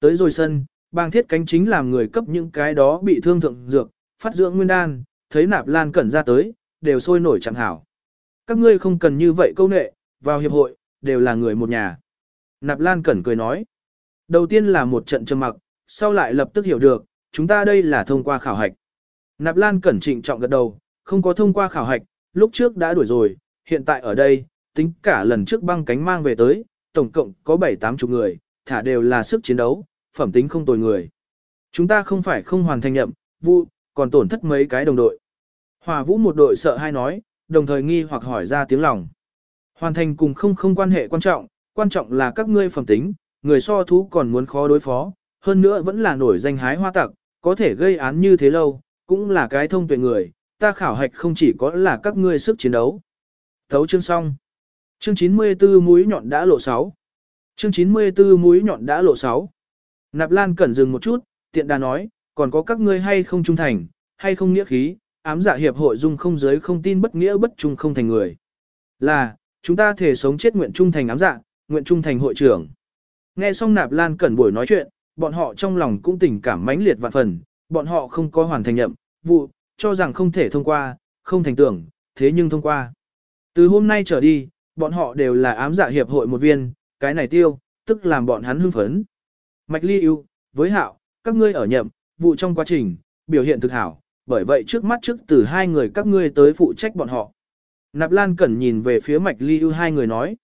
Tới rồi sân, bang thiết cánh chính làm người cấp những cái đó bị thương thượng dược, phát dưỡng nguyên đan, thấy nạp lan cẩn ra tới, đều sôi nổi chẳng hảo. Các ngươi không cần như vậy câu nệ, vào hiệp hội, đều là người một nhà. Nạp lan cẩn cười nói. Đầu tiên là một trận trầm mặc, sau lại lập tức hiểu được, chúng ta đây là thông qua khảo hạch. Nạp lan cẩn trịnh trọng gật đầu, không có thông qua khảo hạch, lúc trước đã đuổi rồi, hiện tại ở đây, tính cả lần trước băng cánh mang về tới, tổng cộng có 7-8 chục người, thả đều là sức chiến đấu, phẩm tính không tồi người. Chúng ta không phải không hoàn thành nhậm, vụ, còn tổn thất mấy cái đồng đội. Hòa vũ một đội sợ hai nói, đồng thời nghi hoặc hỏi ra tiếng lòng. Hoàn thành cùng không không quan hệ quan trọng, quan trọng là các ngươi phẩm tính, người so thú còn muốn khó đối phó, hơn nữa vẫn là nổi danh hái hoa tặc, có thể gây án như thế lâu, cũng là cái thông tuệ người, ta khảo hạch không chỉ có là các ngươi sức chiến đấu. Thấu chương xong. Chương 94 mũi nhọn đã lộ 6. Chương 94 mũi nhọn đã lộ 6. Nạp Lan cẩn dừng một chút, tiện đà nói, còn có các ngươi hay không trung thành, hay không nghĩa khí, ám giả hiệp hội dung không giới không tin bất nghĩa bất trung không thành người. Là, chúng ta thể sống chết nguyện trung thành ám dạ, nguyện trung thành hội trưởng. Nghe xong Nạp Lan cẩn buổi nói chuyện, bọn họ trong lòng cũng tình cảm mãnh liệt vạn phần, bọn họ không có hoàn thành nhậm, vụ, cho rằng không thể thông qua, không thành tưởng, thế nhưng thông qua. Từ hôm nay trở đi, bọn họ đều là ám dạ hiệp hội một viên, cái này tiêu, tức làm bọn hắn hưng phấn. Mạch ly ưu, với hạo, các ngươi ở nhậm, vụ trong quá trình, biểu hiện thực hảo, bởi vậy trước mắt trước từ hai người các ngươi tới phụ trách bọn họ. Nạp Lan Cẩn nhìn về phía Mạch Ly ưu hai người nói.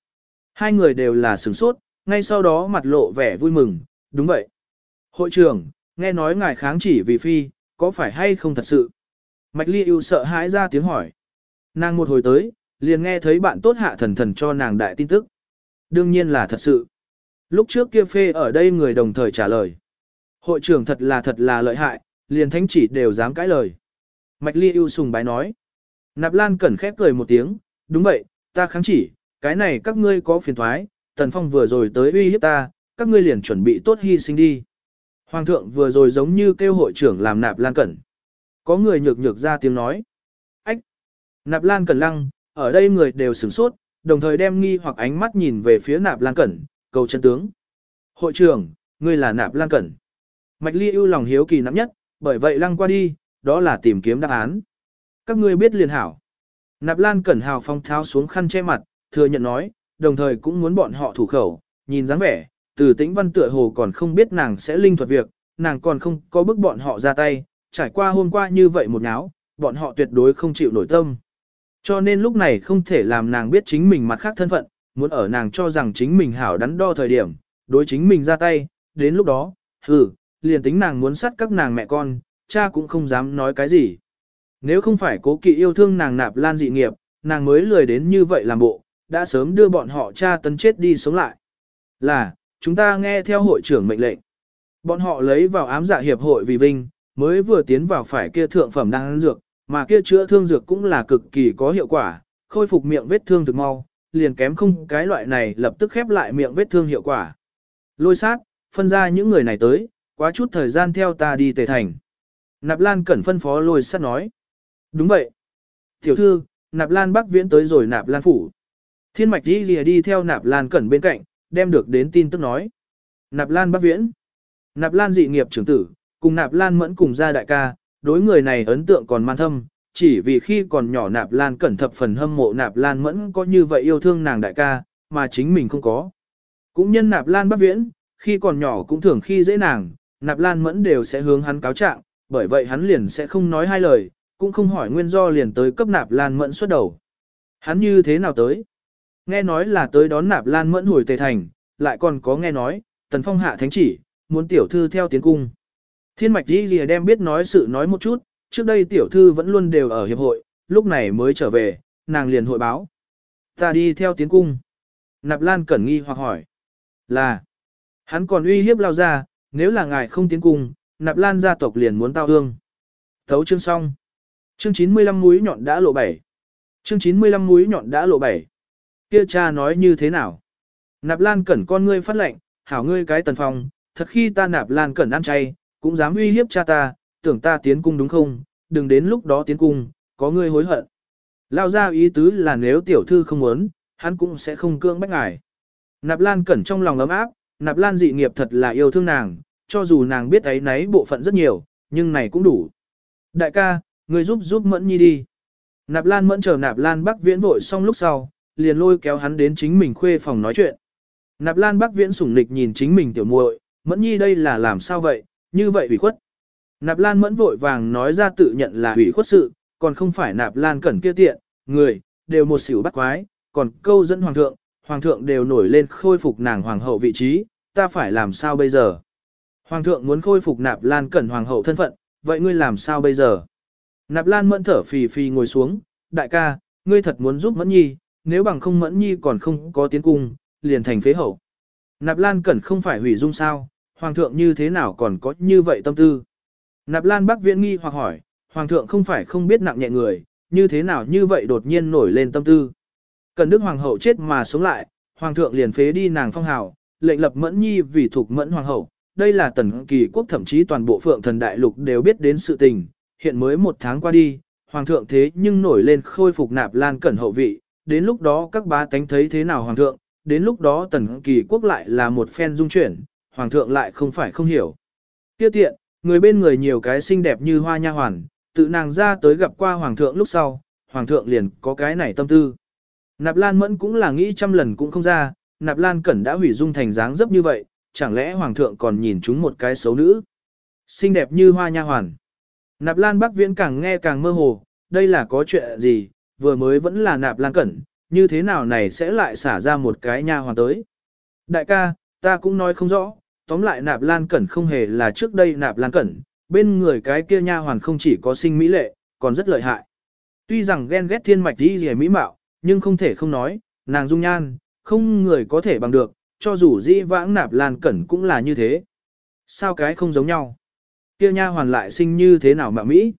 Hai người đều là sửng sốt, ngay sau đó mặt lộ vẻ vui mừng, đúng vậy. Hội trưởng, nghe nói ngài kháng chỉ vì phi, có phải hay không thật sự? Mạch Ly ưu sợ hãi ra tiếng hỏi. Nàng một hồi tới, liền nghe thấy bạn tốt hạ thần thần cho nàng đại tin tức. Đương nhiên là thật sự. Lúc trước kia phê ở đây người đồng thời trả lời. Hội trưởng thật là thật là lợi hại, liền thánh chỉ đều dám cãi lời. Mạch Ly ưu sùng bái nói. Nạp Lan cẩn khép cười một tiếng, đúng vậy, ta kháng chỉ, cái này các ngươi có phiền thoái, Tần Phong vừa rồi tới uy hiếp ta, các ngươi liền chuẩn bị tốt hy sinh đi. Hoàng thượng vừa rồi giống như kêu hội trưởng làm Nạp Lan cẩn. Có người nhược nhược ra tiếng nói. Ách! Nạp Lan cẩn lăng, ở đây người đều sửng sốt, đồng thời đem nghi hoặc ánh mắt nhìn về phía Nạp Lan cẩn, cầu chân tướng. Hội trưởng, ngươi là Nạp Lan cẩn. Mạch Ly ưu lòng hiếu kỳ nắm nhất, bởi vậy lăng qua đi, đó là tìm kiếm đáp án. Các ngươi biết liền hảo. Nạp Lan cẩn hào phong tháo xuống khăn che mặt, thừa nhận nói, đồng thời cũng muốn bọn họ thủ khẩu, nhìn dáng vẻ, từ tĩnh văn tựa hồ còn không biết nàng sẽ linh thuật việc, nàng còn không có bức bọn họ ra tay, trải qua hôm qua như vậy một náo, bọn họ tuyệt đối không chịu nổi tâm. Cho nên lúc này không thể làm nàng biết chính mình mặt khác thân phận, muốn ở nàng cho rằng chính mình hảo đắn đo thời điểm, đối chính mình ra tay, đến lúc đó, hừ, liền tính nàng muốn sát các nàng mẹ con, cha cũng không dám nói cái gì. Nếu không phải cố kỵ yêu thương nàng nạp lan dị nghiệp, nàng mới lười đến như vậy làm bộ, đã sớm đưa bọn họ cha tấn chết đi sống lại. Là, chúng ta nghe theo hội trưởng mệnh lệnh. Bọn họ lấy vào ám dạ hiệp hội vì vinh, mới vừa tiến vào phải kia thượng phẩm đang dược, mà kia chữa thương dược cũng là cực kỳ có hiệu quả, khôi phục miệng vết thương thực mau, liền kém không cái loại này lập tức khép lại miệng vết thương hiệu quả. Lôi sát, phân ra những người này tới, quá chút thời gian theo ta đi tề thành. Nạp Lan cẩn phân phó lôi sát nói. Đúng vậy. Tiểu thư, Nạp Lan Bắc Viễn tới rồi Nạp Lan Phủ. Thiên mạch đi lìa đi theo Nạp Lan cẩn bên cạnh, đem được đến tin tức nói. Nạp Lan Bắc Viễn. Nạp Lan dị nghiệp trưởng tử, cùng Nạp Lan mẫn cùng gia đại ca, đối người này ấn tượng còn man thâm, chỉ vì khi còn nhỏ Nạp Lan cẩn thập phần hâm mộ Nạp Lan mẫn có như vậy yêu thương nàng đại ca, mà chính mình không có. Cũng nhân Nạp Lan bắt Viễn, khi còn nhỏ cũng thường khi dễ nàng, Nạp Lan mẫn đều sẽ hướng hắn cáo trạng, bởi vậy hắn liền sẽ không nói hai lời, cũng không hỏi nguyên do liền tới cấp Nạp Lan mẫn xuất đầu. Hắn như thế nào tới? Nghe nói là tới đón Nạp Lan mẫn hồi tề thành, lại còn có nghe nói, Tần Phong hạ thánh chỉ, muốn tiểu thư theo tiến cung. Thiên mạch đi lìa đem biết nói sự nói một chút, trước đây tiểu thư vẫn luôn đều ở hiệp hội, lúc này mới trở về, nàng liền hội báo. Ta đi theo tiến cung. Nạp Lan cẩn nghi hoặc hỏi. Là. Hắn còn uy hiếp lao ra, nếu là ngài không tiến cung, Nạp Lan gia tộc liền muốn tao hương. Thấu chương xong. Chương 95 mũi nhọn đã lộ bảy. Chương 95 mũi nhọn đã lộ bảy. Kia cha nói như thế nào? Nạp Lan cẩn con ngươi phát lệnh, hảo ngươi cái tần phong, thật khi ta Nạp Lan cẩn ăn chay, cũng dám uy hiếp cha ta, tưởng ta tiến cung đúng không, đừng đến lúc đó tiến cung, có ngươi hối hận. Lao ra ý tứ là nếu tiểu thư không muốn, hắn cũng sẽ không cưỡng bách ngài. Nạp Lan cẩn trong lòng ấm áp, Nạp Lan dị nghiệp thật là yêu thương nàng, cho dù nàng biết ấy nấy bộ phận rất nhiều, nhưng này cũng đủ. Đại ca, người giúp giúp Mẫn Nhi đi. Nạp Lan Mẫn chờ Nạp Lan Bắc Viễn vội xong lúc sau, liền lôi kéo hắn đến chính mình khuê phòng nói chuyện. Nạp Lan Bắc Viễn sủng nịch nhìn chính mình tiểu muội, Mẫn Nhi đây là làm sao vậy, như vậy ủy khuất. Nạp Lan Mẫn vội vàng nói ra tự nhận là hủy khuất sự, còn không phải Nạp Lan cẩn kia tiện, người, đều một xỉu bắt quái, còn câu dẫn hoàng thượng, hoàng thượng đều nổi lên khôi phục nàng hoàng hậu vị trí, ta phải làm sao bây giờ? Hoàng thượng muốn khôi phục Nạp Lan cẩn hoàng hậu thân phận, vậy ngươi làm sao bây giờ? Nạp Lan Mẫn thở phì phì ngồi xuống, đại ca, ngươi thật muốn giúp Mẫn Nhi, nếu bằng không Mẫn Nhi còn không có tiến cung, liền thành phế hậu. Nạp Lan Cẩn không phải hủy dung sao, Hoàng thượng như thế nào còn có như vậy tâm tư. Nạp Lan Bắc Viễn nghi hoặc hỏi, Hoàng thượng không phải không biết nặng nhẹ người, như thế nào như vậy đột nhiên nổi lên tâm tư. Cần Đức Hoàng hậu chết mà sống lại, Hoàng thượng liền phế đi nàng phong hào, lệnh lập Mẫn Nhi vì thuộc Mẫn Hoàng hậu. Đây là tần kỳ quốc thậm chí toàn bộ phượng thần đại lục đều biết đến sự tình, hiện mới một tháng qua đi, Hoàng thượng thế nhưng nổi lên khôi phục Nạp Lan Cẩn hậu vị, đến lúc đó các bá tánh thấy thế nào Hoàng thượng, đến lúc đó tần kỳ quốc lại là một phen dung chuyển, Hoàng thượng lại không phải không hiểu. Tiết tiện, người bên người nhiều cái xinh đẹp như hoa nha hoàn, tự nàng ra tới gặp qua Hoàng thượng lúc sau, Hoàng thượng liền có cái này tâm tư. Nạp Lan Mẫn cũng là nghĩ trăm lần cũng không ra, Nạp Lan Cẩn đã hủy dung thành dáng dấp như vậy, chẳng lẽ Hoàng thượng còn nhìn chúng một cái xấu nữ. Xinh đẹp như hoa nha hoàn. Nạp Lan Bắc Viễn càng nghe càng mơ hồ, đây là có chuyện gì, vừa mới vẫn là Nạp Lan Cẩn, như thế nào này sẽ lại xả ra một cái nha hoàn tới. Đại ca, ta cũng nói không rõ, tóm lại Nạp Lan Cẩn không hề là trước đây Nạp Lan Cẩn, bên người cái kia nha hoàn không chỉ có sinh mỹ lệ, còn rất lợi hại. Tuy rằng ghen ghét thiên mạch đi rẻ mỹ mạo, nhưng không thể không nói, nàng dung nhan, không người có thể bằng được, cho dù dĩ vãng Nạp Lan Cẩn cũng là như thế. Sao cái không giống nhau? Kia nha hoàn lại sinh như thế nào mà Mỹ?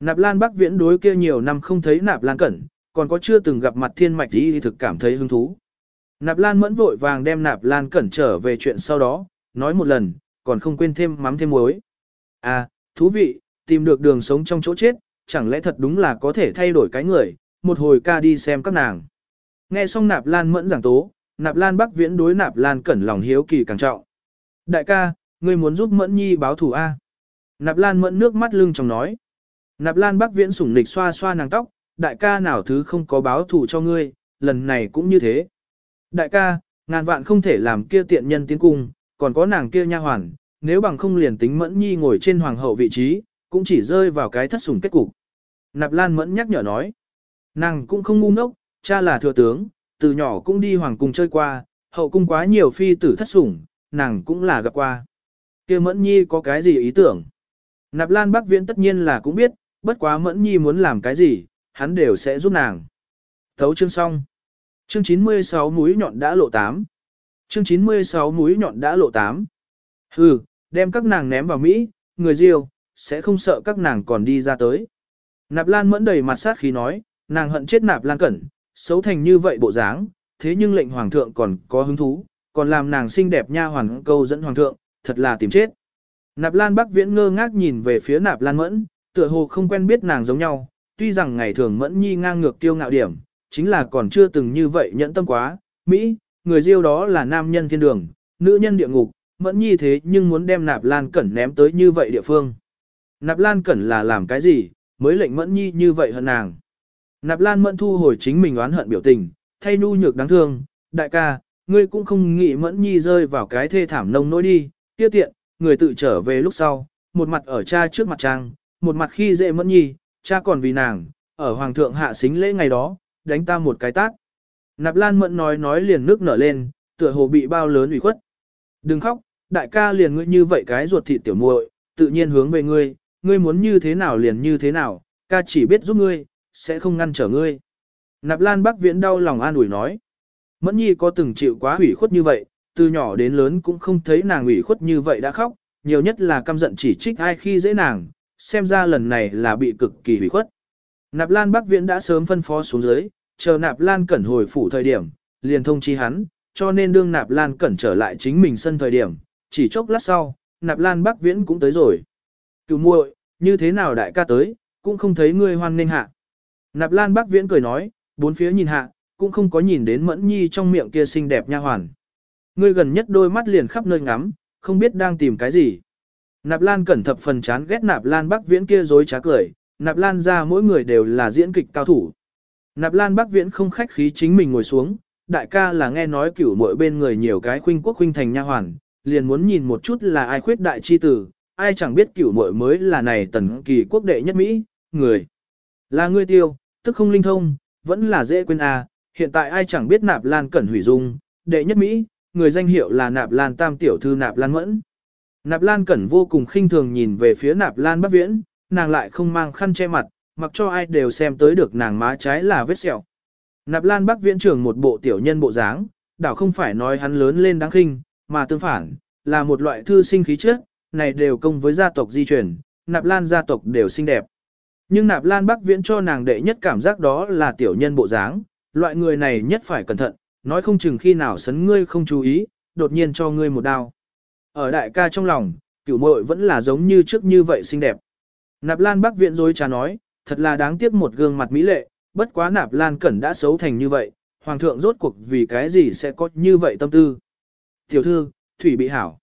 Nạp Lan Bắc Viễn đối kia nhiều năm không thấy Nạp Lan Cẩn, còn có chưa từng gặp mặt thiên mạch đi thực cảm thấy hứng thú. Nạp Lan mẫn vội vàng đem Nạp Lan Cẩn trở về chuyện sau đó, nói một lần, còn không quên thêm mắm thêm muối. À, thú vị, tìm được đường sống trong chỗ chết, chẳng lẽ thật đúng là có thể thay đổi cái người, một hồi ca đi xem các nàng. Nghe xong Nạp Lan mẫn giảng tố, Nạp Lan Bắc Viễn đối Nạp Lan Cẩn lòng hiếu kỳ càng trọng. Đại ca, ngươi muốn giúp Mẫn Nhi báo thù A. Nạp Lan mẫn nước mắt lưng trong nói. Nạp Lan Bắc Viễn sủng nịch xoa xoa nàng tóc, đại ca nào thứ không có báo thù cho ngươi, lần này cũng như thế. Đại ca, ngàn vạn không thể làm kia tiện nhân tiến cung, còn có nàng kia nha hoàn, nếu bằng không liền tính mẫn nhi ngồi trên hoàng hậu vị trí, cũng chỉ rơi vào cái thất sủng kết cục. Nạp Lan mẫn nhắc nhở nói, nàng cũng không ngu ngốc, cha là thừa tướng, từ nhỏ cũng đi hoàng cung chơi qua, hậu cung quá nhiều phi tử thất sủng, nàng cũng là gặp qua. kia mẫn nhi có cái gì ý tưởng? Nạp Lan Bắc Viễn tất nhiên là cũng biết, bất quá mẫn nhi muốn làm cái gì, hắn đều sẽ giúp nàng. Thấu chương xong. Chương 96 mũi nhọn đã lộ 8. Chương 96 mũi nhọn đã lộ 8. Hừ, đem các nàng ném vào Mỹ, người diêu sẽ không sợ các nàng còn đi ra tới. Nạp Lan mẫn đầy mặt sát khí nói, nàng hận chết Nạp Lan cẩn, xấu thành như vậy bộ dáng, thế nhưng lệnh hoàng thượng còn có hứng thú, còn làm nàng xinh đẹp nha hoàn câu dẫn hoàng thượng, thật là tìm chết. Nạp Lan Bắc Viễn ngơ ngác nhìn về phía Nạp Lan Mẫn, tựa hồ không quen biết nàng giống nhau, tuy rằng ngày thường Mẫn Nhi ngang ngược tiêu ngạo điểm, chính là còn chưa từng như vậy nhẫn tâm quá, Mỹ, người diêu đó là nam nhân thiên đường, nữ nhân địa ngục, Mẫn Nhi thế nhưng muốn đem Nạp Lan Cẩn ném tới như vậy địa phương. Nạp Lan Cẩn là làm cái gì, mới lệnh Mẫn Nhi như vậy hận nàng. Nạp Lan Mẫn thu hồi chính mình oán hận biểu tình, thay nu nhược đáng thương, đại ca, ngươi cũng không nghĩ Mẫn Nhi rơi vào cái thê thảm nông nỗi đi, tiêu tiện, người tự trở về lúc sau, một mặt ở cha trước mặt trang, một mặt khi dễ Mẫn Nhi, cha còn vì nàng, ở hoàng thượng hạ xính lễ ngày đó, đánh ta một cái tát. Nạp Lan Mẫn nói nói liền nước nở lên, tựa hồ bị bao lớn ủy khuất. Đừng khóc, đại ca liền ngươi như vậy cái ruột thịt tiểu muội, tự nhiên hướng về ngươi, ngươi muốn như thế nào liền như thế nào, ca chỉ biết giúp ngươi, sẽ không ngăn trở ngươi. Nạp Lan Bắc Viễn đau lòng an ủi nói. Mẫn Nhi có từng chịu quá ủy khuất như vậy, từ nhỏ đến lớn cũng không thấy nàng ủy khuất như vậy đã khóc, nhiều nhất là căm giận chỉ trích ai khi dễ nàng, xem ra lần này là bị cực kỳ ủy khuất. Nạp Lan Bắc Viễn đã sớm phân phó xuống dưới, chờ Nạp Lan Cẩn hồi phủ thời điểm, liền thông chi hắn, cho nên đương Nạp Lan Cẩn trở lại chính mình sân thời điểm, chỉ chốc lát sau, Nạp Lan Bắc Viễn cũng tới rồi. cứu muội, như thế nào đại ca tới, cũng không thấy ngươi hoan nghênh hạ. Nạp Lan Bắc Viễn cười nói, bốn phía nhìn hạ, cũng không có nhìn đến Mẫn Nhi trong miệng kia xinh đẹp nha hoàn. Ngươi gần nhất đôi mắt liền khắp nơi ngắm, không biết đang tìm cái gì. Nạp Lan cẩn thập phần chán ghét Nạp Lan Bắc Viễn kia dối trá cười, Nạp Lan ra mỗi người đều là diễn kịch cao thủ. Nạp Lan Bắc Viễn không khách khí chính mình ngồi xuống, đại ca là nghe nói cửu muội bên người nhiều cái khuynh quốc khuynh thành nha hoàn, liền muốn nhìn một chút là ai khuyết đại chi tử, ai chẳng biết cửu muội mới là này tần kỳ quốc đệ nhất Mỹ, người. Là người tiêu, tức không linh thông, vẫn là dễ quên à, hiện tại ai chẳng biết nạp lan cẩn hủy dung, đệ nhất Mỹ, người danh hiệu là nạp lan tam tiểu thư nạp lan mẫn. Nạp lan cẩn vô cùng khinh thường nhìn về phía nạp lan bắc viễn, nàng lại không mang khăn che mặt, mặc cho ai đều xem tới được nàng má trái là vết sẹo. Nạp lan bắc viễn trưởng một bộ tiểu nhân bộ dáng, đảo không phải nói hắn lớn lên đáng khinh, mà tương phản, là một loại thư sinh khí chất, này đều công với gia tộc di truyền, nạp lan gia tộc đều xinh đẹp. Nhưng nạp lan bắc viễn cho nàng đệ nhất cảm giác đó là tiểu nhân bộ dáng, loại người này nhất phải cẩn thận, nói không chừng khi nào sấn ngươi không chú ý, đột nhiên cho ngươi một đao. Ở đại ca trong lòng, cửu muội vẫn là giống như trước như vậy xinh đẹp. Nạp lan bắc viễn dối trà nói, thật là đáng tiếc một gương mặt mỹ lệ, bất quá nạp lan cẩn đã xấu thành như vậy, hoàng thượng rốt cuộc vì cái gì sẽ có như vậy tâm tư. Tiểu thư, thủy bị hảo.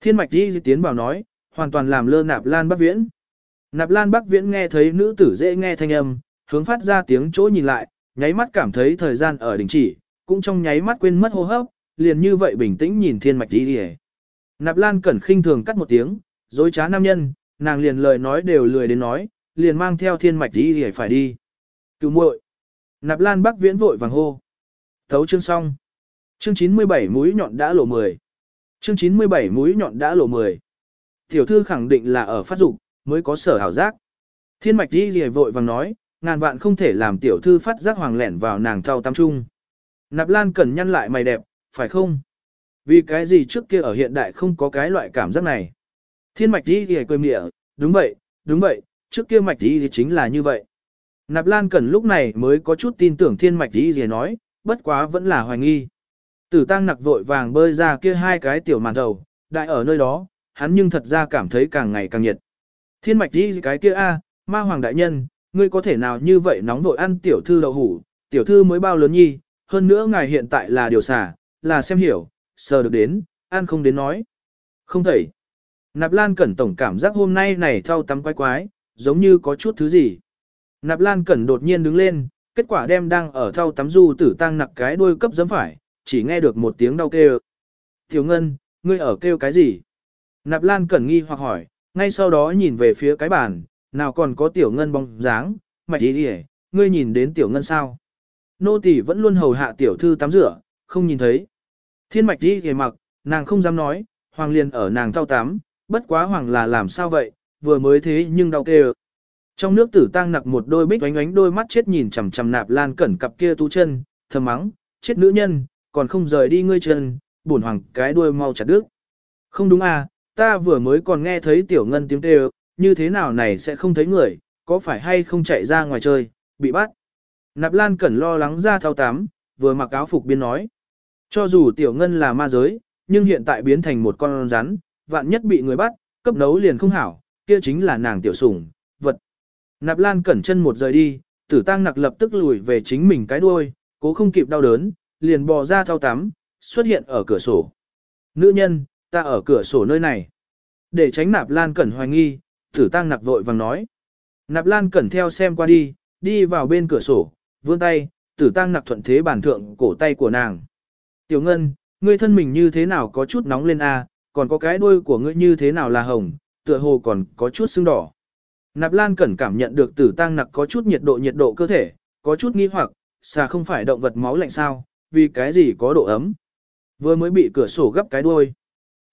Thiên mạch đi tiến vào nói, hoàn toàn làm lơ nạp lan bắc viễn. Nạp lan bắc viễn nghe thấy nữ tử dễ nghe thanh âm, hướng phát ra tiếng chỗ nhìn lại, nháy mắt cảm thấy thời gian ở đỉnh chỉ, cũng trong nháy mắt quên mất hô hấp, liền như vậy bình tĩnh nhìn thiên mạch đi đi Nạp lan cẩn khinh thường cắt một tiếng, dối trá nam nhân, nàng liền lời nói đều lười đến nói, liền mang theo thiên mạch đi đi phải đi. Cứu muội Nạp lan bắc viễn vội vàng hô. Thấu chương xong. Chương 97 mũi nhọn đã lộ 10. Chương 97 mũi nhọn đã lộ 10. Tiểu thư khẳng định là ở phát dục mới có sở hảo giác. Thiên mạch đi gì vội vàng nói, ngàn vạn không thể làm tiểu thư phát giác hoàng lẻn vào nàng thao tam trung. Nạp lan cần nhăn lại mày đẹp, phải không? Vì cái gì trước kia ở hiện đại không có cái loại cảm giác này. Thiên mạch đi thì cười mỉa, đúng vậy, đúng vậy, trước kia mạch y thì chính là như vậy. Nạp lan cần lúc này mới có chút tin tưởng thiên mạch y gì nói, bất quá vẫn là hoài nghi. Tử tăng nặc vội vàng bơi ra kia hai cái tiểu màn đầu, đại ở nơi đó, hắn nhưng thật ra cảm thấy càng ngày càng nhiệt. Thiên mạch đi cái kia a, ma hoàng đại nhân, ngươi có thể nào như vậy nóng vội ăn tiểu thư đậu hủ, tiểu thư mới bao lớn nhi, hơn nữa ngài hiện tại là điều xả, là xem hiểu, sờ được đến, ăn không đến nói. Không thể. Nạp Lan Cẩn tổng cảm giác hôm nay này thao tắm quái quái, giống như có chút thứ gì. Nạp Lan Cẩn đột nhiên đứng lên, kết quả đem đang ở thau tắm du tử tăng nặc cái đuôi cấp giấm phải, chỉ nghe được một tiếng đau kêu. Tiểu Ngân, ngươi ở kêu cái gì? Nạp Lan Cẩn nghi hoặc hỏi, ngay sau đó nhìn về phía cái bàn, nào còn có Tiểu Ngân bóng dáng, mạch ý đi ngươi nhìn đến Tiểu Ngân sao? Nô tỳ vẫn luôn hầu hạ Tiểu Thư tắm rửa, không nhìn thấy. Thiên mạch đi thì mặc, nàng không dám nói, Hoàng liền ở nàng thao tắm, bất quá Hoàng là làm sao vậy, vừa mới thế nhưng đau kêu. Trong nước tử tăng nặc một đôi bích oánh oánh đôi mắt chết nhìn chằm chằm nạp lan cẩn cặp kia tu chân, thầm mắng, chết nữ nhân, còn không rời đi ngươi chân, buồn hoàng cái đuôi mau chặt đứt. Không đúng à, ta vừa mới còn nghe thấy tiểu ngân tiếng kêu, như thế nào này sẽ không thấy người, có phải hay không chạy ra ngoài chơi, bị bắt. Nạp Lan Cẩn lo lắng ra thao tám, vừa mặc áo phục biên nói. Cho dù tiểu ngân là ma giới, nhưng hiện tại biến thành một con rắn, vạn nhất bị người bắt, cấp nấu liền không hảo, kia chính là nàng tiểu sủng, vật. Nạp Lan Cẩn chân một rời đi, tử tăng nặc lập tức lùi về chính mình cái đuôi, cố không kịp đau đớn, liền bò ra thao tắm, xuất hiện ở cửa sổ. Nữ nhân, ta ở cửa sổ nơi này. Để tránh nạp lan cẩn hoài nghi, tử tăng nặc vội vàng nói. Nạp lan cẩn theo xem qua đi, đi vào bên cửa sổ, vươn tay, tử tăng nặc thuận thế bản thượng cổ tay của nàng. Tiểu ngân, ngươi thân mình như thế nào có chút nóng lên a, còn có cái đuôi của ngươi như thế nào là hồng, tựa hồ còn có chút sưng đỏ. Nạp Lan Cẩn cảm nhận được tử tăng nặc có chút nhiệt độ nhiệt độ cơ thể, có chút nghi hoặc, xà không phải động vật máu lạnh sao, vì cái gì có độ ấm. Vừa mới bị cửa sổ gấp cái đuôi.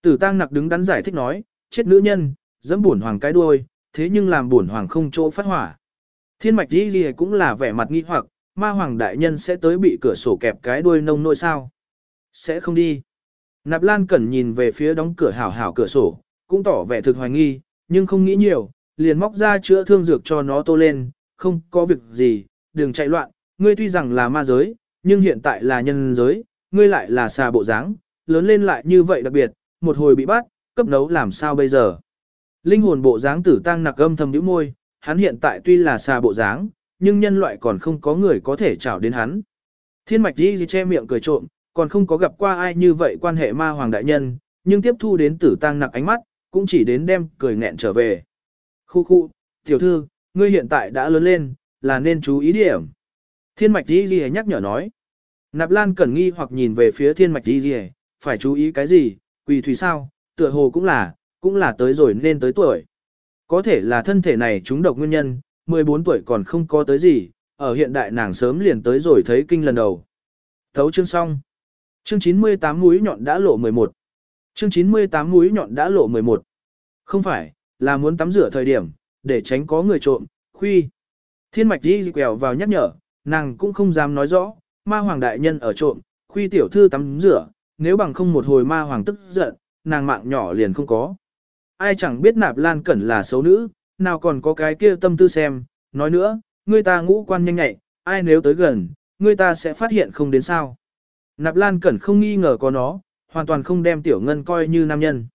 Tử tăng nặc đứng đắn giải thích nói, chết nữ nhân, dẫm bổn hoàng cái đuôi, thế nhưng làm bổn hoàng không chỗ phát hỏa. Thiên mạch đi gì cũng là vẻ mặt nghi hoặc, ma hoàng đại nhân sẽ tới bị cửa sổ kẹp cái đuôi nông nỗi sao. Sẽ không đi. Nạp Lan Cẩn nhìn về phía đóng cửa hảo hảo cửa sổ, cũng tỏ vẻ thực hoài nghi, nhưng không nghĩ nhiều, liền móc ra chữa thương dược cho nó tô lên, không có việc gì, đừng chạy loạn, ngươi tuy rằng là ma giới, nhưng hiện tại là nhân giới, ngươi lại là xà bộ dáng, lớn lên lại như vậy đặc biệt, một hồi bị bắt, cấp nấu làm sao bây giờ. Linh hồn bộ dáng tử tăng nặc âm thầm nhíu môi, hắn hiện tại tuy là xà bộ dáng, nhưng nhân loại còn không có người có thể chảo đến hắn. Thiên mạch đi che miệng cười trộm, còn không có gặp qua ai như vậy quan hệ ma hoàng đại nhân, nhưng tiếp thu đến tử tăng nặc ánh mắt, cũng chỉ đến đem cười nghẹn trở về. Khu khu, tiểu thư, ngươi hiện tại đã lớn lên, là nên chú ý điểm. Thiên mạch đi ghi nhắc nhở nói. Nạp Lan cẩn nghi hoặc nhìn về phía thiên mạch đi ghi phải chú ý cái gì, quỳ thủy sao, tựa hồ cũng là, cũng là tới rồi nên tới tuổi. Có thể là thân thể này trúng độc nguyên nhân, 14 tuổi còn không có tới gì, ở hiện đại nàng sớm liền tới rồi thấy kinh lần đầu. Thấu chương xong. Chương 98 mũi nhọn đã lộ 11. Chương 98 mũi nhọn đã lộ 11. Không phải, là muốn tắm rửa thời điểm, để tránh có người trộm, khuy. Thiên mạch đi quẹo vào nhắc nhở, nàng cũng không dám nói rõ, ma hoàng đại nhân ở trộm, khuy tiểu thư tắm rửa, nếu bằng không một hồi ma hoàng tức giận, nàng mạng nhỏ liền không có. Ai chẳng biết nạp lan cẩn là xấu nữ, nào còn có cái kia tâm tư xem, nói nữa, người ta ngũ quan nhanh nhạy, ai nếu tới gần, người ta sẽ phát hiện không đến sao. Nạp lan cẩn không nghi ngờ có nó, hoàn toàn không đem tiểu ngân coi như nam nhân.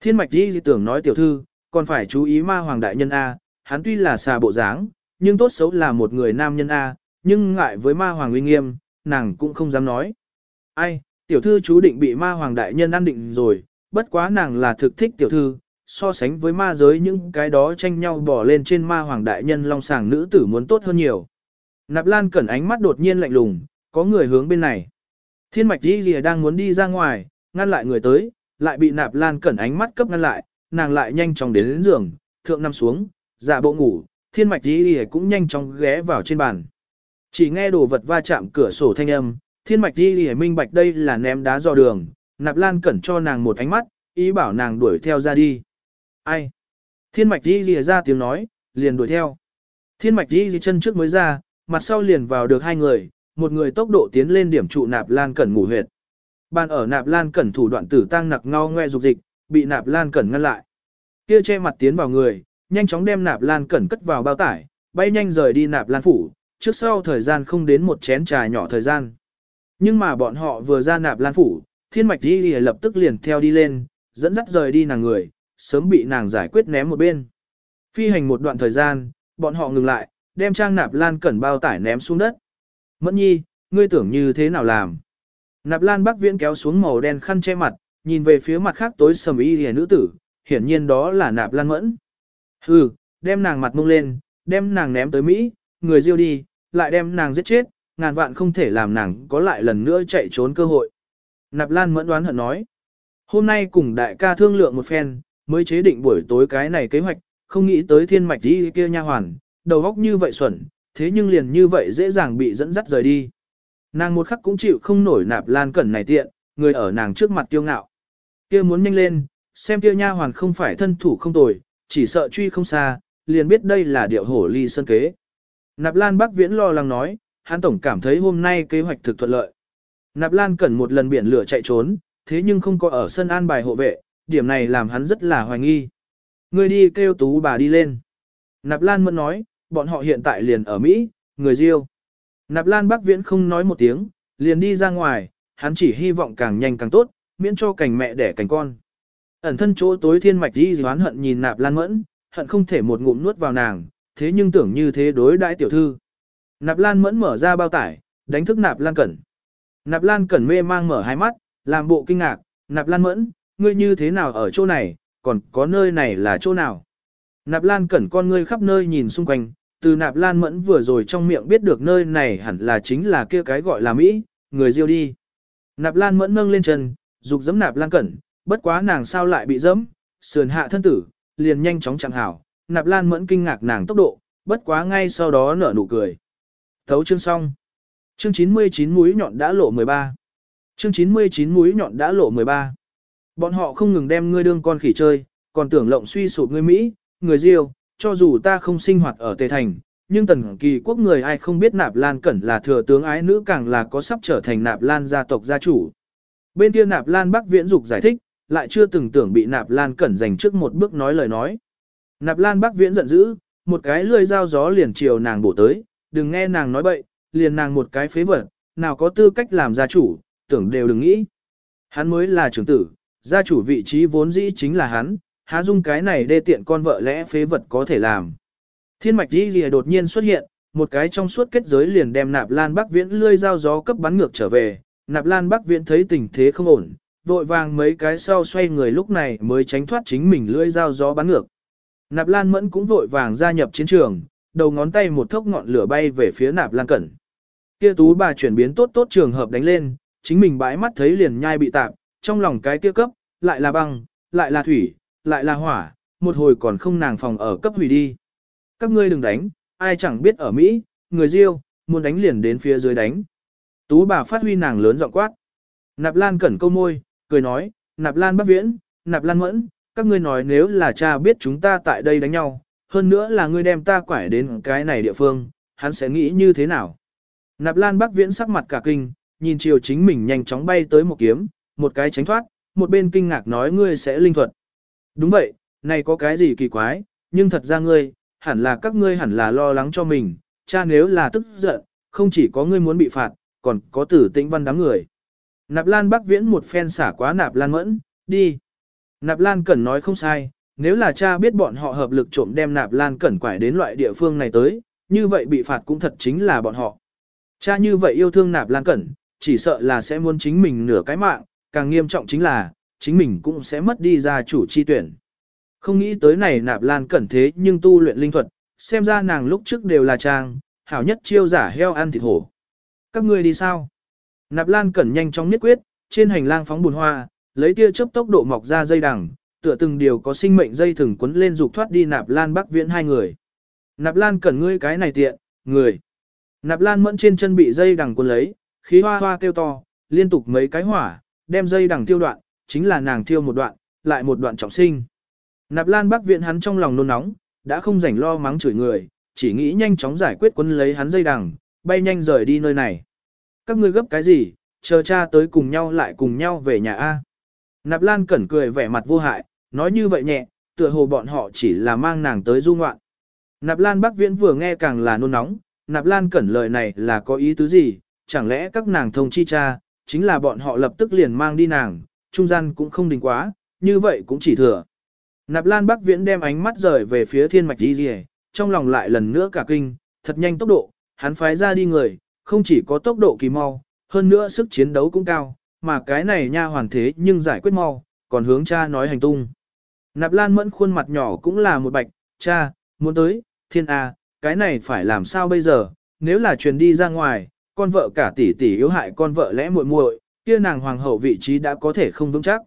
Thiên mạch di tưởng nói tiểu thư, còn phải chú ý ma hoàng đại nhân A, hắn tuy là xà bộ dáng, nhưng tốt xấu là một người nam nhân A, nhưng ngại với ma hoàng uy nghiêm, nàng cũng không dám nói. Ai, tiểu thư chú định bị ma hoàng đại nhân ăn định rồi, bất quá nàng là thực thích tiểu thư, so sánh với ma giới những cái đó tranh nhau bỏ lên trên ma hoàng đại nhân long sàng nữ tử muốn tốt hơn nhiều. Nạp Lan cẩn ánh mắt đột nhiên lạnh lùng, có người hướng bên này. Thiên mạch đi lìa đang muốn đi ra ngoài, ngăn lại người tới, lại bị Nạp Lan cẩn ánh mắt cấp ngăn lại, nàng lại nhanh chóng đến, đến giường, thượng nằm xuống, giả bộ ngủ, thiên mạch đi lìa cũng nhanh chóng ghé vào trên bàn. Chỉ nghe đồ vật va chạm cửa sổ thanh âm, thiên mạch đi lìa minh bạch đây là ném đá dò đường, Nạp Lan cẩn cho nàng một ánh mắt, ý bảo nàng đuổi theo ra đi. Ai? Thiên mạch đi lìa ra tiếng nói, liền đuổi theo. Thiên mạch đi lìa chân trước mới ra, mặt sau liền vào được hai người, một người tốc độ tiến lên điểm trụ nạp lan cẩn ngủ huyệt. Bàn ở nạp lan cẩn thủ đoạn tử tăng nặc ngao ngoe dục dịch, bị nạp lan cẩn ngăn lại. Kia che mặt tiến vào người, nhanh chóng đem nạp lan cẩn cất vào bao tải, bay nhanh rời đi nạp lan phủ, trước sau thời gian không đến một chén trà nhỏ thời gian. Nhưng mà bọn họ vừa ra nạp lan phủ, thiên mạch đi lập tức liền theo đi lên, dẫn dắt rời đi nàng người, sớm bị nàng giải quyết ném một bên. Phi hành một đoạn thời gian, bọn họ ngừng lại, đem trang nạp lan cẩn bao tải ném xuống đất. Mẫn nhi, ngươi tưởng như thế nào làm? Nạp lan bắc viễn kéo xuống màu đen khăn che mặt, nhìn về phía mặt khác tối sầm y hề nữ tử, hiển nhiên đó là nạp lan mẫn. Hừ, đem nàng mặt mông lên, đem nàng ném tới Mỹ, người diêu đi, lại đem nàng giết chết, ngàn vạn không thể làm nàng có lại lần nữa chạy trốn cơ hội. Nạp lan mẫn đoán hận nói. Hôm nay cùng đại ca thương lượng một phen, mới chế định buổi tối cái này kế hoạch, không nghĩ tới thiên mạch đi kia nha hoàn, đầu óc như vậy xuẩn, thế nhưng liền như vậy dễ dàng bị dẫn dắt rời đi. Nàng một khắc cũng chịu không nổi nạp lan cẩn này tiện, người ở nàng trước mặt tiêu ngạo. Kia muốn nhanh lên, xem kia nha hoàn không phải thân thủ không tồi, chỉ sợ truy không xa, liền biết đây là điệu hổ ly sơn kế. Nạp lan bắc viễn lo lắng nói, hắn tổng cảm thấy hôm nay kế hoạch thực thuận lợi. Nạp lan cẩn một lần biển lửa chạy trốn, thế nhưng không có ở sân an bài hộ vệ, điểm này làm hắn rất là hoài nghi. Người đi kêu tú bà đi lên. Nạp Lan Mẫn nói, bọn họ hiện tại liền ở Mỹ, người riêu. Nạp Lan Bắc Viễn không nói một tiếng, liền đi ra ngoài, hắn chỉ hy vọng càng nhanh càng tốt, miễn cho cảnh mẹ đẻ cảnh con. Ẩn thân chỗ tối thiên mạch đi hoán hận nhìn Nạp Lan Mẫn, hận không thể một ngụm nuốt vào nàng, thế nhưng tưởng như thế đối đãi tiểu thư. Nạp Lan Mẫn mở ra bao tải, đánh thức Nạp Lan Cẩn. Nạp Lan Cẩn mê mang mở hai mắt, làm bộ kinh ngạc, Nạp Lan Mẫn, ngươi như thế nào ở chỗ này, còn có nơi này là chỗ nào? Nạp Lan cẩn con ngươi khắp nơi nhìn xung quanh, từ Nạp Lan mẫn vừa rồi trong miệng biết được nơi này hẳn là chính là kia cái gọi là Mỹ, người diêu đi. Nạp Lan mẫn nâng lên chân, dục giẫm Nạp Lan cẩn, bất quá nàng sao lại bị giẫm, sườn hạ thân tử, liền nhanh chóng chẳng hảo. Nạp Lan mẫn kinh ngạc nàng tốc độ, bất quá ngay sau đó nở nụ cười. Thấu chương xong. Chương 99 mũi nhọn đã lộ 13. Chương 99 mũi nhọn đã lộ 13. Bọn họ không ngừng đem ngươi đương con khỉ chơi, còn tưởng lộng suy sụp ngươi Mỹ, người Diêu, cho dù ta không sinh hoạt ở Tề Thành, nhưng tần kỳ quốc người ai không biết Nạp Lan Cẩn là thừa tướng ái nữ càng là có sắp trở thành Nạp Lan gia tộc gia chủ. Bên kia Nạp Lan Bắc Viễn Dục giải thích, lại chưa từng tưởng bị Nạp Lan Cẩn giành trước một bước nói lời nói. Nạp Lan Bắc Viễn giận dữ, một cái lưỡi dao gió liền chiều nàng bổ tới, đừng nghe nàng nói bậy, liền nàng một cái phế vật, nào có tư cách làm gia chủ, tưởng đều đừng nghĩ. Hắn mới là trưởng tử, Gia chủ vị trí vốn dĩ chính là hắn, há dung cái này đê tiện con vợ lẽ phế vật có thể làm. Thiên mạch đi lìa đột nhiên xuất hiện, một cái trong suốt kết giới liền đem nạp lan bắc viễn lươi dao gió cấp bắn ngược trở về. Nạp lan bắc viễn thấy tình thế không ổn, vội vàng mấy cái sau xoay người lúc này mới tránh thoát chính mình lưỡi dao gió bắn ngược. Nạp Lan Mẫn cũng vội vàng gia nhập chiến trường, đầu ngón tay một thốc ngọn lửa bay về phía Nạp Lan Cẩn. Kia tú bà chuyển biến tốt tốt trường hợp đánh lên, chính mình bãi mắt thấy liền nhai bị tạp, trong lòng cái kia cấp, lại là băng, lại là thủy, lại là hỏa, một hồi còn không nàng phòng ở cấp hủy đi. Các ngươi đừng đánh, ai chẳng biết ở Mỹ, người riêu, muốn đánh liền đến phía dưới đánh. Tú bà phát huy nàng lớn giọng quát. Nạp Lan cẩn câu môi, cười nói, Nạp Lan Bắc Viễn, Nạp Lan Mẫn, các ngươi nói nếu là cha biết chúng ta tại đây đánh nhau, hơn nữa là ngươi đem ta quải đến cái này địa phương, hắn sẽ nghĩ như thế nào? Nạp Lan Bắc Viễn sắc mặt cả kinh, nhìn chiều chính mình nhanh chóng bay tới một kiếm, một cái tránh thoát, một bên kinh ngạc nói ngươi sẽ linh thuật. Đúng vậy, này có cái gì kỳ quái, nhưng thật ra ngươi, hẳn là các ngươi hẳn là lo lắng cho mình, cha nếu là tức giận, không chỉ có ngươi muốn bị phạt, còn có tử tĩnh văn đám người. Nạp Lan Bắc Viễn một phen xả quá Nạp Lan Mẫn, đi. Nạp Lan Cẩn nói không sai, nếu là cha biết bọn họ hợp lực trộm đem Nạp Lan Cẩn quải đến loại địa phương này tới, như vậy bị phạt cũng thật chính là bọn họ. Cha như vậy yêu thương Nạp Lan Cẩn, chỉ sợ là sẽ muốn chính mình nửa cái mạng, càng nghiêm trọng chính là, chính mình cũng sẽ mất đi gia chủ chi tuyển. Không nghĩ tới này Nạp Lan Cẩn thế nhưng tu luyện linh thuật, xem ra nàng lúc trước đều là trang, hảo nhất chiêu giả heo ăn thịt hổ. Các ngươi đi sao? Nạp Lan Cẩn nhanh chóng nhất quyết, trên hành lang phóng bùn hoa, lấy tia chớp tốc độ mọc ra dây đằng, tựa từng điều có sinh mệnh dây thừng quấn lên dục thoát đi Nạp Lan Bắc Viễn hai người. Nạp Lan Cẩn ngươi cái này tiện, người. Nạp Lan mẫn trên chân bị dây đằng cuốn lấy, khí hoa hoa kêu to, liên tục mấy cái hỏa, đem dây đằng tiêu đoạn, chính là nàng thiêu một đoạn, lại một đoạn trọng sinh. Nạp Lan Bắc viện hắn trong lòng nôn nóng, đã không rảnh lo mắng chửi người, chỉ nghĩ nhanh chóng giải quyết quân lấy hắn dây đằng, bay nhanh rời đi nơi này. Các ngươi gấp cái gì, chờ cha tới cùng nhau lại cùng nhau về nhà A. Nạp Lan Cẩn cười vẻ mặt vô hại, nói như vậy nhẹ, tựa hồ bọn họ chỉ là mang nàng tới du ngoạn. Nạp Lan Bắc Viễn vừa nghe càng là nôn nóng, Nạp Lan Cẩn lời này là có ý tứ gì, chẳng lẽ các nàng thông chi cha, chính là bọn họ lập tức liền mang đi nàng, trung gian cũng không đình quá, như vậy cũng chỉ thừa. Nạp Lan Bắc Viễn đem ánh mắt rời về phía thiên mạch đi rìa, trong lòng lại lần nữa cả kinh, thật nhanh tốc độ, hắn phái ra đi người, không chỉ có tốc độ kỳ mau, hơn nữa sức chiến đấu cũng cao, mà cái này nha hoàn thế nhưng giải quyết mau, còn hướng cha nói hành tung. Nạp Lan Mẫn khuôn mặt nhỏ cũng là một bạch, cha, muốn tới, thiên A, cái này phải làm sao bây giờ, nếu là truyền đi ra ngoài, con vợ cả tỷ tỷ yếu hại con vợ lẽ muội muội, kia nàng hoàng hậu vị trí đã có thể không vững chắc.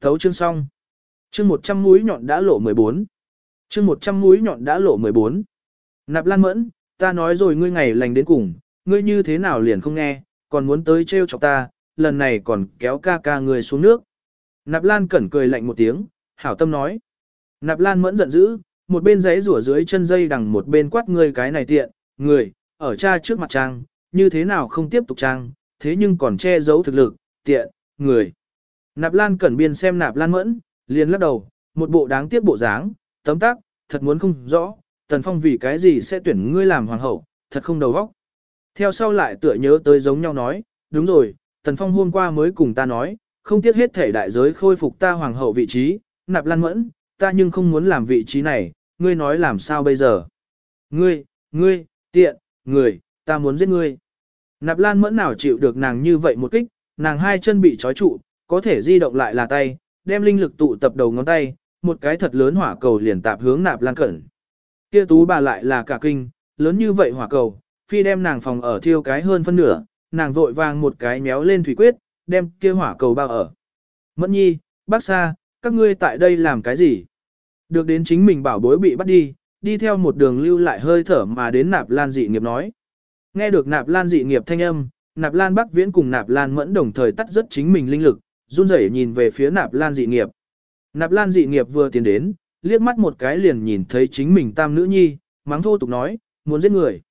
Thấu chương xong. Chương 100 mũi nhọn đã lộ 14. Chương 100 mũi nhọn đã lộ 14. Nạp Lan Mẫn, ta nói rồi ngươi ngày lành đến cùng, ngươi như thế nào liền không nghe, còn muốn tới trêu chọc ta, lần này còn kéo ca ca người xuống nước. Nạp Lan cẩn cười lạnh một tiếng, hảo tâm nói. Nạp Lan Mẫn giận dữ, một bên giấy rủa dưới chân dây đằng một bên quát ngươi cái này tiện, người, ở cha trước mặt trang, như thế nào không tiếp tục trang, thế nhưng còn che giấu thực lực, tiện, người. Nạp Lan cẩn biên xem Nạp Lan Mẫn, liền lắc đầu, một bộ đáng tiếc bộ dáng, tấm tắc, thật muốn không rõ, Tần Phong vì cái gì sẽ tuyển ngươi làm hoàng hậu, thật không đầu óc. Theo sau lại tựa nhớ tới giống nhau nói, đúng rồi, Tần Phong hôm qua mới cùng ta nói, không tiếc hết thể đại giới khôi phục ta hoàng hậu vị trí, nạp lan mẫn, ta nhưng không muốn làm vị trí này, ngươi nói làm sao bây giờ. Ngươi, ngươi, tiện, người, ta muốn giết ngươi. Nạp lan mẫn nào chịu được nàng như vậy một kích, nàng hai chân bị trói trụ, có thể di động lại là tay, đem linh lực tụ tập đầu ngón tay, một cái thật lớn hỏa cầu liền tạp hướng nạp lan cẩn. Kia tú bà lại là cả kinh, lớn như vậy hỏa cầu, phi đem nàng phòng ở thiêu cái hơn phân nửa, nàng vội vàng một cái méo lên thủy quyết, đem kia hỏa cầu bao ở. Mẫn nhi, bác xa, các ngươi tại đây làm cái gì? Được đến chính mình bảo bối bị bắt đi, đi theo một đường lưu lại hơi thở mà đến nạp lan dị nghiệp nói. Nghe được nạp lan dị nghiệp thanh âm, nạp lan bắc viễn cùng nạp lan mẫn đồng thời tắt rất chính mình linh lực, run rẩy nhìn về phía nạp lan dị nghiệp. Nạp lan dị nghiệp vừa tiến đến, liếc mắt một cái liền nhìn thấy chính mình tam nữ nhi, mắng thô tục nói, muốn giết người.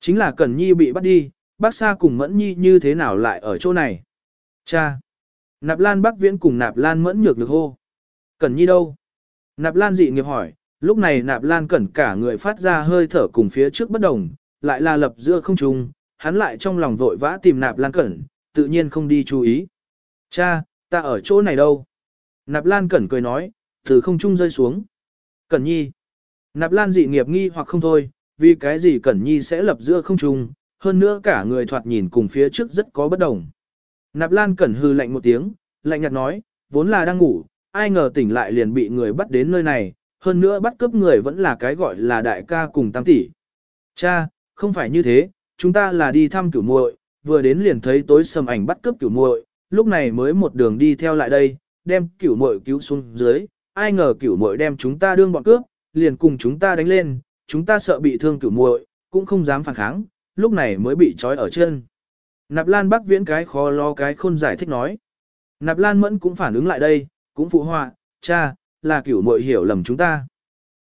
Chính là Cẩn Nhi bị bắt đi, bác Sa cùng Mẫn Nhi như thế nào lại ở chỗ này? Cha! Nạp Lan Bắc Viễn cùng Nạp Lan Mẫn nhược được hô. Cẩn Nhi đâu? Nạp Lan dị nghiệp hỏi, lúc này Nạp Lan Cẩn cả người phát ra hơi thở cùng phía trước bất đồng, lại là lập giữa không trung, hắn lại trong lòng vội vã tìm Nạp Lan Cẩn, tự nhiên không đi chú ý. Cha, ta ở chỗ này đâu? Nạp Lan Cẩn cười nói, từ không trung rơi xuống. Cẩn Nhi. Nạp Lan dị nghiệp nghi hoặc không thôi, vì cái gì Cẩn Nhi sẽ lập giữa không trung, hơn nữa cả người thoạt nhìn cùng phía trước rất có bất đồng. Nạp Lan Cẩn hư lạnh một tiếng, lạnh nhạt nói, vốn là đang ngủ, ai ngờ tỉnh lại liền bị người bắt đến nơi này, hơn nữa bắt cướp người vẫn là cái gọi là đại ca cùng tam tỷ. Cha, không phải như thế, chúng ta là đi thăm cửu muội, vừa đến liền thấy tối sầm ảnh bắt cướp cửu muội, lúc này mới một đường đi theo lại đây, đem cửu muội cứu xuống dưới, ai ngờ cửu muội đem chúng ta đương bọn cướp, liền cùng chúng ta đánh lên, chúng ta sợ bị thương cửu muội, cũng không dám phản kháng, lúc này mới bị trói ở chân. Nạp Lan Bắc Viễn cái khó lo cái khôn giải thích nói. Nạp Lan Mẫn cũng phản ứng lại đây, cũng phụ họa, cha, là cửu muội hiểu lầm chúng ta.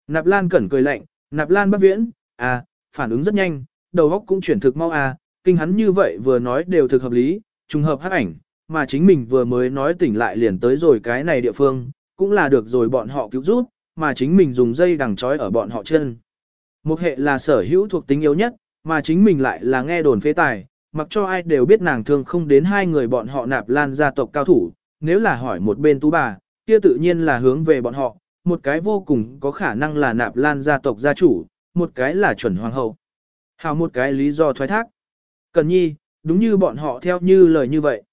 Nạp Lan Cẩn cười lạnh, Nạp Lan Bắc Viễn, à, phản ứng rất nhanh, đầu óc cũng chuyển thực mau à, kinh hắn như vậy vừa nói đều thực hợp lý, trùng hợp hắc ảnh, mà chính mình vừa mới nói tỉnh lại liền tới rồi cái này địa phương, cũng là được rồi bọn họ cứu giúp, mà chính mình dùng dây đằng trói ở bọn họ chân. Một hệ là sở hữu thuộc tính yếu nhất, mà chính mình lại là nghe đồn phế tài, mặc cho ai đều biết nàng thương không đến hai người bọn họ nạp lan gia tộc cao thủ, nếu là hỏi một bên tú bà, kia tự nhiên là hướng về bọn họ, một cái vô cùng có khả năng là nạp lan gia tộc gia chủ, một cái là chuẩn hoàng hậu. Hào một cái lý do thoái thác. Cần nhi, đúng như bọn họ theo như lời như vậy.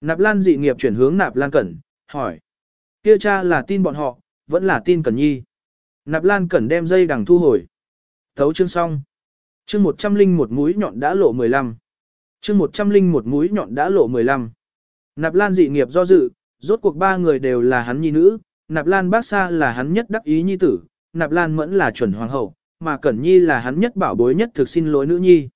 Nạp lan dị nghiệp chuyển hướng nạp lan cẩn, hỏi. Kia cha là tin bọn họ, vẫn là tin Cẩn Nhi. Nạp Lan Cẩn đem dây đằng thu hồi. Thấu chương xong. Chương 101 mũi nhọn đã lộ 15. Chương 101 mũi nhọn đã lộ 15. Nạp Lan dị nghiệp do dự, rốt cuộc ba người đều là hắn nhi nữ, Nạp Lan Bác Sa là hắn nhất đắc ý nhi tử, Nạp Lan Mẫn là chuẩn hoàng hậu, mà Cẩn Nhi là hắn nhất bảo bối nhất thực xin lỗi nữ nhi.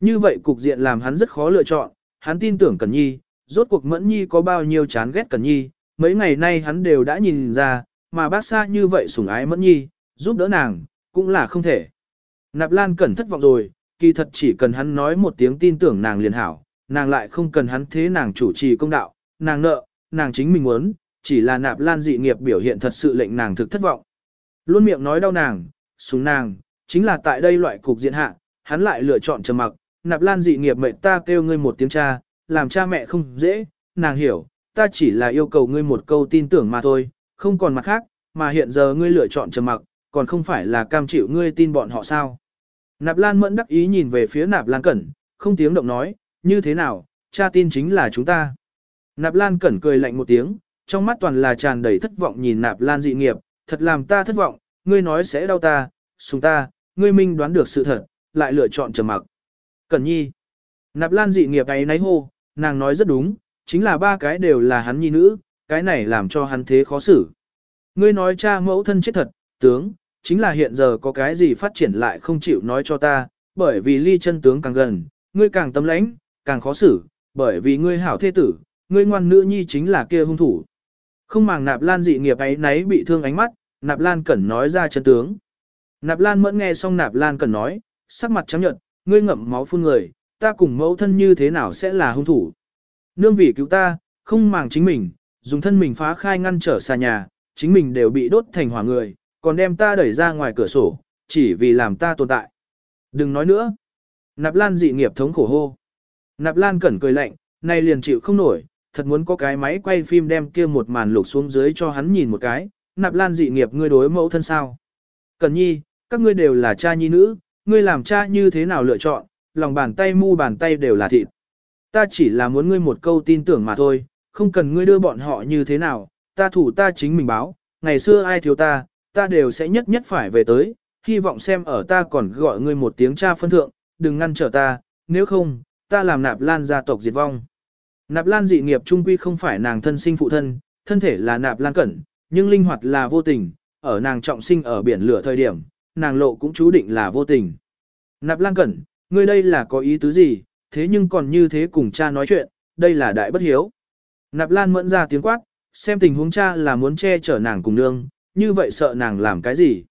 Như vậy cục diện làm hắn rất khó lựa chọn, hắn tin tưởng Cẩn Nhi, rốt cuộc Mẫn Nhi có bao nhiêu chán ghét Cẩn Nhi, mấy ngày nay hắn đều đã nhìn ra, mà bác xa như vậy sủng ái mẫn nhi, giúp đỡ nàng, cũng là không thể. Nạp Lan Cẩn thất vọng rồi, kỳ thật chỉ cần hắn nói một tiếng tin tưởng nàng liền hảo, nàng lại không cần hắn thế nàng chủ trì công đạo, nàng nợ, nàng chính mình muốn, chỉ là Nạp Lan dị nghiệp biểu hiện thật sự lệnh nàng thực thất vọng. Luôn miệng nói đau nàng, súng nàng, chính là tại đây loại cục diện hạ, hắn lại lựa chọn trầm mặc, Nạp Lan dị nghiệp mệnh ta kêu ngươi một tiếng cha, làm cha mẹ không dễ, nàng hiểu, ta chỉ là yêu cầu ngươi một câu tin tưởng mà thôi, không còn mặt khác, mà hiện giờ ngươi lựa chọn trầm mặc, còn không phải là cam chịu ngươi tin bọn họ sao. Nạp Lan mẫn đắc ý nhìn về phía Nạp Lan Cẩn, không tiếng động nói, như thế nào, cha tin chính là chúng ta. Nạp Lan Cẩn cười lạnh một tiếng, trong mắt toàn là tràn đầy thất vọng nhìn Nạp Lan dị nghiệp, thật làm ta thất vọng, ngươi nói sẽ đau ta, sùng ta, ngươi minh đoán được sự thật, lại lựa chọn trầm mặc. Cẩn nhi. Nạp Lan dị nghiệp ấy náy hô, nàng nói rất đúng, chính là ba cái đều là hắn nhi nữ, cái này làm cho hắn thế khó xử. Ngươi nói cha mẫu thân chết thật, tướng, chính là hiện giờ có cái gì phát triển lại không chịu nói cho ta, bởi vì ly chân tướng càng gần, ngươi càng tâm lãnh, càng khó xử, bởi vì ngươi hảo thế tử, ngươi ngoan nữ nhi chính là kia hung thủ. Không màng nạp lan dị nghiệp ấy nấy bị thương ánh mắt, nạp lan cẩn nói ra chân tướng. Nạp lan mẫn nghe xong nạp lan cẩn nói, sắc mặt trắng nhợt, ngươi ngậm máu phun người, ta cùng mẫu thân như thế nào sẽ là hung thủ. Nương vì cứu ta, không màng chính mình, dùng thân mình phá khai ngăn trở xa nhà, chính mình đều bị đốt thành hỏa người, còn đem ta đẩy ra ngoài cửa sổ, chỉ vì làm ta tồn tại. Đừng nói nữa. Nạp Lan dị nghiệp thống khổ hô. Nạp Lan cẩn cười lạnh, nay liền chịu không nổi, thật muốn có cái máy quay phim đem kia một màn lục xuống dưới cho hắn nhìn một cái. Nạp Lan dị nghiệp ngươi đối mẫu thân sao? Cẩn nhi, các ngươi đều là cha nhi nữ, ngươi làm cha như thế nào lựa chọn, lòng bàn tay mu bàn tay đều là thịt. Ta chỉ là muốn ngươi một câu tin tưởng mà thôi, không cần ngươi đưa bọn họ như thế nào, ta thủ ta chính mình báo, ngày xưa ai thiếu ta, ta đều sẽ nhất nhất phải về tới, hy vọng xem ở ta còn gọi ngươi một tiếng cha phân thượng, đừng ngăn trở ta, nếu không, ta làm nạp lan gia tộc diệt vong. Nạp lan dị nghiệp trung quy không phải nàng thân sinh phụ thân, thân thể là nạp lan cẩn, nhưng linh hoạt là vô tình, ở nàng trọng sinh ở biển lửa thời điểm, nàng lộ cũng chú định là vô tình. Nạp lan cẩn, ngươi đây là có ý tứ gì, thế nhưng còn như thế cùng cha nói chuyện, đây là đại bất hiếu. Nạp Lan mẫn ra tiếng quát, xem tình huống cha là muốn che chở nàng cùng nương, như vậy sợ nàng làm cái gì.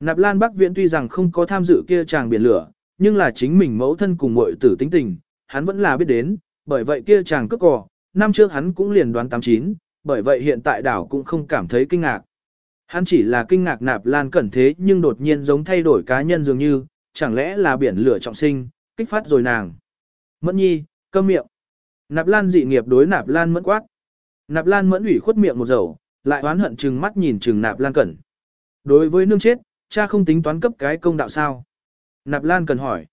Nạp Lan Bắc Viễn tuy rằng không có tham dự kia chàng biển lửa, nhưng là chính mình mẫu thân cùng muội tử tính tình, hắn vẫn là biết đến, bởi vậy kia chàng cướp cỏ năm trước hắn cũng liền đoán 89, bởi vậy hiện tại đảo cũng không cảm thấy kinh ngạc. Hắn chỉ là kinh ngạc Nạp Lan cẩn thế nhưng đột nhiên giống thay đổi cá nhân dường như, chẳng lẽ là biển lửa trọng sinh, kích phát rồi nàng. Mẫn nhi, câm miệng. Nạp Lan dị nghiệp đối Nạp Lan mẫn quát. Nạp Lan mẫn ủy khuất miệng một dầu, lại oán hận chừng mắt nhìn chừng Nạp Lan cẩn. Đối với nương chết, cha không tính toán cấp cái công đạo sao? Nạp Lan cần hỏi.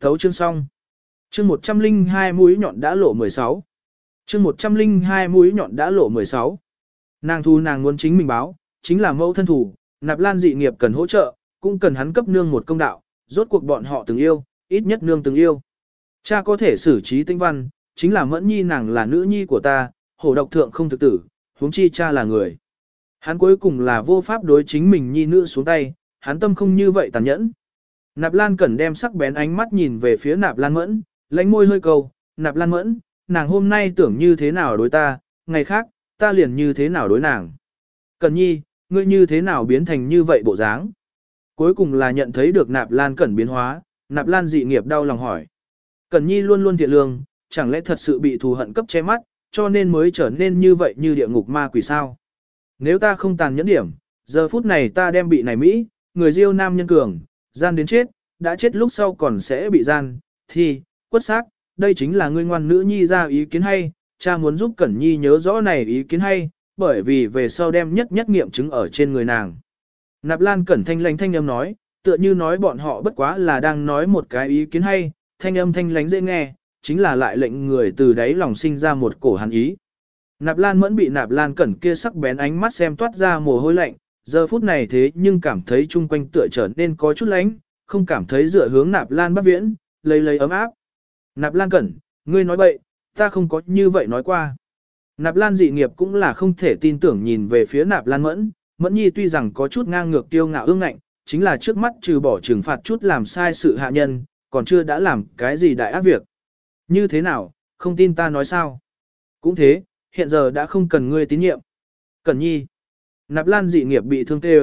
Thấu chương xong. Chương 102 mũi nhọn đã lộ 16 chương 102 mũi nhọn đã lộ 16. Nàng thu nàng muốn chính mình báo, chính là mẫu thân thủ, nạp lan dị nghiệp cần hỗ trợ, cũng cần hắn cấp nương một công đạo, rốt cuộc bọn họ từng yêu, ít nhất nương từng yêu. Cha có thể xử trí tinh văn, chính là mẫn nhi nàng là nữ nhi của ta, hổ độc thượng không thực tử, huống chi cha là người. Hắn cuối cùng là vô pháp đối chính mình nhi nữ xuống tay, hắn tâm không như vậy tàn nhẫn. Nạp Lan Cẩn đem sắc bén ánh mắt nhìn về phía Nạp Lan Mẫn, lãnh môi hơi cầu, Nạp Lan Mẫn, nàng hôm nay tưởng như thế nào đối ta, ngày khác, ta liền như thế nào đối nàng. Cẩn nhi, ngươi như thế nào biến thành như vậy bộ dáng? Cuối cùng là nhận thấy được Nạp Lan Cẩn biến hóa, Nạp Lan dị nghiệp đau lòng hỏi. Cẩn nhi luôn luôn thiện lương, chẳng lẽ thật sự bị thù hận cấp che mắt, cho nên mới trở nên như vậy như địa ngục ma quỷ sao? Nếu ta không tàn nhẫn điểm, giờ phút này ta đem bị này Mỹ, người diêu nam nhân cường, gian đến chết, đã chết lúc sau còn sẽ bị gian, thì, quất xác, đây chính là ngươi ngoan nữ nhi ra ý kiến hay, cha muốn giúp Cẩn Nhi nhớ rõ này ý kiến hay, bởi vì về sau đem nhất nhất nghiệm chứng ở trên người nàng. Nạp Lan Cẩn thanh lãnh thanh âm nói, tựa như nói bọn họ bất quá là đang nói một cái ý kiến hay, thanh âm thanh lãnh dễ nghe, chính là lại lệnh người từ đấy lòng sinh ra một cổ hàn ý. Nạp Lan mẫn bị Nạp Lan Cẩn kia sắc bén ánh mắt xem toát ra mồ hôi lạnh, giờ phút này thế nhưng cảm thấy chung quanh tựa trở nên có chút lánh, không cảm thấy dựa hướng Nạp Lan bắt Viễn, lấy lấy ấm áp. Nạp Lan Cẩn, ngươi nói bậy, ta không có như vậy nói qua. Nạp Lan dị nghiệp cũng là không thể tin tưởng nhìn về phía Nạp Lan Mẫn, Mẫn Nhi tuy rằng có chút ngang ngược tiêu ngạo ương ngạnh, chính là trước mắt trừ bỏ trừng phạt chút làm sai sự hạ nhân, còn chưa đã làm cái gì đại ác việc. Như thế nào, không tin ta nói sao? Cũng thế, hiện giờ đã không cần ngươi tín nhiệm. Cẩn Nhi, Nạp Lan dị nghiệp bị thương tê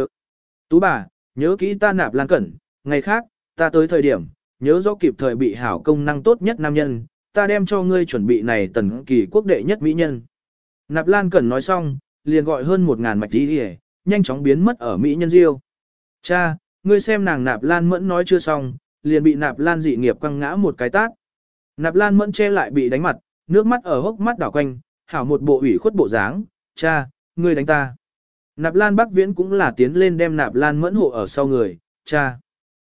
Tú bà, nhớ kỹ ta Nạp Lan Cẩn, ngày khác, ta tới thời điểm, nhớ rõ kịp thời bị hảo công năng tốt nhất nam nhân, ta đem cho ngươi chuẩn bị này tần kỳ quốc đệ nhất mỹ nhân. Nạp Lan Cẩn nói xong, liền gọi hơn một ngàn mạch đi đi nhanh chóng biến mất ở mỹ nhân diêu. Cha, ngươi xem nàng Nạp Lan Mẫn nói chưa xong, liền bị Nạp Lan dị nghiệp quăng ngã một cái tát. Nạp Lan Mẫn che lại bị đánh mặt, nước mắt ở hốc mắt đảo quanh, hảo một bộ ủy khuất bộ dáng, cha, ngươi đánh ta. Nạp Lan Bắc Viễn cũng là tiến lên đem Nạp Lan Mẫn hộ ở sau người, cha.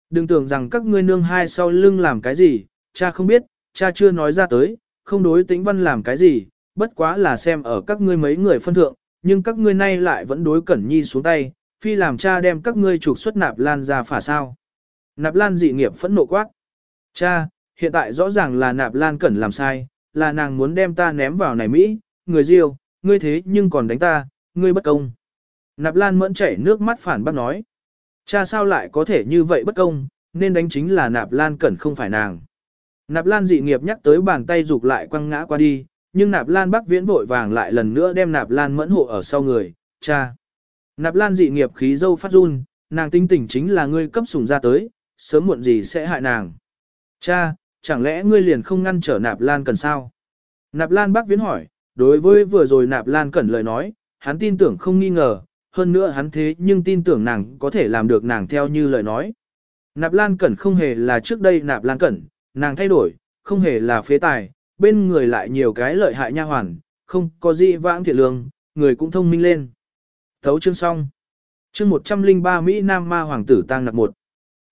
Đừng tưởng rằng các ngươi nương hai sau lưng làm cái gì, cha không biết, cha chưa nói ra tới, không đối tĩnh văn làm cái gì, bất quá là xem ở các ngươi mấy người phân thượng, nhưng các ngươi nay lại vẫn đối cẩn nhi xuống tay, phi làm cha đem các ngươi trục xuất nạp lan ra phả sao. Nạp lan dị nghiệp phẫn nộ quát. Cha, hiện tại rõ ràng là nạp lan cẩn làm sai, là nàng muốn đem ta ném vào này Mỹ, người diêu, ngươi thế nhưng còn đánh ta, ngươi bất công. Nạp lan mẫn chảy nước mắt phản bác nói. Cha sao lại có thể như vậy bất công, nên đánh chính là nạp lan cẩn không phải nàng. Nạp lan dị nghiệp nhắc tới bàn tay rụt lại quăng ngã qua đi, nhưng nạp lan bắc viễn vội vàng lại lần nữa đem nạp lan mẫn hộ ở sau người, cha. Nạp lan dị nghiệp khí dâu phát run, nàng tinh tỉnh chính là ngươi cấp sủng ra tới, sớm muộn gì sẽ hại nàng. Cha, chẳng lẽ ngươi liền không ngăn trở nạp lan cần sao? Nạp lan bắc viễn hỏi, đối với vừa rồi nạp lan cẩn lời nói, hắn tin tưởng không nghi ngờ, hơn nữa hắn thế nhưng tin tưởng nàng có thể làm được nàng theo như lời nói. Nạp Lan Cẩn không hề là trước đây Nạp Lan Cẩn, nàng thay đổi, không hề là phế tài, bên người lại nhiều cái lợi hại nha hoàn, không có gì vãng thiệt lương, người cũng thông minh lên. Thấu chương xong. Chương 103 Mỹ Nam Ma Hoàng tử tăng nặc một.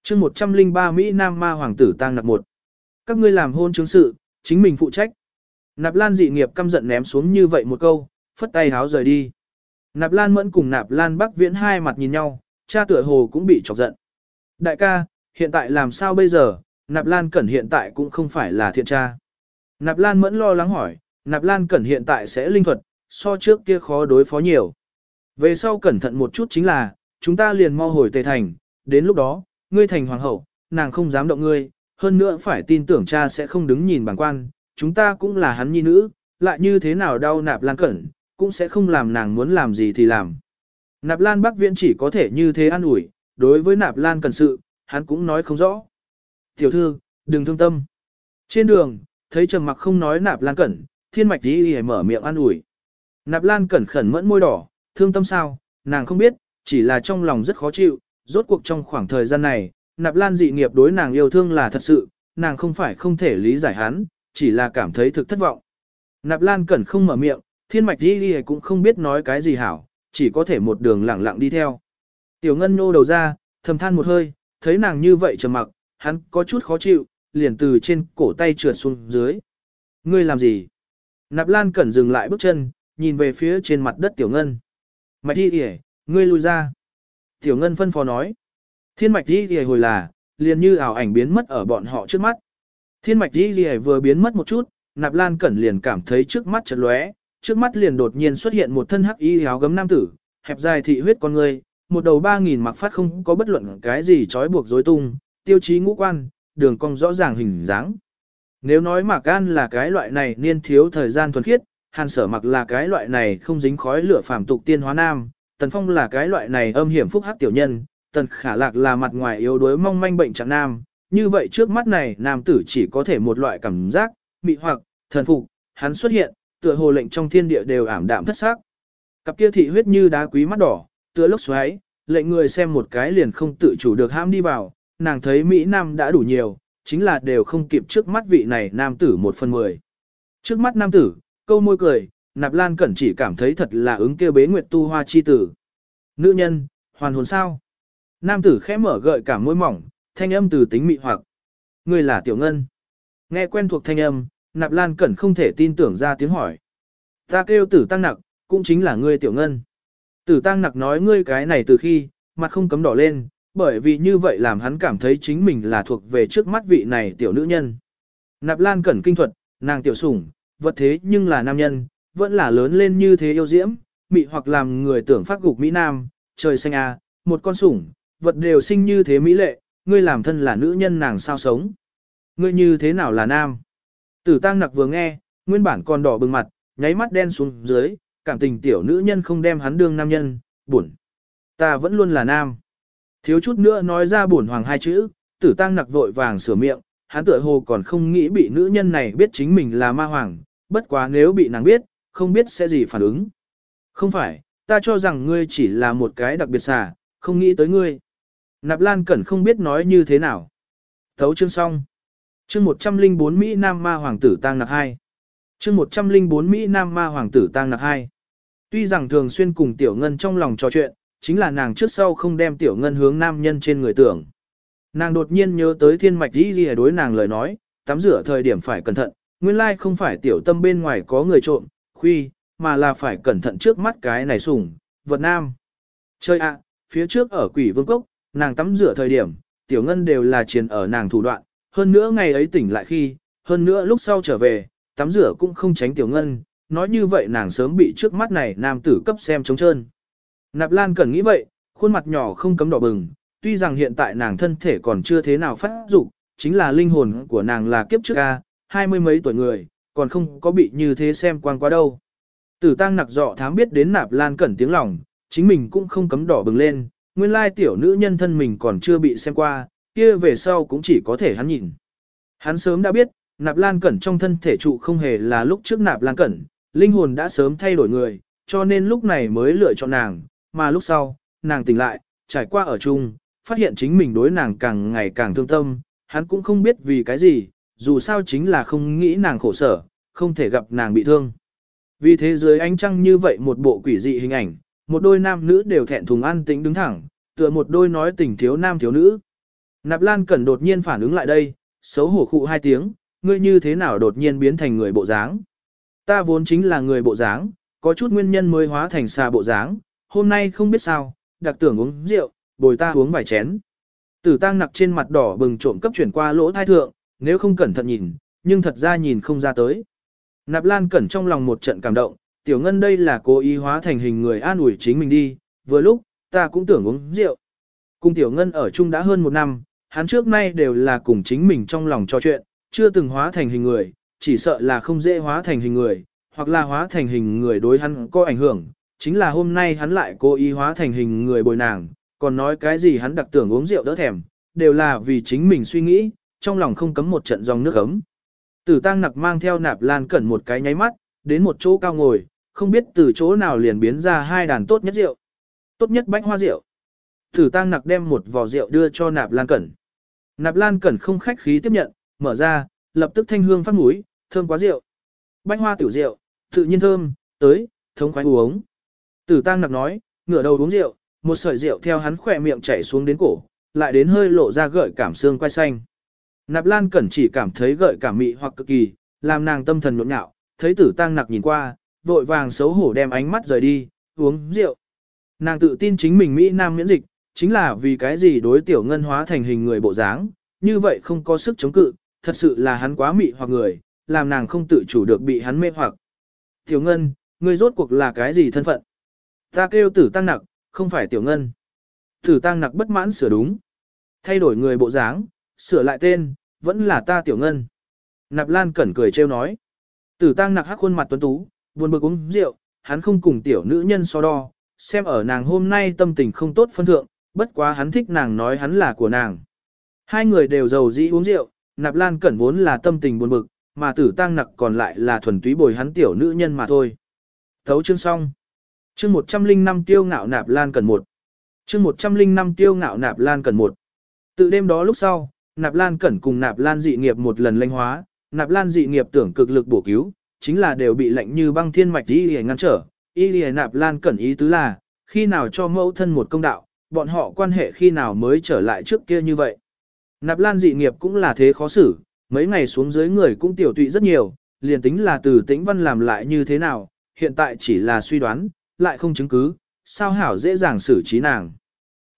Chương 103 Mỹ Nam Ma Hoàng tử tăng nặc một. Các ngươi làm hôn chứng sự, chính mình phụ trách. Nạp Lan dị nghiệp căm giận ném xuống như vậy một câu, phất tay háo rời đi. Nạp Lan Mẫn cùng Nạp Lan Bắc Viễn hai mặt nhìn nhau, cha tựa hồ cũng bị chọc giận. Đại ca, hiện tại làm sao bây giờ, Nạp Lan Cẩn hiện tại cũng không phải là thiện cha. Nạp Lan Mẫn lo lắng hỏi, Nạp Lan Cẩn hiện tại sẽ linh thuật, so trước kia khó đối phó nhiều. Về sau cẩn thận một chút chính là, chúng ta liền mau hồi Tề Thành, đến lúc đó, ngươi thành hoàng hậu, nàng không dám động ngươi, hơn nữa phải tin tưởng cha sẽ không đứng nhìn bằng quan, chúng ta cũng là hắn nhi nữ, lại như thế nào đau Nạp Lan Cẩn, cũng sẽ không làm nàng muốn làm gì thì làm. Nạp Lan Bắc Viễn chỉ có thể như thế an ủi, đối với Nạp Lan cần sự, hắn cũng nói không rõ. Tiểu thư, đừng thương tâm. Trên đường, thấy trầm mặc không nói Nạp Lan Cẩn, thiên mạch đi hề mở miệng an ủi. Nạp Lan Cẩn khẩn mẫn môi đỏ, thương tâm sao, nàng không biết, chỉ là trong lòng rất khó chịu, rốt cuộc trong khoảng thời gian này, Nạp Lan dị nghiệp đối nàng yêu thương là thật sự, nàng không phải không thể lý giải hắn, chỉ là cảm thấy thực thất vọng. Nạp Lan Cẩn không mở miệng, thiên mạch đi đi cũng không biết nói cái gì hảo, chỉ có thể một đường lẳng lặng đi theo. Tiểu ngân nô đầu ra, thầm than một hơi, thấy nàng như vậy trầm mặc, hắn có chút khó chịu, liền từ trên cổ tay trượt xuống dưới. Ngươi làm gì? Nạp Lan Cẩn dừng lại bước chân, nhìn về phía trên mặt đất Tiểu Ngân. Mạch đi đi ngươi lui ra. Tiểu Ngân phân phó nói. Thiên mạch đi đi hồi là, liền như ảo ảnh biến mất ở bọn họ trước mắt. Thiên mạch đi đi vừa biến mất một chút, Nạp Lan Cẩn liền cảm thấy trước mắt chật lóe, trước mắt liền đột nhiên xuất hiện một thân hắc y áo gấm nam tử, hẹp dài thị huyết con người, một đầu ba nghìn mặc phát không có bất luận cái gì trói buộc rối tung, tiêu chí ngũ quan, đường cong rõ ràng hình dáng. Nếu nói Mạc An là cái loại này niên thiếu thời gian thuần khiết, Hàn Sở Mặc là cái loại này không dính khói lửa phàm tục tiên hóa nam, Tần Phong là cái loại này âm hiểm phúc hắc tiểu nhân, Tần Khả Lạc là mặt ngoài yếu đuối mong manh bệnh trạng nam, như vậy trước mắt này nam tử chỉ có thể một loại cảm giác, mị hoặc, thần phục, hắn xuất hiện, tựa hồ lệnh trong thiên địa đều ảm đạm thất sắc. Cặp kia thị huyết như đá quý mắt đỏ, tựa lốc xoáy, lệnh người xem một cái liền không tự chủ được ham đi vào, nàng thấy Mỹ Nam đã đủ nhiều, chính là đều không kịp trước mắt vị này nam tử một phần mười. Trước mắt nam tử, câu môi cười, nạp lan cẩn chỉ cảm thấy thật là ứng kêu bế nguyệt tu hoa chi tử. Nữ nhân, hoàn hồn sao? Nam tử khẽ mở gợi cả môi mỏng, thanh âm từ tính mị hoặc. Người là tiểu ngân. Nghe quen thuộc thanh âm, nạp lan cẩn không thể tin tưởng ra tiếng hỏi. Ta kêu tử tăng nặc, cũng chính là ngươi tiểu ngân. Tử tăng nặc nói ngươi cái này từ khi, mặt không cấm đỏ lên, bởi vì như vậy làm hắn cảm thấy chính mình là thuộc về trước mắt vị này tiểu nữ nhân. Nạp lan cẩn kinh thuật, nàng tiểu sủng, vật thế nhưng là nam nhân, vẫn là lớn lên như thế yêu diễm, mị hoặc làm người tưởng phát gục Mỹ Nam, trời xanh à, một con sủng, vật đều sinh như thế Mỹ lệ, ngươi làm thân là nữ nhân nàng sao sống. Ngươi như thế nào là nam? Tử tăng nặc vừa nghe, nguyên bản còn đỏ bừng mặt, nháy mắt đen xuống dưới, cảm tình tiểu nữ nhân không đem hắn đương nam nhân, buồn. Ta vẫn luôn là nam. Thiếu chút nữa nói ra buồn hoàng hai chữ, tử tăng nặc vội vàng sửa miệng, hắn tựa hồ còn không nghĩ bị nữ nhân này biết chính mình là ma hoàng, bất quá nếu bị nàng biết, không biết sẽ gì phản ứng. Không phải, ta cho rằng ngươi chỉ là một cái đặc biệt xà, không nghĩ tới ngươi. Nạp Lan Cẩn không biết nói như thế nào. Thấu chương xong. Chương 104 Mỹ Nam Ma Hoàng tử Tăng Nặc 2. Chương 104 Mỹ Nam Ma Hoàng tử Tăng Nặc 2. Tuy rằng thường xuyên cùng Tiểu Ngân trong lòng trò chuyện, chính là nàng trước sau không đem Tiểu Ngân hướng nam nhân trên người tưởng. Nàng đột nhiên nhớ tới thiên mạch đi ghi đối nàng lời nói, tắm rửa thời điểm phải cẩn thận, nguyên lai không phải Tiểu Tâm bên ngoài có người trộm, khuy, mà là phải cẩn thận trước mắt cái này sủng, vật nam. Chơi ạ, phía trước ở quỷ vương cốc, nàng tắm rửa thời điểm, Tiểu Ngân đều là chiến ở nàng thủ đoạn, hơn nữa ngày ấy tỉnh lại khi, hơn nữa lúc sau trở về, tắm rửa cũng không tránh tiểu ngân, nói như vậy nàng sớm bị trước mắt này nam tử cấp xem trống trơn. Nạp Lan cần nghĩ vậy, khuôn mặt nhỏ không cấm đỏ bừng, tuy rằng hiện tại nàng thân thể còn chưa thế nào phát dục, chính là linh hồn của nàng là kiếp trước a, hai mươi mấy tuổi người, còn không có bị như thế xem quan quá đâu. Tử tăng nặc dọ thám biết đến Nạp Lan cẩn tiếng lòng, chính mình cũng không cấm đỏ bừng lên, nguyên lai tiểu nữ nhân thân mình còn chưa bị xem qua, kia về sau cũng chỉ có thể hắn nhìn. Hắn sớm đã biết, nạp lan cẩn trong thân thể trụ không hề là lúc trước nạp lan cẩn, linh hồn đã sớm thay đổi người, cho nên lúc này mới lựa chọn nàng, mà lúc sau, nàng tỉnh lại, trải qua ở chung, phát hiện chính mình đối nàng càng ngày càng thương tâm, hắn cũng không biết vì cái gì, dù sao chính là không nghĩ nàng khổ sở, không thể gặp nàng bị thương. Vì thế giới ánh trăng như vậy một bộ quỷ dị hình ảnh, một đôi nam nữ đều thẹn thùng an tĩnh đứng thẳng, tựa một đôi nói tình thiếu nam thiếu nữ. Nạp Lan Cẩn đột nhiên phản ứng lại đây, xấu hổ khụ hai tiếng, ngươi như thế nào đột nhiên biến thành người bộ dáng. Ta vốn chính là người bộ dáng, có chút nguyên nhân mới hóa thành xà bộ dáng, hôm nay không biết sao, đặc tưởng uống rượu, bồi ta uống vài chén. Tử tăng nặc trên mặt đỏ bừng trộm cấp chuyển qua lỗ thai thượng, nếu không cẩn thận nhìn, nhưng thật ra nhìn không ra tới. Nạp Lan Cẩn trong lòng một trận cảm động, tiểu ngân đây là cố ý hóa thành hình người an ủi chính mình đi, vừa lúc, ta cũng tưởng uống rượu. Cùng tiểu ngân ở chung đã hơn một năm, hắn trước nay đều là cùng chính mình trong lòng trò chuyện, chưa từng hóa thành hình người, chỉ sợ là không dễ hóa thành hình người, hoặc là hóa thành hình người đối hắn có ảnh hưởng, chính là hôm nay hắn lại cố ý hóa thành hình người bồi nàng, còn nói cái gì hắn đặc tưởng uống rượu đỡ thèm, đều là vì chính mình suy nghĩ, trong lòng không cấm một trận dòng nước ấm. Tử tăng nặc mang theo nạp lan cẩn một cái nháy mắt, đến một chỗ cao ngồi, không biết từ chỗ nào liền biến ra hai đàn tốt nhất rượu. Tốt nhất bách hoa rượu. Tử tăng nặc đem một vò rượu đưa cho nạp lan cẩn. Nạp Lan Cẩn không khách khí tiếp nhận, mở ra, lập tức thanh hương phát mũi, thơm quá rượu. Bánh hoa tiểu rượu, tự nhiên thơm, tới, thống khoái uống. Tử Tăng nặc nói, ngửa đầu uống rượu, một sợi rượu theo hắn khỏe miệng chảy xuống đến cổ, lại đến hơi lộ ra gợi cảm xương quay xanh. Nạp Lan Cẩn chỉ cảm thấy gợi cảm mị hoặc cực kỳ, làm nàng tâm thần nhộn nhạo, thấy tử tăng nặc nhìn qua, vội vàng xấu hổ đem ánh mắt rời đi, uống rượu. Nàng tự tin chính mình Mỹ Nam miễn dịch, chính là vì cái gì đối tiểu ngân hóa thành hình người bộ dáng, như vậy không có sức chống cự, thật sự là hắn quá mị hoặc người, làm nàng không tự chủ được bị hắn mê hoặc. Tiểu ngân, ngươi rốt cuộc là cái gì thân phận? Ta kêu tử tăng nặc, không phải tiểu ngân. Tử tăng nặc bất mãn sửa đúng. Thay đổi người bộ dáng, sửa lại tên, vẫn là ta tiểu ngân. Nạp Lan cẩn cười trêu nói. Tử tăng nặc hắc khuôn mặt tuấn tú, buồn bực uống rượu, hắn không cùng tiểu nữ nhân so đo, xem ở nàng hôm nay tâm tình không tốt phân thượng, bất quá hắn thích nàng nói hắn là của nàng. Hai người đều giàu dĩ uống rượu, Nạp Lan cẩn vốn là tâm tình buồn bực, mà tử tăng nặc còn lại là thuần túy bồi hắn tiểu nữ nhân mà thôi. Thấu chương xong. Chương 105 tiêu ngạo Nạp Lan cẩn một. Chương 105 tiêu ngạo Nạp Lan cẩn một. Từ đêm đó lúc sau, Nạp Lan cẩn cùng Nạp Lan dị nghiệp một lần lanh hóa, Nạp Lan dị nghiệp tưởng cực lực bổ cứu, chính là đều bị lệnh như băng thiên mạch y lìa ngăn trở. Y lìa Nạp Lan cẩn ý tứ là, khi nào cho mẫu thân một công đạo, bọn họ quan hệ khi nào mới trở lại trước kia như vậy. Nạp Lan dị nghiệp cũng là thế khó xử, mấy ngày xuống dưới người cũng tiểu tụy rất nhiều, liền tính là từ tĩnh văn làm lại như thế nào, hiện tại chỉ là suy đoán, lại không chứng cứ, sao hảo dễ dàng xử trí nàng.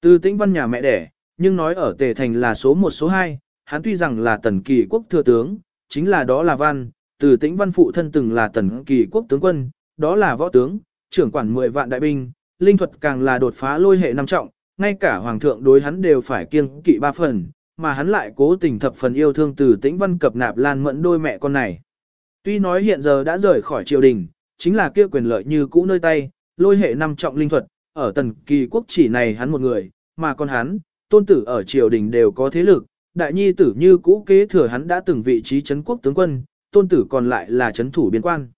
Từ tĩnh văn nhà mẹ đẻ, nhưng nói ở tề thành là số 1 số 2, hắn tuy rằng là tần kỳ quốc thừa tướng, chính là đó là văn, từ tĩnh văn phụ thân từng là tần kỳ quốc tướng quân, đó là võ tướng, trưởng quản 10 vạn đại binh, linh thuật càng là đột phá lôi hệ năm trọng, ngay cả hoàng thượng đối hắn đều phải kiêng kỵ ba phần, mà hắn lại cố tình thập phần yêu thương từ tĩnh văn cập nạp lan mẫn đôi mẹ con này. Tuy nói hiện giờ đã rời khỏi triều đình, chính là kia quyền lợi như cũ nơi tay, lôi hệ năm trọng linh thuật, ở tần kỳ quốc chỉ này hắn một người, mà con hắn, tôn tử ở triều đình đều có thế lực, đại nhi tử như cũ kế thừa hắn đã từng vị trí chấn quốc tướng quân, tôn tử còn lại là chấn thủ biên quan.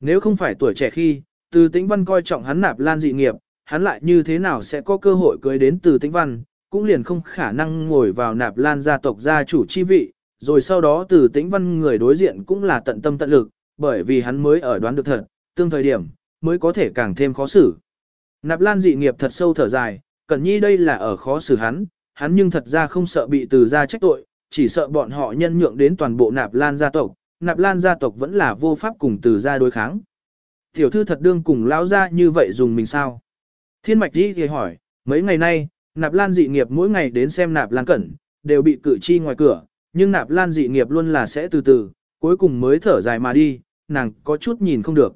Nếu không phải tuổi trẻ khi, từ tĩnh văn coi trọng hắn nạp lan dị nghiệp, hắn lại như thế nào sẽ có cơ hội cưới đến từ tĩnh văn, cũng liền không khả năng ngồi vào nạp lan gia tộc gia chủ chi vị, rồi sau đó từ tĩnh văn người đối diện cũng là tận tâm tận lực, bởi vì hắn mới ở đoán được thật, tương thời điểm, mới có thể càng thêm khó xử. Nạp lan dị nghiệp thật sâu thở dài, cẩn nhi đây là ở khó xử hắn, hắn nhưng thật ra không sợ bị từ gia trách tội, chỉ sợ bọn họ nhân nhượng đến toàn bộ nạp lan gia tộc, nạp lan gia tộc vẫn là vô pháp cùng từ gia đối kháng. Tiểu thư thật đương cùng lão gia như vậy dùng mình sao? Thiên mạch đi thì hỏi, mấy ngày nay, nạp lan dị nghiệp mỗi ngày đến xem nạp lan cẩn, đều bị cử chi ngoài cửa, nhưng nạp lan dị nghiệp luôn là sẽ từ từ, cuối cùng mới thở dài mà đi, nàng có chút nhìn không được.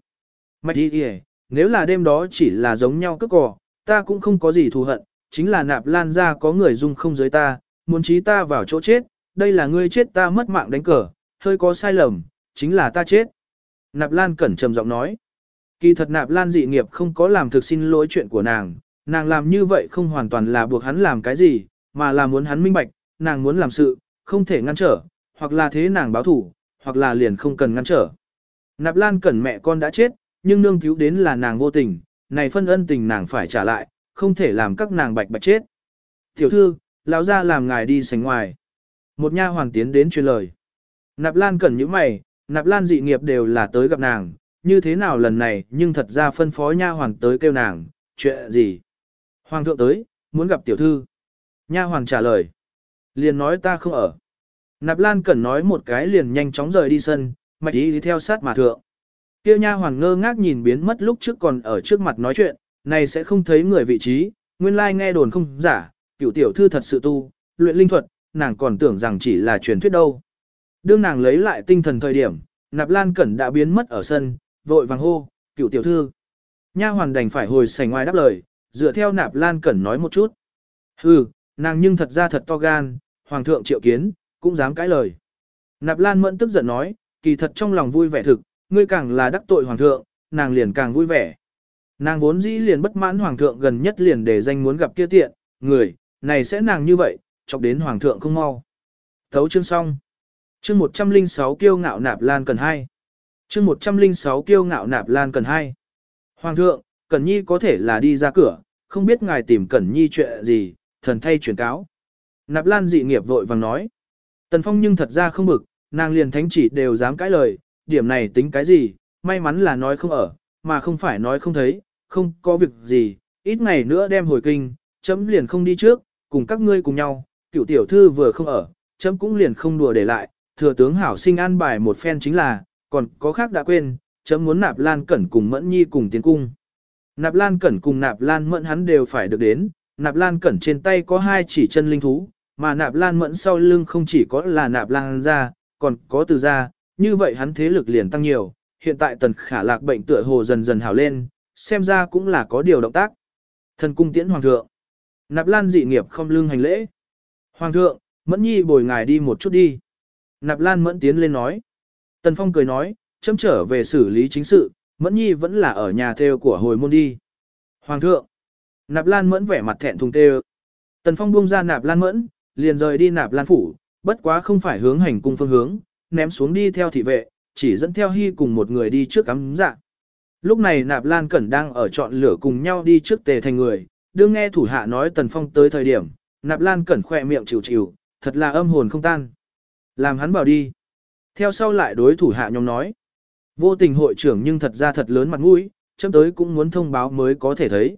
Mạch đi thì nếu là đêm đó chỉ là giống nhau cướp cò, ta cũng không có gì thù hận, chính là nạp lan ra có người dung không giới ta, muốn trí ta vào chỗ chết, đây là ngươi chết ta mất mạng đánh cờ, hơi có sai lầm, chính là ta chết. Nạp lan cẩn trầm giọng nói. Kỳ thật nạp lan dị nghiệp không có làm thực xin lỗi chuyện của nàng, nàng làm như vậy không hoàn toàn là buộc hắn làm cái gì, mà là muốn hắn minh bạch, nàng muốn làm sự, không thể ngăn trở, hoặc là thế nàng báo thủ, hoặc là liền không cần ngăn trở. Nạp lan cẩn mẹ con đã chết, nhưng nương cứu đến là nàng vô tình, này phân ân tình nàng phải trả lại, không thể làm các nàng bạch bạch chết. Tiểu thư, lão ra làm ngài đi sánh ngoài. Một nha hoàng tiến đến truyền lời. Nạp lan cẩn những mày, nạp lan dị nghiệp đều là tới gặp nàng, như thế nào lần này nhưng thật ra phân phó nha hoàng tới kêu nàng, chuyện gì? Hoàng thượng tới, muốn gặp tiểu thư. Nha hoàng trả lời. Liền nói ta không ở. Nạp Lan Cẩn nói một cái liền nhanh chóng rời đi sân, mạch ý đi theo sát mà thượng. kêu nha hoàng ngơ ngác nhìn biến mất lúc trước còn ở trước mặt nói chuyện, này sẽ không thấy người vị trí, nguyên lai nghe đồn không giả, cựu tiểu thư thật sự tu, luyện linh thuật, nàng còn tưởng rằng chỉ là truyền thuyết đâu. Đương nàng lấy lại tinh thần thời điểm, Nạp Lan Cẩn đã biến mất ở sân, vội vàng hô, cựu tiểu thư. Nha hoàn đành phải hồi sảnh ngoài đáp lời, dựa theo nạp lan cẩn nói một chút. Hừ, nàng nhưng thật ra thật to gan, hoàng thượng triệu kiến, cũng dám cãi lời. Nạp lan mẫn tức giận nói, kỳ thật trong lòng vui vẻ thực, ngươi càng là đắc tội hoàng thượng, nàng liền càng vui vẻ. Nàng vốn dĩ liền bất mãn hoàng thượng gần nhất liền để danh muốn gặp kia tiện, người, này sẽ nàng như vậy, chọc đến hoàng thượng không mau. Thấu chương xong. Chương 106 kiêu ngạo nạp lan cần hai chương 106 kiêu ngạo nạp lan cần hai. Hoàng thượng, Cẩn Nhi có thể là đi ra cửa, không biết ngài tìm Cẩn Nhi chuyện gì, thần thay truyền cáo. Nạp lan dị nghiệp vội vàng nói. Tần Phong nhưng thật ra không bực, nàng liền thánh chỉ đều dám cãi lời, điểm này tính cái gì, may mắn là nói không ở, mà không phải nói không thấy, không có việc gì, ít ngày nữa đem hồi kinh, chấm liền không đi trước, cùng các ngươi cùng nhau, cựu tiểu thư vừa không ở, chấm cũng liền không đùa để lại, thừa tướng hảo sinh an bài một phen chính là, còn có khác đã quên, chấm muốn nạp lan cẩn cùng mẫn nhi cùng tiến cung. Nạp lan cẩn cùng nạp lan mẫn hắn đều phải được đến, nạp lan cẩn trên tay có hai chỉ chân linh thú, mà nạp lan mẫn sau lưng không chỉ có là nạp lan ra, còn có từ ra, như vậy hắn thế lực liền tăng nhiều, hiện tại tần khả lạc bệnh tựa hồ dần dần hảo lên, xem ra cũng là có điều động tác. Thần cung tiễn hoàng thượng. Nạp lan dị nghiệp không lưng hành lễ. Hoàng thượng, mẫn nhi bồi ngài đi một chút đi. Nạp lan mẫn tiến lên nói. Tần phong cười nói, chấm trở về xử lý chính sự, mẫn nhi vẫn là ở nhà theo của hồi môn đi. Hoàng thượng. Nạp lan mẫn vẻ mặt thẹn thùng tê Tần phong buông ra nạp lan mẫn, liền rời đi nạp lan phủ, bất quá không phải hướng hành cung phương hướng, ném xuống đi theo thị vệ, chỉ dẫn theo hy cùng một người đi trước cắm dạ. Lúc này nạp lan cẩn đang ở chọn lửa cùng nhau đi trước tề thành người, đương nghe thủ hạ nói tần phong tới thời điểm, nạp lan cẩn khỏe miệng chịu chịu, thật là âm hồn không tan. Làm hắn bảo đi. Theo sau lại đối thủ hạ nhóm nói. Vô tình hội trưởng nhưng thật ra thật lớn mặt mũi, chấm tới cũng muốn thông báo mới có thể thấy.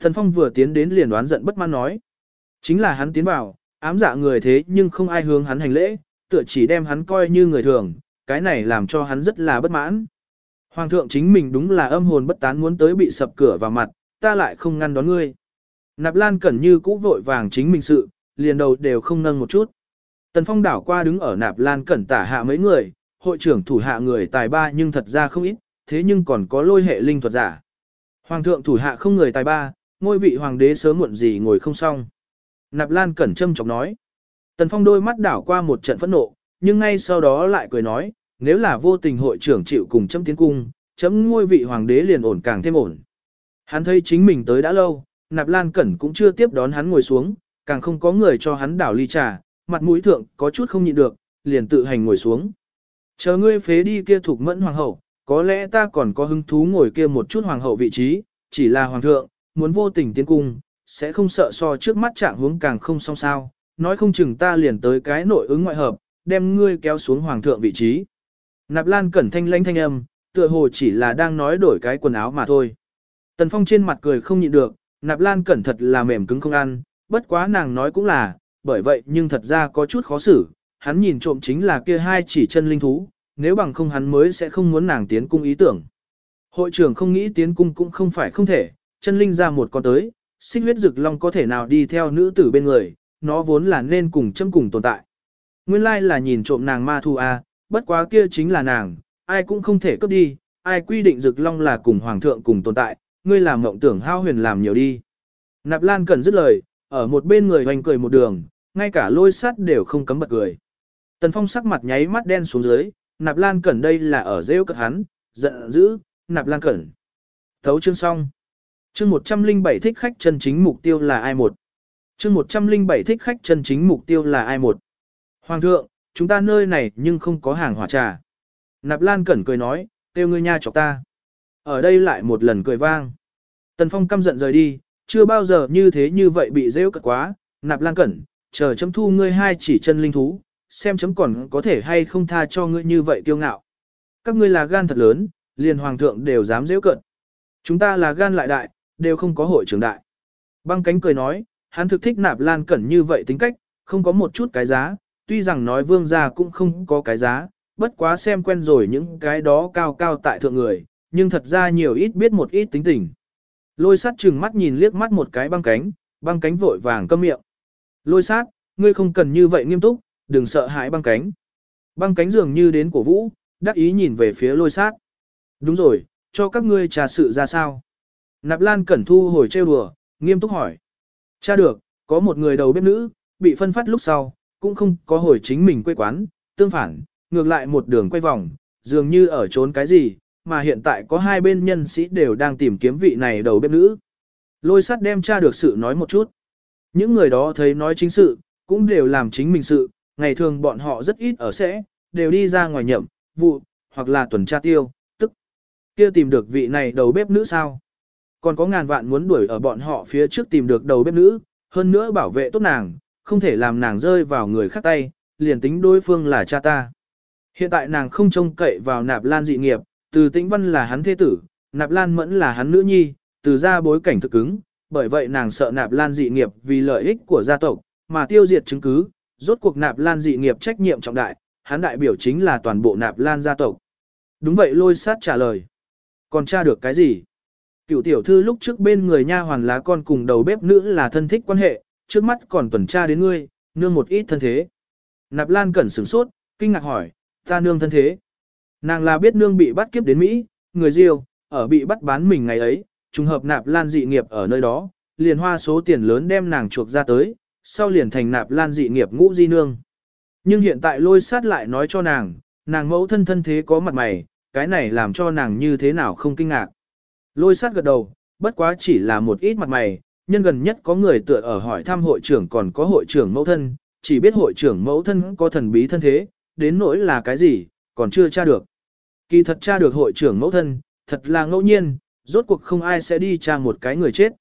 thần phong vừa tiến đến liền đoán giận bất mãn nói. Chính là hắn tiến vào, ám dạ người thế nhưng không ai hướng hắn hành lễ, tựa chỉ đem hắn coi như người thường, cái này làm cho hắn rất là bất mãn. Hoàng thượng chính mình đúng là âm hồn bất tán muốn tới bị sập cửa vào mặt, ta lại không ngăn đón ngươi. Nạp Lan Cẩn như cũ vội vàng chính mình sự, liền đầu đều không nâng một chút. Tần Phong đảo qua đứng ở Nạp Lan Cẩn tả hạ mấy người, hội trưởng thủ hạ người tài ba nhưng thật ra không ít, thế nhưng còn có lôi hệ linh thuật giả. Hoàng thượng thủ hạ không người tài ba, ngôi vị hoàng đế sớm muộn gì ngồi không xong. Nạp Lan Cẩn châm chọc nói. Tần Phong đôi mắt đảo qua một trận phẫn nộ, nhưng ngay sau đó lại cười nói, nếu là vô tình hội trưởng chịu cùng chấm tiến cung, chấm ngôi vị hoàng đế liền ổn càng thêm ổn. Hắn thấy chính mình tới đã lâu, Nạp Lan Cẩn cũng chưa tiếp đón hắn ngồi xuống, càng không có người cho hắn đảo ly trà, mặt mũi thượng có chút không nhịn được, liền tự hành ngồi xuống. Chờ ngươi phế đi kia thuộc mẫn hoàng hậu, có lẽ ta còn có hứng thú ngồi kia một chút hoàng hậu vị trí, chỉ là hoàng thượng, muốn vô tình tiến cung, sẽ không sợ so trước mắt trạng hướng càng không song sao, nói không chừng ta liền tới cái nội ứng ngoại hợp, đem ngươi kéo xuống hoàng thượng vị trí. Nạp Lan cẩn thanh lãnh thanh âm, tựa hồ chỉ là đang nói đổi cái quần áo mà thôi. Tần Phong trên mặt cười không nhịn được, Nạp Lan cẩn thật là mềm cứng không ăn, bất quá nàng nói cũng là, bởi vậy nhưng thật ra có chút khó xử, hắn nhìn trộm chính là kia hai chỉ chân linh thú, nếu bằng không hắn mới sẽ không muốn nàng tiến cung ý tưởng. Hội trưởng không nghĩ tiến cung cũng không phải không thể, chân linh ra một con tới, sinh huyết rực long có thể nào đi theo nữ tử bên người, nó vốn là nên cùng châm cùng tồn tại. Nguyên lai là nhìn trộm nàng ma thu a, bất quá kia chính là nàng, ai cũng không thể cướp đi, ai quy định rực long là cùng hoàng thượng cùng tồn tại, ngươi làm mộng tưởng hao huyền làm nhiều đi. Nạp Lan cần dứt lời, ở một bên người hoành cười một đường, ngay cả lôi sắt đều không cấm bật cười. Tần Phong sắc mặt nháy mắt đen xuống dưới, Nạp Lan Cẩn đây là ở rêu cất hắn, giận dữ, Nạp Lan Cẩn. Thấu chương xong. Chương 107 thích khách chân chính mục tiêu là ai một? Chương 107 thích khách chân chính mục tiêu là ai một? Hoàng thượng, chúng ta nơi này nhưng không có hàng hỏa trà. Nạp Lan Cẩn cười nói, kêu ngươi nha chọc ta. Ở đây lại một lần cười vang. Tần Phong căm giận rời đi, chưa bao giờ như thế như vậy bị rêu cật quá. Nạp Lan Cẩn, chờ chấm thu ngươi hai chỉ chân linh thú, xem chấm còn có thể hay không tha cho ngươi như vậy kiêu ngạo. Các ngươi là gan thật lớn, liền hoàng thượng đều dám dễ cận. Chúng ta là gan lại đại, đều không có hội trưởng đại. Băng cánh cười nói, hắn thực thích nạp lan cẩn như vậy tính cách, không có một chút cái giá, tuy rằng nói vương gia cũng không có cái giá, bất quá xem quen rồi những cái đó cao cao tại thượng người, nhưng thật ra nhiều ít biết một ít tính tình. Lôi sắt chừng mắt nhìn liếc mắt một cái băng cánh, băng cánh vội vàng câm miệng. Lôi sát, ngươi không cần như vậy nghiêm túc, đừng sợ hãi băng cánh. Băng cánh dường như đến cổ vũ, đắc ý nhìn về phía lôi sát. Đúng rồi, cho các ngươi trà sự ra sao? Nạp Lan Cẩn Thu hồi trêu đùa, nghiêm túc hỏi. Cha được, có một người đầu bếp nữ, bị phân phát lúc sau, cũng không có hồi chính mình quê quán, tương phản, ngược lại một đường quay vòng, dường như ở trốn cái gì, mà hiện tại có hai bên nhân sĩ đều đang tìm kiếm vị này đầu bếp nữ. Lôi sắt đem cha được sự nói một chút. Những người đó thấy nói chính sự, cũng đều làm chính mình sự, ngày thường bọn họ rất ít ở sẽ, đều đi ra ngoài nhậm, vụ, hoặc là tuần tra tiêu, tức kia tìm được vị này đầu bếp nữ sao. Còn có ngàn vạn muốn đuổi ở bọn họ phía trước tìm được đầu bếp nữ, hơn nữa bảo vệ tốt nàng, không thể làm nàng rơi vào người khác tay, liền tính đối phương là cha ta. Hiện tại nàng không trông cậy vào nạp lan dị nghiệp, từ tĩnh văn là hắn thế tử, nạp lan mẫn là hắn nữ nhi, từ ra bối cảnh thực cứng, bởi vậy nàng sợ nạp lan dị nghiệp vì lợi ích của gia tộc, mà tiêu diệt chứng cứ, rốt cuộc nạp lan dị nghiệp trách nhiệm trọng đại, hắn đại biểu chính là toàn bộ nạp lan gia tộc. Đúng vậy lôi sát trả lời. Còn tra được cái gì? Cựu tiểu thư lúc trước bên người nha hoàn lá con cùng đầu bếp nữ là thân thích quan hệ, trước mắt còn tuần tra đến ngươi, nương một ít thân thế. Nạp Lan cẩn sửng sốt, kinh ngạc hỏi, ta nương thân thế. Nàng là biết nương bị bắt kiếp đến Mỹ, người Diêu, ở bị bắt bán mình ngày ấy, trùng hợp Nạp Lan dị nghiệp ở nơi đó, liền hoa số tiền lớn đem nàng chuộc ra tới, sau liền thành Nạp Lan dị nghiệp ngũ di nương. Nhưng hiện tại lôi sát lại nói cho nàng, nàng mẫu thân thân thế có mặt mày, cái này làm cho nàng như thế nào không kinh ngạc. Lôi sát gật đầu, bất quá chỉ là một ít mặt mày, nhân gần nhất có người tựa ở hỏi thăm hội trưởng còn có hội trưởng mẫu thân, chỉ biết hội trưởng mẫu thân có thần bí thân thế, đến nỗi là cái gì, còn chưa tra được. Kỳ thật tra được hội trưởng mẫu thân, thật là ngẫu nhiên, rốt cuộc không ai sẽ đi tra một cái người chết.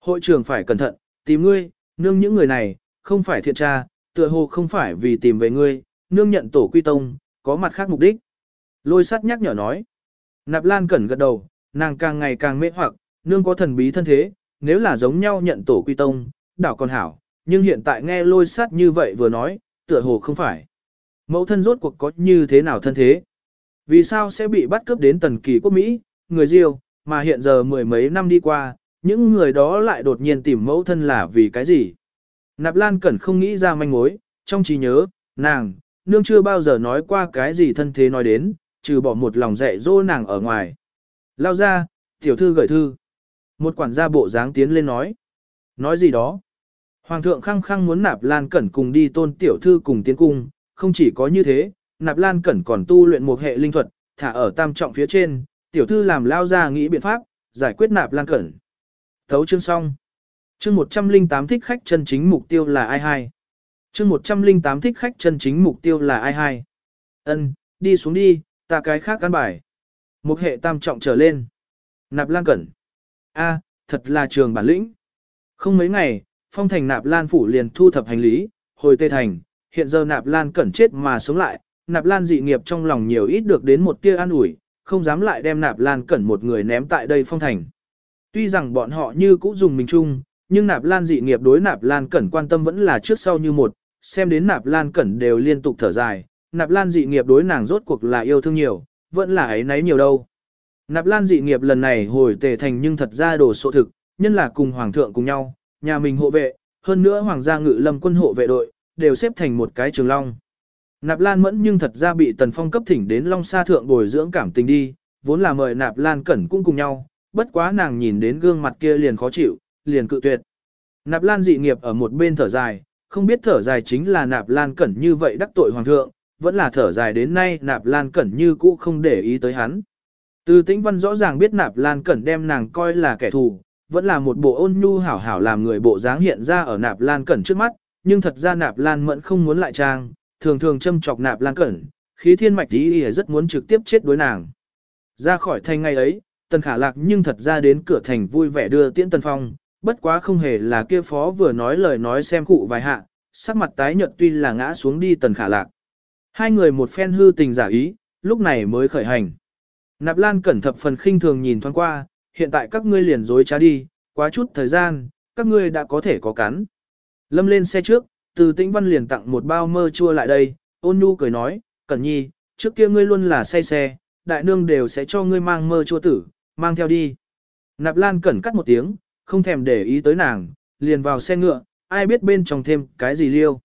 Hội trưởng phải cẩn thận, tìm ngươi, nương những người này, không phải thiện tra, tựa hồ không phải vì tìm về ngươi, nương nhận tổ quy tông, có mặt khác mục đích. Lôi sắt nhắc nhở nói. Nạp Lan cẩn gật đầu, nàng càng ngày càng mê hoặc, nương có thần bí thân thế, nếu là giống nhau nhận tổ quy tông, đảo còn hảo, nhưng hiện tại nghe lôi sắt như vậy vừa nói, tựa hồ không phải. Mẫu thân rốt cuộc có như thế nào thân thế? Vì sao sẽ bị bắt cướp đến tần kỳ quốc Mỹ, người Diêu, mà hiện giờ mười mấy năm đi qua, những người đó lại đột nhiên tìm mẫu thân là vì cái gì? Nạp Lan Cẩn không nghĩ ra manh mối, trong trí nhớ, nàng, nương chưa bao giờ nói qua cái gì thân thế nói đến, trừ bỏ một lòng dạy dỗ nàng ở ngoài. Lao ra, tiểu thư gửi thư. Một quản gia bộ dáng tiến lên nói. Nói gì đó? Hoàng thượng khăng khăng muốn nạp lan cẩn cùng đi tôn tiểu thư cùng tiến cung, không chỉ có như thế, nạp lan cẩn còn tu luyện một hệ linh thuật, thả ở tam trọng phía trên, tiểu thư làm lao ra nghĩ biện pháp, giải quyết nạp lan cẩn. Thấu chương xong. Chương 108 thích khách chân chính mục tiêu là ai hai? Chương 108 thích khách chân chính mục tiêu là ai hai? Ân, đi xuống đi, ta cái khác căn bài. Một hệ tam trọng trở lên. Nạp lan cẩn. A, thật là trường bản lĩnh. Không mấy ngày, phong thành nạp lan phủ liền thu thập hành lý, hồi tây thành, hiện giờ nạp lan cẩn chết mà sống lại, nạp lan dị nghiệp trong lòng nhiều ít được đến một tia an ủi, không dám lại đem nạp lan cẩn một người ném tại đây phong thành. Tuy rằng bọn họ như cũ dùng mình chung, nhưng nạp lan dị nghiệp đối nạp lan cẩn quan tâm vẫn là trước sau như một, xem đến nạp lan cẩn đều liên tục thở dài, nạp lan dị nghiệp đối nàng rốt cuộc là yêu thương nhiều, vẫn là ấy nấy nhiều đâu. Nạp lan dị nghiệp lần này hồi tề thành nhưng thật ra đồ sộ thực, nhân là cùng hoàng thượng cùng nhau, nhà mình hộ vệ, hơn nữa hoàng gia ngự lâm quân hộ vệ đội, đều xếp thành một cái trường long. Nạp Lan Mẫn nhưng thật ra bị Tần Phong cấp thỉnh đến Long Sa Thượng bồi dưỡng cảm tình đi, vốn là mời Nạp Lan Cẩn cũng cùng nhau, bất quá nàng nhìn đến gương mặt kia liền khó chịu, liền cự tuyệt. Nạp Lan dị nghiệp ở một bên thở dài, không biết thở dài chính là Nạp Lan Cẩn như vậy đắc tội hoàng thượng, vẫn là thở dài đến nay Nạp Lan Cẩn như cũ không để ý tới hắn. Từ tĩnh văn rõ ràng biết Nạp Lan Cẩn đem nàng coi là kẻ thù, vẫn là một bộ ôn nhu hảo hảo làm người bộ dáng hiện ra ở Nạp Lan Cẩn trước mắt, nhưng thật ra Nạp Lan Mẫn không muốn lại trang, thường thường châm chọc Nạp Lan Cẩn, khí thiên mạch ý rất muốn trực tiếp chết đối nàng. Ra khỏi thành ngày ấy, Tần Khả Lạc nhưng thật ra đến cửa thành vui vẻ đưa tiễn Tần Phong, bất quá không hề là kia phó vừa nói lời nói xem cụ vài hạ, sắc mặt tái nhợt tuy là ngã xuống đi Tần Khả Lạc. Hai người một phen hư tình giả ý, lúc này mới khởi hành. Nạp Lan cẩn thập phần khinh thường nhìn thoáng qua, hiện tại các ngươi liền dối trá đi, quá chút thời gian, các ngươi đã có thể có cắn. Lâm lên xe trước, từ tĩnh văn liền tặng một bao mơ chua lại đây, ôn nhu cười nói, cẩn nhi, trước kia ngươi luôn là say xe, đại nương đều sẽ cho ngươi mang mơ chua tử, mang theo đi. Nạp Lan cẩn cắt một tiếng, không thèm để ý tới nàng, liền vào xe ngựa, ai biết bên trong thêm cái gì liêu.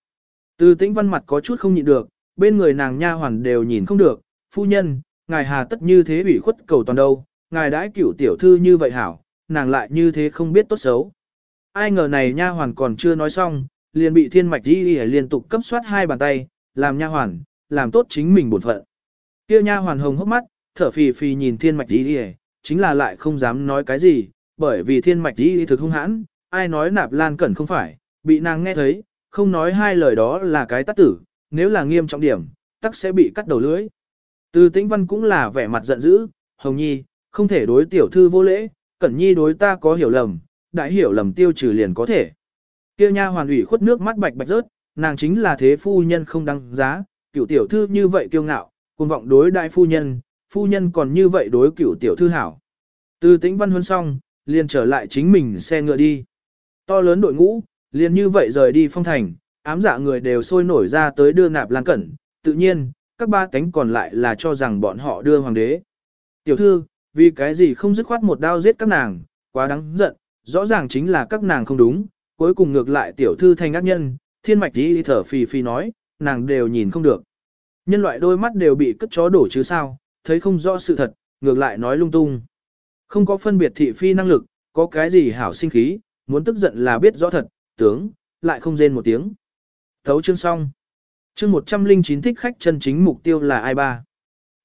Từ tĩnh văn mặt có chút không nhịn được, bên người nàng nha hoàn đều nhìn không được, phu nhân, ngài hà tất như thế ủy khuất cầu toàn đâu, ngài đãi cửu tiểu thư như vậy hảo, nàng lại như thế không biết tốt xấu. Ai ngờ này nha hoàn còn chưa nói xong, liền bị thiên mạch đi liên tục cấp soát hai bàn tay, làm nha hoàn, làm tốt chính mình bổn phận. Kia nha hoàn hồng hốc mắt, thở phì phì nhìn thiên mạch đi chính là lại không dám nói cái gì, bởi vì thiên mạch đi thực hung hãn, ai nói nạp lan cẩn không phải, bị nàng nghe thấy, không nói hai lời đó là cái tắt tử, nếu là nghiêm trọng điểm, tắc sẽ bị cắt đầu lưỡi. Từ tĩnh văn cũng là vẻ mặt giận dữ, hồng nhi, không thể đối tiểu thư vô lễ, cẩn nhi đối ta có hiểu lầm, đại hiểu lầm tiêu trừ liền có thể. Kia nha hoàn ủy khuất nước mắt bạch bạch rớt, nàng chính là thế phu nhân không đăng giá, cựu tiểu thư như vậy kiêu ngạo, cuồng vọng đối đại phu nhân, phu nhân còn như vậy đối cựu tiểu thư hảo. Từ tĩnh văn huân xong, liền trở lại chính mình xe ngựa đi. To lớn đội ngũ, liền như vậy rời đi phong thành, ám dạ người đều sôi nổi ra tới đưa nạp lan cẩn, tự nhiên, các ba tánh còn lại là cho rằng bọn họ đưa hoàng đế. Tiểu thư, vì cái gì không dứt khoát một đao giết các nàng, quá đáng giận, rõ ràng chính là các nàng không đúng, cuối cùng ngược lại tiểu thư thành ác nhân, thiên mạch đi thở phì phì nói, nàng đều nhìn không được. Nhân loại đôi mắt đều bị cất chó đổ chứ sao, thấy không rõ sự thật, ngược lại nói lung tung. Không có phân biệt thị phi năng lực, có cái gì hảo sinh khí, muốn tức giận là biết rõ thật, tướng, lại không rên một tiếng. Thấu chương xong. Chương 109 thích khách chân chính mục tiêu là ai ba?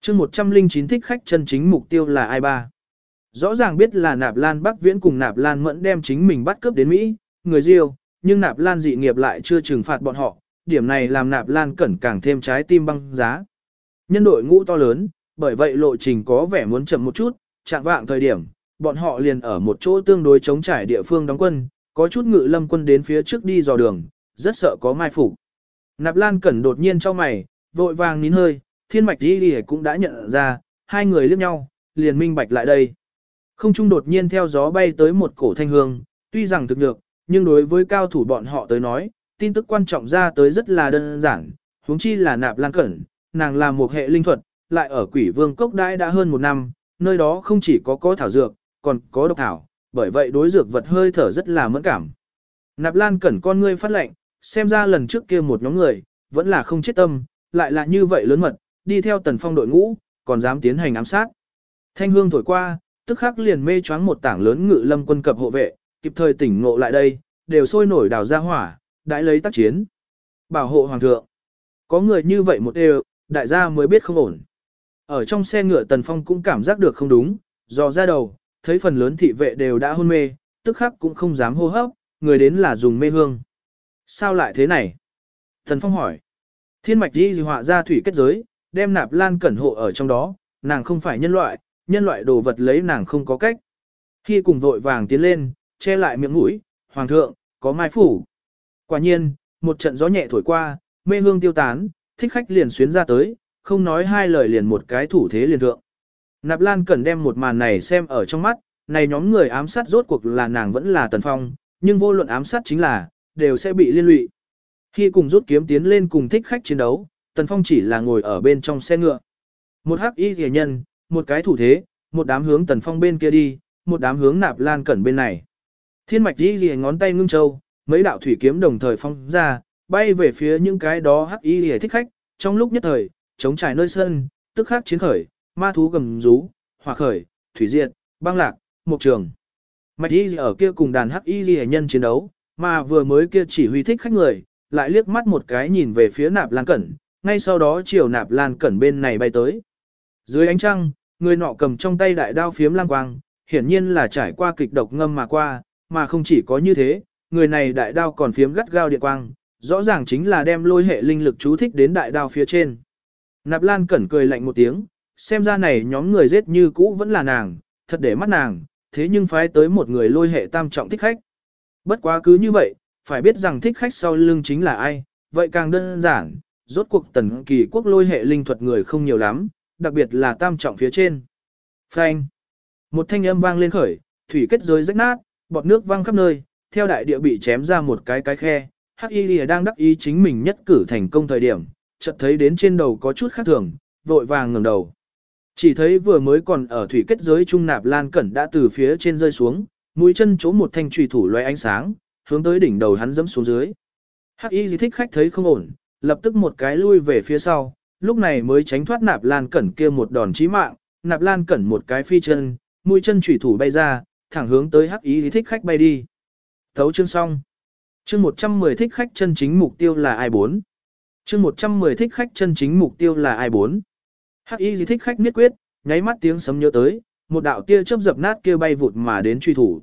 Chương 109 thích khách chân chính mục tiêu là ai ba? Rõ ràng biết là Nạp Lan Bắc Viễn cùng Nạp Lan Mẫn đem chính mình bắt cướp đến Mỹ, người Diêu, nhưng Nạp Lan dị nghiệp lại chưa trừng phạt bọn họ, điểm này làm Nạp Lan cẩn càng thêm trái tim băng giá. Nhân đội ngũ to lớn, bởi vậy lộ trình có vẻ muốn chậm một chút, chạm vạng thời điểm, bọn họ liền ở một chỗ tương đối chống trải địa phương đóng quân, có chút ngự lâm quân đến phía trước đi dò đường, rất sợ có mai phục. Nạp Lan Cẩn đột nhiên cho mày, vội vàng nín hơi, thiên mạch đi đi cũng đã nhận ra, hai người liếc nhau, liền minh bạch lại đây. Không trung đột nhiên theo gió bay tới một cổ thanh hương, tuy rằng thực được, nhưng đối với cao thủ bọn họ tới nói, tin tức quan trọng ra tới rất là đơn giản, huống chi là Nạp Lan Cẩn, nàng là một hệ linh thuật, lại ở quỷ vương cốc đãi đã hơn một năm, nơi đó không chỉ có có thảo dược, còn có độc thảo, bởi vậy đối dược vật hơi thở rất là mẫn cảm. Nạp Lan Cẩn con ngươi phát lệnh, xem ra lần trước kia một nhóm người, vẫn là không chết tâm, lại là như vậy lớn mật, đi theo tần phong đội ngũ, còn dám tiến hành ám sát. Thanh hương thổi qua, tức khắc liền mê choáng một tảng lớn ngự lâm quân cập hộ vệ, kịp thời tỉnh ngộ lại đây, đều sôi nổi đào ra hỏa, đãi lấy tác chiến. Bảo hộ hoàng thượng. Có người như vậy một đều, đại gia mới biết không ổn. Ở trong xe ngựa tần phong cũng cảm giác được không đúng, dò ra đầu, thấy phần lớn thị vệ đều đã hôn mê, tức khắc cũng không dám hô hấp, người đến là dùng mê hương. Sao lại thế này? Thần Phong hỏi. Thiên mạch đi họa ra thủy kết giới, đem nạp lan cẩn hộ ở trong đó, nàng không phải nhân loại, nhân loại đồ vật lấy nàng không có cách. Khi cùng vội vàng tiến lên, che lại miệng mũi, hoàng thượng, có mai phủ. Quả nhiên, một trận gió nhẹ thổi qua, mê hương tiêu tán, thích khách liền xuyến ra tới, không nói hai lời liền một cái thủ thế liền thượng. Nạp Lan cần đem một màn này xem ở trong mắt, này nhóm người ám sát rốt cuộc là nàng vẫn là Tần Phong, nhưng vô luận ám sát chính là, đều sẽ bị liên lụy. Khi cùng rút kiếm tiến lên cùng thích khách chiến đấu, Tần Phong chỉ là ngồi ở bên trong xe ngựa. Một hắc y rìa nhân, một cái thủ thế, một đám hướng Tần Phong bên kia đi, một đám hướng Nạp Lan Cẩn bên này. Thiên mạch đi rìa ngón tay ngưng châu, mấy đạo thủy kiếm đồng thời phong ra, bay về phía những cái đó hắc y rìa thích khách, trong lúc nhất thời, chống trải nơi sân, tức khắc chiến khởi, ma thú gầm rú, hỏa khởi, thủy diệt, băng lạc, mục trường. Mạch y ở kia cùng đàn hắc y lìa nhân chiến đấu, mà vừa mới kia chỉ huy thích khách người, lại liếc mắt một cái nhìn về phía nạp lan cẩn, ngay sau đó chiều nạp lan cẩn bên này bay tới. Dưới ánh trăng, người nọ cầm trong tay đại đao phiếm lang quang, hiển nhiên là trải qua kịch độc ngâm mà qua, mà không chỉ có như thế, người này đại đao còn phiếm gắt gao điện quang, rõ ràng chính là đem lôi hệ linh lực chú thích đến đại đao phía trên. Nạp Lan Cẩn cười lạnh một tiếng, xem ra này nhóm người giết như cũ vẫn là nàng, thật để mắt nàng, thế nhưng phái tới một người lôi hệ tam trọng thích khách. Bất quá cứ như vậy, phải biết rằng thích khách sau lưng chính là ai, vậy càng đơn giản, rốt cuộc tần kỳ quốc lôi hệ linh thuật người không nhiều lắm, đặc biệt là tam trọng phía trên. Phanh. Một thanh âm vang lên khởi, thủy kết giới rách nát, bọt nước văng khắp nơi, theo đại địa bị chém ra một cái cái khe. Hắc Y Lìa đang đắc ý chính mình nhất cử thành công thời điểm, chợt thấy đến trên đầu có chút khác thường, vội vàng ngẩng đầu. Chỉ thấy vừa mới còn ở thủy kết giới trung nạp lan cẩn đã từ phía trên rơi xuống, mũi chân chỗ một thanh trùy thủ loé ánh sáng, hướng tới đỉnh đầu hắn dẫm xuống dưới. Hắc y Lìa thích khách thấy không ổn, lập tức một cái lui về phía sau, lúc này mới tránh thoát nạp lan cẩn kia một đòn chí mạng, nạp lan cẩn một cái phi chân, mũi chân trùy thủ bay ra, thẳng hướng tới hắc ý thích khách bay đi. Thấu chương xong. Chương 110 thích khách chân chính mục tiêu là ai bốn? Chương 110 thích khách chân chính mục tiêu là ai bốn? Hắc ý thích khách miết quyết, nháy mắt tiếng sấm nhớ tới, một đạo tia chớp dập nát kia bay vụt mà đến truy thủ.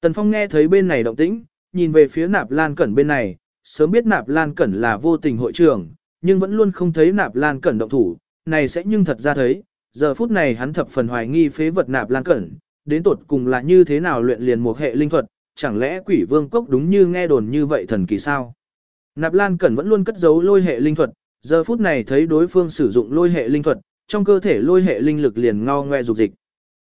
Tần Phong nghe thấy bên này động tĩnh, nhìn về phía Nạp Lan Cẩn bên này, sớm biết Nạp Lan Cẩn là vô tình hội trưởng, nhưng vẫn luôn không thấy Nạp Lan Cẩn động thủ, này sẽ nhưng thật ra thấy, giờ phút này hắn thập phần hoài nghi phế vật Nạp Lan Cẩn, đến tột cùng là như thế nào luyện liền một hệ linh thuật, chẳng lẽ quỷ vương cốc đúng như nghe đồn như vậy thần kỳ sao? Nạp Lan Cẩn vẫn luôn cất giấu lôi hệ linh thuật, giờ phút này thấy đối phương sử dụng lôi hệ linh thuật, trong cơ thể lôi hệ linh lực liền ngao ngoe dục dịch.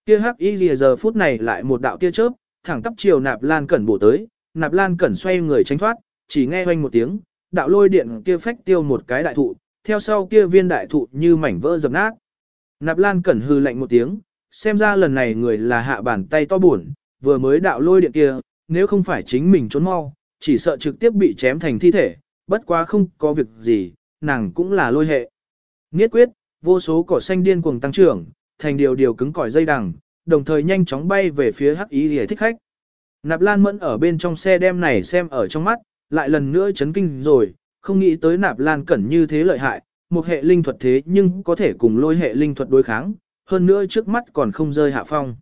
Kia hắc y lìa giờ phút này lại một đạo tia chớp, thẳng tắp chiều nạp lan cẩn bổ tới, nạp lan cẩn xoay người tránh thoát, chỉ nghe hoanh một tiếng, đạo lôi điện kia phách tiêu một cái đại thụ, theo sau kia viên đại thụ như mảnh vỡ dập nát. Nạp Lan Cẩn hư lạnh một tiếng, xem ra lần này người là hạ bàn tay to buồn, vừa mới đạo lôi điện kia, nếu không phải chính mình trốn mau, chỉ sợ trực tiếp bị chém thành thi thể, bất quá không có việc gì, nàng cũng là lôi hệ. Nghiết quyết, vô số cỏ xanh điên cuồng tăng trưởng, thành điều điều cứng cỏi dây đằng, đồng thời nhanh chóng bay về phía hắc ý để thích khách. Nạp Lan Mẫn ở bên trong xe đem này xem ở trong mắt, lại lần nữa chấn kinh rồi, không nghĩ tới Nạp Lan Cẩn như thế lợi hại, một hệ linh thuật thế nhưng có thể cùng lôi hệ linh thuật đối kháng, hơn nữa trước mắt còn không rơi hạ phong.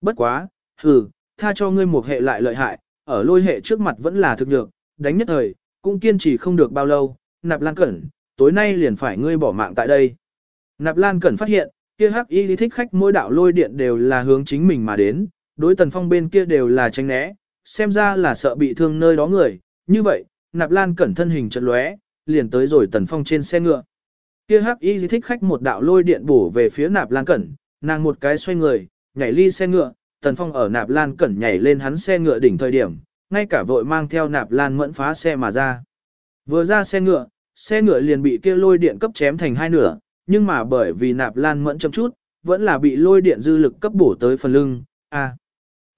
Bất quá, hừ, tha cho ngươi một hệ lại lợi hại, ở lôi hệ trước mặt vẫn là thực được, đánh nhất thời, cũng kiên trì không được bao lâu, Nạp Lan Cẩn, tối nay liền phải ngươi bỏ mạng tại đây. Nạp Lan Cẩn phát hiện, kia hắc y lý thích khách mỗi đạo lôi điện đều là hướng chính mình mà đến, đối tần phong bên kia đều là tránh né, xem ra là sợ bị thương nơi đó người, như vậy, Nạp Lan Cẩn thân hình chật lóe, liền tới rồi tần phong trên xe ngựa. Kia hắc y thích khách một đạo lôi điện bổ về phía Nạp Lan Cẩn, nàng một cái xoay người, nhảy ly xe ngựa, tần phong ở Nạp Lan Cẩn nhảy lên hắn xe ngựa đỉnh thời điểm, ngay cả vội mang theo Nạp Lan mẫn phá xe mà ra. Vừa ra xe ngựa, xe ngựa liền bị kia lôi điện cấp chém thành hai nửa, nhưng mà bởi vì nạp lan mẫn chậm chút, vẫn là bị lôi điện dư lực cấp bổ tới phần lưng, à.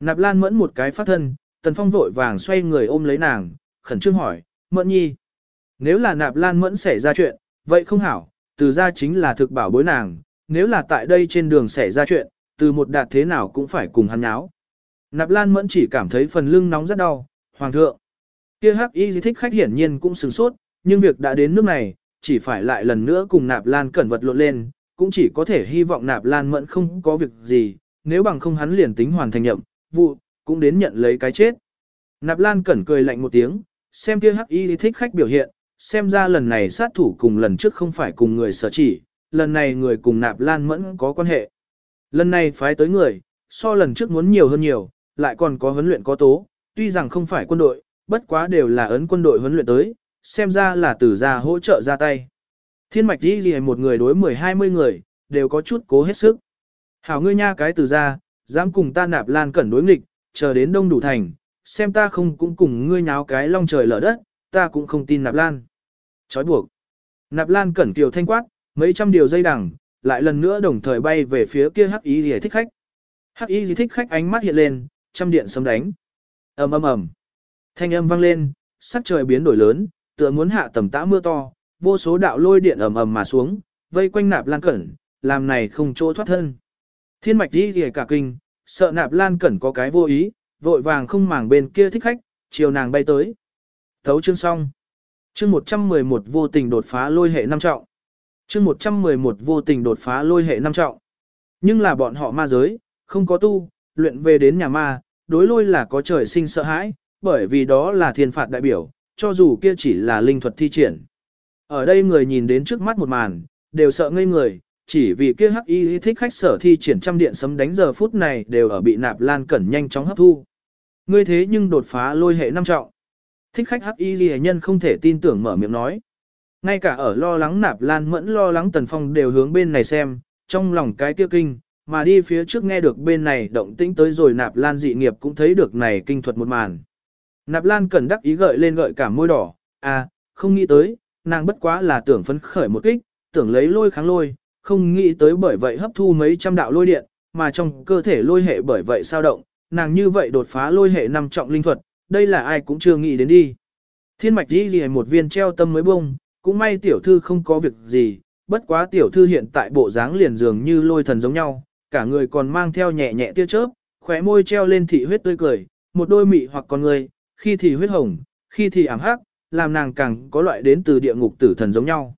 Nạp lan mẫn một cái phát thân, tần phong vội vàng xoay người ôm lấy nàng, khẩn trương hỏi, mẫn nhi. Nếu là nạp lan mẫn xảy ra chuyện, vậy không hảo, từ ra chính là thực bảo bối nàng, nếu là tại đây trên đường xảy ra chuyện, từ một đạt thế nào cũng phải cùng hắn nháo. Nạp lan mẫn chỉ cảm thấy phần lưng nóng rất đau, hoàng thượng. Kia hắc y thích khách hiển nhiên cũng sửng sốt, nhưng việc đã đến nước này, chỉ phải lại lần nữa cùng nạp lan cẩn vật lộn lên, cũng chỉ có thể hy vọng nạp lan mẫn không có việc gì, nếu bằng không hắn liền tính hoàn thành nhậm, vụ, cũng đến nhận lấy cái chết. Nạp lan cẩn cười lạnh một tiếng, xem kia hắc y thích khách biểu hiện, xem ra lần này sát thủ cùng lần trước không phải cùng người sở chỉ, lần này người cùng nạp lan mẫn có quan hệ. Lần này phái tới người, so lần trước muốn nhiều hơn nhiều, lại còn có huấn luyện có tố, tuy rằng không phải quân đội, bất quá đều là ấn quân đội huấn luyện tới, xem ra là từ gia hỗ trợ ra tay. Thiên mạch đi gì một người đối 10-20 người, đều có chút cố hết sức. Hảo ngươi nha cái từ gia, dám cùng ta nạp lan cẩn đối nghịch, chờ đến đông đủ thành, xem ta không cũng cùng ngươi nháo cái long trời lở đất, ta cũng không tin nạp lan. Chói buộc. Nạp lan cẩn kiều thanh quát, mấy trăm điều dây đằng, lại lần nữa đồng thời bay về phía kia hắc Y gì thích khách. Hắc Y gì thích khách ánh mắt hiện lên, trăm điện sấm đánh. ầm ầm ầm. Thanh âm vang lên, sắc trời biến đổi lớn, tựa muốn hạ tầm tã mưa to, vô số đạo lôi điện ầm ầm mà xuống, vây quanh nạp lan cẩn, làm này không chỗ thoát thân. Thiên mạch Y thì cả kinh, sợ nạp lan cẩn có cái vô ý, vội vàng không màng bên kia thích khách, chiều nàng bay tới. Thấu chương xong. Chương 111 vô tình đột phá lôi hệ năm trọng. Chương 111 vô tình đột phá lôi hệ năm trọng. Nhưng là bọn họ ma giới, không có tu, luyện về đến nhà ma, đối lôi là có trời sinh sợ hãi, bởi vì đó là thiên phạt đại biểu, cho dù kia chỉ là linh thuật thi triển. Ở đây người nhìn đến trước mắt một màn, đều sợ ngây người, chỉ vì kia hắc y thích khách sở thi triển trăm điện sấm đánh giờ phút này đều ở bị nạp lan cẩn nhanh chóng hấp thu. Ngươi thế nhưng đột phá lôi hệ năm trọng. Thích khách hắc y ghi nhân không thể tin tưởng mở miệng nói. Ngay cả ở lo lắng nạp lan mẫn lo lắng tần phong đều hướng bên này xem, trong lòng cái tiêu kinh, mà đi phía trước nghe được bên này động tĩnh tới rồi nạp lan dị nghiệp cũng thấy được này kinh thuật một màn. Nạp Lan cần đắc ý gợi lên gợi cả môi đỏ, à, không nghĩ tới, nàng bất quá là tưởng phấn khởi một kích, tưởng lấy lôi kháng lôi, không nghĩ tới bởi vậy hấp thu mấy trăm đạo lôi điện, mà trong cơ thể lôi hệ bởi vậy sao động, nàng như vậy đột phá lôi hệ năm trọng linh thuật, đây là ai cũng chưa nghĩ đến đi. Thiên mạch đi gì một viên treo tâm mới bông, cũng may tiểu thư không có việc gì, bất quá tiểu thư hiện tại bộ dáng liền dường như lôi thần giống nhau, cả người còn mang theo nhẹ nhẹ tia chớp, khóe môi treo lên thị huyết tươi cười, một đôi mị hoặc con người, khi thì huyết hồng, khi thì ảm hắc, làm nàng càng có loại đến từ địa ngục tử thần giống nhau.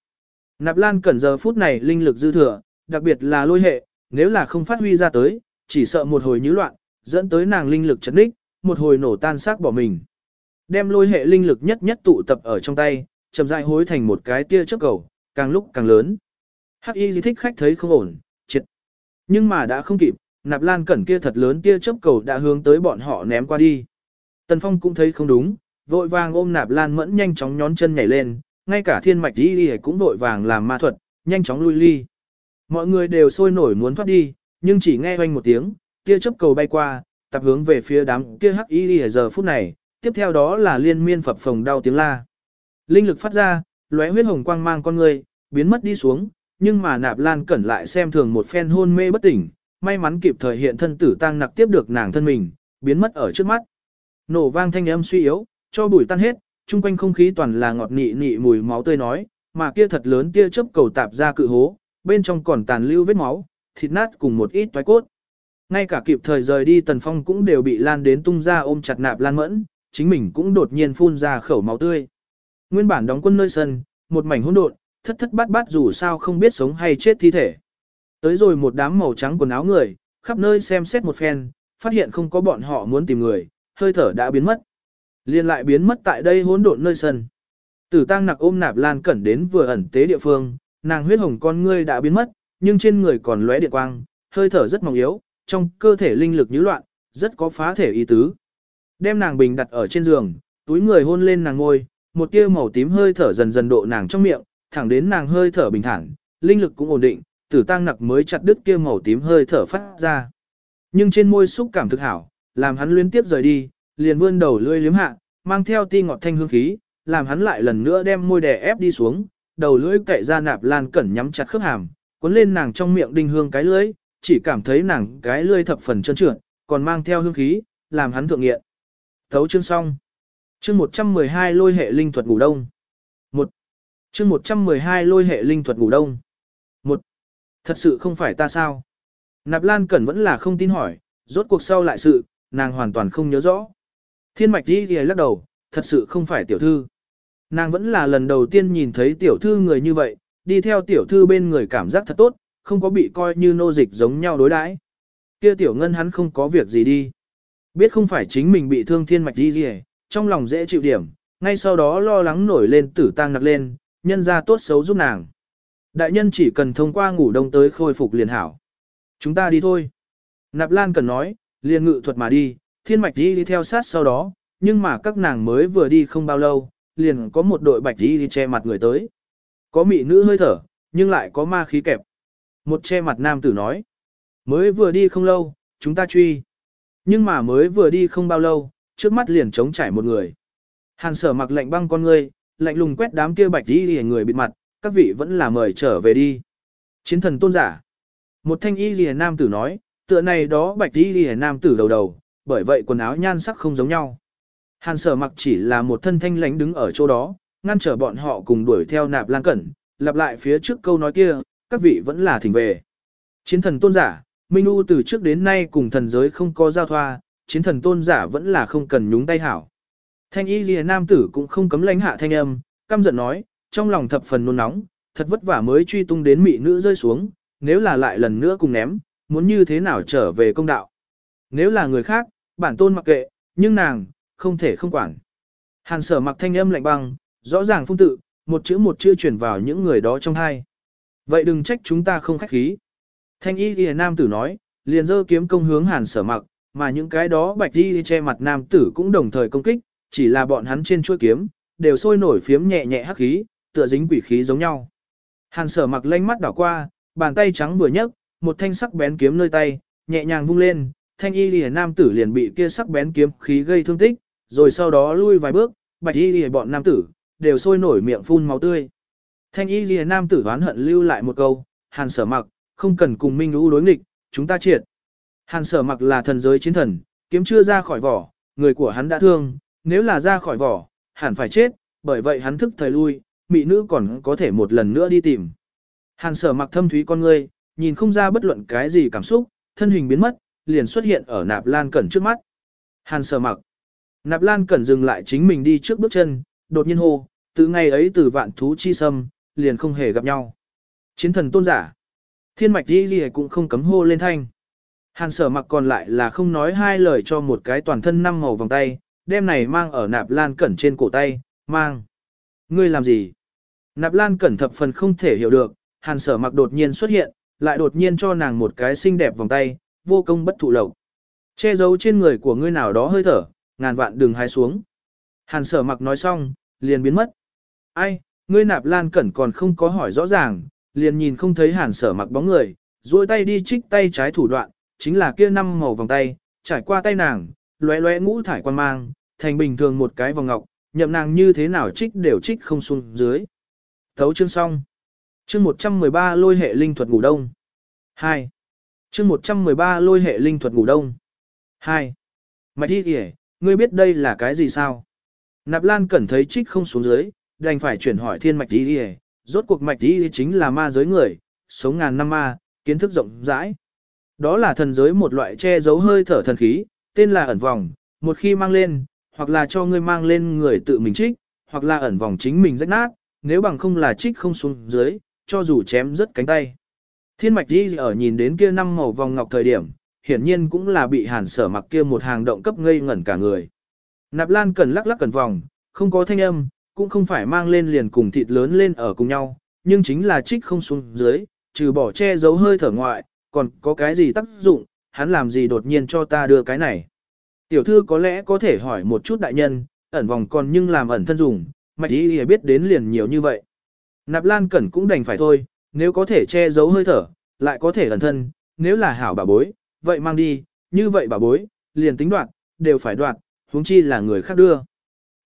Nạp Lan cẩn giờ phút này linh lực dư thừa, đặc biệt là lôi hệ, nếu là không phát huy ra tới, chỉ sợ một hồi nhứ loạn, dẫn tới nàng linh lực chấn đích, một hồi nổ tan xác bỏ mình. Đem lôi hệ linh lực nhất nhất tụ tập ở trong tay, chậm rãi hối thành một cái tia chớp cầu, càng lúc càng lớn. Hắc Y di thích khách thấy không ổn, triệt. Nhưng mà đã không kịp, Nạp Lan cẩn kia thật lớn tia chớp cầu đã hướng tới bọn họ ném qua đi. Tần Phong cũng thấy không đúng, vội vàng ôm nạp lan mẫn nhanh chóng nhón chân nhảy lên, ngay cả thiên mạch Y đi cũng vội vàng làm ma thuật, nhanh chóng lui ly. Mọi người đều sôi nổi muốn thoát đi, nhưng chỉ nghe oanh một tiếng, tia chớp cầu bay qua, tập hướng về phía đám kia hắc y đi giờ phút này, tiếp theo đó là liên miên phập phồng đau tiếng la. Linh lực phát ra, lóe huyết hồng quang mang con người, biến mất đi xuống, nhưng mà nạp lan cẩn lại xem thường một phen hôn mê bất tỉnh, may mắn kịp thời hiện thân tử tăng nặc tiếp được nàng thân mình, biến mất ở trước mắt. Nổ vang thanh âm suy yếu, cho bụi tan hết, chung quanh không khí toàn là ngọt nị nị mùi máu tươi nói, mà kia thật lớn tia chớp cầu tạp ra cự hố, bên trong còn tàn lưu vết máu, thịt nát cùng một ít toái cốt. Ngay cả kịp thời rời đi Tần Phong cũng đều bị lan đến tung ra ôm chặt nạp lan mẫn, chính mình cũng đột nhiên phun ra khẩu máu tươi. Nguyên bản đóng quân nơi sân, một mảnh hỗn độn, thất thất bát bát dù sao không biết sống hay chết thi thể. Tới rồi một đám màu trắng quần áo người, khắp nơi xem xét một phen, phát hiện không có bọn họ muốn tìm người, hơi thở đã biến mất. Liên lại biến mất tại đây hỗn độn nơi sân. Tử tăng nặc ôm nạp lan cẩn đến vừa ẩn tế địa phương, nàng huyết hồng con ngươi đã biến mất, nhưng trên người còn lóe điện quang, hơi thở rất mỏng yếu, trong cơ thể linh lực như loạn, rất có phá thể ý tứ. Đem nàng bình đặt ở trên giường, túi người hôn lên nàng ngôi, một tia màu tím hơi thở dần dần độ nàng trong miệng, thẳng đến nàng hơi thở bình thản, linh lực cũng ổn định, tử tăng nặc mới chặt đứt kia màu tím hơi thở phát ra. Nhưng trên môi xúc cảm thực hảo, làm hắn liên tiếp rời đi, liền vươn đầu lưỡi liếm hạ, mang theo ti ngọt thanh hương khí, làm hắn lại lần nữa đem môi đè ép đi xuống, đầu lưỡi cậy ra nạp lan cẩn nhắm chặt khớp hàm, cuốn lên nàng trong miệng đinh hương cái lưỡi, chỉ cảm thấy nàng cái lươi thập phần trơn trượt, còn mang theo hương khí, làm hắn thượng nghiện. Thấu chương xong. Chương 112 lôi hệ linh thuật ngủ đông. 1. Chương 112 lôi hệ linh thuật ngủ đông. 1. Thật sự không phải ta sao? Nạp Lan Cẩn vẫn là không tin hỏi, rốt cuộc sau lại sự, nàng hoàn toàn không nhớ rõ. Thiên mạch đi thì lắc đầu, thật sự không phải tiểu thư. Nàng vẫn là lần đầu tiên nhìn thấy tiểu thư người như vậy, đi theo tiểu thư bên người cảm giác thật tốt, không có bị coi như nô dịch giống nhau đối đãi. Kia tiểu ngân hắn không có việc gì đi. Biết không phải chính mình bị thương thiên mạch đi gì, trong lòng dễ chịu điểm, ngay sau đó lo lắng nổi lên tử tang nặc lên, nhân ra tốt xấu giúp nàng. Đại nhân chỉ cần thông qua ngủ đông tới khôi phục liền hảo. Chúng ta đi thôi. Nạp Lan cần nói, liền ngự thuật mà đi, thiên mạch đi đi theo sát sau đó, nhưng mà các nàng mới vừa đi không bao lâu, liền có một đội bạch đi đi che mặt người tới. Có mị nữ hơi thở, nhưng lại có ma khí kẹp. Một che mặt nam tử nói, mới vừa đi không lâu, chúng ta truy. Nhưng mà mới vừa đi không bao lâu, trước mắt liền trống trải một người. Hàn sở mặc lạnh băng con ngươi, lạnh lùng quét đám kia bạch đi đi người bịt mặt, các vị vẫn là mời trở về đi. Chiến thần tôn giả. Một thanh y lìa nam tử nói, tựa này đó bạch y lìa nam tử đầu đầu, bởi vậy quần áo nhan sắc không giống nhau. Hàn sở mặc chỉ là một thân thanh lánh đứng ở chỗ đó, ngăn trở bọn họ cùng đuổi theo nạp lan cẩn, lặp lại phía trước câu nói kia, các vị vẫn là thỉnh về. Chiến thần tôn giả, Minh U từ trước đến nay cùng thần giới không có giao thoa, chiến thần tôn giả vẫn là không cần nhúng tay hảo. Thanh y lìa nam tử cũng không cấm lãnh hạ thanh âm, căm giận nói, trong lòng thập phần nôn nóng, thật vất vả mới truy tung đến mị nữ rơi xuống, nếu là lại lần nữa cùng ném, muốn như thế nào trở về công đạo. Nếu là người khác, bản tôn mặc kệ, nhưng nàng, không thể không quản. Hàn sở mặc thanh âm lạnh băng, rõ ràng phung tự, một chữ một chữ chuyển vào những người đó trong hai. Vậy đừng trách chúng ta không khách khí. Thanh y ghi nam tử nói, liền dơ kiếm công hướng hàn sở mặc, mà những cái đó bạch đi che mặt nam tử cũng đồng thời công kích, chỉ là bọn hắn trên chuôi kiếm, đều sôi nổi phiếm nhẹ nhẹ hắc khí, tựa dính quỷ khí giống nhau. Hàn sở mặc lanh mắt đảo qua, bàn tay trắng vừa nhấc, một thanh sắc bén kiếm nơi tay, nhẹ nhàng vung lên, thanh y lìa nam tử liền bị kia sắc bén kiếm khí gây thương tích, rồi sau đó lui vài bước, bạch y lìa bọn nam tử, đều sôi nổi miệng phun máu tươi. Thanh y lìa nam tử oán hận lưu lại một câu, hàn sở mặc, không cần cùng minh lũ đối nghịch, chúng ta triệt. Hàn sở mặc là thần giới chiến thần, kiếm chưa ra khỏi vỏ, người của hắn đã thương, nếu là ra khỏi vỏ, hẳn phải chết, bởi vậy hắn thức thời lui, mỹ nữ còn có thể một lần nữa đi tìm. Hàn sở mặc thâm thúy con ngươi, nhìn không ra bất luận cái gì cảm xúc, thân hình biến mất, liền xuất hiện ở nạp lan cẩn trước mắt. Hàn sở mặc. Nạp lan cẩn dừng lại chính mình đi trước bước chân, đột nhiên hô, từ ngày ấy từ vạn thú chi sâm, liền không hề gặp nhau. Chiến thần tôn giả. Thiên mạch đi gì cũng không cấm hô lên thanh. Hàn sở mặc còn lại là không nói hai lời cho một cái toàn thân năm màu vòng tay, đem này mang ở nạp lan cẩn trên cổ tay, mang. Ngươi làm gì? Nạp lan cẩn thập phần không thể hiểu được, hàn sở mặc đột nhiên xuất hiện, lại đột nhiên cho nàng một cái xinh đẹp vòng tay, vô công bất thụ lộc. Che giấu trên người của ngươi nào đó hơi thở, ngàn vạn đường hái xuống. Hàn sở mặc nói xong, liền biến mất. Ai, ngươi nạp lan cẩn còn không có hỏi rõ ràng, liền nhìn không thấy hàn sở mặc bóng người, duỗi tay đi trích tay trái thủ đoạn, chính là kia năm màu vòng tay, trải qua tay nàng, lóe lóe ngũ thải quan mang, thành bình thường một cái vòng ngọc, nhậm nàng như thế nào trích đều trích không xuống dưới. Thấu chương xong. chương 113 lôi hệ linh thuật ngủ đông. 2. chương 113 lôi hệ linh thuật ngủ đông. 2. Mạch đi kìa, ngươi biết đây là cái gì sao? Nạp Lan Cẩn thấy trích không xuống dưới, đành phải chuyển hỏi thiên mạch đi kìa, rốt cuộc mạch đi chính là ma giới người, sống ngàn năm ma, kiến thức rộng rãi. Đó là thần giới một loại che giấu hơi thở thần khí, tên là ẩn vòng, một khi mang lên, hoặc là cho ngươi mang lên người tự mình trích, hoặc là ẩn vòng chính mình rách nát, nếu bằng không là trích không xuống dưới, cho dù chém rất cánh tay. Thiên mạch đi ở nhìn đến kia năm màu vòng ngọc thời điểm, hiển nhiên cũng là bị hàn sở mặc kia một hàng động cấp ngây ngẩn cả người. Nạp lan cần lắc lắc cần vòng, không có thanh âm, cũng không phải mang lên liền cùng thịt lớn lên ở cùng nhau, nhưng chính là trích không xuống dưới, trừ bỏ che giấu hơi thở ngoại, còn có cái gì tác dụng, hắn làm gì đột nhiên cho ta đưa cái này. Tiểu thư có lẽ có thể hỏi một chút đại nhân, ẩn vòng còn nhưng làm ẩn thân dùng, mạch ý biết đến liền nhiều như vậy. Nạp Lan Cẩn cũng đành phải thôi, nếu có thể che giấu hơi thở, lại có thể ẩn thân, nếu là hảo bà bối, vậy mang đi, như vậy bà bối, liền tính đoạt, đều phải đoạt, huống chi là người khác đưa.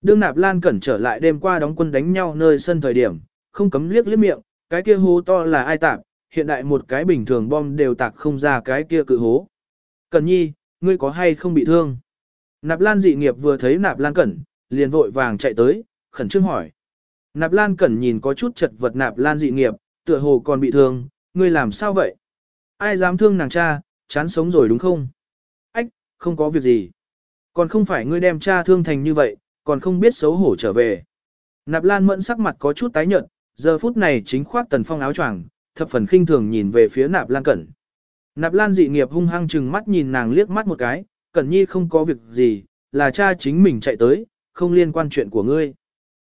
Đương Nạp Lan Cẩn trở lại đêm qua đóng quân đánh nhau nơi sân thời điểm, không cấm liếc liếc miệng, cái kia hố to là ai tạp, hiện đại một cái bình thường bom đều tạc không ra cái kia cự hố. Cẩn nhi, ngươi có hay không bị thương? Nạp Lan dị nghiệp vừa thấy Nạp Lan Cẩn, liền vội vàng chạy tới, khẩn trương hỏi. Nạp Lan Cẩn nhìn có chút chật vật Nạp Lan dị nghiệp, tựa hồ còn bị thương, ngươi làm sao vậy? Ai dám thương nàng cha, chán sống rồi đúng không? Ách, không có việc gì. Còn không phải ngươi đem cha thương thành như vậy, còn không biết xấu hổ trở về. Nạp Lan mẫn sắc mặt có chút tái nhợt, giờ phút này chính khoác tần phong áo choàng, thập phần khinh thường nhìn về phía Nạp Lan Cẩn. Nạp Lan dị nghiệp hung hăng chừng mắt nhìn nàng liếc mắt một cái, Cẩn Nhi không có việc gì, là cha chính mình chạy tới, không liên quan chuyện của ngươi.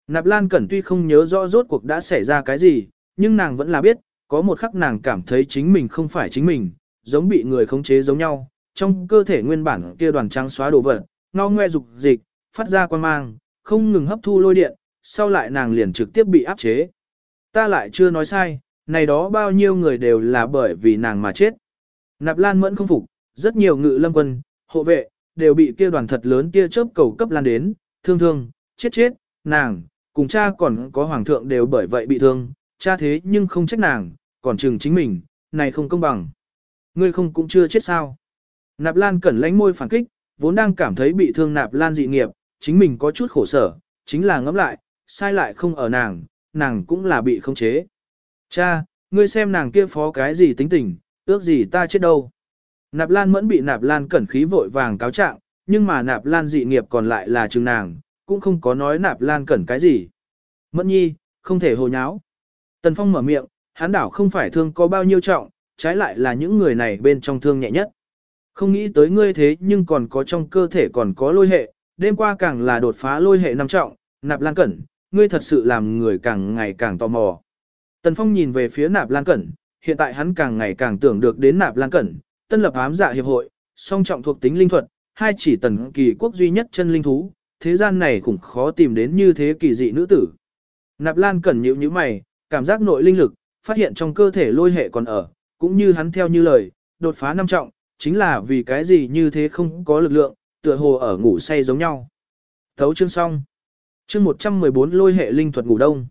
Nạp Lan Cẩn tuy không nhớ rõ rốt cuộc đã xảy ra cái gì, nhưng nàng vẫn là biết, có một khắc nàng cảm thấy chính mình không phải chính mình, giống bị người khống chế giống nhau, trong cơ thể nguyên bản kia đoàn trắng xóa đồ vật, ngao ngoe dục dịch, phát ra quan mang, không ngừng hấp thu lôi điện, sau lại nàng liền trực tiếp bị áp chế. Ta lại chưa nói sai, này đó bao nhiêu người đều là bởi vì nàng mà chết. Nạp Lan mẫn không phục, rất nhiều ngự lâm quân, hộ vệ, đều bị kia đoàn thật lớn kia chớp cầu cấp lan đến, thương thương, chết chết, nàng, cùng cha còn có hoàng thượng đều bởi vậy bị thương, cha thế nhưng không trách nàng, còn chừng chính mình, này không công bằng. Ngươi không cũng chưa chết sao. Nạp Lan cẩn lánh môi phản kích, vốn đang cảm thấy bị thương Nạp Lan dị nghiệp, chính mình có chút khổ sở, chính là ngẫm lại, sai lại không ở nàng, nàng cũng là bị khống chế. Cha, ngươi xem nàng kia phó cái gì tính tình, ước gì ta chết đâu. Nạp Lan mẫn bị Nạp Lan cẩn khí vội vàng cáo trạng, nhưng mà Nạp Lan dị nghiệp còn lại là chừng nàng, cũng không có nói Nạp Lan cẩn cái gì. Mẫn nhi, không thể hồ nháo. Tần Phong mở miệng, hắn đảo không phải thương có bao nhiêu trọng, trái lại là những người này bên trong thương nhẹ nhất. Không nghĩ tới ngươi thế nhưng còn có trong cơ thể còn có lôi hệ, đêm qua càng là đột phá lôi hệ năm trọng, Nạp Lan Cẩn, ngươi thật sự làm người càng ngày càng tò mò. Tần Phong nhìn về phía Nạp Lan Cẩn, hiện tại hắn càng ngày càng tưởng được đến Nạp Lan Cẩn, tân lập ám dạ hiệp hội, song trọng thuộc tính linh thuật, hai chỉ tần kỳ quốc duy nhất chân linh thú, thế gian này cũng khó tìm đến như thế kỳ dị nữ tử. Nạp Lan Cẩn nhíu nhíu mày, cảm giác nội linh lực, phát hiện trong cơ thể lôi hệ còn ở, cũng như hắn theo như lời, đột phá năm trọng, chính là vì cái gì như thế không có lực lượng, tựa hồ ở ngủ say giống nhau. Thấu chương xong. Chương 114 lôi hệ linh thuật ngủ đông.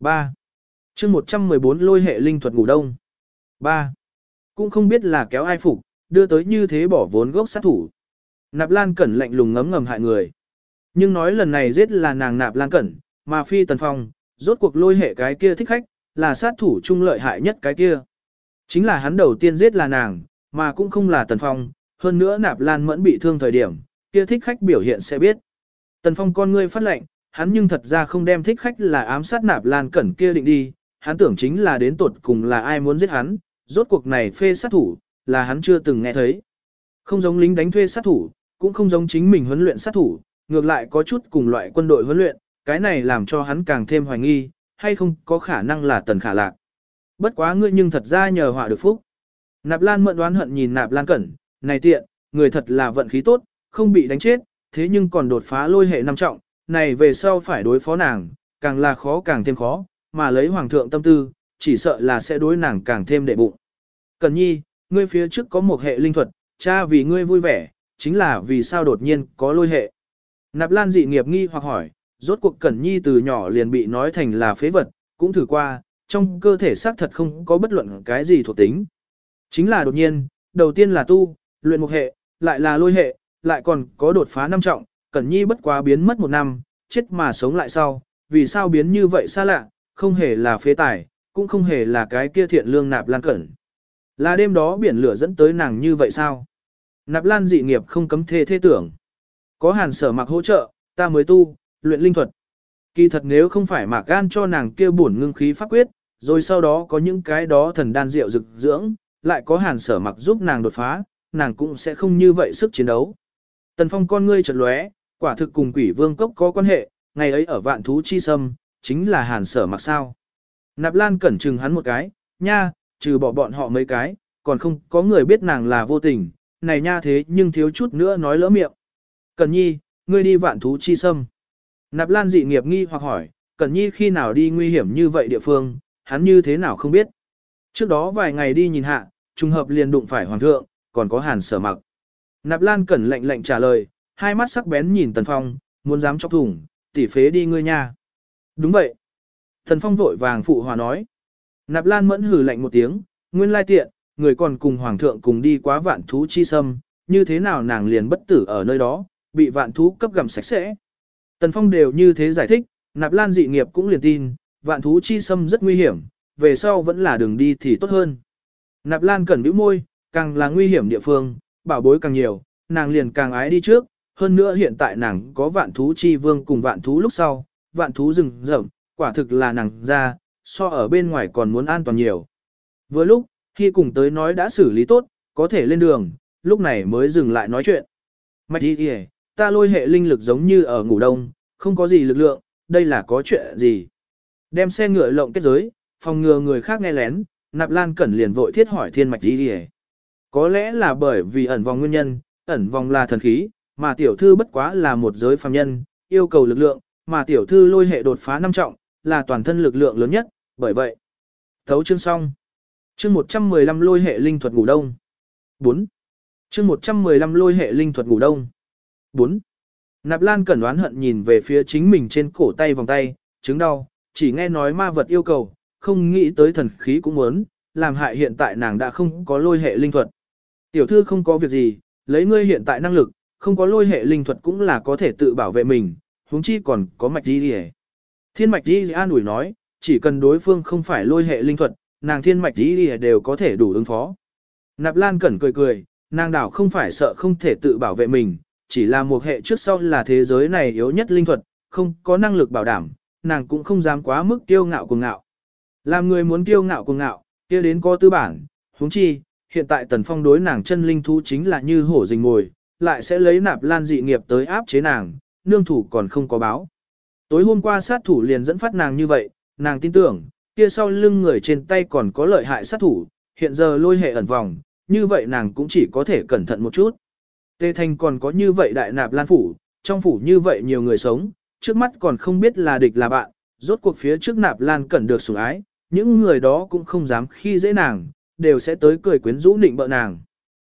3. Chương 114 lôi hệ linh thuật ngủ đông. 3. Cũng không biết là kéo ai phục, đưa tới như thế bỏ vốn gốc sát thủ. Nạp Lan Cẩn lạnh lùng ngấm ngầm hại người. Nhưng nói lần này giết là nàng Nạp Lan Cẩn, mà phi tần phong, rốt cuộc lôi hệ cái kia thích khách, là sát thủ trung lợi hại nhất cái kia. Chính là hắn đầu tiên giết là nàng, mà cũng không là tần phong, hơn nữa Nạp Lan Mẫn bị thương thời điểm, kia thích khách biểu hiện sẽ biết. Tần phong con ngươi phát lệnh, hắn nhưng thật ra không đem thích khách là ám sát Nạp Lan Cẩn kia định đi, hắn tưởng chính là đến tột cùng là ai muốn giết hắn, rốt cuộc này phê sát thủ, là hắn chưa từng nghe thấy. Không giống lính đánh thuê sát thủ, cũng không giống chính mình huấn luyện sát thủ, ngược lại có chút cùng loại quân đội huấn luyện, cái này làm cho hắn càng thêm hoài nghi, hay không có khả năng là tần khả lạc. Bất quá ngươi nhưng thật ra nhờ họa được phúc. Nạp Lan mận đoán hận nhìn Nạp Lan cẩn, này tiện, người thật là vận khí tốt, không bị đánh chết, thế nhưng còn đột phá lôi hệ năm trọng, này về sau phải đối phó nàng, càng là khó càng thêm khó, mà lấy hoàng thượng tâm tư, chỉ sợ là sẽ đối nàng càng thêm đệ bụng. Cần nhi, ngươi phía trước có một hệ linh thuật, cha vì ngươi vui vẻ, chính là vì sao đột nhiên có lôi hệ. Nạp Lan dị nghiệp nghi hoặc hỏi, rốt cuộc Cẩn Nhi từ nhỏ liền bị nói thành là phế vật, cũng thử qua, trong cơ thể xác thật không có bất luận cái gì thuộc tính. Chính là đột nhiên, đầu tiên là tu, luyện một hệ, lại là lôi hệ, lại còn có đột phá năm trọng, Cẩn Nhi bất quá biến mất một năm, chết mà sống lại sau, vì sao biến như vậy xa lạ, không hề là phế tài, cũng không hề là cái kia thiện lương nạp lan cẩn. Là đêm đó biển lửa dẫn tới nàng như vậy sao? Nạp lan dị nghiệp không cấm thê thê tưởng. Có hàn sở mặc hỗ trợ, ta mới tu, luyện linh thuật. Kỳ thật nếu không phải mạc gan cho nàng kia bổn ngưng khí pháp quyết, rồi sau đó có những cái đó thần đan rượu rực dưỡng, lại có hàn sở mặc giúp nàng đột phá, nàng cũng sẽ không như vậy sức chiến đấu. Tần phong con ngươi chợt lóe, quả thực cùng quỷ vương cốc có quan hệ, ngày ấy ở vạn thú chi sâm, chính là hàn sở mặc sao. Nạp lan cẩn trừng hắn một cái, nha, trừ bỏ bọn họ mấy cái, còn không có người biết nàng là vô tình, này nha thế nhưng thiếu chút nữa nói lỡ miệng. Cẩn nhi, ngươi đi vạn thú chi sâm. Nạp lan dị nghiệp nghi hoặc hỏi, Cẩn nhi khi nào đi nguy hiểm như vậy địa phương, hắn như thế nào không biết. Trước đó vài ngày đi nhìn hạ, trùng hợp liền đụng phải hoàng thượng, còn có hàn sở mặc. Nạp lan cẩn lạnh lạnh trả lời, hai mắt sắc bén nhìn tần phong, muốn dám chọc thủng, tỉ phế đi ngươi nha. Đúng vậy. Tần phong vội vàng phụ hòa nói. Nạp lan mẫn hừ lạnh một tiếng, nguyên lai tiện, người còn cùng hoàng thượng cùng đi quá vạn thú chi sâm, như thế nào nàng liền bất tử ở nơi đó, bị vạn thú cấp gặm sạch sẽ. Tần phong đều như thế giải thích, nạp lan dị nghiệp cũng liền tin, vạn thú chi sâm rất nguy hiểm, về sau vẫn là đường đi thì tốt hơn. Nạp lan cẩn bĩu môi, càng là nguy hiểm địa phương, bảo bối càng nhiều, nàng liền càng ái đi trước, hơn nữa hiện tại nàng có vạn thú chi vương cùng vạn thú lúc sau, vạn thú rừng rậm, quả thực là nàng ra, so ở bên ngoài còn muốn an toàn nhiều. Vừa lúc, khi cùng tới nói đã xử lý tốt, có thể lên đường, lúc này mới dừng lại nói chuyện. Mạch đi kìa, ta lôi hệ linh lực giống như ở ngủ đông, không có gì lực lượng, đây là có chuyện gì. Đem xe ngựa lộng kết giới, phòng ngừa người khác nghe lén, nạp lan cẩn liền vội thiết hỏi thiên mạch đi kìa. Có lẽ là bởi vì ẩn vòng nguyên nhân, ẩn vòng là thần khí, mà tiểu thư bất quá là một giới phàm nhân, yêu cầu lực lượng, mà tiểu thư lôi hệ đột phá năm trọng, là toàn thân lực lượng lớn nhất, bởi vậy. Thấu chương xong. Chương 115 lôi hệ linh thuật ngủ đông. 4. Chương 115 lôi hệ linh thuật ngủ đông. 4. Nạp Lan cẩn đoán hận nhìn về phía chính mình trên cổ tay vòng tay, chứng đau, chỉ nghe nói ma vật yêu cầu, không nghĩ tới thần khí cũng muốn, làm hại hiện tại nàng đã không có lôi hệ linh thuật. Tiểu thư không có việc gì, lấy ngươi hiện tại năng lực, không có lôi hệ linh thuật cũng là có thể tự bảo vệ mình, huống chi còn có mạch đi đi Thiên mạch đi an ủi nói, chỉ cần đối phương không phải lôi hệ linh thuật, nàng thiên mạch đi đi đều có thể đủ ứng phó. Nạp Lan Cẩn cười cười, nàng đảo không phải sợ không thể tự bảo vệ mình, chỉ là một hệ trước sau là thế giới này yếu nhất linh thuật, không có năng lực bảo đảm, nàng cũng không dám quá mức kiêu ngạo cuồng ngạo. Làm người muốn kiêu ngạo cuồng ngạo, kia đến có tư bản, huống chi, hiện tại tần phong đối nàng chân linh thú chính là như hổ rình ngồi, lại sẽ lấy nạp lan dị nghiệp tới áp chế nàng, nương thủ còn không có báo. Tối hôm qua sát thủ liền dẫn phát nàng như vậy, nàng tin tưởng, kia sau lưng người trên tay còn có lợi hại sát thủ, hiện giờ lôi hệ ẩn vòng, như vậy nàng cũng chỉ có thể cẩn thận một chút. Tê Thanh còn có như vậy đại nạp lan phủ, trong phủ như vậy nhiều người sống, trước mắt còn không biết là địch là bạn, rốt cuộc phía trước nạp lan cẩn được sủng ái, những người đó cũng không dám khi dễ nàng, đều sẽ tới cười quyến rũ nịnh bợ nàng.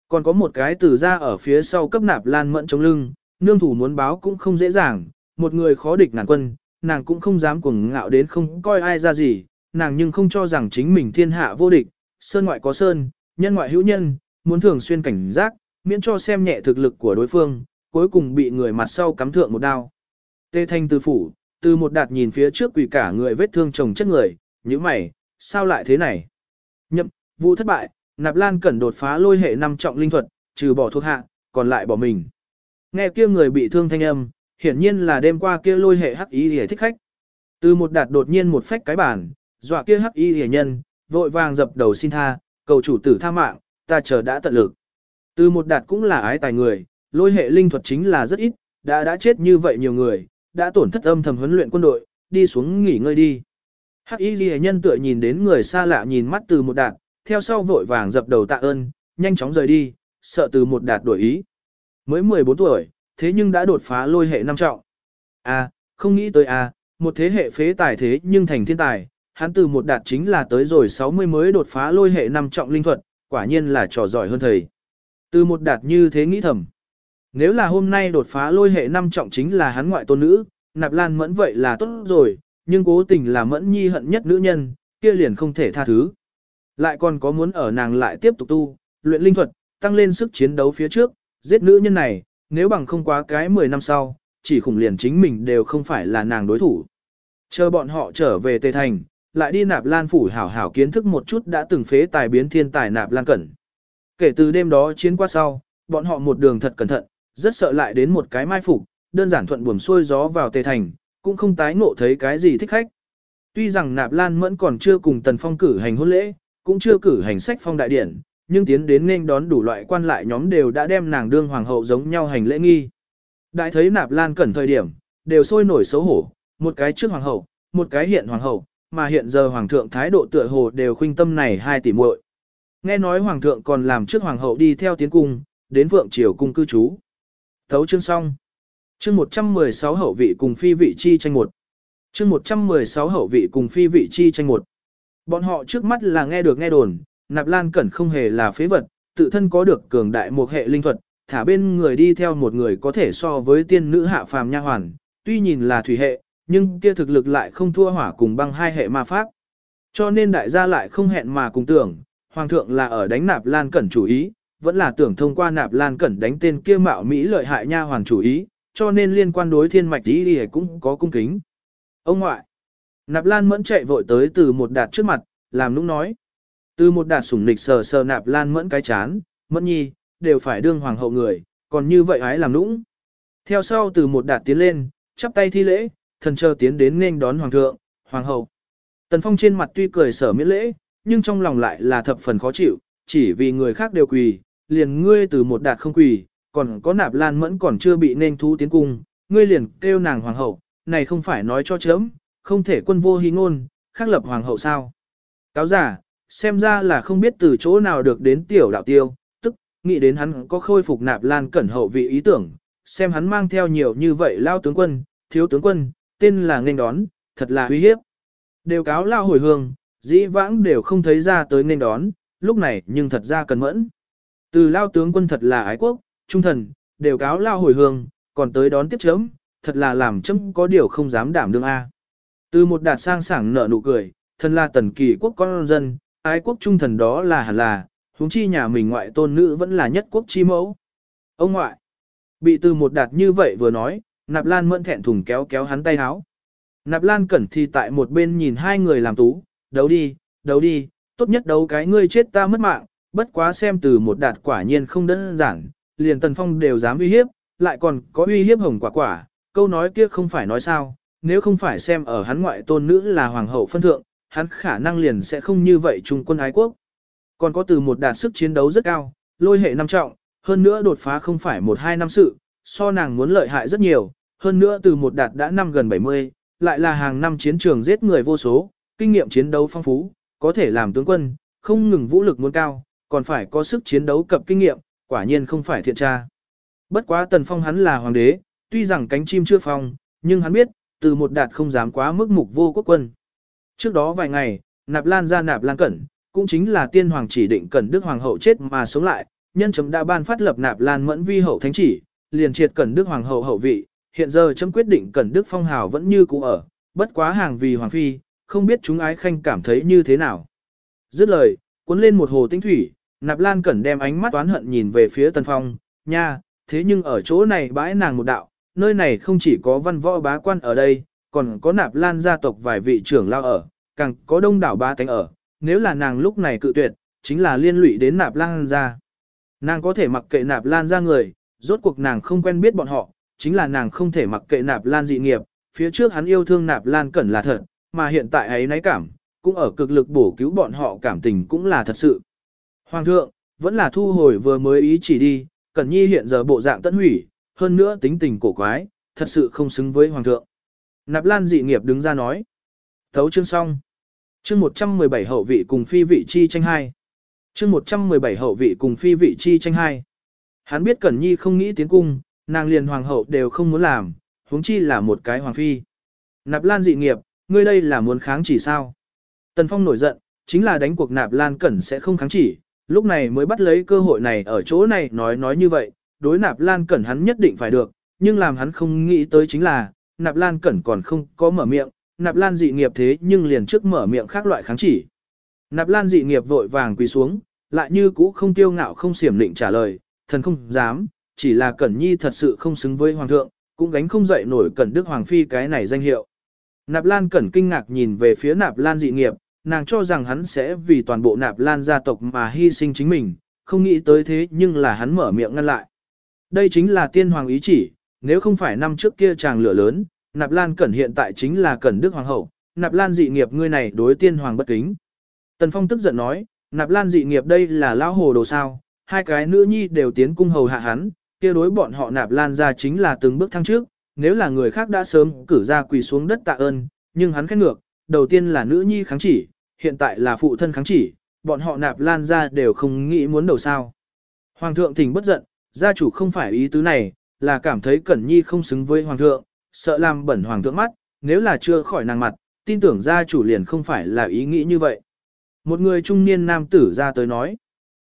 Còn có một cái từ ra ở phía sau cấp nạp lan mẫn chống lưng, nương thủ muốn báo cũng không dễ dàng, một người khó địch nàng quân, nàng cũng không dám cuồng ngạo đến không coi ai ra gì, nàng nhưng không cho rằng chính mình thiên hạ vô địch, sơn ngoại có sơn, nhân ngoại hữu nhân, muốn thường xuyên cảnh giác, miễn cho xem nhẹ thực lực của đối phương, cuối cùng bị người mặt sau cắm thượng một đao. Tê thanh từ phủ, từ một đạt nhìn phía trước quỷ cả người vết thương chồng chất người, như mày, sao lại thế này? Nhậm, vụ thất bại, nạp lan cẩn đột phá lôi hệ năm trọng linh thuật, trừ bỏ thuộc hạ, còn lại bỏ mình. Nghe kia người bị thương thanh âm, hiển nhiên là đêm qua kia lôi hệ hắc ý hề thích khách. Từ một đạt đột nhiên một phách cái bản, dọa kia hắc ý hề nhân, vội vàng dập đầu xin tha, cầu chủ tử tha mạng, ta chờ đã tận lực. Từ một đạt cũng là ái tài người, lôi hệ linh thuật chính là rất ít, đã đã chết như vậy nhiều người, đã tổn thất âm thầm huấn luyện quân đội, đi xuống nghỉ ngơi đi. Hắc y ghi nhân tựa nhìn đến người xa lạ nhìn mắt từ một đạt, theo sau vội vàng dập đầu tạ ơn, nhanh chóng rời đi, sợ từ một đạt đổi ý. Mới 14 tuổi, thế nhưng đã đột phá lôi hệ năm trọng. À, không nghĩ tới à, một thế hệ phế tài thế nhưng thành thiên tài, hắn từ một đạt chính là tới rồi 60 mới đột phá lôi hệ năm trọng linh thuật, quả nhiên là trò giỏi hơn thầy. Từ một đạt như thế nghĩ thầm. Nếu là hôm nay đột phá lôi hệ năm trọng chính là hắn ngoại tôn nữ, nạp lan mẫn vậy là tốt rồi, nhưng cố tình là mẫn nhi hận nhất nữ nhân, kia liền không thể tha thứ. Lại còn có muốn ở nàng lại tiếp tục tu, luyện linh thuật, tăng lên sức chiến đấu phía trước, giết nữ nhân này, nếu bằng không quá cái 10 năm sau, chỉ khủng liền chính mình đều không phải là nàng đối thủ. Chờ bọn họ trở về Tề Thành, lại đi nạp lan phủ hảo hảo kiến thức một chút đã từng phế tài biến thiên tài nạp lan cẩn. Kể từ đêm đó chiến qua sau, bọn họ một đường thật cẩn thận, rất sợ lại đến một cái mai phục, đơn giản thuận buồm xuôi gió vào Tề Thành, cũng không tái ngộ thấy cái gì thích khách. Tuy rằng nạp lan mẫn còn chưa cùng tần phong cử hành hôn lễ, cũng chưa cử hành sách phong đại điển, nhưng tiến đến nên đón đủ loại quan lại nhóm đều đã đem nàng đương hoàng hậu giống nhau hành lễ nghi. Đại thấy nạp lan cẩn thời điểm, đều sôi nổi xấu hổ, một cái trước hoàng hậu, một cái hiện hoàng hậu, mà hiện giờ hoàng thượng thái độ tựa hồ đều khuynh tâm này hai tỷ muội. Nghe nói hoàng thượng còn làm trước hoàng hậu đi theo tiến cung, đến vượng triều cung cư trú. Thấu chương xong. Chương 116 hậu vị cùng phi vị chi tranh một. Chương 116 hậu vị cùng phi vị chi tranh một. Bọn họ trước mắt là nghe được nghe đồn, Nạp Lan Cẩn không hề là phế vật, tự thân có được cường đại một hệ linh thuật, thả bên người đi theo một người có thể so với tiên nữ hạ phàm nha hoàn, tuy nhìn là thủy hệ, nhưng kia thực lực lại không thua hỏa cùng băng hai hệ ma pháp. Cho nên đại gia lại không hẹn mà cùng tưởng, hoàng thượng là ở đánh Nạp Lan Cẩn chủ ý, vẫn là tưởng thông qua Nạp Lan Cẩn đánh tên kia mạo mỹ lợi hại nha hoàn chủ ý, cho nên liên quan đối thiên mạch ý thì cũng có cung kính. Ông ngoại, Nạp Lan mẫn chạy vội tới từ một đạt trước mặt, làm nũng nói. Từ một đạt sủng nịch sờ sờ Nạp Lan mẫn cái chán, mẫn nhi, đều phải đương hoàng hậu người, còn như vậy ái làm nũng. Theo sau từ một đạt tiến lên, chắp tay thi lễ, thần chờ tiến đến nên đón hoàng thượng, hoàng hậu. Tần Phong trên mặt tuy cười sở miễn lễ, nhưng trong lòng lại là thập phần khó chịu, chỉ vì người khác đều quỳ, liền ngươi từ một đạt không quỳ, còn có nạp lan mẫn còn chưa bị nên thú tiến cung, ngươi liền kêu nàng hoàng hậu, này không phải nói cho chấm, không thể quân vô hy ngôn, khắc lập hoàng hậu sao. Cáo giả, xem ra là không biết từ chỗ nào được đến tiểu đạo tiêu, tức, nghĩ đến hắn có khôi phục nạp lan cẩn hậu vị ý tưởng, xem hắn mang theo nhiều như vậy lao tướng quân, thiếu tướng quân, tên là nên đón, thật là uy hiếp. Đều cáo lao hồi hương, dĩ vãng đều không thấy ra tới nên đón, lúc này nhưng thật ra cần mẫn. Từ lao tướng quân thật là ái quốc, trung thần, đều cáo lao hồi hương, còn tới đón tiếp chấm, thật là làm chấm có điều không dám đảm đương A. Từ một đạt sang sảng nở nụ cười, thân là tần kỳ quốc con dân, ái quốc trung thần đó là hẳn là, huống chi nhà mình ngoại tôn nữ vẫn là nhất quốc chi mẫu. Ông ngoại, bị từ một đạt như vậy vừa nói, nạp lan mẫn thẹn thùng kéo kéo hắn tay háo. Nạp lan cẩn thì tại một bên nhìn hai người làm tú, đấu đi, đấu đi, tốt nhất đấu cái ngươi chết ta mất mạng, bất quá xem từ một đạt quả nhiên không đơn giản, liền tần phong đều dám uy hiếp, lại còn có uy hiếp hồng quả quả, câu nói kia không phải nói sao, nếu không phải xem ở hắn ngoại tôn nữ là hoàng hậu phân thượng, hắn khả năng liền sẽ không như vậy trung quân ái quốc. Còn có từ một đạt sức chiến đấu rất cao, lôi hệ năm trọng, hơn nữa đột phá không phải một hai năm sự, so nàng muốn lợi hại rất nhiều, hơn nữa từ một đạt đã năm gần 70, lại là hàng năm chiến trường giết người vô số, kinh nghiệm chiến đấu phong phú, có thể làm tướng quân, không ngừng vũ lực muốn cao, còn phải có sức chiến đấu cập kinh nghiệm, quả nhiên không phải thiện tra. Bất quá tần phong hắn là hoàng đế, tuy rằng cánh chim chưa phong, nhưng hắn biết, từ một đạt không dám quá mức mục vô quốc quân. Trước đó vài ngày, nạp lan ra nạp lan cẩn, cũng chính là tiên hoàng chỉ định cẩn đức hoàng hậu chết mà sống lại, nhân chấm đã ban phát lập nạp lan mẫn vi hậu thánh chỉ, liền triệt cẩn đức hoàng hậu hậu vị, hiện giờ chấm quyết định cẩn đức phong hào vẫn như cũ ở, bất quá hàng vì hoàng phi, không biết chúng ái khanh cảm thấy như thế nào. Dứt lời, cuốn lên một hồ tinh thủy, nạp lan cẩn đem ánh mắt toán hận nhìn về phía tần phong, nha, thế nhưng ở chỗ này bãi nàng một đạo, nơi này không chỉ có văn võ bá quan ở đây, còn có nạp lan gia tộc vài vị trưởng lao ở, càng có đông đảo ba tánh ở, nếu là nàng lúc này cự tuyệt, chính là liên lụy đến nạp lan gia. Nàng có thể mặc kệ nạp lan gia người, rốt cuộc nàng không quen biết bọn họ, chính là nàng không thể mặc kệ nạp lan dị nghiệp, phía trước hắn yêu thương nạp lan cẩn là thật, mà hiện tại ấy náy cảm, cũng ở cực lực bổ cứu bọn họ cảm tình cũng là thật sự. Hoàng thượng, vẫn là thu hồi vừa mới ý chỉ đi, cẩn nhi hiện giờ bộ dạng tận hủy, hơn nữa tính tình cổ quái, thật sự không xứng với hoàng thượng. Nạp lan dị nghiệp đứng ra nói. Thấu chương xong. Chương 117 hậu vị cùng phi vị chi tranh hai. Chương 117 hậu vị cùng phi vị chi tranh hai. Hắn biết Cẩn Nhi không nghĩ tiến cung, nàng liền hoàng hậu đều không muốn làm, huống chi là một cái hoàng phi. Nạp Lan dị nghiệp, ngươi đây là muốn kháng chỉ sao? Tần Phong nổi giận, chính là đánh cuộc Nạp Lan Cẩn sẽ không kháng chỉ, lúc này mới bắt lấy cơ hội này ở chỗ này nói nói như vậy, đối Nạp Lan Cẩn hắn nhất định phải được, nhưng làm hắn không nghĩ tới chính là, Nạp Lan Cẩn còn không có mở miệng, nạp lan dị nghiệp thế nhưng liền trước mở miệng khác loại kháng chỉ. Nạp lan dị nghiệp vội vàng quỳ xuống, lại như cũ không tiêu ngạo không xiểm định trả lời, thần không dám, chỉ là Cẩn Nhi thật sự không xứng với Hoàng thượng, cũng gánh không dậy nổi Cẩn Đức Hoàng Phi cái này danh hiệu. Nạp Lan Cẩn kinh ngạc nhìn về phía Nạp Lan dị nghiệp, nàng cho rằng hắn sẽ vì toàn bộ Nạp Lan gia tộc mà hy sinh chính mình, không nghĩ tới thế nhưng là hắn mở miệng ngăn lại. Đây chính là tiên hoàng ý chỉ, nếu không phải năm trước kia chàng lửa lớn, Nạp Lan Cẩn hiện tại chính là Cẩn Đức Hoàng hậu, Nạp Lan dị nghiệp ngươi này đối tiên hoàng bất kính. Tần Phong tức giận nói, Nạp Lan dị nghiệp đây là lão hồ đồ sao, hai cái nữ nhi đều tiến cung hầu hạ hắn, kia đối bọn họ Nạp Lan ra chính là từng bước thăng trước, nếu là người khác đã sớm cử ra quỳ xuống đất tạ ơn, nhưng hắn khét ngược, đầu tiên là nữ nhi kháng chỉ, hiện tại là phụ thân kháng chỉ, bọn họ Nạp Lan ra đều không nghĩ muốn đầu sao. Hoàng thượng thỉnh bất giận, gia chủ không phải ý tứ này, là cảm thấy Cẩn Nhi không xứng với Hoàng thượng, sợ làm bẩn Hoàng thượng mắt, nếu là chưa khỏi nàng mặt, tin tưởng gia chủ liền không phải là ý nghĩ như vậy. Một người trung niên nam tử ra tới nói.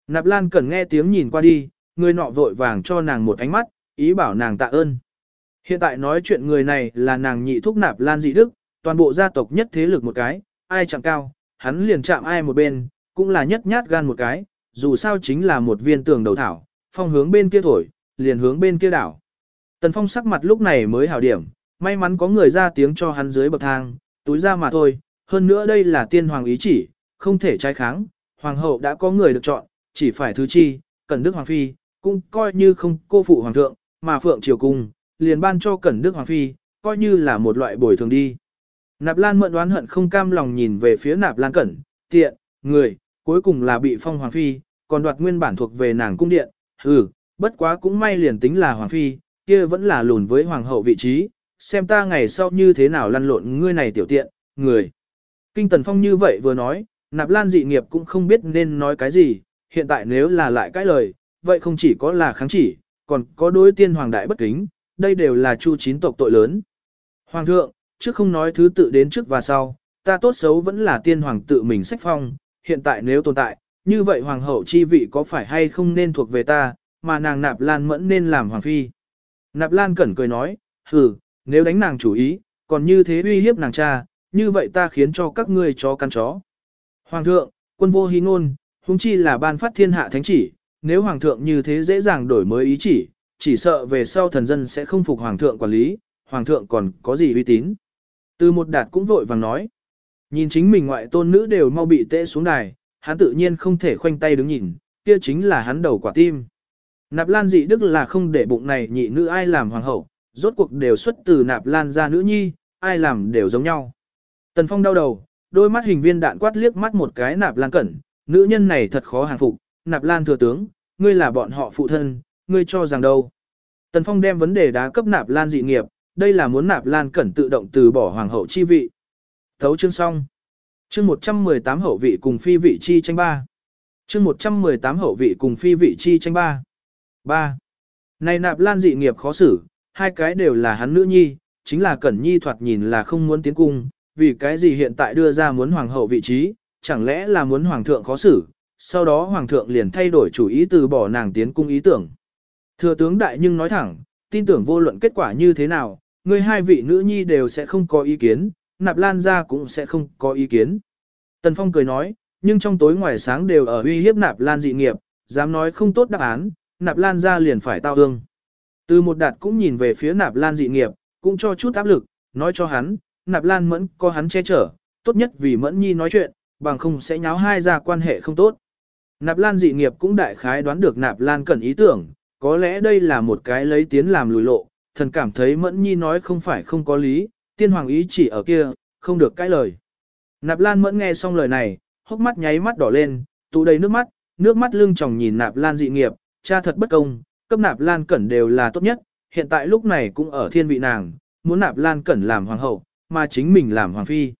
Nạp Lan Cẩn nghe tiếng nhìn qua đi, người nọ vội vàng cho nàng một ánh mắt, ý bảo nàng tạ ơn. Hiện tại nói chuyện người này là nàng nhị thúc Nạp Lan dị đức, toàn bộ gia tộc nhất thế lực một cái, ai chẳng cao, hắn liền chạm ai một bên, cũng là nhất nhát gan một cái, dù sao chính là một viên tường đầu thảo, phong hướng bên kia thổi, liền hướng bên kia đảo. Tần Phong sắc mặt lúc này mới hảo điểm, may mắn có người ra tiếng cho hắn dưới bậc thang, túi ra mà thôi, hơn nữa đây là tiên hoàng ý chỉ, không thể trái kháng, hoàng hậu đã có người được chọn, chỉ phải thứ chi, Cẩn Đức Hoàng Phi, cũng coi như không cô phụ hoàng thượng, mà Phượng Triều Cung, liền ban cho Cẩn Đức Hoàng Phi, coi như là một loại bồi thường đi. Nạp Lan mượn đoán hận không cam lòng nhìn về phía Nạp Lan Cẩn, tiện, người, cuối cùng là bị phong Hoàng Phi, còn đoạt nguyên bản thuộc về nàng cung điện, Ừ, bất quá cũng may liền tính là Hoàng Phi, kia vẫn là lùn với Hoàng hậu vị trí, xem ta ngày sau như thế nào lăn lộn ngươi này tiểu tiện, người. Kinh Tần Phong như vậy vừa nói, Nạp Lan dị nghiệp cũng không biết nên nói cái gì, hiện tại nếu là lại cái lời, vậy không chỉ có là kháng chỉ, còn có đối tiên hoàng đại bất kính, đây đều là chu chín tộc tội lớn. Hoàng thượng, trước không nói thứ tự đến trước và sau, ta tốt xấu vẫn là tiên hoàng tự mình sách phong, hiện tại nếu tồn tại, như vậy hoàng hậu chi vị có phải hay không nên thuộc về ta, mà nàng nạp lan mẫn nên làm hoàng phi. Nạp lan cẩn cười nói, hừ, nếu đánh nàng chủ ý, còn như thế uy hiếp nàng cha, như vậy ta khiến cho các ngươi chó căn chó. Hoàng thượng, quân vô hí ngôn, huống chi là ban phát thiên hạ thánh chỉ, nếu hoàng thượng như thế dễ dàng đổi mới ý chỉ, chỉ sợ về sau thần dân sẽ không phục hoàng thượng quản lý, hoàng thượng còn có gì uy tín. Từ một đạt cũng vội vàng nói, nhìn chính mình ngoại tôn nữ đều mau bị tệ xuống đài, hắn tự nhiên không thể khoanh tay đứng nhìn, kia chính là hắn đầu quả tim. Nạp Lan dị đức là không để bụng này nhị nữ ai làm hoàng hậu, rốt cuộc đều xuất từ Nạp Lan ra nữ nhi, ai làm đều giống nhau. Tần Phong đau đầu, đôi mắt hình viên đạn quát liếc mắt một cái Nạp Lan cẩn, nữ nhân này thật khó hàng phục, Nạp Lan thừa tướng, ngươi là bọn họ phụ thân, ngươi cho rằng đâu. Tần Phong đem vấn đề đá cấp Nạp Lan dị nghiệp, đây là muốn Nạp Lan cẩn tự động từ bỏ hoàng hậu chi vị. Thấu chương xong. Chương 118 hậu vị cùng phi vị chi tranh ba. Chương 118 hậu vị cùng phi vị chi tranh ba. 3. Này Nạp Lan dị nghiệp khó xử, hai cái đều là hắn nữ nhi, chính là Cẩn Nhi thoạt nhìn là không muốn tiến cung, vì cái gì hiện tại đưa ra muốn hoàng hậu vị trí, chẳng lẽ là muốn hoàng thượng khó xử, sau đó hoàng thượng liền thay đổi chủ ý từ bỏ nàng tiến cung ý tưởng. Thừa tướng đại nhưng nói thẳng, tin tưởng vô luận kết quả như thế nào, người hai vị nữ nhi đều sẽ không có ý kiến, nạp lan ra cũng sẽ không có ý kiến. Tần Phong cười nói, nhưng trong tối ngoài sáng đều ở uy hiếp nạp lan dị nghiệp, dám nói không tốt đáp án, nạp lan ra liền phải tao ương. Từ một đạt cũng nhìn về phía nạp lan dị nghiệp, cũng cho chút áp lực, nói cho hắn, nạp lan mẫn có hắn che chở, tốt nhất vì mẫn nhi nói chuyện, bằng không sẽ nháo hai ra quan hệ không tốt. Nạp lan dị nghiệp cũng đại khái đoán được nạp lan cần ý tưởng, có lẽ đây là một cái lấy tiến làm lùi lộ, thần cảm thấy mẫn nhi nói không phải không có lý, tiên hoàng ý chỉ ở kia, không được cãi lời. Nạp lan mẫn nghe xong lời này, hốc mắt nháy mắt đỏ lên, tụ đầy nước mắt, nước mắt lưng tròng nhìn nạp lan dị nghiệp, cha thật bất công, cấp nạp lan cẩn đều là tốt nhất, hiện tại lúc này cũng ở thiên vị nàng, muốn nạp lan cẩn làm hoàng hậu, mà chính mình làm hoàng phi.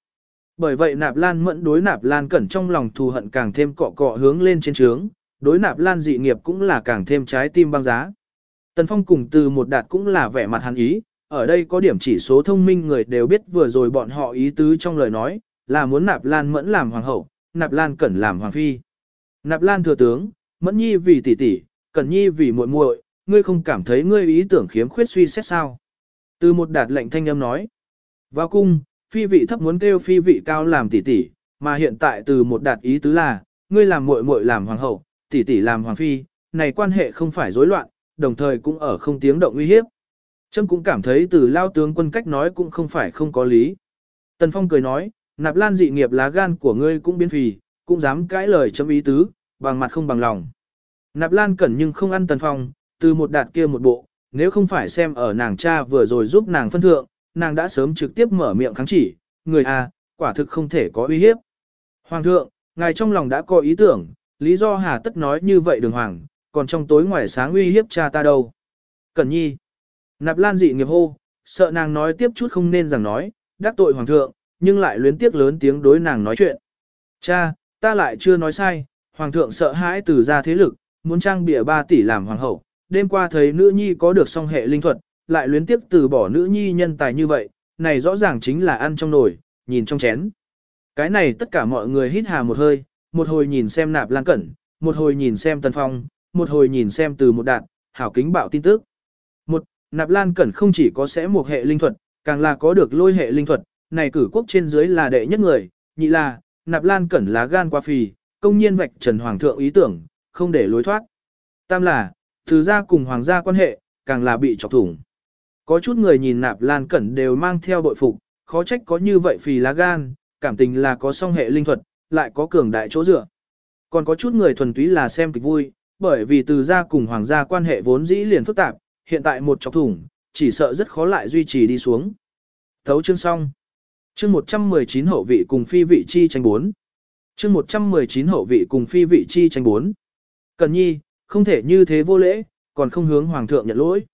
Bởi vậy nạp lan mẫn đối nạp lan cẩn trong lòng thù hận càng thêm cọ cọ hướng lên trên trướng, đối nạp lan dị nghiệp cũng là càng thêm trái tim băng giá. Tần Phong cùng từ một đạt cũng là vẻ mặt hắn ý, ở đây có điểm chỉ số thông minh người đều biết vừa rồi bọn họ ý tứ trong lời nói, là muốn nạp lan mẫn làm hoàng hậu, nạp lan cẩn làm hoàng phi. Nạp lan thừa tướng, mẫn nhi vì tỷ tỷ, cẩn nhi vì muội muội, ngươi không cảm thấy ngươi ý tưởng khiếm khuyết suy xét sao. Từ một đạt lệnh thanh âm nói, vào cung, Phi vị thấp muốn kêu phi vị cao làm tỷ tỷ, mà hiện tại từ một đạt ý tứ là, ngươi làm muội muội làm hoàng hậu, tỷ tỷ làm hoàng phi, này quan hệ không phải rối loạn, đồng thời cũng ở không tiếng động uy hiếp. Trâm cũng cảm thấy từ lao tướng quân cách nói cũng không phải không có lý. Tần Phong cười nói, nạp lan dị nghiệp lá gan của ngươi cũng biến phì, cũng dám cãi lời chấm ý tứ, bằng mặt không bằng lòng. Nạp lan cẩn nhưng không ăn Tần Phong, từ một đạt kia một bộ, nếu không phải xem ở nàng cha vừa rồi giúp nàng phân thượng, nàng đã sớm trực tiếp mở miệng kháng chỉ, người à, quả thực không thể có uy hiếp. Hoàng thượng, ngài trong lòng đã có ý tưởng, lý do hà tất nói như vậy đường hoàng, còn trong tối ngoài sáng uy hiếp cha ta đâu. Cẩn nhi. Nạp lan dị nghiệp hô, sợ nàng nói tiếp chút không nên rằng nói, đắc tội hoàng thượng, nhưng lại luyến tiếc lớn tiếng đối nàng nói chuyện. Cha, ta lại chưa nói sai, hoàng thượng sợ hãi từ ra thế lực, muốn trang bịa 3 tỷ làm hoàng hậu, đêm qua thấy nữ nhi có được song hệ linh thuật, lại luyến tiếc từ bỏ nữ nhi nhân tài như vậy, này rõ ràng chính là ăn trong nồi, nhìn trong chén. Cái này tất cả mọi người hít hà một hơi, một hồi nhìn xem nạp lan cẩn, một hồi nhìn xem tần phong, một hồi nhìn xem từ một đạn, hảo kính bạo tin tức. Nạp lan cẩn không chỉ có sẽ một hệ linh thuật, càng là có được lôi hệ linh thuật, này cử quốc trên dưới là đệ nhất người, nhị là, nạp lan cẩn lá gan qua phì, công nhiên vạch trần hoàng thượng ý tưởng, không để lối thoát. Tam là, từ gia cùng hoàng gia quan hệ, càng là bị chọc thủng. Có chút người nhìn nạp lan cẩn đều mang theo bội phục, khó trách có như vậy phì lá gan, cảm tình là có song hệ linh thuật, lại có cường đại chỗ dựa. Còn có chút người thuần túy là xem kịch vui, bởi vì từ gia cùng hoàng gia quan hệ vốn dĩ liền phức tạp, hiện tại một chọc thủng, chỉ sợ rất khó lại duy trì đi xuống. Thấu chương xong. Chương 119 hậu vị cùng phi vị chi tranh 4. Chương 119 hậu vị cùng phi vị chi tranh 4. Cần nhi, không thể như thế vô lễ, còn không hướng hoàng thượng nhận lỗi.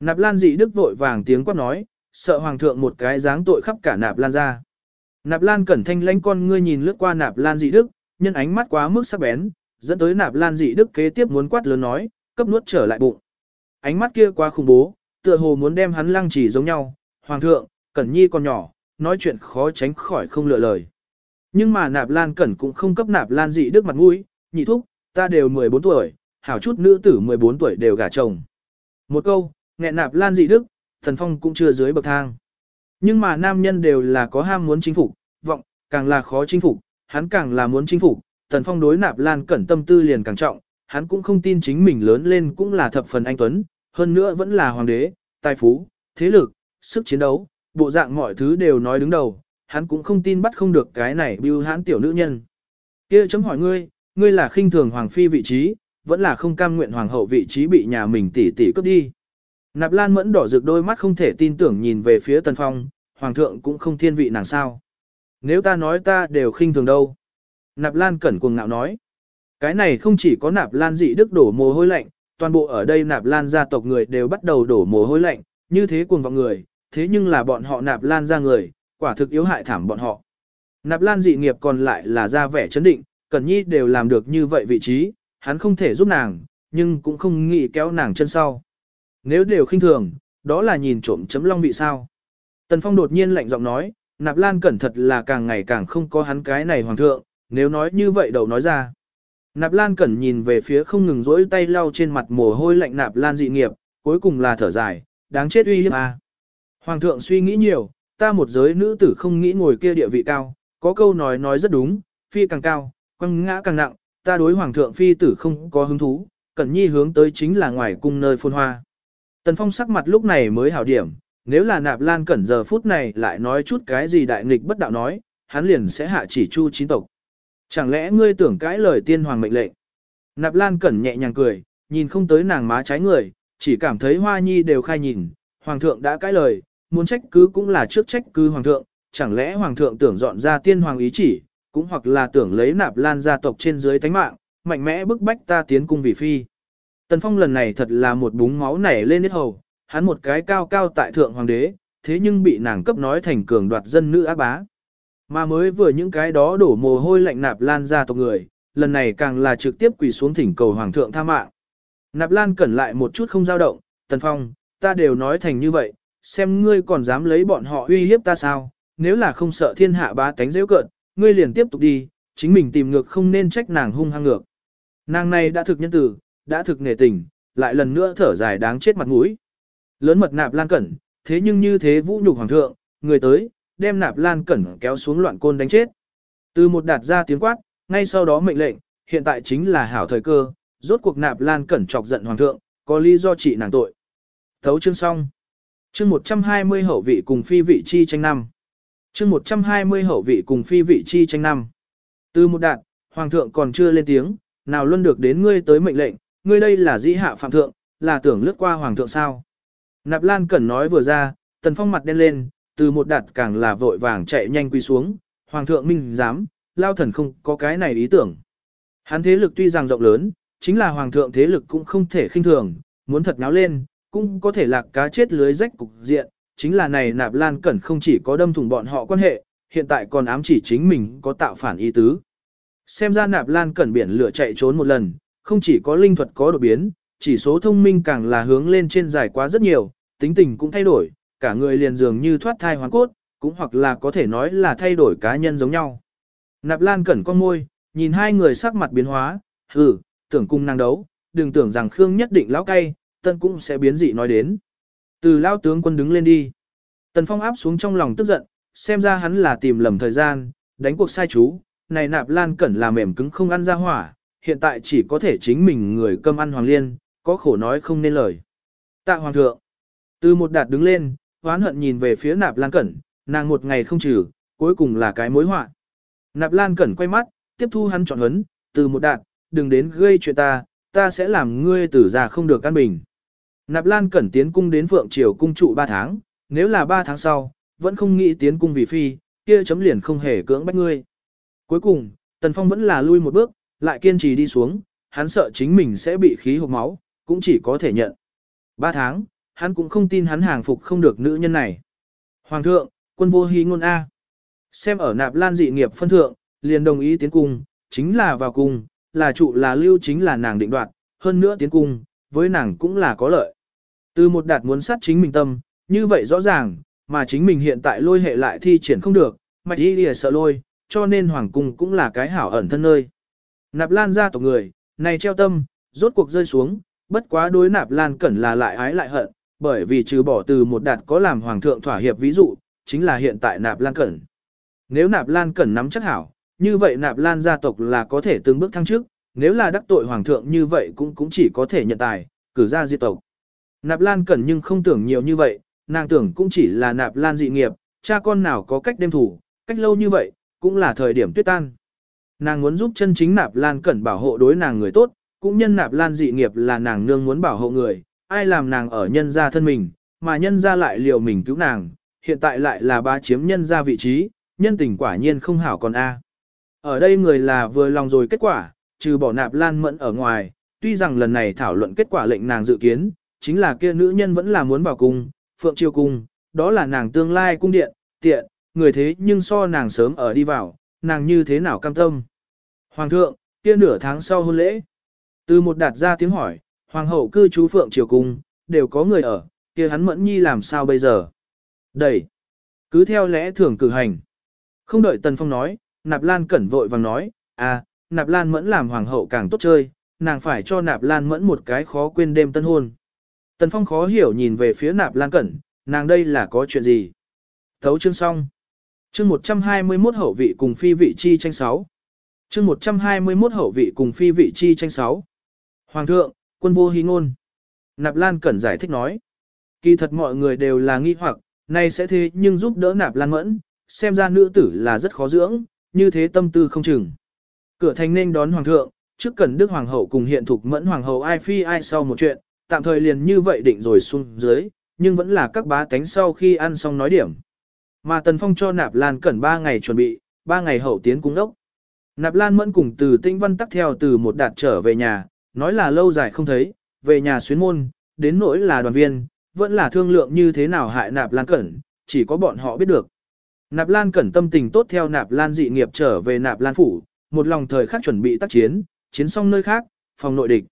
Nạp Lan dị đức vội vàng tiếng quát nói, sợ hoàng thượng một cái dáng tội khắp cả Nạp Lan ra. Nạp Lan cẩn thanh lãnh con ngươi nhìn lướt qua Nạp Lan dị đức, nhân ánh mắt quá mức sắc bén, dẫn tới Nạp Lan dị đức kế tiếp muốn quát lớn nói, cấp nuốt trở lại bụng. Ánh mắt kia quá khủng bố, tựa hồ muốn đem hắn lăng chỉ giống nhau, hoàng thượng, cẩn nhi còn nhỏ, nói chuyện khó tránh khỏi không lựa lời. Nhưng mà Nạp Lan cẩn cũng không cấp Nạp Lan dị đức mặt mũi, nhị thúc, ta đều 14 tuổi, hảo chút nữ tử 14 tuổi đều gả chồng. Một câu, nghẹn nạp lan dị đức, thần phong cũng chưa dưới bậc thang. Nhưng mà nam nhân đều là có ham muốn chinh phục, vọng, càng là khó chinh phục, hắn càng là muốn chinh phục, thần phong đối nạp lan cẩn tâm tư liền càng trọng, hắn cũng không tin chính mình lớn lên cũng là thập phần anh tuấn, hơn nữa vẫn là hoàng đế, tài phú, thế lực, sức chiến đấu, bộ dạng mọi thứ đều nói đứng đầu, hắn cũng không tin bắt không được cái này bưu hãn tiểu nữ nhân. kia chấm hỏi ngươi, ngươi là khinh thường hoàng phi vị trí, vẫn là không cam nguyện hoàng hậu vị trí bị nhà mình tỷ tỷ cướp đi. Nạp Lan mẫn đỏ rực đôi mắt không thể tin tưởng nhìn về phía Tần Phong, hoàng thượng cũng không thiên vị nàng sao. Nếu ta nói ta đều khinh thường đâu. Nạp Lan cẩn cuồng ngạo nói. Cái này không chỉ có Nạp Lan dị đức đổ mồ hôi lạnh, toàn bộ ở đây Nạp Lan gia tộc người đều bắt đầu đổ mồ hôi lạnh, như thế cuồng vọng người, thế nhưng là bọn họ Nạp Lan ra người, quả thực yếu hại thảm bọn họ. Nạp Lan dị nghiệp còn lại là ra vẻ chấn định, Cẩn Nhi đều làm được như vậy vị trí, hắn không thể giúp nàng, nhưng cũng không nghĩ kéo nàng chân sau. Nếu đều khinh thường, đó là nhìn trộm chấm long vị sao. Tần Phong đột nhiên lạnh giọng nói, Nạp Lan cẩn thật là càng ngày càng không có hắn cái này hoàng thượng, nếu nói như vậy đầu nói ra. Nạp Lan cẩn nhìn về phía không ngừng rỗi tay lau trên mặt mồ hôi lạnh Nạp Lan dị nghiệp, cuối cùng là thở dài, đáng chết uy hiếp à. Hoàng thượng suy nghĩ nhiều, ta một giới nữ tử không nghĩ ngồi kia địa vị cao, có câu nói nói rất đúng, phi càng cao, quăng ngã càng nặng, ta đối hoàng thượng phi tử không có hứng thú, cẩn nhi hướng tới chính là ngoài cung nơi phôn hoa. Tần Phong sắc mặt lúc này mới hảo điểm, nếu là nạp lan cẩn giờ phút này lại nói chút cái gì đại nghịch bất đạo nói, hắn liền sẽ hạ chỉ chu chín tộc. Chẳng lẽ ngươi tưởng cãi lời tiên hoàng mệnh lệnh? Nạp lan cẩn nhẹ nhàng cười, nhìn không tới nàng má trái người, chỉ cảm thấy hoa nhi đều khai nhìn, hoàng thượng đã cãi lời, muốn trách cứ cũng là trước trách cứ hoàng thượng, chẳng lẽ hoàng thượng tưởng dọn ra tiên hoàng ý chỉ, cũng hoặc là tưởng lấy nạp lan gia tộc trên dưới tánh mạng, mạnh mẽ bức bách ta tiến cung vì phi. Tần Phong lần này thật là một búng máu nảy lên hết hầu, hắn một cái cao cao tại thượng hoàng đế, thế nhưng bị nàng cấp nói thành cường đoạt dân nữ ác bá. Mà mới vừa những cái đó đổ mồ hôi lạnh nạp lan ra tộc người, lần này càng là trực tiếp quỳ xuống thỉnh cầu hoàng thượng tha mạng. Nạp lan cẩn lại một chút không dao động, Tần Phong, ta đều nói thành như vậy, xem ngươi còn dám lấy bọn họ uy hiếp ta sao, nếu là không sợ thiên hạ bá tánh dễ cợt, ngươi liền tiếp tục đi, chính mình tìm ngược không nên trách nàng hung hăng ngược. Nàng này đã thực nhân tử, đã thực nể tình, lại lần nữa thở dài đáng chết mặt mũi. Lớn mật nạp lan cẩn, thế nhưng như thế vũ nhục hoàng thượng, người tới, đem nạp lan cẩn kéo xuống loạn côn đánh chết. Từ một đạt ra tiếng quát, ngay sau đó mệnh lệnh, hiện tại chính là hảo thời cơ, rốt cuộc nạp lan cẩn chọc giận hoàng thượng, có lý do trị nàng tội. Thấu chương xong. Chương 120 hậu vị cùng phi vị chi tranh năm. Chương 120 hậu vị cùng phi vị chi tranh năm. Từ một đạt, hoàng thượng còn chưa lên tiếng, nào luôn được đến ngươi tới mệnh lệnh, ngươi đây là dĩ hạ phạm thượng, là tưởng lướt qua hoàng thượng sao. Nạp Lan Cẩn nói vừa ra, tần phong mặt đen lên, từ một đạt càng là vội vàng chạy nhanh quy xuống, hoàng thượng minh dám, lao thần không có cái này ý tưởng. Hắn thế lực tuy rằng rộng lớn, chính là hoàng thượng thế lực cũng không thể khinh thường, muốn thật náo lên, cũng có thể lạc cá chết lưới rách cục diện, chính là này nạp lan cẩn không chỉ có đâm thủng bọn họ quan hệ, hiện tại còn ám chỉ chính mình có tạo phản ý tứ. Xem ra nạp lan cẩn biển lửa chạy trốn một lần, không chỉ có linh thuật có đột biến, chỉ số thông minh càng là hướng lên trên dài quá rất nhiều, tính tình cũng thay đổi, cả người liền dường như thoát thai hoàn cốt, cũng hoặc là có thể nói là thay đổi cá nhân giống nhau. Nạp lan cẩn con môi, nhìn hai người sắc mặt biến hóa, hừ, tưởng cung năng đấu, đừng tưởng rằng Khương nhất định lão cay, tân cũng sẽ biến dị nói đến. Từ lao tướng quân đứng lên đi. Tần Phong áp xuống trong lòng tức giận, xem ra hắn là tìm lầm thời gian, đánh cuộc sai chú, này nạp lan cẩn là mềm cứng không ăn ra hỏa, hiện tại chỉ có thể chính mình người cơm ăn hoàng liên, có khổ nói không nên lời. Tạ hoàng thượng. Từ một đạt đứng lên, hoán hận nhìn về phía nạp lan cẩn, nàng một ngày không trừ, cuối cùng là cái mối họa. Nạp lan cẩn quay mắt, tiếp thu hắn chọn hấn, từ một đạn, đừng đến gây chuyện ta, ta sẽ làm ngươi tử già không được căn bình. Nạp Lan cẩn tiến cung đến Phượng Triều cung trụ 3 tháng, nếu là 3 tháng sau, vẫn không nghĩ tiến cung vì phi, kia chấm liền không hề cưỡng bách ngươi. Cuối cùng, Tần Phong vẫn là lui một bước, lại kiên trì đi xuống, hắn sợ chính mình sẽ bị khí hộp máu, cũng chỉ có thể nhận. 3 tháng, hắn cũng không tin hắn hàng phục không được nữ nhân này. Hoàng thượng, quân vô hy ngôn A. Xem ở nạp lan dị nghiệp phân thượng, liền đồng ý tiến cung, chính là vào cung, là trụ là lưu chính là nàng định đoạt, hơn nữa tiến cung, với nàng cũng là có lợi. Từ một đạt muốn sát chính mình tâm, như vậy rõ ràng, mà chính mình hiện tại lôi hệ lại thi triển không được, mạch y lìa sợ lôi, cho nên hoàng cung cũng là cái hảo ẩn thân nơi. Nạp lan ra tộc người, này treo tâm, rốt cuộc rơi xuống, bất quá đối nạp lan cẩn là lại ái lại hận, bởi vì trừ bỏ từ một đạt có làm hoàng thượng thỏa hiệp ví dụ, chính là hiện tại nạp lan cẩn. Nếu nạp lan cẩn nắm chắc hảo, như vậy nạp lan gia tộc là có thể từng bước thăng trước, nếu là đắc tội hoàng thượng như vậy cũng cũng chỉ có thể nhận tài, cử ra diệt tộc. Nạp lan cẩn nhưng không tưởng nhiều như vậy, nàng tưởng cũng chỉ là nạp lan dị nghiệp, cha con nào có cách đêm thủ, cách lâu như vậy, cũng là thời điểm tuyết tan. Nàng muốn giúp chân chính nạp lan cẩn bảo hộ đối nàng người tốt, cũng nhân nạp lan dị nghiệp là nàng nương muốn bảo hộ người, ai làm nàng ở nhân gia thân mình, mà nhân gia lại liều mình cứu nàng, hiện tại lại là ba chiếm nhân gia vị trí, nhân tình quả nhiên không hảo còn a. Ở đây người là vừa lòng rồi kết quả, trừ bỏ nạp lan mẫn ở ngoài, tuy rằng lần này thảo luận kết quả lệnh nàng dự kiến, chính là kia nữ nhân vẫn là muốn vào cung, phượng chiêu cung, đó là nàng tương lai cung điện, tiện, người thế nhưng so nàng sớm ở đi vào, nàng như thế nào cam tâm. Hoàng thượng, kia nửa tháng sau hôn lễ. Từ một đạt ra tiếng hỏi, hoàng hậu cư trú phượng triều cung, đều có người ở, kia hắn mẫn nhi làm sao bây giờ? Đẩy. Cứ theo lẽ thường cử hành. Không đợi Tần Phong nói, Nạp Lan cẩn vội vàng nói, à, Nạp Lan mẫn làm hoàng hậu càng tốt chơi, nàng phải cho Nạp Lan mẫn một cái khó quên đêm tân hôn. Tần Phong khó hiểu nhìn về phía Nạp Lan cẩn, nàng đây là có chuyện gì? Thấu chương xong. Chương 121 hậu vị cùng phi vị chi tranh 6. Chương 121 hậu vị cùng phi vị chi tranh 6. Hoàng thượng, quân vô hy ngôn. Nạp Lan Cẩn giải thích nói. Kỳ thật mọi người đều là nghi hoặc, nay sẽ thế nhưng giúp đỡ Nạp Lan Mẫn, xem ra nữ tử là rất khó dưỡng, như thế tâm tư không chừng. Cửa thành nên đón hoàng thượng, trước cần Đức Hoàng hậu cùng hiện thuộc mẫn Hoàng hậu ai phi ai sau một chuyện, tạm thời liền như vậy định rồi xuống dưới, nhưng vẫn là các bá cánh sau khi ăn xong nói điểm. Mà Tần Phong cho Nạp Lan Cẩn 3 ngày chuẩn bị, 3 ngày hậu tiến cung đốc. Nạp Lan Mẫn cùng từ Tinh Văn tắc theo từ một đạt trở về nhà, nói là lâu dài không thấy, về nhà xuyến môn, đến nỗi là đoàn viên, vẫn là thương lượng như thế nào hại Nạp Lan Cẩn, chỉ có bọn họ biết được. Nạp Lan Cẩn tâm tình tốt theo Nạp Lan dị nghiệp trở về Nạp Lan phủ, một lòng thời khắc chuẩn bị tác chiến, chiến xong nơi khác, phòng nội địch.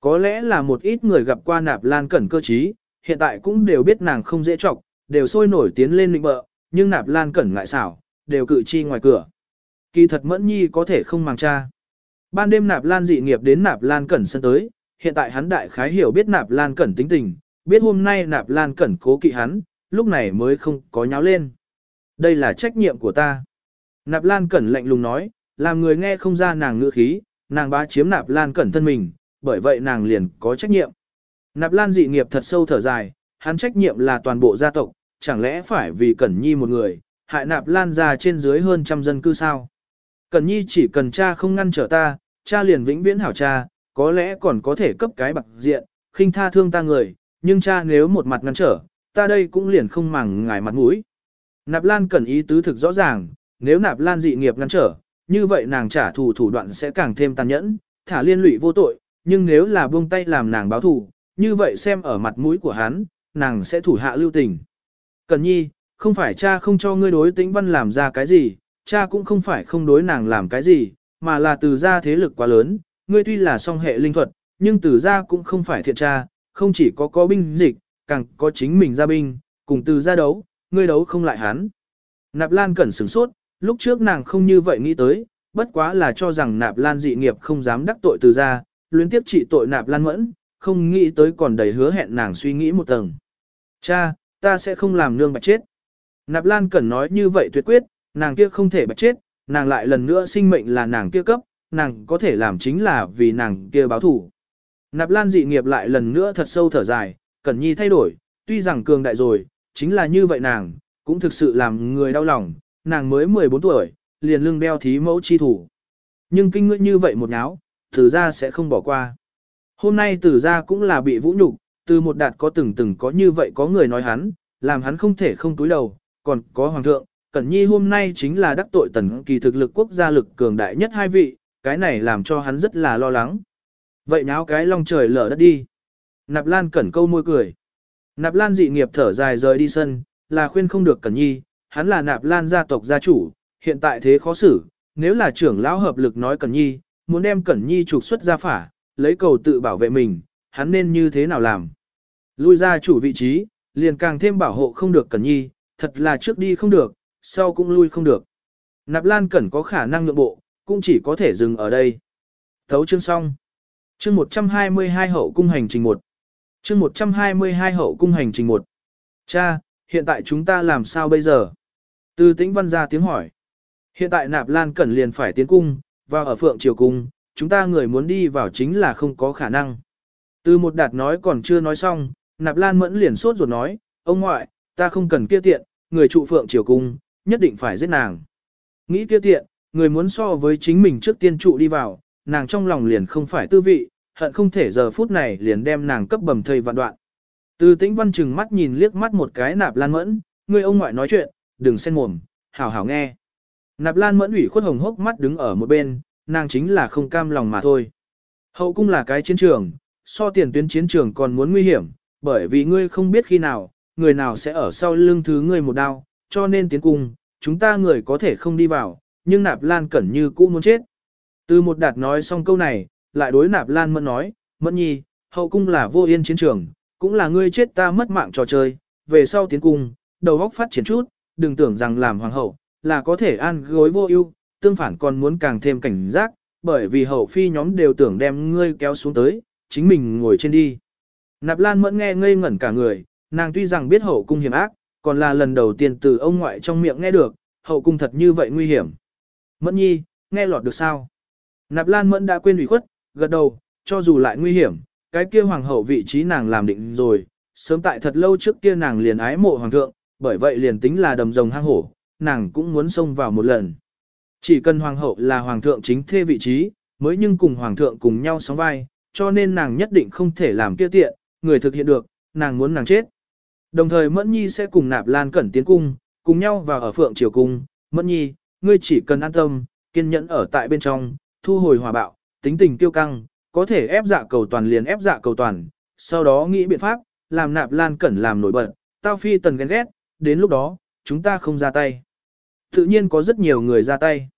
Có lẽ là một ít người gặp qua Nạp Lan Cẩn cơ trí, hiện tại cũng đều biết nàng không dễ trọng, đều sôi nổi tiến lên định bợ, nhưng Nạp Lan Cẩn ngại xảo, đều cự chi ngoài cửa. Kỳ thật Mẫn Nhi có thể không màng cha. Ban đêm Nạp Lan dị nghiệp đến Nạp Lan Cẩn sân tới, hiện tại hắn đại khái hiểu biết Nạp Lan Cẩn tính tình, biết hôm nay Nạp Lan Cẩn cố kỵ hắn, lúc này mới không có nháo lên. Đây là trách nhiệm của ta. Nạp Lan Cẩn lạnh lùng nói, làm người nghe không ra nàng ngữ khí, nàng bá chiếm Nạp Lan Cẩn thân mình, bởi vậy nàng liền có trách nhiệm. Nạp Lan dị nghiệp thật sâu thở dài, hắn trách nhiệm là toàn bộ gia tộc, chẳng lẽ phải vì Cẩn Nhi một người, hại Nạp Lan ra trên dưới hơn trăm dân cư sao? Cẩn Nhi chỉ cần cha không ngăn trở ta, cha liền vĩnh viễn hảo cha, có lẽ còn có thể cấp cái bạc diện, khinh tha thương ta người, nhưng cha nếu một mặt ngăn trở, ta đây cũng liền không màng ngài mặt mũi. Nạp Lan cần ý tứ thực rõ ràng, nếu Nạp Lan dị nghiệp ngăn trở, như vậy nàng trả thù thủ đoạn sẽ càng thêm tàn nhẫn, thả liên lụy vô tội, nhưng nếu là buông tay làm nàng báo thù, như vậy xem ở mặt mũi của hắn, nàng sẽ thủ hạ lưu tình. Cần nhi, không phải cha không cho ngươi đối tĩnh văn làm ra cái gì, cha cũng không phải không đối nàng làm cái gì, mà là từ gia thế lực quá lớn, ngươi tuy là song hệ linh thuật, nhưng từ gia cũng không phải thiện cha, không chỉ có có binh dịch, càng có chính mình ra binh, cùng từ gia đấu, ngươi đấu không lại hắn. Nạp Lan cẩn sửng sốt, lúc trước nàng không như vậy nghĩ tới, bất quá là cho rằng Nạp Lan dị nghiệp không dám đắc tội từ gia, luyến tiếp trị tội Nạp Lan mẫn, không nghĩ tới còn đầy hứa hẹn nàng suy nghĩ một tầng. Cha, ta sẽ không làm nương bạch chết. Nạp Lan Cẩn nói như vậy tuyệt quyết, nàng kia không thể bạch chết, nàng lại lần nữa sinh mệnh là nàng kia cấp, nàng có thể làm chính là vì nàng kia báo thủ. Nạp Lan dị nghiệp lại lần nữa thật sâu thở dài, Cẩn Nhi thay đổi, tuy rằng cường đại rồi, chính là như vậy nàng, cũng thực sự làm người đau lòng, nàng mới 14 tuổi, liền lưng đeo thí mẫu chi thủ. Nhưng kinh ngươi như vậy một náo, tử ra sẽ không bỏ qua. Hôm nay tử ra cũng là bị vũ nhục, từ một đạt có từng từng có như vậy có người nói hắn, làm hắn không thể không túi đầu, còn có hoàng thượng, Cẩn Nhi hôm nay chính là đắc tội tần kỳ thực lực quốc gia lực cường đại nhất hai vị, cái này làm cho hắn rất là lo lắng. Vậy náo cái long trời lở đất đi. Nạp Lan Cẩn câu môi cười. Nạp Lan dị nghiệp thở dài rời đi sân, là khuyên không được Cẩn Nhi, hắn là Nạp Lan gia tộc gia chủ, hiện tại thế khó xử, nếu là trưởng lão hợp lực nói Cẩn Nhi, muốn đem Cẩn Nhi trục xuất ra phả, lấy cầu tự bảo vệ mình, hắn nên như thế nào làm? Lui ra chủ vị trí, liền càng thêm bảo hộ không được Cẩn Nhi, thật là trước đi không được, sau cũng lui không được. Nạp Lan Cẩn có khả năng nhượng bộ, cũng chỉ có thể dừng ở đây. Thấu chương xong. Chương 122 hậu cung hành trình 1. Chương 122 hậu cung hành trình 1. Cha, hiện tại chúng ta làm sao bây giờ? Từ tĩnh văn ra tiếng hỏi. Hiện tại Nạp Lan Cẩn liền phải tiến cung, và ở Phượng Triều Cung, chúng ta người muốn đi vào chính là không có khả năng. Từ một đạt nói còn chưa nói xong, Nạp Lan Mẫn liền sốt ruột nói, ông ngoại, ta không cần kia tiện, người trụ Phượng Triều Cung, nhất định phải giết nàng. Nghĩ kia tiện, người muốn so với chính mình trước tiên trụ đi vào, nàng trong lòng liền không phải tư vị, hận không thể giờ phút này liền đem nàng cấp bầm thây vạn đoạn. Từ tĩnh văn chừng mắt nhìn liếc mắt một cái nạp lan mẫn, người ông ngoại nói chuyện, đừng xen mồm, hảo hảo nghe. Nạp lan mẫn ủy khuất hồng hốc mắt đứng ở một bên, nàng chính là không cam lòng mà thôi. Hậu cung là cái chiến trường, so tiền tuyến chiến trường còn muốn nguy hiểm, bởi vì ngươi không biết khi nào, người nào sẽ ở sau lưng thứ ngươi một đao, cho nên tiến cung, chúng ta người có thể không đi vào, nhưng nạp lan cẩn như cũ muốn chết. Từ một đạt nói xong câu này, lại đối nạp lan mẫn nói, mẫn nhi, hậu cung là vô yên chiến trường, cũng là ngươi chết ta mất mạng trò chơi, về sau tiến cung, đầu góc phát triển chút, đừng tưởng rằng làm hoàng hậu, là có thể an gối vô ưu, tương phản còn muốn càng thêm cảnh giác, bởi vì hậu phi nhóm đều tưởng đem ngươi kéo xuống tới, chính mình ngồi trên đi. Nạp Lan mẫn nghe ngây ngẩn cả người, nàng tuy rằng biết hậu cung hiểm ác, còn là lần đầu tiên từ ông ngoại trong miệng nghe được, hậu cung thật như vậy nguy hiểm. Mẫn nhi, nghe lọt được sao? Nạp Lan mẫn đã quên ủy khuất, gật đầu, cho dù lại nguy hiểm, cái kia hoàng hậu vị trí nàng làm định rồi, sớm tại thật lâu trước kia nàng liền ái mộ hoàng thượng, bởi vậy liền tính là đầm rồng hang hổ, nàng cũng muốn xông vào một lần. Chỉ cần hoàng hậu là hoàng thượng chính thê vị trí, mới nhưng cùng hoàng thượng cùng nhau sóng vai, cho nên nàng nhất định không thể làm kia tiện, người thực hiện được, nàng muốn nàng chết. Đồng thời Mẫn Nhi sẽ cùng Nạp Lan Cẩn tiến cung, cùng nhau vào ở Phượng Triều Cung. Mẫn Nhi, ngươi chỉ cần an tâm, kiên nhẫn ở tại bên trong, thu hồi hòa bạo, tính tình kiêu căng, có thể ép dạ cầu toàn liền ép dạ cầu toàn, sau đó nghĩ biện pháp, làm Nạp Lan Cẩn làm nổi bật, tao phi tần ghen ghét, đến lúc đó, chúng ta không ra tay. Tự nhiên có rất nhiều người ra tay.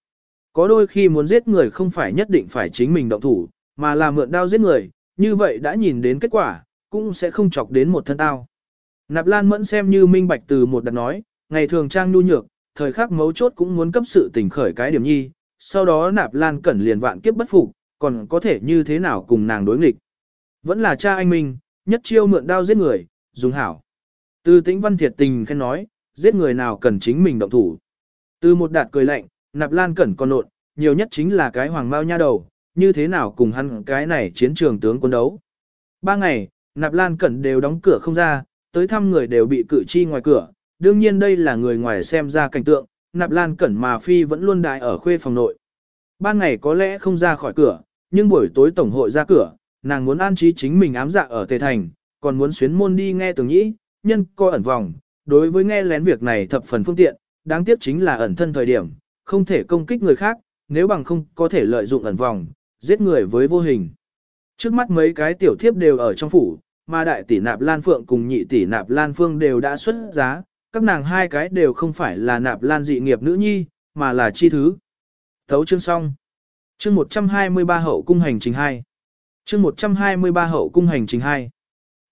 Có đôi khi muốn giết người không phải nhất định phải chính mình động thủ, mà là mượn đao giết người, như vậy đã nhìn đến kết quả, cũng sẽ không chọc đến một thân tao. Nạp Lan Mẫn xem như minh bạch từ một đặt nói, ngày thường trang nhu nhược, thời khắc mấu chốt cũng muốn cấp sự tỉnh khởi cái điểm nhi, sau đó Nạp Lan cẩn liền vạn kiếp bất phục, còn có thể như thế nào cùng nàng đối nghịch. Vẫn là cha anh minh, nhất chiêu mượn đao giết người, dùng hảo. Từ tĩnh văn thiệt tình khen nói, giết người nào cần chính mình động thủ. Từ một đạt cười lạnh, nạp lan cẩn còn nộn, nhiều nhất chính là cái hoàng mao nha đầu, như thế nào cùng hắn cái này chiến trường tướng quân đấu. Ba ngày, nạp lan cẩn đều đóng cửa không ra, tới thăm người đều bị cử chi ngoài cửa, đương nhiên đây là người ngoài xem ra cảnh tượng, nạp lan cẩn mà phi vẫn luôn đại ở khuê phòng nội. Ban ngày có lẽ không ra khỏi cửa, nhưng buổi tối tổng hội ra cửa, nàng muốn an trí chính mình ám dạ ở Tề Thành, còn muốn xuyến môn đi nghe tường nhĩ, nhân coi ẩn vòng, đối với nghe lén việc này thập phần phương tiện, đáng tiếc chính là ẩn thân thời điểm, không thể công kích người khác, nếu bằng không có thể lợi dụng ẩn vòng, giết người với vô hình. Trước mắt mấy cái tiểu thiếp đều ở trong phủ, mà đại tỷ nạp Lan Phượng cùng nhị tỷ nạp Lan Phương đều đã xuất giá, các nàng hai cái đều không phải là nạp Lan dị nghiệp nữ nhi, mà là chi thứ. Thấu chương xong. Chương 123 hậu cung hành trình 2. Chương 123 hậu cung hành trình 2.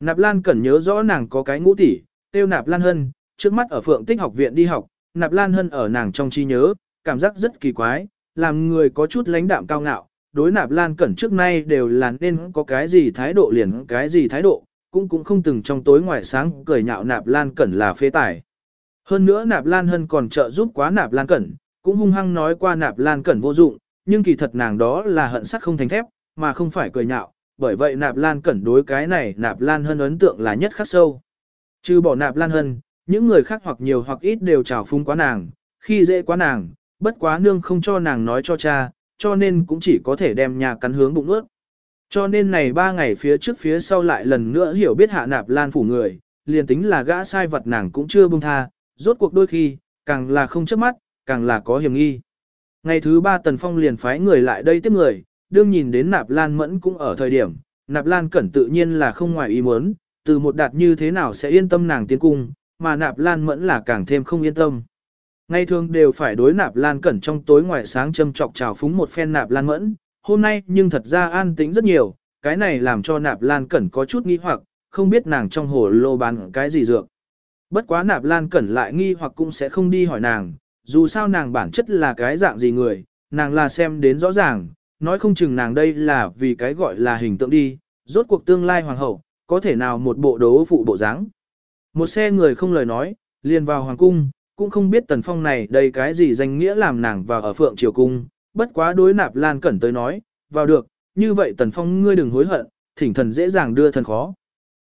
Nạp Lan cần nhớ rõ nàng có cái ngũ tỷ, tiêu Nạp Lan Hân, trước mắt ở Phượng Tích học viện đi học, Nạp Lan Hân ở nàng trong trí nhớ, cảm giác rất kỳ quái, làm người có chút lãnh đạm cao ngạo, đối Nạp Lan Cẩn trước nay đều là nên có cái gì thái độ liền cái gì thái độ, cũng cũng không từng trong tối ngoài sáng cười nhạo Nạp Lan Cẩn là phế tài. Hơn nữa Nạp Lan Hân còn trợ giúp quá Nạp Lan Cẩn, cũng hung hăng nói qua Nạp Lan Cẩn vô dụng, nhưng kỳ thật nàng đó là hận sắt không thành thép, mà không phải cười nhạo, bởi vậy Nạp Lan Cẩn đối cái này Nạp Lan Hân ấn tượng là nhất khắc sâu. Trừ bỏ Nạp Lan Hân, những người khác hoặc nhiều hoặc ít đều trào phúng quá nàng, khi dễ quá nàng, bất quá nương không cho nàng nói cho cha, cho nên cũng chỉ có thể đem nhà cắn hướng bụng ướt. Cho nên này ba ngày phía trước phía sau lại lần nữa hiểu biết hạ nạp lan phủ người, liền tính là gã sai vật nàng cũng chưa buông tha, rốt cuộc đôi khi, càng là không chấp mắt, càng là có hiểm nghi. Ngày thứ ba Tần Phong liền phái người lại đây tiếp người, đương nhìn đến nạp lan mẫn cũng ở thời điểm, nạp lan cẩn tự nhiên là không ngoài ý muốn, từ một đạt như thế nào sẽ yên tâm nàng tiến cung, mà nạp lan mẫn là càng thêm không yên tâm. Ngày thường đều phải đối nạp lan cẩn trong tối ngoài sáng châm trọc trào phúng một phen nạp lan mẫn, hôm nay nhưng thật ra an tĩnh rất nhiều, cái này làm cho nạp lan cẩn có chút nghi hoặc, không biết nàng trong hồ lô bán cái gì dược. Bất quá nạp lan cẩn lại nghi hoặc cũng sẽ không đi hỏi nàng, dù sao nàng bản chất là cái dạng gì người, nàng là xem đến rõ ràng, nói không chừng nàng đây là vì cái gọi là hình tượng đi, rốt cuộc tương lai hoàng hậu, có thể nào một bộ đấu phụ bộ dáng. Một xe người không lời nói, liền vào hoàng cung, cũng không biết tần phong này đây cái gì danh nghĩa làm nàng vào ở phượng triều cung, bất quá đối nạp lan cẩn tới nói, vào được, như vậy tần phong ngươi đừng hối hận, thỉnh thần dễ dàng đưa thần khó.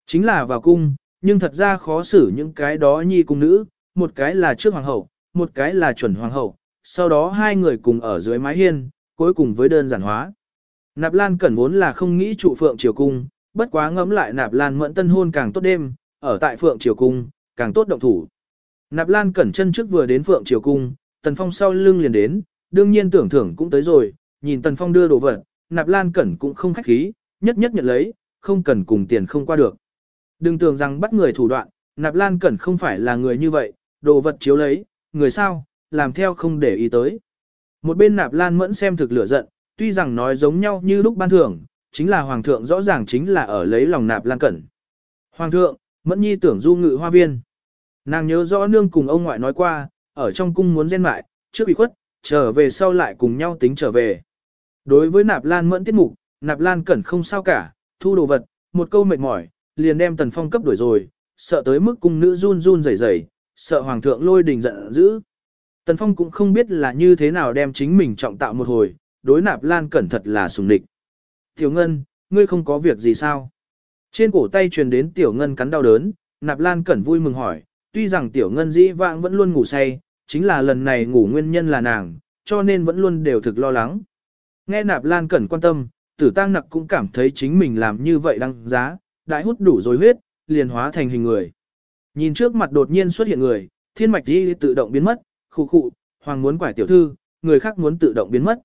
Chính là vào cung, nhưng thật ra khó xử những cái đó nhi cung nữ, một cái là trước hoàng hậu, một cái là chuẩn hoàng hậu, sau đó hai người cùng ở dưới mái hiên, cuối cùng với đơn giản hóa. Nạp Lan Cẩn vốn là không nghĩ trụ Phượng Triều Cung, bất quá ngẫm lại Nạp Lan mẫn tân hôn càng tốt đêm, ở tại Phượng Triều Cung, càng tốt động thủ. Nạp Lan cẩn chân trước vừa đến Phượng Triều Cung, Tần Phong sau lưng liền đến, đương nhiên tưởng thưởng cũng tới rồi, nhìn Tần Phong đưa đồ vật, Nạp Lan cẩn cũng không khách khí, nhất nhất nhận lấy, không cần cùng tiền không qua được. Đừng tưởng rằng bắt người thủ đoạn, Nạp Lan cẩn không phải là người như vậy, đồ vật chiếu lấy, người sao, làm theo không để ý tới. Một bên Nạp Lan mẫn xem thực lửa giận, tuy rằng nói giống nhau như lúc ban thưởng, chính là Hoàng thượng rõ ràng chính là ở lấy lòng Nạp Lan cẩn. Hoàng thượng, mẫn nhi tưởng du ngự hoa viên. Nàng nhớ rõ nương cùng ông ngoại nói qua, ở trong cung muốn gen mại, trước bị khuất, trở về sau lại cùng nhau tính trở về. Đối với nạp lan mẫn tiết mục, nạp lan cẩn không sao cả, thu đồ vật, một câu mệt mỏi, liền đem tần phong cấp đuổi rồi, sợ tới mức cung nữ run run rẩy rẩy, sợ hoàng thượng lôi đình giận dữ. Tần phong cũng không biết là như thế nào đem chính mình trọng tạo một hồi, đối nạp lan cẩn thật là sùng địch. Tiểu ngân, ngươi không có việc gì sao? Trên cổ tay truyền đến tiểu ngân cắn đau đớn, nạp lan cẩn vui mừng hỏi, tuy rằng tiểu ngân dĩ vãng vẫn luôn ngủ say, chính là lần này ngủ nguyên nhân là nàng, cho nên vẫn luôn đều thực lo lắng. Nghe nạp lan cẩn quan tâm, tử tăng nặc cũng cảm thấy chính mình làm như vậy đăng giá, đại hút đủ rồi huyết, liền hóa thành hình người. Nhìn trước mặt đột nhiên xuất hiện người, thiên mạch đi tự động biến mất, khu khụ, hoàng muốn quải tiểu thư, người khác muốn tự động biến mất.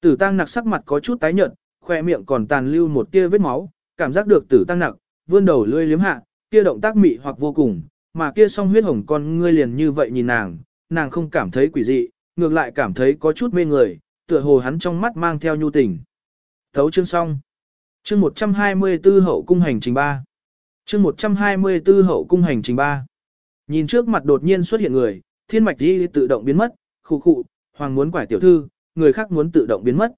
Tử tăng nặc sắc mặt có chút tái nhợt, khoe miệng còn tàn lưu một tia vết máu, cảm giác được tử tăng nặc, vươn đầu lươi liếm hạ, kia động tác mị hoặc vô cùng, mà kia song huyết hồng con ngươi liền như vậy nhìn nàng, nàng không cảm thấy quỷ dị, ngược lại cảm thấy có chút mê người, tựa hồ hắn trong mắt mang theo nhu tình. Thấu chương xong. Chương 124 hậu cung hành trình 3. Chương 124 hậu cung hành trình 3. Nhìn trước mặt đột nhiên xuất hiện người, thiên mạch đi tự động biến mất, khu khụ, hoàng muốn quải tiểu thư, người khác muốn tự động biến mất.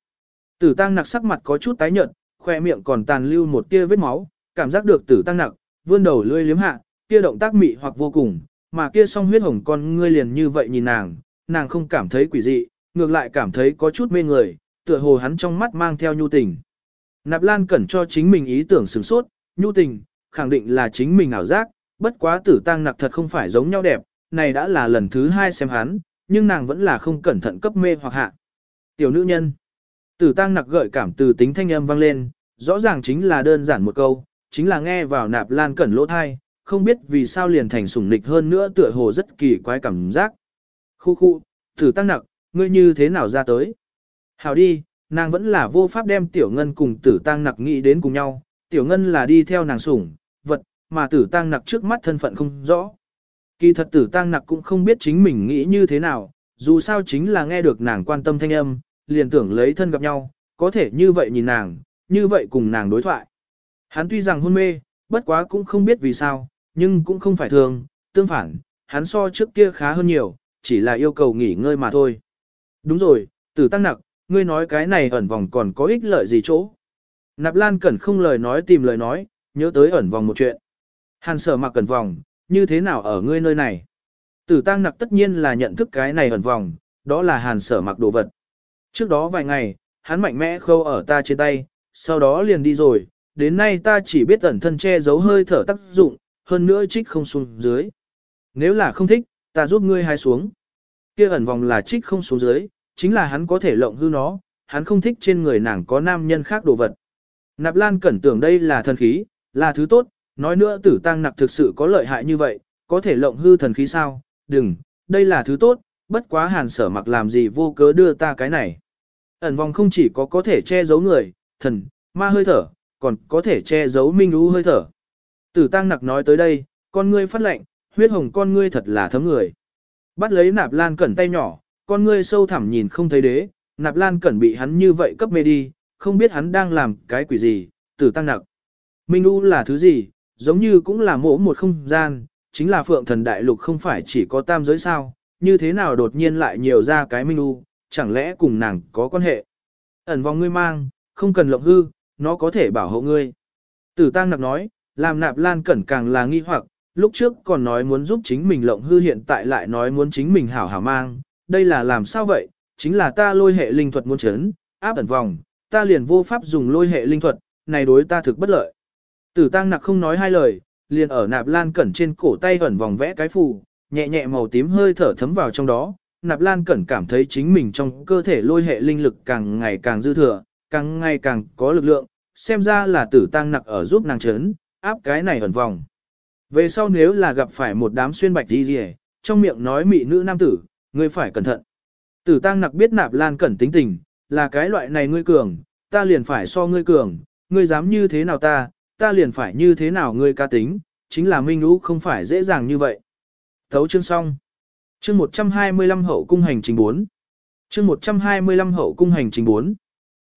Tử tăng nặc sắc mặt có chút tái nhợt, khoe miệng còn tàn lưu một tia vết máu, cảm giác được tử tăng nặc, vươn đầu lươi liếm hạ, kia động tác mị hoặc vô cùng, mà kia song huyết hồng con ngươi liền như vậy nhìn nàng, nàng không cảm thấy quỷ dị, ngược lại cảm thấy có chút mê người, tựa hồ hắn trong mắt mang theo nhu tình. Nạp Lan Cẩn cho chính mình ý tưởng sửng sốt, nhu tình, khẳng định là chính mình ảo giác, bất quá tử tăng nặc thật không phải giống nhau đẹp, này đã là lần thứ hai xem hắn, nhưng nàng vẫn là không cẩn thận cấp mê hoặc hạ. Tiểu nữ nhân. Tử tăng nặc gợi cảm từ tính thanh âm vang lên, rõ ràng chính là đơn giản một câu, chính là nghe vào nạp lan cẩn lỗ thai, không biết vì sao liền thành sủng nịch hơn nữa tựa hồ rất kỳ quái cảm giác. Khu khu, tử tăng nặc, ngươi như thế nào ra tới? Hào đi, nàng vẫn là vô pháp đem tiểu ngân cùng tử tăng nặc nghĩ đến cùng nhau, tiểu ngân là đi theo nàng sủng, vật, mà tử tăng nặc trước mắt thân phận không rõ. Kỳ thật tử tăng nặc cũng không biết chính mình nghĩ như thế nào, dù sao chính là nghe được nàng quan tâm thanh âm, liền tưởng lấy thân gặp nhau, có thể như vậy nhìn nàng, như vậy cùng nàng đối thoại. Hắn tuy rằng hôn mê, bất quá cũng không biết vì sao, nhưng cũng không phải thường, tương phản, hắn so trước kia khá hơn nhiều, chỉ là yêu cầu nghỉ ngơi mà thôi. Đúng rồi, tử tăng nặc, ngươi nói cái này ẩn vòng còn có ích lợi gì chỗ. Nạp Lan Cẩn không lời nói tìm lời nói, nhớ tới ẩn vòng một chuyện. Hàn sở mặc ẩn vòng, như thế nào ở ngươi nơi này? Tử tăng nặc tất nhiên là nhận thức cái này ẩn vòng, đó là hàn sở mặc đồ vật. Trước đó vài ngày, hắn mạnh mẽ khâu ở ta trên tay, sau đó liền đi rồi, đến nay ta chỉ biết ẩn thân che giấu hơi thở tác dụng, hơn nữa trích không xuống dưới. Nếu là không thích, ta giúp ngươi hai xuống. Kia ẩn vòng là trích không xuống dưới, chính là hắn có thể lộng hư nó, hắn không thích trên người nàng có nam nhân khác đồ vật. Nạp Lan cẩn tưởng đây là thần khí, là thứ tốt, nói nữa tử tăng nặc thực sự có lợi hại như vậy, có thể lộng hư thần khí sao, đừng, đây là thứ tốt, bất quá hàn sở mặc làm gì vô cớ đưa ta cái này. Ẩn vòng không chỉ có có thể che giấu người, thần, ma hơi thở, còn có thể che giấu minh lũ hơi thở. Tử tăng nặc nói tới đây, con ngươi phát lệnh, huyết hồng con ngươi thật là thấm người. Bắt lấy nạp lan cẩn tay nhỏ, con ngươi sâu thẳm nhìn không thấy đế, nạp lan cẩn bị hắn như vậy cấp mê đi, không biết hắn đang làm cái quỷ gì, tử tăng nặc. Minh U là thứ gì, giống như cũng là mỗ một không gian, chính là phượng thần đại lục không phải chỉ có tam giới sao, như thế nào đột nhiên lại nhiều ra cái minh U? chẳng lẽ cùng nàng có quan hệ. Ẩn vòng ngươi mang, không cần lộng hư, nó có thể bảo hộ ngươi. Tử tăng nặc nói, làm nạp lan cẩn càng là nghi hoặc, lúc trước còn nói muốn giúp chính mình lộng hư hiện tại lại nói muốn chính mình hảo hảo mang, đây là làm sao vậy, chính là ta lôi hệ linh thuật muốn chấn, áp ẩn vòng, ta liền vô pháp dùng lôi hệ linh thuật, này đối ta thực bất lợi. Tử tăng nặc không nói hai lời, liền ở nạp lan cẩn trên cổ tay ẩn vòng vẽ cái phù, nhẹ nhẹ màu tím hơi thở thấm vào trong đó, nạp lan cẩn cảm thấy chính mình trong cơ thể lôi hệ linh lực càng ngày càng dư thừa, càng ngày càng có lực lượng, xem ra là tử tăng nặc ở giúp nàng chấn, áp cái này ẩn vòng. Về sau nếu là gặp phải một đám xuyên bạch đi gì trong miệng nói mị nữ nam tử, ngươi phải cẩn thận. Tử tăng nặc biết nạp lan cẩn tính tình, là cái loại này ngươi cường, ta liền phải so ngươi cường, ngươi dám như thế nào ta, ta liền phải như thế nào ngươi ca tính, chính là minh lũ không phải dễ dàng như vậy. Thấu chương xong. Chương 125 hậu cung hành trình 4. Chương 125 hậu cung hành trình 4.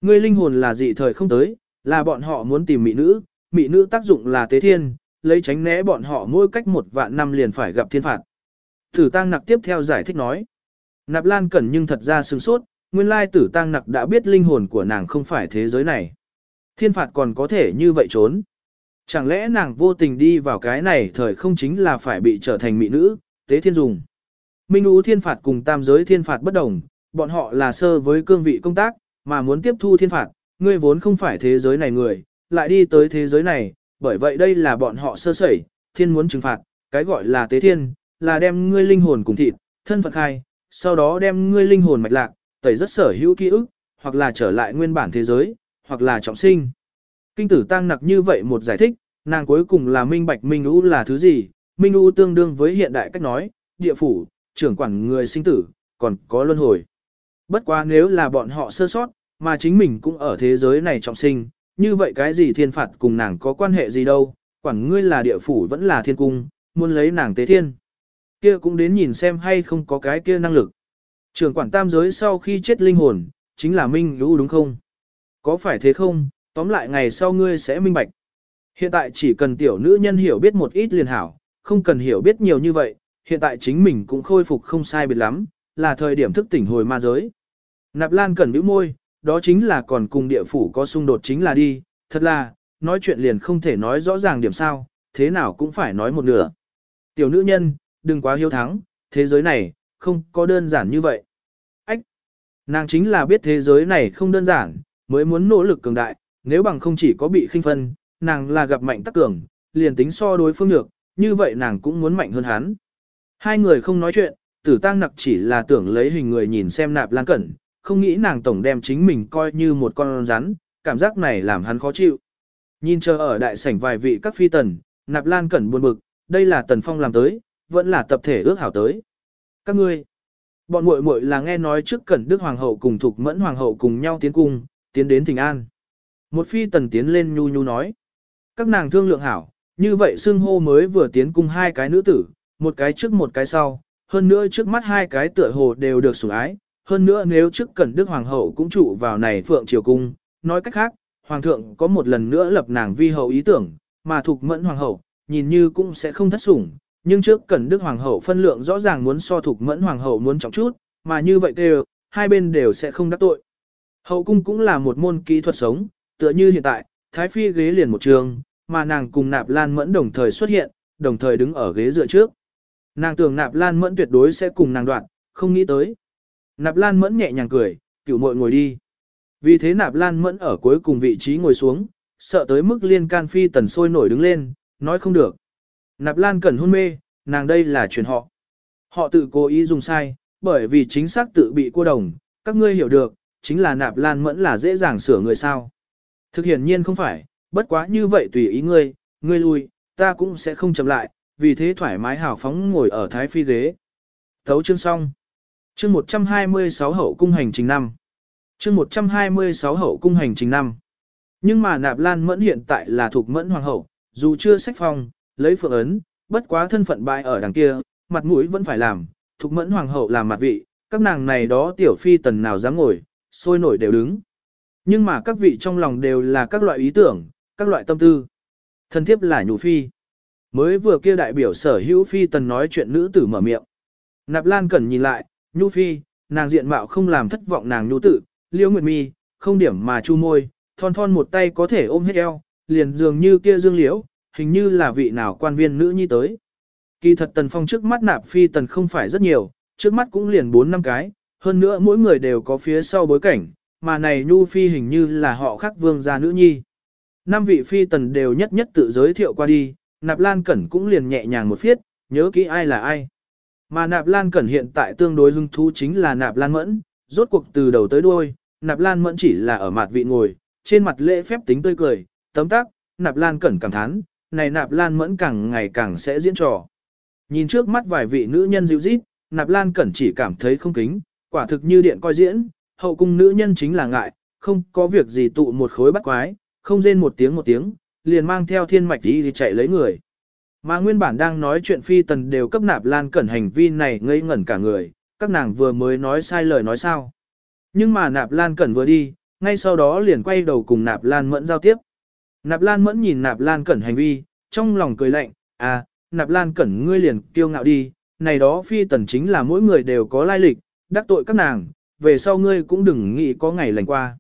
Ngươi linh hồn là dị thời không tới, là bọn họ muốn tìm mỹ nữ, mị nữ tác dụng là tế thiên, lấy tránh né bọn họ mỗi cách một vạn năm liền phải gặp thiên phạt. Tử tăng nặc tiếp theo giải thích nói. Nạp lan cẩn nhưng thật ra sừng sốt, nguyên lai tử tăng nặc đã biết linh hồn của nàng không phải thế giới này. Thiên phạt còn có thể như vậy trốn. Chẳng lẽ nàng vô tình đi vào cái này thời không chính là phải bị trở thành mỹ nữ, tế thiên dùng. Minh Ú thiên phạt cùng tam giới thiên phạt bất đồng, bọn họ là sơ với cương vị công tác, mà muốn tiếp thu thiên phạt, ngươi vốn không phải thế giới này người, lại đi tới thế giới này, bởi vậy đây là bọn họ sơ sẩy, thiên muốn trừng phạt, cái gọi là tế thiên, là đem ngươi linh hồn cùng thịt, thân phận khai, sau đó đem ngươi linh hồn mạch lạc, tẩy rất sở hữu ký ức, hoặc là trở lại nguyên bản thế giới, hoặc là trọng sinh. Kinh tử tăng nặc như vậy một giải thích, nàng cuối cùng là minh bạch minh ú là thứ gì, minh ú tương đương với hiện đại cách nói, địa phủ, trưởng quản người sinh tử, còn có luân hồi. Bất quá nếu là bọn họ sơ sót, mà chính mình cũng ở thế giới này trọng sinh, như vậy cái gì thiên phạt cùng nàng có quan hệ gì đâu, quản ngươi là địa phủ vẫn là thiên cung, muốn lấy nàng tế thiên. Kia cũng đến nhìn xem hay không có cái kia năng lực. Trưởng quản tam giới sau khi chết linh hồn, chính là minh lũ đúng không? Có phải thế không? Tóm lại ngày sau ngươi sẽ minh bạch. Hiện tại chỉ cần tiểu nữ nhân hiểu biết một ít liền hảo, không cần hiểu biết nhiều như vậy, hiện tại chính mình cũng khôi phục không sai biệt lắm, là thời điểm thức tỉnh hồi ma giới. Nạp Lan cần bĩu môi, đó chính là còn cùng địa phủ có xung đột chính là đi, thật là, nói chuyện liền không thể nói rõ ràng điểm sao, thế nào cũng phải nói một nửa. Tiểu nữ nhân, đừng quá hiếu thắng, thế giới này, không có đơn giản như vậy. Ách! Nàng chính là biết thế giới này không đơn giản, mới muốn nỗ lực cường đại, nếu bằng không chỉ có bị khinh phân, nàng là gặp mạnh tắc cường, liền tính so đối phương được, như vậy nàng cũng muốn mạnh hơn hắn. Hai người không nói chuyện, tử tăng nặc chỉ là tưởng lấy hình người nhìn xem nạp lan cẩn, không nghĩ nàng tổng đem chính mình coi như một con rắn, cảm giác này làm hắn khó chịu. Nhìn chờ ở đại sảnh vài vị các phi tần, nạp lan cẩn buồn bực, đây là tần phong làm tới, vẫn là tập thể ước hảo tới. Các ngươi, bọn muội muội là nghe nói trước cẩn đức hoàng hậu cùng thục mẫn hoàng hậu cùng nhau tiến cung, tiến đến thỉnh an. Một phi tần tiến lên nhu nhu nói, các nàng thương lượng hảo, như vậy xưng hô mới vừa tiến cung hai cái nữ tử, một cái trước một cái sau, hơn nữa trước mắt hai cái tựa hồ đều được sủng ái, hơn nữa nếu trước cẩn đức hoàng hậu cũng trụ vào này phượng triều cung, nói cách khác, hoàng thượng có một lần nữa lập nàng vi hậu ý tưởng, mà thuộc mẫn hoàng hậu, nhìn như cũng sẽ không thất sủng, nhưng trước cẩn đức hoàng hậu phân lượng rõ ràng muốn so thuộc mẫn hoàng hậu muốn trọng chút, mà như vậy đều, hai bên đều sẽ không đắc tội. Hậu cung cũng là một môn kỹ thuật sống, tựa như hiện tại, thái phi ghế liền một trường, mà nàng cùng nạp lan mẫn đồng thời xuất hiện, đồng thời đứng ở ghế dựa trước. Nàng tưởng nạp lan mẫn tuyệt đối sẽ cùng nàng đoạn, không nghĩ tới. Nạp lan mẫn nhẹ nhàng cười, cựu muội ngồi đi. Vì thế nạp lan mẫn ở cuối cùng vị trí ngồi xuống, sợ tới mức liên can phi tần sôi nổi đứng lên, nói không được. Nạp lan cần hôn mê, nàng đây là chuyện họ. Họ tự cố ý dùng sai, bởi vì chính xác tự bị cô đồng, các ngươi hiểu được, chính là nạp lan mẫn là dễ dàng sửa người sao. Thực hiện nhiên không phải, bất quá như vậy tùy ý ngươi, ngươi lui, ta cũng sẽ không chậm lại, vì thế thoải mái hào phóng ngồi ở thái phi ghế. Thấu chương xong. Chương 126 hậu cung hành trình năm. Chương 126 hậu cung hành trình năm. Nhưng mà nạp lan mẫn hiện tại là thuộc mẫn hoàng hậu, dù chưa sách phong, lấy phượng ấn, bất quá thân phận bại ở đằng kia, mặt mũi vẫn phải làm, thuộc mẫn hoàng hậu làm mặt vị, các nàng này đó tiểu phi tần nào dám ngồi, sôi nổi đều đứng. Nhưng mà các vị trong lòng đều là các loại ý tưởng, các loại tâm tư. Thân thiếp là nhũ phi. Mới vừa kia đại biểu sở hữu phi tần nói chuyện nữ tử mở miệng. Nạp Lan Cẩn nhìn lại, Nhu Phi, nàng diện mạo không làm thất vọng nàng nhu tử, Liễu Nguyệt Mi, không điểm mà chu môi, thon thon một tay có thể ôm hết eo, liền dường như kia dương liễu, hình như là vị nào quan viên nữ nhi tới. Kỳ thật tần phong trước mắt nạp phi tần không phải rất nhiều, trước mắt cũng liền 4 năm cái, hơn nữa mỗi người đều có phía sau bối cảnh, mà này Nhu Phi hình như là họ khác vương gia nữ nhi. Năm vị phi tần đều nhất nhất tự giới thiệu qua đi, Nạp Lan Cẩn cũng liền nhẹ nhàng một phiết, nhớ kỹ ai là ai. Mà Nạp Lan Cẩn hiện tại tương đối hứng thú chính là Nạp Lan Mẫn, rốt cuộc từ đầu tới đuôi, Nạp Lan Mẫn chỉ là ở mặt vị ngồi, trên mặt lễ phép tính tươi cười, tấm tắc, Nạp Lan Cẩn cảm thán, này Nạp Lan Mẫn càng ngày càng sẽ diễn trò. Nhìn trước mắt vài vị nữ nhân dịu rít, Nạp Lan Cẩn chỉ cảm thấy không kính, quả thực như điện coi diễn, hậu cung nữ nhân chính là ngại, không có việc gì tụ một khối bắt quái, không rên một tiếng một tiếng, liền mang theo thiên mạch đi thì chạy lấy người. Mà nguyên bản đang nói chuyện phi tần đều cấp nạp lan cẩn hành vi này ngây ngẩn cả người, các nàng vừa mới nói sai lời nói sao. Nhưng mà nạp lan cẩn vừa đi, ngay sau đó liền quay đầu cùng nạp lan mẫn giao tiếp. Nạp lan mẫn nhìn nạp lan cẩn hành vi, trong lòng cười lạnh, à, nạp lan cẩn ngươi liền kiêu ngạo đi, này đó phi tần chính là mỗi người đều có lai lịch, đắc tội các nàng, về sau ngươi cũng đừng nghĩ có ngày lành qua.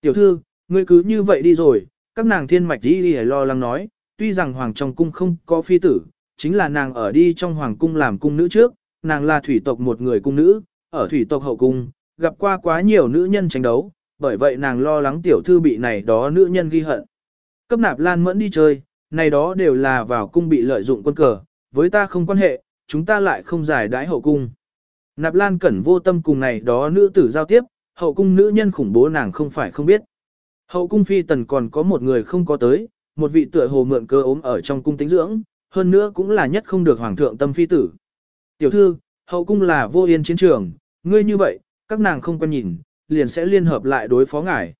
Tiểu thư, ngươi cứ như vậy đi rồi, các nàng thiên mạch đi đi lo lắng nói, tuy rằng hoàng trong cung không có phi tử, chính là nàng ở đi trong hoàng cung làm cung nữ trước, nàng là thủy tộc một người cung nữ, ở thủy tộc hậu cung, gặp qua quá nhiều nữ nhân tranh đấu, bởi vậy nàng lo lắng tiểu thư bị này đó nữ nhân ghi hận. Cấp nạp lan mẫn đi chơi, này đó đều là vào cung bị lợi dụng quân cờ, với ta không quan hệ, chúng ta lại không giải đãi hậu cung. Nạp lan cẩn vô tâm cùng này đó nữ tử giao tiếp, hậu cung nữ nhân khủng bố nàng không phải không biết. Hậu cung phi tần còn có một người không có tới, một vị tựa hồ mượn cơ ốm ở trong cung tính dưỡng, hơn nữa cũng là nhất không được hoàng thượng tâm phi tử. Tiểu thư, hậu cung là vô yên chiến trường, ngươi như vậy, các nàng không quan nhìn, liền sẽ liên hợp lại đối phó ngài.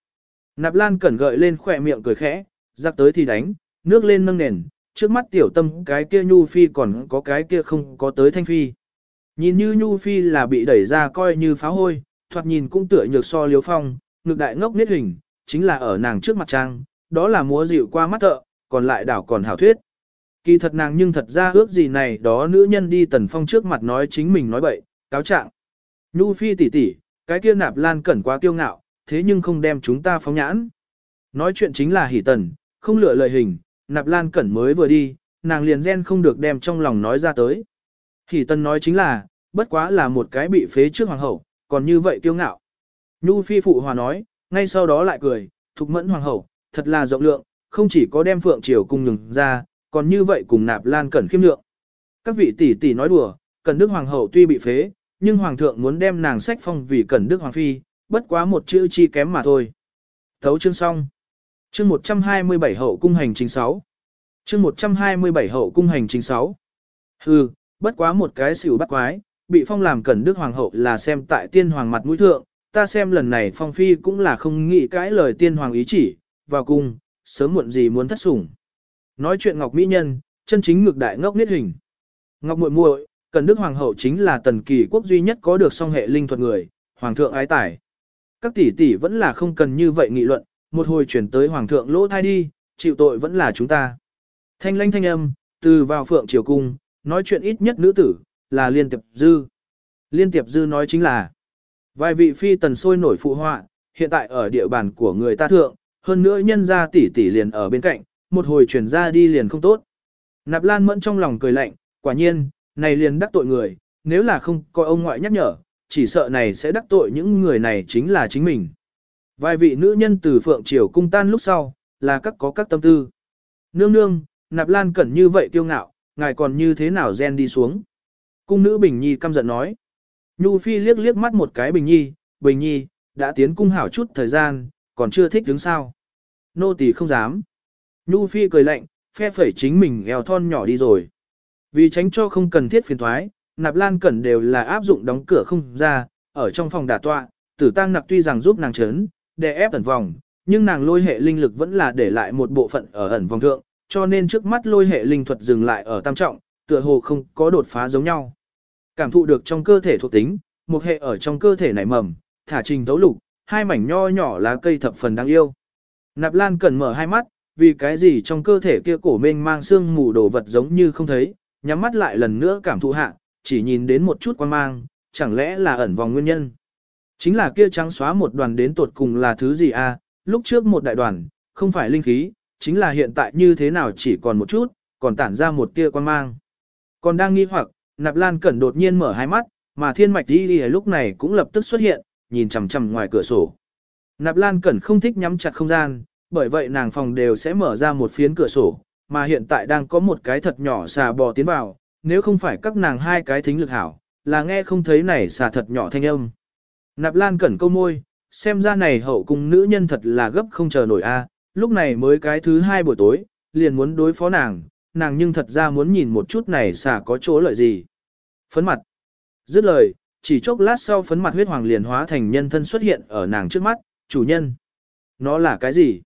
Nạp Lan cẩn gợi lên khỏe miệng cười khẽ, giặc tới thì đánh, nước lên nâng nền, trước mắt tiểu tâm cái kia Nhu Phi còn có cái kia không có tới Thanh Phi. Nhìn như Nhu Phi là bị đẩy ra coi như phá hôi, thoạt nhìn cũng tựa nhược so liếu phong, ngực đại ngốc niết hình, chính là ở nàng trước mặt trang, đó là múa dịu qua mắt thợ, còn lại đảo còn hảo thuyết. Kỳ thật nàng nhưng thật ra ước gì này đó nữ nhân đi tần phong trước mặt nói chính mình nói bậy, cáo trạng. Nhu phi tỷ tỷ, cái kia nạp lan cẩn quá kiêu ngạo, thế nhưng không đem chúng ta phóng nhãn. Nói chuyện chính là hỉ tần, không lựa lời hình, nạp lan cẩn mới vừa đi, nàng liền gen không được đem trong lòng nói ra tới. hỉ tần nói chính là, bất quá là một cái bị phế trước hoàng hậu, còn như vậy kiêu ngạo. Nhu phi phụ hòa nói, ngay sau đó lại cười, thục mẫn hoàng hậu, thật là rộng lượng, không chỉ có đem phượng triều cung nhường ra, còn như vậy cùng nạp lan cẩn khiêm lượng. Các vị tỷ tỷ nói đùa, cẩn đức hoàng hậu tuy bị phế, nhưng hoàng thượng muốn đem nàng sách phong vì cẩn đức hoàng phi, bất quá một chữ chi kém mà thôi. Thấu chương xong. Chương 127 hậu cung hành chính 6. Chương 127 hậu cung hành chính 6. Hừ, bất quá một cái xỉu bắt quái, bị phong làm cẩn đức hoàng hậu là xem tại tiên hoàng mặt mũi thượng, ta xem lần này phong phi cũng là không nghĩ cãi lời tiên hoàng ý chỉ, vào cung, sớm muộn gì muốn thất sủng. Nói chuyện Ngọc Mỹ Nhân, chân chính ngược đại ngốc niết hình. Ngọc muội muội, Cần Đức Hoàng hậu chính là tần kỳ quốc duy nhất có được song hệ linh thuật người, Hoàng thượng ái tải. Các tỷ tỷ vẫn là không cần như vậy nghị luận, một hồi chuyển tới Hoàng thượng lỗ thai đi, chịu tội vẫn là chúng ta. Thanh lanh thanh âm, từ vào phượng triều cung, nói chuyện ít nhất nữ tử, là Liên Tiệp Dư. Liên Tiệp Dư nói chính là, vài vị phi tần sôi nổi phụ họa, hiện tại ở địa bàn của người ta thượng, hơn nữa nhân ra tỷ tỷ liền ở bên cạnh, một hồi chuyển ra đi liền không tốt. Nạp Lan Mẫn trong lòng cười lạnh, quả nhiên, này liền đắc tội người, nếu là không coi ông ngoại nhắc nhở, chỉ sợ này sẽ đắc tội những người này chính là chính mình. Vài vị nữ nhân từ Phượng Triều cung tan lúc sau, là các có các tâm tư. Nương nương, Nạp Lan cẩn như vậy kiêu ngạo, ngài còn như thế nào gen đi xuống. Cung nữ Bình Nhi căm giận nói. Nhu Phi liếc liếc mắt một cái Bình Nhi, Bình Nhi, đã tiến cung hảo chút thời gian, còn chưa thích đứng sao. Nô tỳ không dám. Nhu Phi cười lạnh, phe phẩy chính mình eo thon nhỏ đi rồi. Vì tránh cho không cần thiết phiền thoái, nạp lan cẩn đều là áp dụng đóng cửa không ra, ở trong phòng đả tọa, tử tăng nặc tuy rằng giúp nàng chấn, để ép ẩn vòng, nhưng nàng lôi hệ linh lực vẫn là để lại một bộ phận ở ẩn vòng thượng, cho nên trước mắt lôi hệ linh thuật dừng lại ở tam trọng, tựa hồ không có đột phá giống nhau. Cảm thụ được trong cơ thể thuộc tính, một hệ ở trong cơ thể nảy mầm, thả trình tấu lục, hai mảnh nho nhỏ lá cây thập phần đáng yêu. Nạp Lan cần mở hai mắt, vì cái gì trong cơ thể kia cổ mênh mang xương mù đồ vật giống như không thấy, nhắm mắt lại lần nữa cảm thụ hạ, chỉ nhìn đến một chút quan mang, chẳng lẽ là ẩn vòng nguyên nhân. Chính là kia trắng xóa một đoàn đến tột cùng là thứ gì a? À? lúc trước một đại đoàn, không phải linh khí, chính là hiện tại như thế nào chỉ còn một chút, còn tản ra một tia quan mang. Còn đang nghi hoặc, Nạp Lan Cẩn đột nhiên mở hai mắt, mà thiên mạch đi đi lúc này cũng lập tức xuất hiện, nhìn chằm chằm ngoài cửa sổ. Nạp Lan Cẩn không thích nhắm chặt không gian, bởi vậy nàng phòng đều sẽ mở ra một phiến cửa sổ, mà hiện tại đang có một cái thật nhỏ xà bò tiến vào, nếu không phải các nàng hai cái thính lực hảo, là nghe không thấy này xà thật nhỏ thanh âm. Nạp Lan cẩn câu môi, xem ra này hậu cung nữ nhân thật là gấp không chờ nổi a. lúc này mới cái thứ hai buổi tối, liền muốn đối phó nàng, nàng nhưng thật ra muốn nhìn một chút này xà có chỗ lợi gì. Phấn mặt. Dứt lời, chỉ chốc lát sau phấn mặt huyết hoàng liền hóa thành nhân thân xuất hiện ở nàng trước mắt, chủ nhân. Nó là cái gì?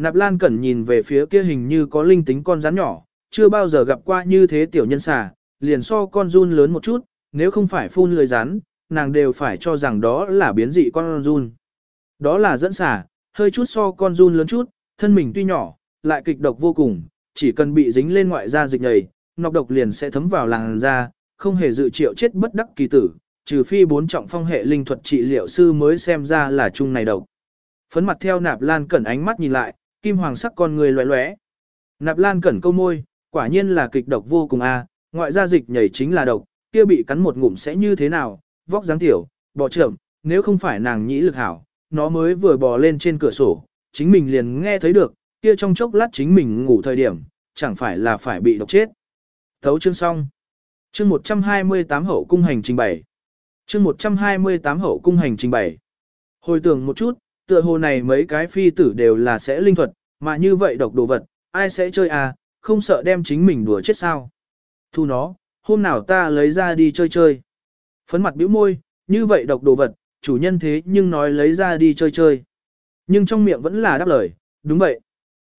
Nạp Lan Cẩn nhìn về phía kia hình như có linh tính con rắn nhỏ, chưa bao giờ gặp qua như thế tiểu nhân xà, liền so con run lớn một chút, nếu không phải phun lười rắn, nàng đều phải cho rằng đó là biến dị con run. Đó là dẫn xà, hơi chút so con run lớn chút, thân mình tuy nhỏ, lại kịch độc vô cùng, chỉ cần bị dính lên ngoại da dịch nhầy, nọc độc liền sẽ thấm vào làn da, không hề dự triệu chết bất đắc kỳ tử, trừ phi bốn trọng phong hệ linh thuật trị liệu sư mới xem ra là chung này độc. Phấn mặt theo nạp lan cẩn ánh mắt nhìn lại, kim hoàng sắc con người loé loé. Nạp Lan cẩn câu môi, quả nhiên là kịch độc vô cùng a, ngoại gia dịch nhảy chính là độc, kia bị cắn một ngụm sẽ như thế nào, vóc dáng tiểu, bò trưởng, nếu không phải nàng nhĩ lực hảo, nó mới vừa bò lên trên cửa sổ, chính mình liền nghe thấy được, kia trong chốc lát chính mình ngủ thời điểm, chẳng phải là phải bị độc chết. Thấu chương xong. Chương 128 hậu cung hành trình bày. Chương 128 hậu cung hành trình bày. Hồi tưởng một chút, tựa hồ này mấy cái phi tử đều là sẽ linh thuật, mà như vậy độc đồ vật, ai sẽ chơi à, không sợ đem chính mình đùa chết sao. Thu nó, hôm nào ta lấy ra đi chơi chơi. Phấn mặt bĩu môi, như vậy độc đồ vật, chủ nhân thế nhưng nói lấy ra đi chơi chơi. Nhưng trong miệng vẫn là đáp lời, đúng vậy.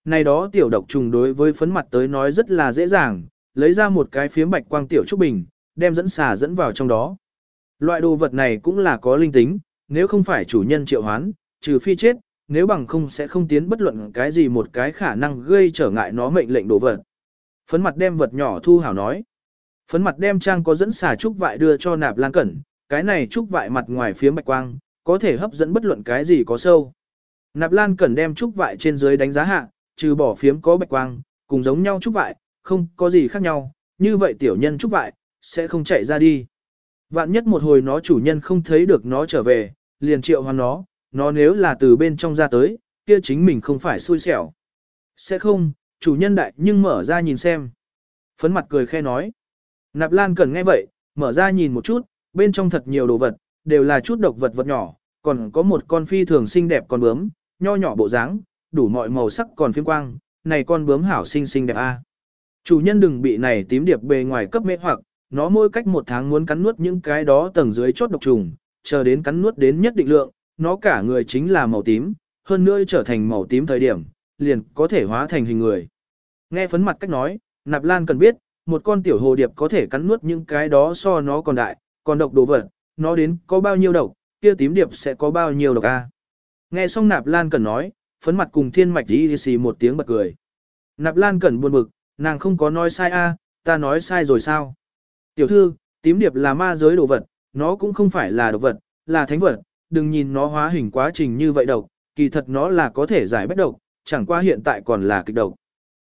Này đó tiểu độc trùng đối với phấn mặt tới nói rất là dễ dàng, lấy ra một cái phiếm bạch quang tiểu trúc bình, đem dẫn xà dẫn vào trong đó. Loại đồ vật này cũng là có linh tính, nếu không phải chủ nhân triệu hoán, trừ phi chết, nếu bằng không sẽ không tiến bất luận cái gì một cái khả năng gây trở ngại nó mệnh lệnh đổ vật. Phấn mặt đem vật nhỏ thu hảo nói. Phấn mặt đem trang có dẫn xà trúc vại đưa cho nạp lan cẩn, cái này trúc vại mặt ngoài phía bạch quang, có thể hấp dẫn bất luận cái gì có sâu. Nạp lan cẩn đem trúc vại trên dưới đánh giá hạ, trừ bỏ phiếm có bạch quang, cùng giống nhau trúc vại, không có gì khác nhau, như vậy tiểu nhân trúc vại, sẽ không chạy ra đi. Vạn nhất một hồi nó chủ nhân không thấy được nó trở về, liền triệu hoàn nó, nó nếu là từ bên trong ra tới, kia chính mình không phải xui xẻo. Sẽ không, chủ nhân đại nhưng mở ra nhìn xem. Phấn mặt cười khe nói. Nạp Lan cần nghe vậy, mở ra nhìn một chút, bên trong thật nhiều đồ vật, đều là chút độc vật vật nhỏ, còn có một con phi thường xinh đẹp con bướm, nho nhỏ bộ dáng, đủ mọi màu sắc còn phiên quang, này con bướm hảo xinh xinh đẹp a. Chủ nhân đừng bị này tím điệp bề ngoài cấp mê hoặc, nó mỗi cách một tháng muốn cắn nuốt những cái đó tầng dưới chốt độc trùng, chờ đến cắn nuốt đến nhất định lượng, nó cả người chính là màu tím, hơn nữa trở thành màu tím thời điểm, liền có thể hóa thành hình người. Nghe phấn mặt cách nói, Nạp Lan cần biết, một con tiểu hồ điệp có thể cắn nuốt những cái đó so nó còn đại, còn độc đồ vật, nó đến có bao nhiêu độc, kia tím điệp sẽ có bao nhiêu độc a. Nghe xong Nạp Lan cần nói, phấn mặt cùng thiên mạch đi xì một tiếng bật cười. Nạp Lan cần buồn bực, nàng không có nói sai a, ta nói sai rồi sao? Tiểu thư, tím điệp là ma giới đồ vật, nó cũng không phải là độc vật, là thánh vật, đừng nhìn nó hóa hình quá trình như vậy độc, kỳ thật nó là có thể giải bất độc, chẳng qua hiện tại còn là kịch độc.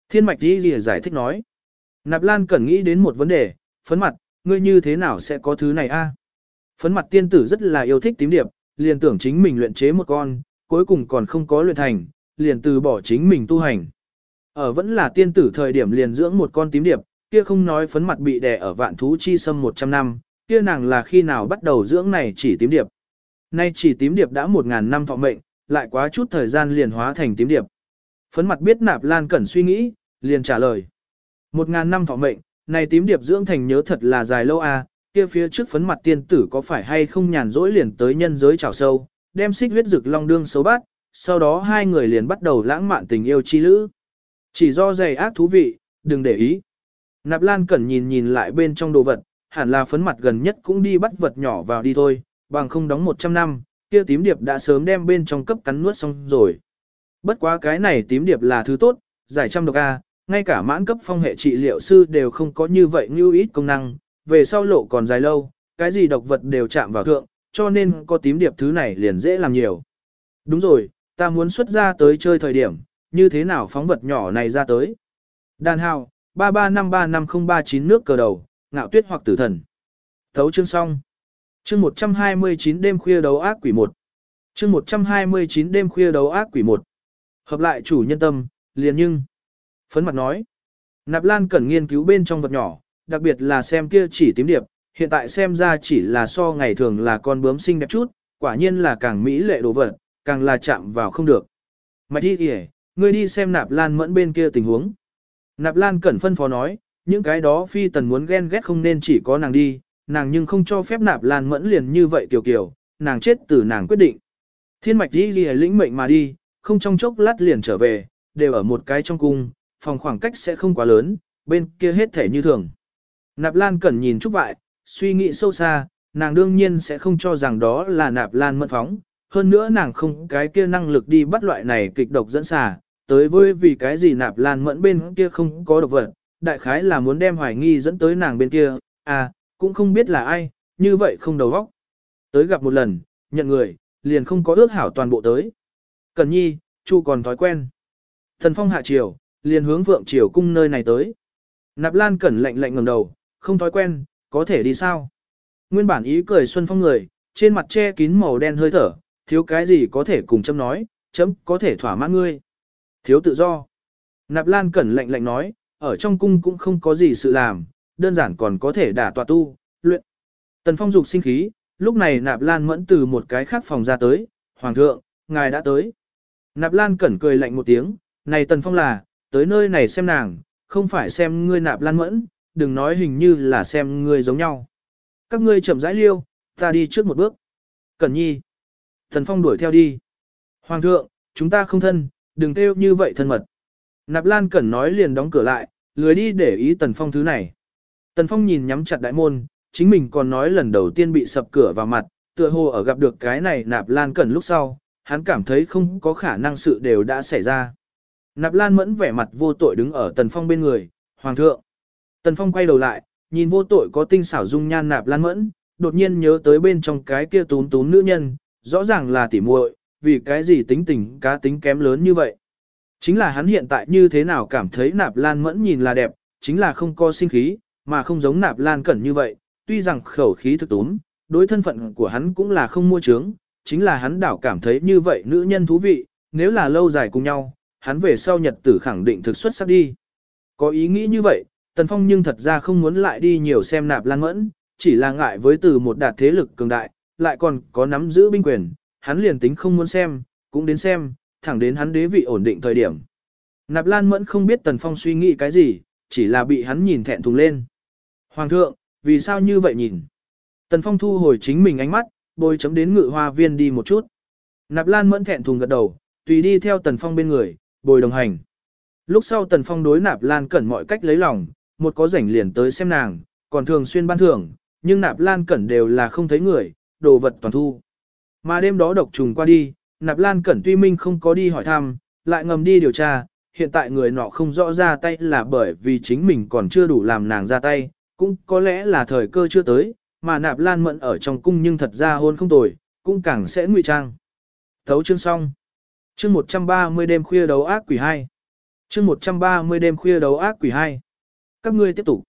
Thiên mạch đi lìa giải thích nói. Nạp Lan cần nghĩ đến một vấn đề, phấn mặt, ngươi như thế nào sẽ có thứ này a? Phấn mặt tiên tử rất là yêu thích tím điệp, liền tưởng chính mình luyện chế một con, cuối cùng còn không có luyện thành, liền từ bỏ chính mình tu hành. Ở vẫn là tiên tử thời điểm liền dưỡng một con tím điệp, kia không nói phấn mặt bị đè ở vạn thú chi sâm 100 năm, kia nàng là khi nào bắt đầu dưỡng này chỉ tím điệp. Nay chỉ tím điệp đã 1.000 năm thọ mệnh, lại quá chút thời gian liền hóa thành tím điệp. Phấn mặt biết nạp lan cẩn suy nghĩ, liền trả lời. 1.000 năm thọ mệnh, này tím điệp dưỡng thành nhớ thật là dài lâu à, kia phía trước phấn mặt tiên tử có phải hay không nhàn rỗi liền tới nhân giới trào sâu, đem xích huyết rực long đương xấu bát, sau đó hai người liền bắt đầu lãng mạn tình yêu chi lữ. Chỉ do dày ác thú vị, đừng để ý. Nạp Lan Cẩn nhìn nhìn lại bên trong đồ vật, hẳn là phấn mặt gần nhất cũng đi bắt vật nhỏ vào đi thôi, bằng không đóng 100 năm, kia tím điệp đã sớm đem bên trong cấp cắn nuốt xong rồi. Bất quá cái này tím điệp là thứ tốt, giải trăm độc A, ngay cả mãn cấp phong hệ trị liệu sư đều không có như vậy như ít công năng, về sau lộ còn dài lâu, cái gì độc vật đều chạm vào thượng, cho nên có tím điệp thứ này liền dễ làm nhiều. Đúng rồi, ta muốn xuất ra tới chơi thời điểm, như thế nào phóng vật nhỏ này ra tới. Đàn hào, 33535039 nước cờ đầu, ngạo tuyết hoặc tử thần. Thấu chương xong. Chương 129 đêm khuya đấu ác quỷ 1. Chương 129 đêm khuya đấu ác quỷ 1. Hợp lại chủ nhân tâm, liền nhưng. Phấn mặt nói. Nạp Lan cần nghiên cứu bên trong vật nhỏ, đặc biệt là xem kia chỉ tím điệp, hiện tại xem ra chỉ là so ngày thường là con bướm xinh đẹp chút, quả nhiên là càng mỹ lệ đồ vật, càng là chạm vào không được. Mạch đi kìa, ngươi đi xem nạp lan mẫn bên kia tình huống. Nạp lan cẩn phân phó nói, những cái đó phi tần muốn ghen ghét không nên chỉ có nàng đi, nàng nhưng không cho phép nạp lan mẫn liền như vậy tiểu kiểu, nàng chết từ nàng quyết định. Thiên mạch đi ghi lĩnh mệnh mà đi, không trong chốc lát liền trở về, đều ở một cái trong cung, phòng khoảng cách sẽ không quá lớn, bên kia hết thể như thường. Nạp Lan Cẩn nhìn chút Vại, suy nghĩ sâu xa, nàng đương nhiên sẽ không cho rằng đó là Nạp Lan mẫn phóng, hơn nữa nàng không cái kia năng lực đi bắt loại này kịch độc dẫn xả, tới với vì cái gì Nạp Lan mẫn bên kia không có độc vật, đại khái là muốn đem hoài nghi dẫn tới nàng bên kia, à, cũng không biết là ai, như vậy không đầu óc. Tới gặp một lần, nhận người, liền không có ước hảo toàn bộ tới. Cần nhi, chu còn thói quen. Thần phong hạ triều, liền hướng vượng triều cung nơi này tới. Nạp Lan cẩn lạnh lạnh ngẩng đầu, không thói quen, có thể đi sao? Nguyên bản ý cười xuân phong người, trên mặt che kín màu đen hơi thở, thiếu cái gì có thể cùng chấm nói, chấm có thể thỏa mãn ngươi. Thiếu tự do. Nạp Lan Cẩn lạnh lạnh nói, ở trong cung cũng không có gì sự làm, đơn giản còn có thể đả tọa tu, luyện. Tần Phong dục sinh khí, lúc này Nạp Lan mẫn từ một cái khác phòng ra tới, Hoàng thượng, ngài đã tới. Nạp Lan Cẩn cười lạnh một tiếng, này Tần Phong là, tới nơi này xem nàng, không phải xem ngươi Nạp Lan mẫn, đừng nói hình như là xem ngươi giống nhau. Các ngươi chậm rãi liêu, ta đi trước một bước. Cẩn nhi. tần Phong đuổi theo đi. Hoàng thượng, chúng ta không thân, đừng kêu như vậy thân mật. Nạp Lan Cẩn nói liền đóng cửa lại, lười đi để ý Tần Phong thứ này. Tần Phong nhìn nhắm chặt đại môn, chính mình còn nói lần đầu tiên bị sập cửa vào mặt, tựa hồ ở gặp được cái này Nạp Lan Cẩn lúc sau, hắn cảm thấy không có khả năng sự đều đã xảy ra. Nạp Lan mẫn vẻ mặt vô tội đứng ở Tần Phong bên người, Hoàng thượng. Tần Phong quay đầu lại, nhìn vô tội có tinh xảo dung nhan Nạp Lan mẫn, đột nhiên nhớ tới bên trong cái kia tún tún nữ nhân, rõ ràng là tỉ muội, vì cái gì tính tình cá tính kém lớn như vậy. Chính là hắn hiện tại như thế nào cảm thấy nạp lan mẫn nhìn là đẹp, chính là không có sinh khí, mà không giống nạp lan cẩn như vậy, tuy rằng khẩu khí thực túm, đối thân phận của hắn cũng là không mua trướng, chính là hắn đảo cảm thấy như vậy nữ nhân thú vị, nếu là lâu dài cùng nhau, hắn về sau nhật tử khẳng định thực xuất sắc đi. Có ý nghĩ như vậy, Tần Phong nhưng thật ra không muốn lại đi nhiều xem nạp lan mẫn, chỉ là ngại với từ một đạt thế lực cường đại, lại còn có nắm giữ binh quyền, hắn liền tính không muốn xem, cũng đến xem, thẳng đến hắn đế vị ổn định thời điểm. Nạp Lan Mẫn không biết Tần Phong suy nghĩ cái gì, chỉ là bị hắn nhìn thẹn thùng lên. Hoàng thượng, vì sao như vậy nhìn? Tần Phong thu hồi chính mình ánh mắt, bôi chấm đến ngự hoa viên đi một chút. Nạp Lan Mẫn thẹn thùng gật đầu, tùy đi theo Tần Phong bên người, bồi đồng hành. Lúc sau Tần Phong đối Nạp Lan cẩn mọi cách lấy lòng, một có rảnh liền tới xem nàng, còn thường xuyên ban thưởng, nhưng Nạp Lan cẩn đều là không thấy người, đồ vật toàn thu. Mà đêm đó độc trùng qua đi, Nạp Lan cẩn tuy minh không có đi hỏi thăm, lại ngầm đi điều tra, hiện tại người nọ không rõ ra tay là bởi vì chính mình còn chưa đủ làm nàng ra tay, cũng có lẽ là thời cơ chưa tới, mà nạp lan mận ở trong cung nhưng thật ra hôn không tồi, cũng càng sẽ ngụy trang. Thấu chương xong. Chương 130 đêm khuya đấu ác quỷ 2. Chương 130 đêm khuya đấu ác quỷ 2. Các ngươi tiếp tục.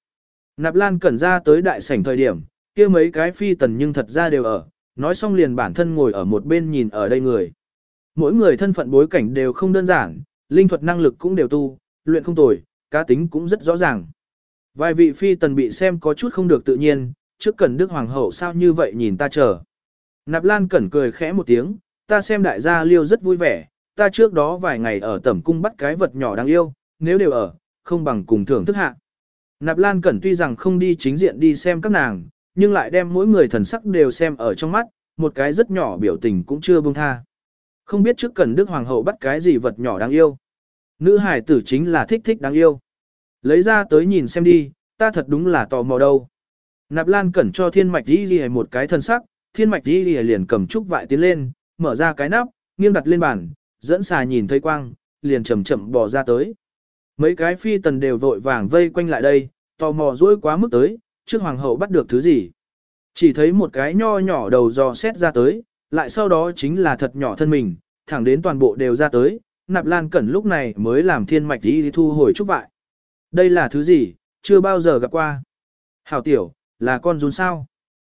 Nạp lan cẩn ra tới đại sảnh thời điểm, kia mấy cái phi tần nhưng thật ra đều ở, nói xong liền bản thân ngồi ở một bên nhìn ở đây người. Mỗi người thân phận bối cảnh đều không đơn giản, linh thuật năng lực cũng đều tu, luyện không tồi, cá tính cũng rất rõ ràng. Vài vị phi tần bị xem có chút không được tự nhiên, trước cần đức hoàng hậu sao như vậy nhìn ta chờ. Nạp Lan cẩn cười khẽ một tiếng, ta xem đại gia liêu rất vui vẻ, ta trước đó vài ngày ở tẩm cung bắt cái vật nhỏ đáng yêu, nếu đều ở, không bằng cùng thưởng thức hạ. Nạp Lan cẩn tuy rằng không đi chính diện đi xem các nàng, nhưng lại đem mỗi người thần sắc đều xem ở trong mắt, một cái rất nhỏ biểu tình cũng chưa buông tha. Không biết trước cần đức hoàng hậu bắt cái gì vật nhỏ đáng yêu. Nữ hải tử chính là thích thích đáng yêu. Lấy ra tới nhìn xem đi, ta thật đúng là tò mò đâu. Nạp Lan cẩn cho thiên mạch đi ghi một cái thân sắc, thiên mạch đi ghi liền cầm trúc vại tiến lên, mở ra cái nắp, nghiêng đặt lên bàn, dẫn xà nhìn thấy quang, liền chậm chậm bò ra tới. Mấy cái phi tần đều vội vàng vây quanh lại đây, tò mò dỗi quá mức tới, trước hoàng hậu bắt được thứ gì. Chỉ thấy một cái nho nhỏ đầu dò xét ra tới, lại sau đó chính là thật nhỏ thân mình, thẳng đến toàn bộ đều ra tới, nạp lan cẩn lúc này mới làm thiên mạch đi thu hồi trúc vại. Đây là thứ gì, chưa bao giờ gặp qua. Hảo tiểu, là con run sao?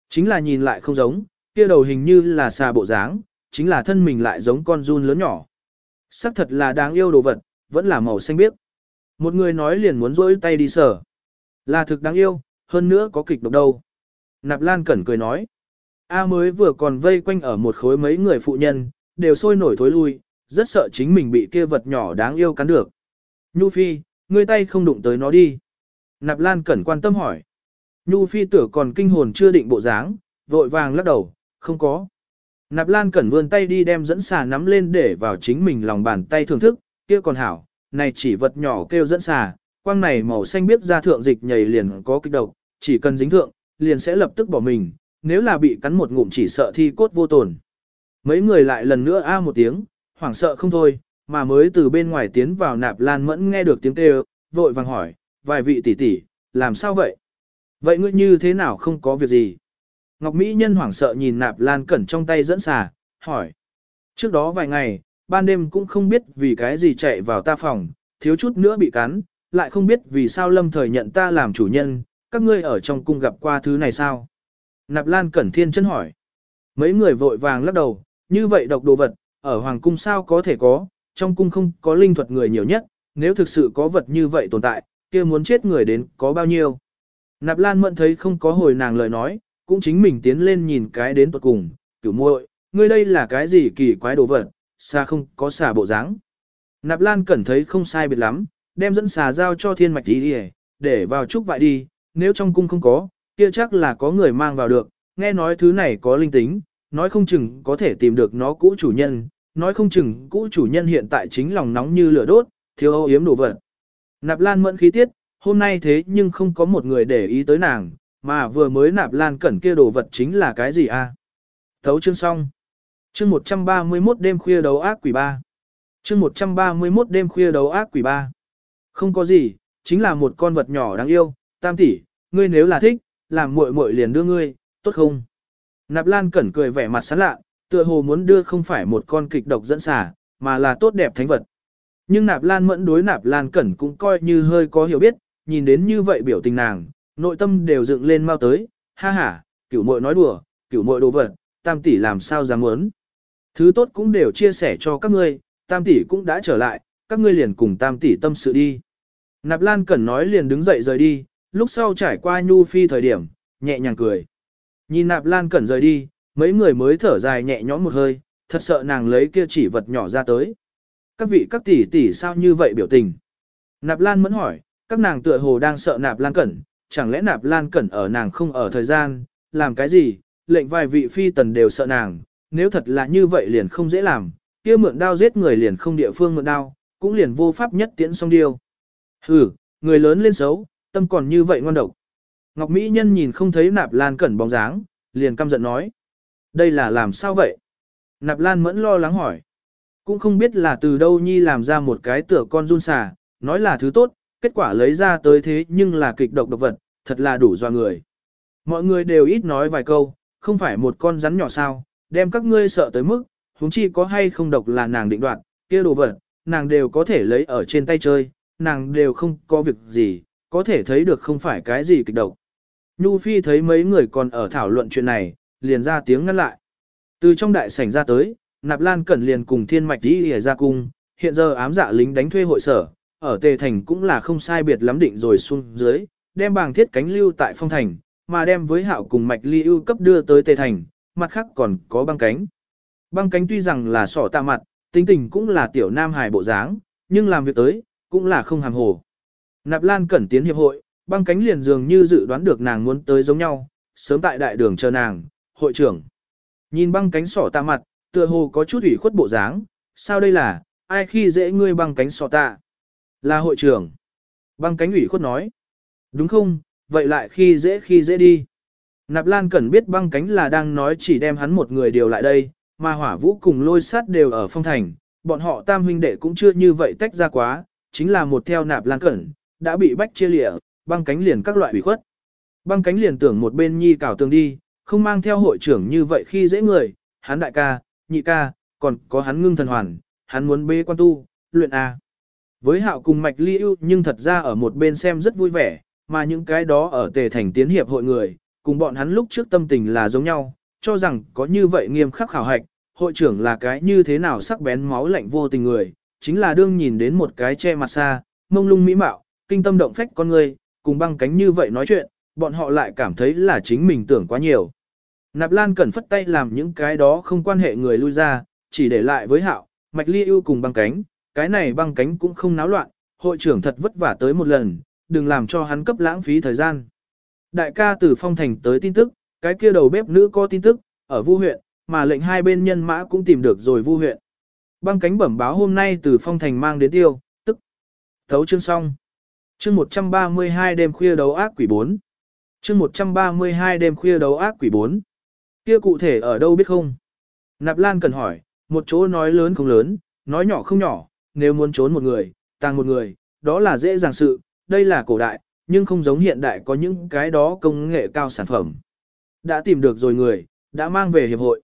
Chính là nhìn lại không giống, kia đầu hình như là xà bộ dáng, chính là thân mình lại giống con run lớn nhỏ. Sắc thật là đáng yêu đồ vật, vẫn là màu xanh biếc. Một người nói liền muốn rỗi tay đi sở. Là thực đáng yêu, hơn nữa có kịch độc đâu. Nạp Lan Cẩn cười nói. A mới vừa còn vây quanh ở một khối mấy người phụ nhân, đều sôi nổi thối lui, rất sợ chính mình bị kia vật nhỏ đáng yêu cắn được. Nhu Phi, ngươi tay không đụng tới nó đi. Nạp Lan Cẩn quan tâm hỏi. Nhu Phi tử còn kinh hồn chưa định bộ dáng, vội vàng lắc đầu, không có. Nạp Lan Cẩn vươn tay đi đem dẫn xà nắm lên để vào chính mình lòng bàn tay thưởng thức, kia còn hảo, này chỉ vật nhỏ kêu dẫn xà, quang này màu xanh biết ra thượng dịch nhảy liền có kích độc, chỉ cần dính thượng, liền sẽ lập tức bỏ mình, nếu là bị cắn một ngụm chỉ sợ thi cốt vô tổn. Mấy người lại lần nữa a một tiếng, hoảng sợ không thôi, mà mới từ bên ngoài tiến vào nạp lan mẫn nghe được tiếng kêu, vội vàng hỏi, vài vị tỷ tỷ, làm sao vậy? Vậy ngươi như thế nào không có việc gì? Ngọc Mỹ nhân hoảng sợ nhìn nạp lan cẩn trong tay dẫn xà, hỏi. Trước đó vài ngày, ban đêm cũng không biết vì cái gì chạy vào ta phòng, thiếu chút nữa bị cắn, lại không biết vì sao lâm thời nhận ta làm chủ nhân, các ngươi ở trong cung gặp qua thứ này sao? Nạp Lan Cẩn Thiên chân hỏi. Mấy người vội vàng lắc đầu, như vậy độc đồ vật, ở Hoàng cung sao có thể có, trong cung không có linh thuật người nhiều nhất, nếu thực sự có vật như vậy tồn tại, kia muốn chết người đến có bao nhiêu. Nạp Lan mẫn thấy không có hồi nàng lời nói, cũng chính mình tiến lên nhìn cái đến tuột cùng, cửu muội, ngươi đây là cái gì kỳ quái đồ vật, xa không có xà bộ dáng. Nạp Lan cẩn thấy không sai biệt lắm, đem dẫn xà giao cho thiên mạch đi để vào trúc vại đi, nếu trong cung không có, kia chắc là có người mang vào được, nghe nói thứ này có linh tính, nói không chừng có thể tìm được nó cũ chủ nhân, nói không chừng cũ chủ nhân hiện tại chính lòng nóng như lửa đốt, thiếu âu yếm đồ vật. Nạp Lan mẫn khí tiết, hôm nay thế nhưng không có một người để ý tới nàng, mà vừa mới Nạp Lan cẩn kia đồ vật chính là cái gì a? Thấu chương xong. Chương 131 đêm khuya đấu ác quỷ ba. Chương 131 đêm khuya đấu ác quỷ ba. Không có gì, chính là một con vật nhỏ đáng yêu, tam tỷ, ngươi nếu là thích, làm muội muội liền đưa ngươi, tốt không? Nạp Lan Cẩn cười vẻ mặt sán lạ, tựa hồ muốn đưa không phải một con kịch độc dẫn xả, mà là tốt đẹp thánh vật. Nhưng Nạp Lan Mẫn đối Nạp Lan Cẩn cũng coi như hơi có hiểu biết, nhìn đến như vậy biểu tình nàng, Nội tâm đều dựng lên mau tới, ha ha, cửu muội nói đùa, cửu muội đồ vật, tam tỷ làm sao dám muốn. Thứ tốt cũng đều chia sẻ cho các ngươi, tam tỷ cũng đã trở lại, các ngươi liền cùng tam tỷ tâm sự đi. Nạp Lan Cẩn nói liền đứng dậy rời đi, lúc sau trải qua Nhu Phi thời điểm, nhẹ nhàng cười. Nhìn Nạp Lan Cẩn rời đi, mấy người mới thở dài nhẹ nhõm một hơi, thật sợ nàng lấy kia chỉ vật nhỏ ra tới. Các vị các tỷ tỷ sao như vậy biểu tình? Nạp Lan mẫn hỏi, các nàng tựa hồ đang sợ Nạp Lan Cẩn, chẳng lẽ Nạp Lan Cẩn ở nàng không ở thời gian, làm cái gì, lệnh vài vị phi tần đều sợ nàng, nếu thật là như vậy liền không dễ làm, kia mượn đao giết người liền không địa phương mượn đao, cũng liền vô pháp nhất tiễn xong điều. Hừ, người lớn lên xấu, tâm còn như vậy ngoan độc. Ngọc Mỹ Nhân nhìn không thấy Nạp Lan Cẩn bóng dáng, liền căm giận nói. Đây là làm sao vậy? Nạp Lan mẫn lo lắng hỏi. Cũng không biết là từ đâu Nhi làm ra một cái tựa con run xà, nói là thứ tốt, kết quả lấy ra tới thế nhưng là kịch độc độc vật, thật là đủ doa người. Mọi người đều ít nói vài câu, không phải một con rắn nhỏ sao, đem các ngươi sợ tới mức, huống chi có hay không độc là nàng định đoạt, kia đồ vật, nàng đều có thể lấy ở trên tay chơi, nàng đều không có việc gì, có thể thấy được không phải cái gì kịch độc. Nhu Phi thấy mấy người còn ở thảo luận chuyện này, liền ra tiếng ngăn lại. Từ trong đại sảnh ra tới, Nạp Lan Cẩn liền cùng thiên mạch đi hề ra cung, hiện giờ ám dạ lính đánh thuê hội sở, ở Tề Thành cũng là không sai biệt lắm định rồi xuống dưới, đem bàng thiết cánh lưu tại phong thành, mà đem với hạo cùng mạch ly ưu cấp đưa tới Tề Thành, mặt khác còn có băng cánh. Băng cánh tuy rằng là sỏ tạ mặt, tính tình cũng là tiểu nam hài bộ dáng, nhưng làm việc tới, cũng là không hàm hồ. Nạp Lan Cẩn tiến hiệp hội, băng cánh liền dường như dự đoán được nàng muốn tới giống nhau, sớm tại đại đường chờ nàng, hội trưởng. Nhìn băng cánh sỏ tạ mặt, tựa hồ có chút ủy khuất bộ dáng, sao đây là, ai khi dễ ngươi băng cánh sỏ tạ? Là hội trưởng. Băng cánh ủy khuất nói. Đúng không, vậy lại khi dễ khi dễ đi. Nạp Lan Cẩn biết băng cánh là đang nói chỉ đem hắn một người điều lại đây, mà hỏa vũ cùng lôi sát đều ở phong thành, bọn họ tam huynh đệ cũng chưa như vậy tách ra quá, chính là một theo Nạp Lan Cẩn, đã bị bách chia lịa, băng cánh liền các loại ủy khuất. Băng cánh liền tưởng một bên nhi cảo tường đi, không mang theo hội trưởng như vậy khi dễ người, hắn đại ca, nhị ca, còn có hắn ngưng thần hoàn, hắn muốn bê quan tu, luyện A. Với hạo cùng mạch ly ưu nhưng thật ra ở một bên xem rất vui vẻ, mà những cái đó ở tề thành tiến hiệp hội người, cùng bọn hắn lúc trước tâm tình là giống nhau, cho rằng có như vậy nghiêm khắc khảo hạch, hội trưởng là cái như thế nào sắc bén máu lạnh vô tình người, chính là đương nhìn đến một cái che mặt xa, mông lung mỹ mạo, kinh tâm động phách con người, cùng băng cánh như vậy nói chuyện, bọn họ lại cảm thấy là chính mình tưởng quá nhiều. Nạp Lan cần phất tay làm những cái đó không quan hệ người lui ra, chỉ để lại với hạo, mạch ly ưu cùng băng cánh, cái này băng cánh cũng không náo loạn, hội trưởng thật vất vả tới một lần, đừng làm cho hắn cấp lãng phí thời gian. Đại ca từ phong thành tới tin tức, cái kia đầu bếp nữ có tin tức, ở Vu huyện, mà lệnh hai bên nhân mã cũng tìm được rồi Vu huyện. Băng cánh bẩm báo hôm nay từ phong thành mang đến tiêu, tức thấu chương xong. Chương 132 đêm khuya đấu ác quỷ 4. Chương 132 đêm khuya đấu ác quỷ 4. Kia cụ thể ở đâu biết không? Nạp Lan cần hỏi, một chỗ nói lớn không lớn, nói nhỏ không nhỏ, nếu muốn trốn một người, tàng một người, đó là dễ dàng sự, đây là cổ đại, nhưng không giống hiện đại có những cái đó công nghệ cao sản phẩm. Đã tìm được rồi người, đã mang về hiệp hội.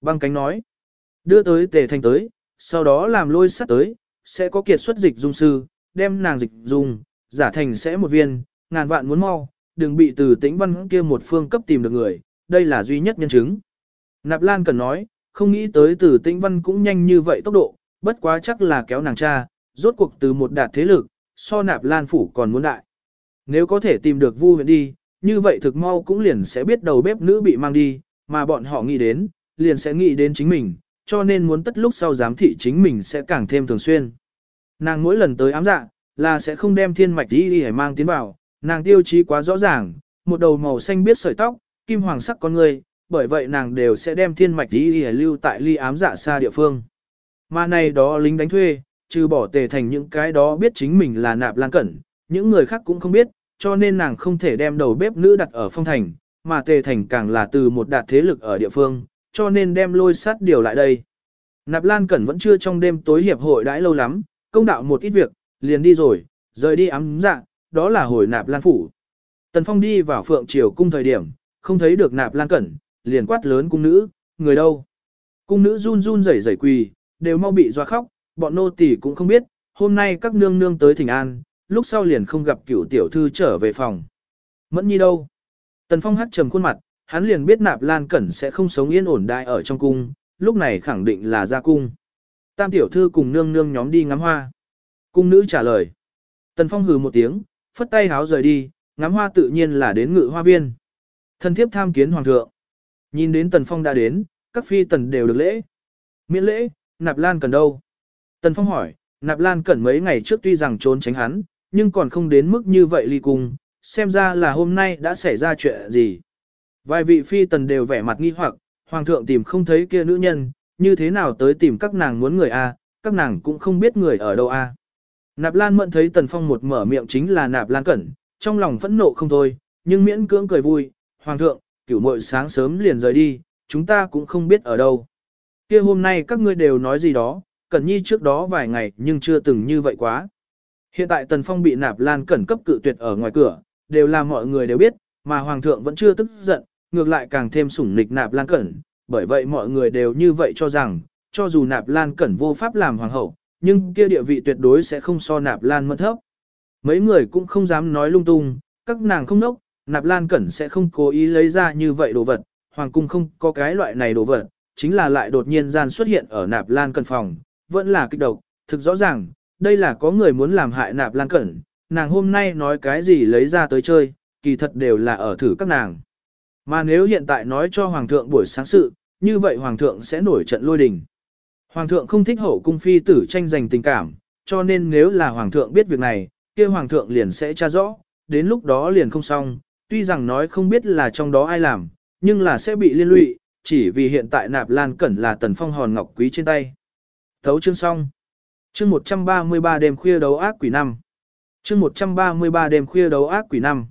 Băng cánh nói, đưa tới tề thanh tới, sau đó làm lôi sắt tới, sẽ có kiệt xuất dịch dung sư, đem nàng dịch dung, giả thành sẽ một viên, ngàn vạn muốn mau, đừng bị từ tĩnh văn kia một phương cấp tìm được người, đây là duy nhất nhân chứng. Nạp Lan cần nói, không nghĩ tới từ tĩnh văn cũng nhanh như vậy tốc độ, bất quá chắc là kéo nàng cha, rốt cuộc từ một đạt thế lực, so nạp Lan phủ còn muốn đại. Nếu có thể tìm được vu huyện đi, như vậy thực mau cũng liền sẽ biết đầu bếp nữ bị mang đi, mà bọn họ nghĩ đến, liền sẽ nghĩ đến chính mình, cho nên muốn tất lúc sau giám thị chính mình sẽ càng thêm thường xuyên. Nàng mỗi lần tới ám dạ, là sẽ không đem thiên mạch đi đi mang tiến vào, nàng tiêu chí quá rõ ràng, một đầu màu xanh biết sợi tóc, kim hoàng sắc con người, bởi vậy nàng đều sẽ đem thiên mạch đi lưu tại ly ám dạ xa địa phương. Mà này đó lính đánh thuê, trừ bỏ tề thành những cái đó biết chính mình là nạp lan cẩn, những người khác cũng không biết, cho nên nàng không thể đem đầu bếp nữ đặt ở phong thành, mà tề thành càng là từ một đạt thế lực ở địa phương, cho nên đem lôi sát điều lại đây. Nạp Lan Cẩn vẫn chưa trong đêm tối hiệp hội đãi lâu lắm, công đạo một ít việc, liền đi rồi, rời đi ám dạ, đó là hồi Nạp Lan Phủ. Tần Phong đi vào phượng triều cung thời điểm, không thấy được Nạp Lan Cẩn, liền quát lớn cung nữ, người đâu. Cung nữ run run rẩy rẩy quỳ, đều mau bị doa khóc, bọn nô tỳ cũng không biết, hôm nay các nương nương tới thỉnh an, lúc sau liền không gặp cửu tiểu thư trở về phòng. Mẫn nhi đâu? Tần Phong hắt trầm khuôn mặt, hắn liền biết nạp lan cẩn sẽ không sống yên ổn đại ở trong cung, lúc này khẳng định là ra cung. Tam tiểu thư cùng nương nương nhóm đi ngắm hoa. Cung nữ trả lời. Tần Phong hừ một tiếng, phất tay háo rời đi, ngắm hoa tự nhiên là đến ngự hoa viên. Thân thiếp tham kiến hoàng thượng. Nhìn đến Tần Phong đã đến, các phi tần đều được lễ. Miễn lễ, Nạp Lan cần đâu? Tần Phong hỏi, Nạp Lan cẩn mấy ngày trước tuy rằng trốn tránh hắn, nhưng còn không đến mức như vậy ly cung, xem ra là hôm nay đã xảy ra chuyện gì. Vài vị phi tần đều vẻ mặt nghi hoặc, hoàng thượng tìm không thấy kia nữ nhân, như thế nào tới tìm các nàng muốn người a, các nàng cũng không biết người ở đâu a. Nạp Lan mẫn thấy Tần Phong một mở miệng chính là Nạp Lan Cẩn, trong lòng phẫn nộ không thôi, nhưng miễn cưỡng cười vui, Hoàng thượng, cửu muội sáng sớm liền rời đi, chúng ta cũng không biết ở đâu. kia hôm nay các ngươi đều nói gì đó, Cẩn Nhi trước đó vài ngày nhưng chưa từng như vậy quá. Hiện tại Tần Phong bị Nạp Lan Cẩn cấp cự tuyệt ở ngoài cửa, đều là mọi người đều biết, mà Hoàng thượng vẫn chưa tức giận, ngược lại càng thêm sủng nịch Nạp Lan Cẩn, bởi vậy mọi người đều như vậy cho rằng, cho dù Nạp Lan Cẩn vô pháp làm hoàng hậu, nhưng kia địa vị tuyệt đối sẽ không so Nạp Lan mẫn thấp. Mấy người cũng không dám nói lung tung, các nàng không nốc, Nạp Lan Cẩn sẽ không cố ý lấy ra như vậy đồ vật, hoàng cung không có cái loại này đồ vật, chính là lại đột nhiên gian xuất hiện ở Nạp Lan Cẩn phòng, vẫn là kích độc, thực rõ ràng, đây là có người muốn làm hại Nạp Lan Cẩn, nàng hôm nay nói cái gì lấy ra tới chơi, kỳ thật đều là ở thử các nàng. Mà nếu hiện tại nói cho Hoàng thượng buổi sáng sự, như vậy Hoàng thượng sẽ nổi trận lôi đình. Hoàng thượng không thích hậu cung phi tử tranh giành tình cảm, cho nên nếu là Hoàng thượng biết việc này, kia Hoàng thượng liền sẽ tra rõ, đến lúc đó liền không xong, tuy rằng nói không biết là trong đó ai làm, nhưng là sẽ bị liên lụy, chỉ vì hiện tại nạp lan cẩn là tần phong hòn ngọc quý trên tay. Thấu chương xong. Chương 133 đêm khuya đấu ác quỷ năm. Chương 133 đêm khuya đấu ác quỷ năm.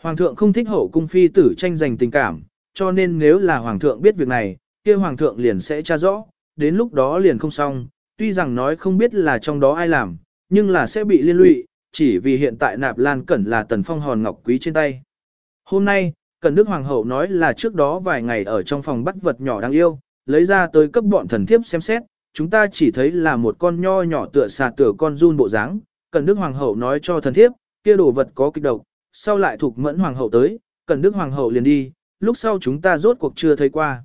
Hoàng thượng không thích hậu cung phi tử tranh giành tình cảm, cho nên nếu là hoàng thượng biết việc này, kia hoàng thượng liền sẽ tra rõ, đến lúc đó liền không xong, tuy rằng nói không biết là trong đó ai làm, nhưng là sẽ bị liên lụy, chỉ vì hiện tại nạp lan cẩn là tần phong hòn ngọc quý trên tay. Hôm nay, Cẩn Đức Hoàng hậu nói là trước đó vài ngày ở trong phòng bắt vật nhỏ đáng yêu, lấy ra tới cấp bọn thần thiếp xem xét, chúng ta chỉ thấy là một con nho nhỏ tựa xà tựa con run bộ dáng. Cẩn Đức Hoàng hậu nói cho thần thiếp, kia đồ vật có kịch độc, sau lại thuộc mẫn Hoàng hậu tới, Cẩn Đức Hoàng hậu liền đi, lúc sau chúng ta rốt cuộc chưa thấy qua.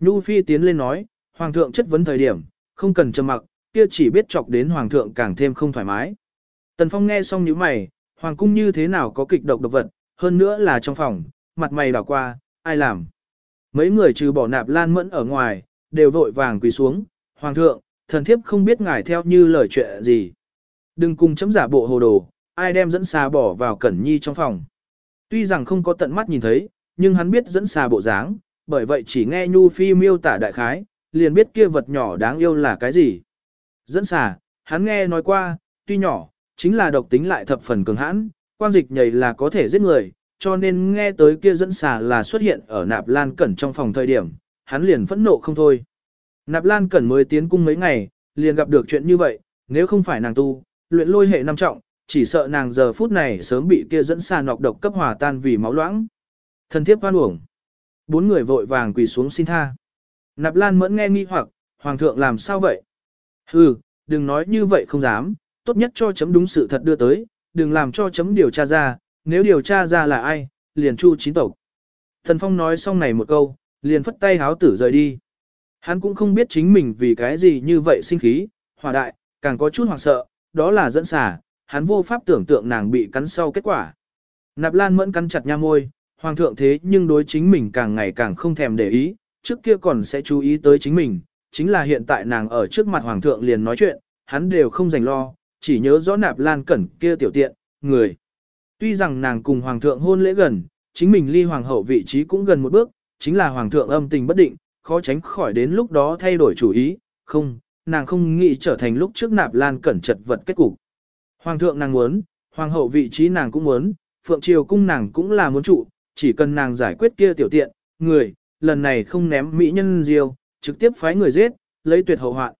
Nhu Phi tiến lên nói, Hoàng thượng chất vấn thời điểm, không cần trầm mặc, kia chỉ biết chọc đến Hoàng thượng càng thêm không thoải mái. Tần Phong nghe xong nhíu mày, Hoàng cung như thế nào có kịch độc độc vật, hơn nữa là trong phòng, mặt mày đảo qua, ai làm. Mấy người trừ bỏ nạp lan mẫn ở ngoài, đều vội vàng quỳ xuống, Hoàng thượng, thần thiếp không biết ngài theo như lời chuyện gì. Đừng cùng chấm giả bộ hồ đồ, ai đem dẫn xà bỏ vào cẩn nhi trong phòng. Tuy rằng không có tận mắt nhìn thấy, nhưng hắn biết dẫn xà bộ dáng, bởi vậy chỉ nghe Nhu Phi miêu tả đại khái, liền biết kia vật nhỏ đáng yêu là cái gì. Dẫn xà, hắn nghe nói qua, tuy nhỏ, chính là độc tính lại thập phần cường hãn, quang dịch nhảy là có thể giết người, cho nên nghe tới kia dẫn xà là xuất hiện ở nạp lan cẩn trong phòng thời điểm, hắn liền phẫn nộ không thôi. Nạp lan cẩn mới tiến cung mấy ngày, liền gặp được chuyện như vậy, nếu không phải nàng tu, luyện lôi hệ năm trọng, chỉ sợ nàng giờ phút này sớm bị kia dẫn xà nọc độc cấp hòa tan vì máu loãng. Thần thiếp hoan uổng. Bốn người vội vàng quỳ xuống xin tha. Nạp Lan mẫn nghe nghi hoặc, Hoàng thượng làm sao vậy? Hừ, đừng nói như vậy không dám, tốt nhất cho chấm đúng sự thật đưa tới, đừng làm cho chấm điều tra ra, nếu điều tra ra là ai, liền chu chín tộc. Thần Phong nói xong này một câu, liền phất tay háo tử rời đi. Hắn cũng không biết chính mình vì cái gì như vậy sinh khí, hòa đại, càng có chút hoảng sợ, đó là dẫn xả, hắn vô pháp tưởng tượng nàng bị cắn sau kết quả. Nạp Lan mẫn cắn chặt nha môi, hoàng thượng thế nhưng đối chính mình càng ngày càng không thèm để ý, trước kia còn sẽ chú ý tới chính mình, chính là hiện tại nàng ở trước mặt hoàng thượng liền nói chuyện, hắn đều không dành lo, chỉ nhớ rõ nạp lan cẩn kia tiểu tiện, người. Tuy rằng nàng cùng hoàng thượng hôn lễ gần, chính mình ly hoàng hậu vị trí cũng gần một bước, chính là hoàng thượng âm tình bất định, khó tránh khỏi đến lúc đó thay đổi chủ ý, không, nàng không nghĩ trở thành lúc trước nạp lan cẩn chật vật kết cục. Hoàng thượng nàng muốn, hoàng hậu vị trí nàng cũng muốn, phượng triều cung nàng cũng là muốn trụ, chỉ cần nàng giải quyết kia tiểu tiện, người, lần này không ném mỹ nhân diêu, trực tiếp phái người giết, lấy tuyệt hậu hoạn.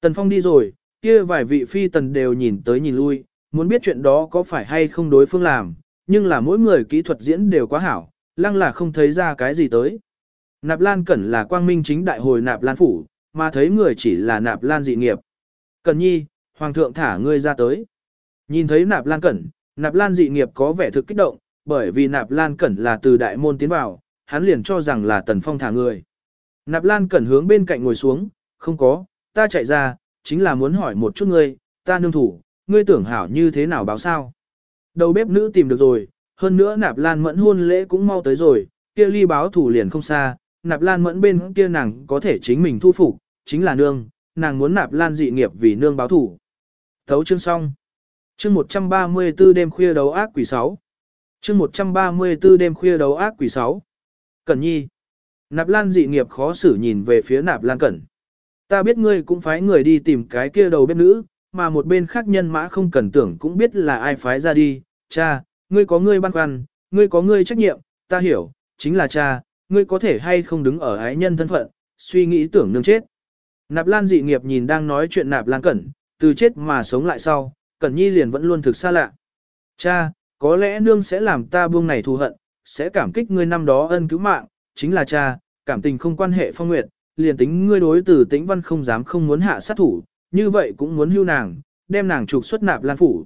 Tần Phong đi rồi, kia vài vị phi tần đều nhìn tới nhìn lui, muốn biết chuyện đó có phải hay không đối phương làm, nhưng là mỗi người kỹ thuật diễn đều quá hảo, lăng là không thấy ra cái gì tới. Nạp Lan Cẩn là quang minh chính đại hồi Nạp Lan Phủ, mà thấy người chỉ là Nạp Lan dị nghiệp. Cẩn nhi, Hoàng thượng thả ngươi ra tới. Nhìn thấy Nạp Lan Cẩn, Nạp Lan dị nghiệp có vẻ thực kích động, bởi vì Nạp Lan Cẩn là từ đại môn tiến vào, hắn liền cho rằng là Tần Phong thả người. Nạp Lan Cẩn hướng bên cạnh ngồi xuống, không có, ta chạy ra, chính là muốn hỏi một chút ngươi, ta nương thủ, ngươi tưởng hảo như thế nào báo sao. Đầu bếp nữ tìm được rồi, hơn nữa Nạp Lan Mẫn hôn lễ cũng mau tới rồi, kia ly báo thủ liền không xa, Nạp Lan Mẫn bên kia nàng có thể chính mình thu phục, chính là nương, nàng muốn Nạp Lan dị nghiệp vì nương báo thủ. Thấu chương xong. Chương 134 đêm khuya đấu ác quỷ 6. Chương 134 đêm khuya đấu ác quỷ 6. Cẩn Nhi. Nạp Lan dị nghiệp khó xử nhìn về phía Nạp Lan Cẩn. Ta biết ngươi cũng phái người đi tìm cái kia đầu bếp nữ, mà một bên khác nhân mã không cần tưởng cũng biết là ai phái ra đi. Cha, ngươi có ngươi băn khoăn, ngươi có ngươi trách nhiệm, ta hiểu, chính là cha, ngươi có thể hay không đứng ở ái nhân thân phận, suy nghĩ tưởng nương chết. Nạp Lan dị nghiệp nhìn đang nói chuyện Nạp Lan Cẩn, từ chết mà sống lại sau, Cẩn Nhi liền vẫn luôn thực xa lạ. Cha, có lẽ nương sẽ làm ta buông này thù hận, sẽ cảm kích ngươi năm đó ân cứu mạng, chính là cha, cảm tình không quan hệ phong nguyệt, liền tính ngươi đối tử tĩnh văn không dám không muốn hạ sát thủ, như vậy cũng muốn hưu nàng, đem nàng trục xuất nạp lan phủ.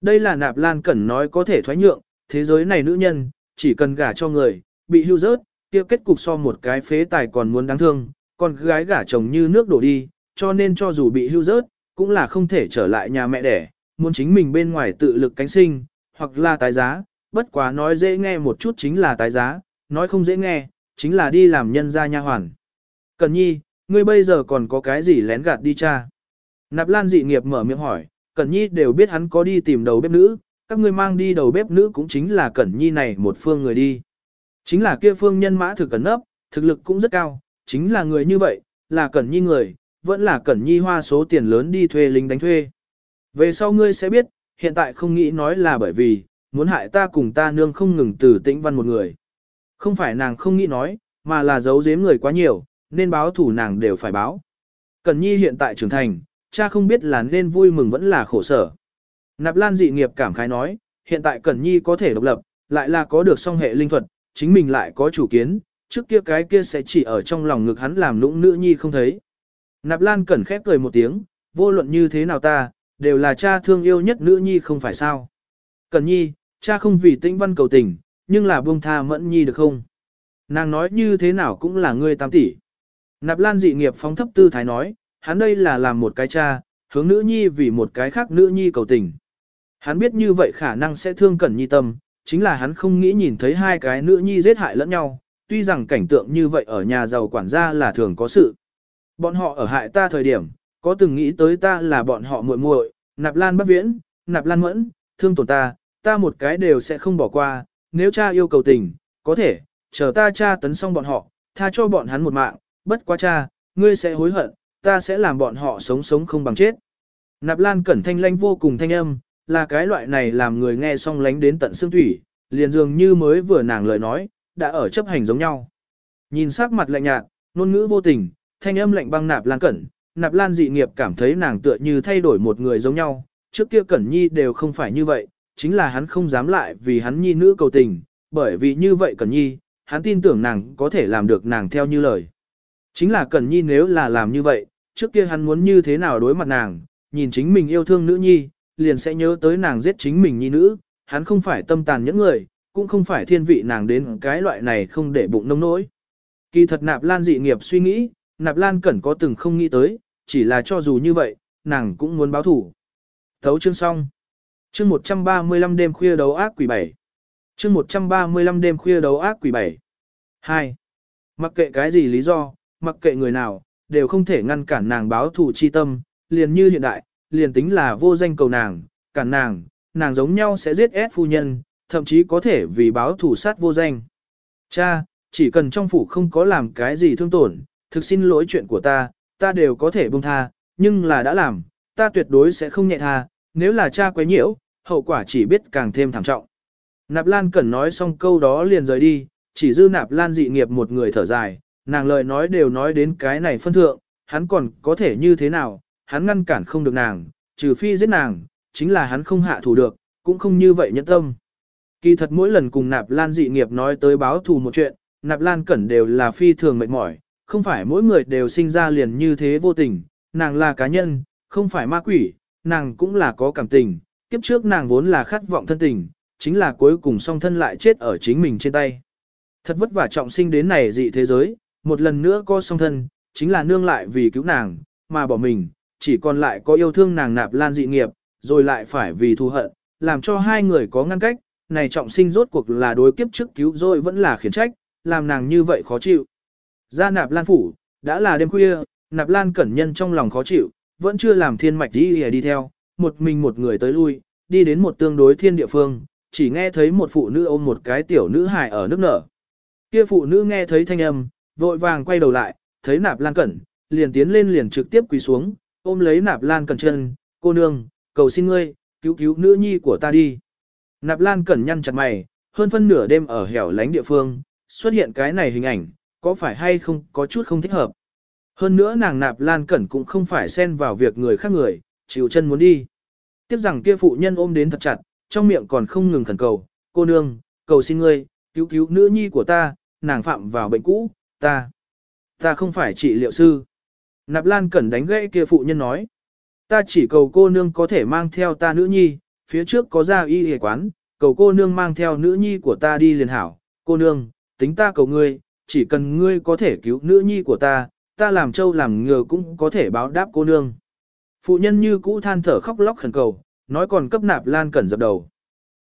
Đây là nạp lan cẩn nói có thể thoái nhượng, thế giới này nữ nhân, chỉ cần gả cho người, bị hưu rớt, kia kết cục so một cái phế tài còn muốn đáng thương, còn gái gả chồng như nước đổ đi, cho nên cho dù bị hưu rớt, cũng là không thể trở lại nhà mẹ đẻ, muốn chính mình bên ngoài tự lực cánh sinh, hoặc là tái giá, bất quá nói dễ nghe một chút chính là tái giá, nói không dễ nghe, chính là đi làm nhân gia nha hoàn. Cần nhi, ngươi bây giờ còn có cái gì lén gạt đi cha? Nạp Lan dị nghiệp mở miệng hỏi, Cẩn Nhi đều biết hắn có đi tìm đầu bếp nữ, các ngươi mang đi đầu bếp nữ cũng chính là Cẩn Nhi này một phương người đi. Chính là kia phương nhân mã thực cẩn nấp, thực lực cũng rất cao, chính là người như vậy, là Cẩn Nhi người, vẫn là Cẩn Nhi hoa số tiền lớn đi thuê lính đánh thuê. Về sau ngươi sẽ biết, hiện tại không nghĩ nói là bởi vì, muốn hại ta cùng ta nương không ngừng từ tĩnh văn một người. Không phải nàng không nghĩ nói, mà là giấu giếm người quá nhiều, nên báo thủ nàng đều phải báo. Cẩn Nhi hiện tại trưởng thành, cha không biết là nên vui mừng vẫn là khổ sở. Nạp Lan dị nghiệp cảm khái nói, hiện tại Cẩn Nhi có thể độc lập, lại là có được song hệ linh thuật, chính mình lại có chủ kiến, trước kia cái kia sẽ chỉ ở trong lòng ngực hắn làm nũng nữ nhi không thấy. Nạp Lan Cẩn khép cười một tiếng, vô luận như thế nào ta, đều là cha thương yêu nhất nữ nhi không phải sao. Cẩn Nhi, cha không vì tĩnh văn cầu tình, nhưng là buông tha mẫn nhi được không? Nàng nói như thế nào cũng là ngươi tam tỷ. Nạp Lan dị nghiệp phóng thấp tư thái nói, hắn đây là làm một cái cha, hướng nữ nhi vì một cái khác nữ nhi cầu tình. Hắn biết như vậy khả năng sẽ thương cẩn nhi tâm, chính là hắn không nghĩ nhìn thấy hai cái nữ nhi giết hại lẫn nhau, tuy rằng cảnh tượng như vậy ở nhà giàu quản gia là thường có sự. Bọn họ ở hại ta thời điểm, có từng nghĩ tới ta là bọn họ muội muội, nạp lan bắc viễn, nạp lan mẫn, thương tổn ta, ta một cái đều sẽ không bỏ qua, nếu cha yêu cầu tình, có thể, chờ ta cha tấn xong bọn họ, tha cho bọn hắn một mạng, bất quá cha, ngươi sẽ hối hận, ta sẽ làm bọn họ sống sống không bằng chết. Nạp Lan cẩn thanh lãnh vô cùng thanh âm, là cái loại này làm người nghe xong lánh đến tận xương thủy, liền dường như mới vừa nàng lời nói, đã ở chấp hành giống nhau. Nhìn sắc mặt lạnh nhạt, ngôn ngữ vô tình, thanh âm lạnh băng Nạp Lan cẩn, Nạp Lan dị nghiệp cảm thấy nàng tựa như thay đổi một người giống nhau, trước kia cẩn nhi đều không phải như vậy, chính là hắn không dám lại vì hắn nhi nữ cầu tình, bởi vì như vậy cẩn nhi, hắn tin tưởng nàng có thể làm được nàng theo như lời. Chính là Cẩn Nhi nếu là làm như vậy, trước kia hắn muốn như thế nào đối mặt nàng, nhìn chính mình yêu thương nữ nhi, liền sẽ nhớ tới nàng giết chính mình nhi nữ, hắn không phải tâm tàn những người, cũng không phải thiên vị nàng đến cái loại này không để bụng nông nỗi. Kỳ thật Nạp Lan dị nghiệp suy nghĩ, Nạp Lan Cẩn có từng không nghĩ tới, chỉ là cho dù như vậy, nàng cũng muốn báo thủ. Thấu chương xong. Chương 135 đêm khuya đấu ác quỷ bảy. Chương 135 đêm khuya đấu ác quỷ bảy. 2. Mặc kệ cái gì lý do, mặc kệ người nào, đều không thể ngăn cản nàng báo thù chi tâm, liền như hiện đại, liền tính là vô danh cầu nàng, cản nàng, nàng giống nhau sẽ giết ép phu nhân, thậm chí có thể vì báo thù sát vô danh. Cha, chỉ cần trong phủ không có làm cái gì thương tổn, thực xin lỗi chuyện của ta, ta đều có thể buông tha, nhưng là đã làm, ta tuyệt đối sẽ không nhẹ tha, nếu là cha quấy nhiễu, hậu quả chỉ biết càng thêm thảm trọng. Nạp Lan Cẩn nói xong câu đó liền rời đi, chỉ dư Nạp Lan dị nghiệp một người thở dài, nàng lời nói đều nói đến cái này phân thượng, hắn còn có thể như thế nào, hắn ngăn cản không được nàng, trừ phi giết nàng, chính là hắn không hạ thủ được, cũng không như vậy nhẫn tâm. Kỳ thật mỗi lần cùng Nạp Lan dị nghiệp nói tới báo thù một chuyện, Nạp Lan cẩn đều là phi thường mệt mỏi, không phải mỗi người đều sinh ra liền như thế vô tình, nàng là cá nhân, không phải ma quỷ, nàng cũng là có cảm tình, kiếp trước nàng vốn là khát vọng thân tình, chính là cuối cùng song thân lại chết ở chính mình trên tay. Thật vất vả trọng sinh đến này dị thế giới, một lần nữa có song thân, chính là nương lại vì cứu nàng, mà bỏ mình, chỉ còn lại có yêu thương nàng nạp lan dị nghiệp, rồi lại phải vì thù hận, làm cho hai người có ngăn cách, này trọng sinh rốt cuộc là đối kiếp trước cứu rồi vẫn là khiển trách, làm nàng như vậy khó chịu. Ra nạp lan phủ, đã là đêm khuya, nạp lan cẩn nhân trong lòng khó chịu, vẫn chưa làm thiên mạch đi đi theo, một mình một người tới lui, đi đến một tương đối thiên địa phương, chỉ nghe thấy một phụ nữ ôm một cái tiểu nữ hài ở nước nở. Kia phụ nữ nghe thấy thanh âm, vội vàng quay đầu lại, thấy nạp lan cẩn, liền tiến lên liền trực tiếp quỳ xuống, ôm lấy nạp lan cẩn chân, cô nương, cầu xin ngươi, cứu cứu nữ nhi của ta đi. Nạp lan cẩn nhăn chặt mày, hơn phân nửa đêm ở hẻo lánh địa phương, xuất hiện cái này hình ảnh, có phải hay không có chút không thích hợp. Hơn nữa nàng nạp lan cẩn cũng không phải xen vào việc người khác người, chịu chân muốn đi. Tiếp rằng kia phụ nhân ôm đến thật chặt, trong miệng còn không ngừng khẩn cầu, cô nương, cầu xin ngươi, cứu cứu nữ nhi của ta, nàng phạm vào bệnh cũ, ta, ta không phải trị liệu sư. Nạp Lan Cẩn đánh gãy kia phụ nhân nói, ta chỉ cầu cô nương có thể mang theo ta nữ nhi, phía trước có ra y y quán, cầu cô nương mang theo nữ nhi của ta đi liền hảo, cô nương, tính ta cầu ngươi, chỉ cần ngươi có thể cứu nữ nhi của ta, ta làm trâu làm ngừa cũng có thể báo đáp cô nương. Phụ nhân như cũ than thở khóc lóc khẩn cầu, nói còn cấp nạp lan cẩn dập đầu.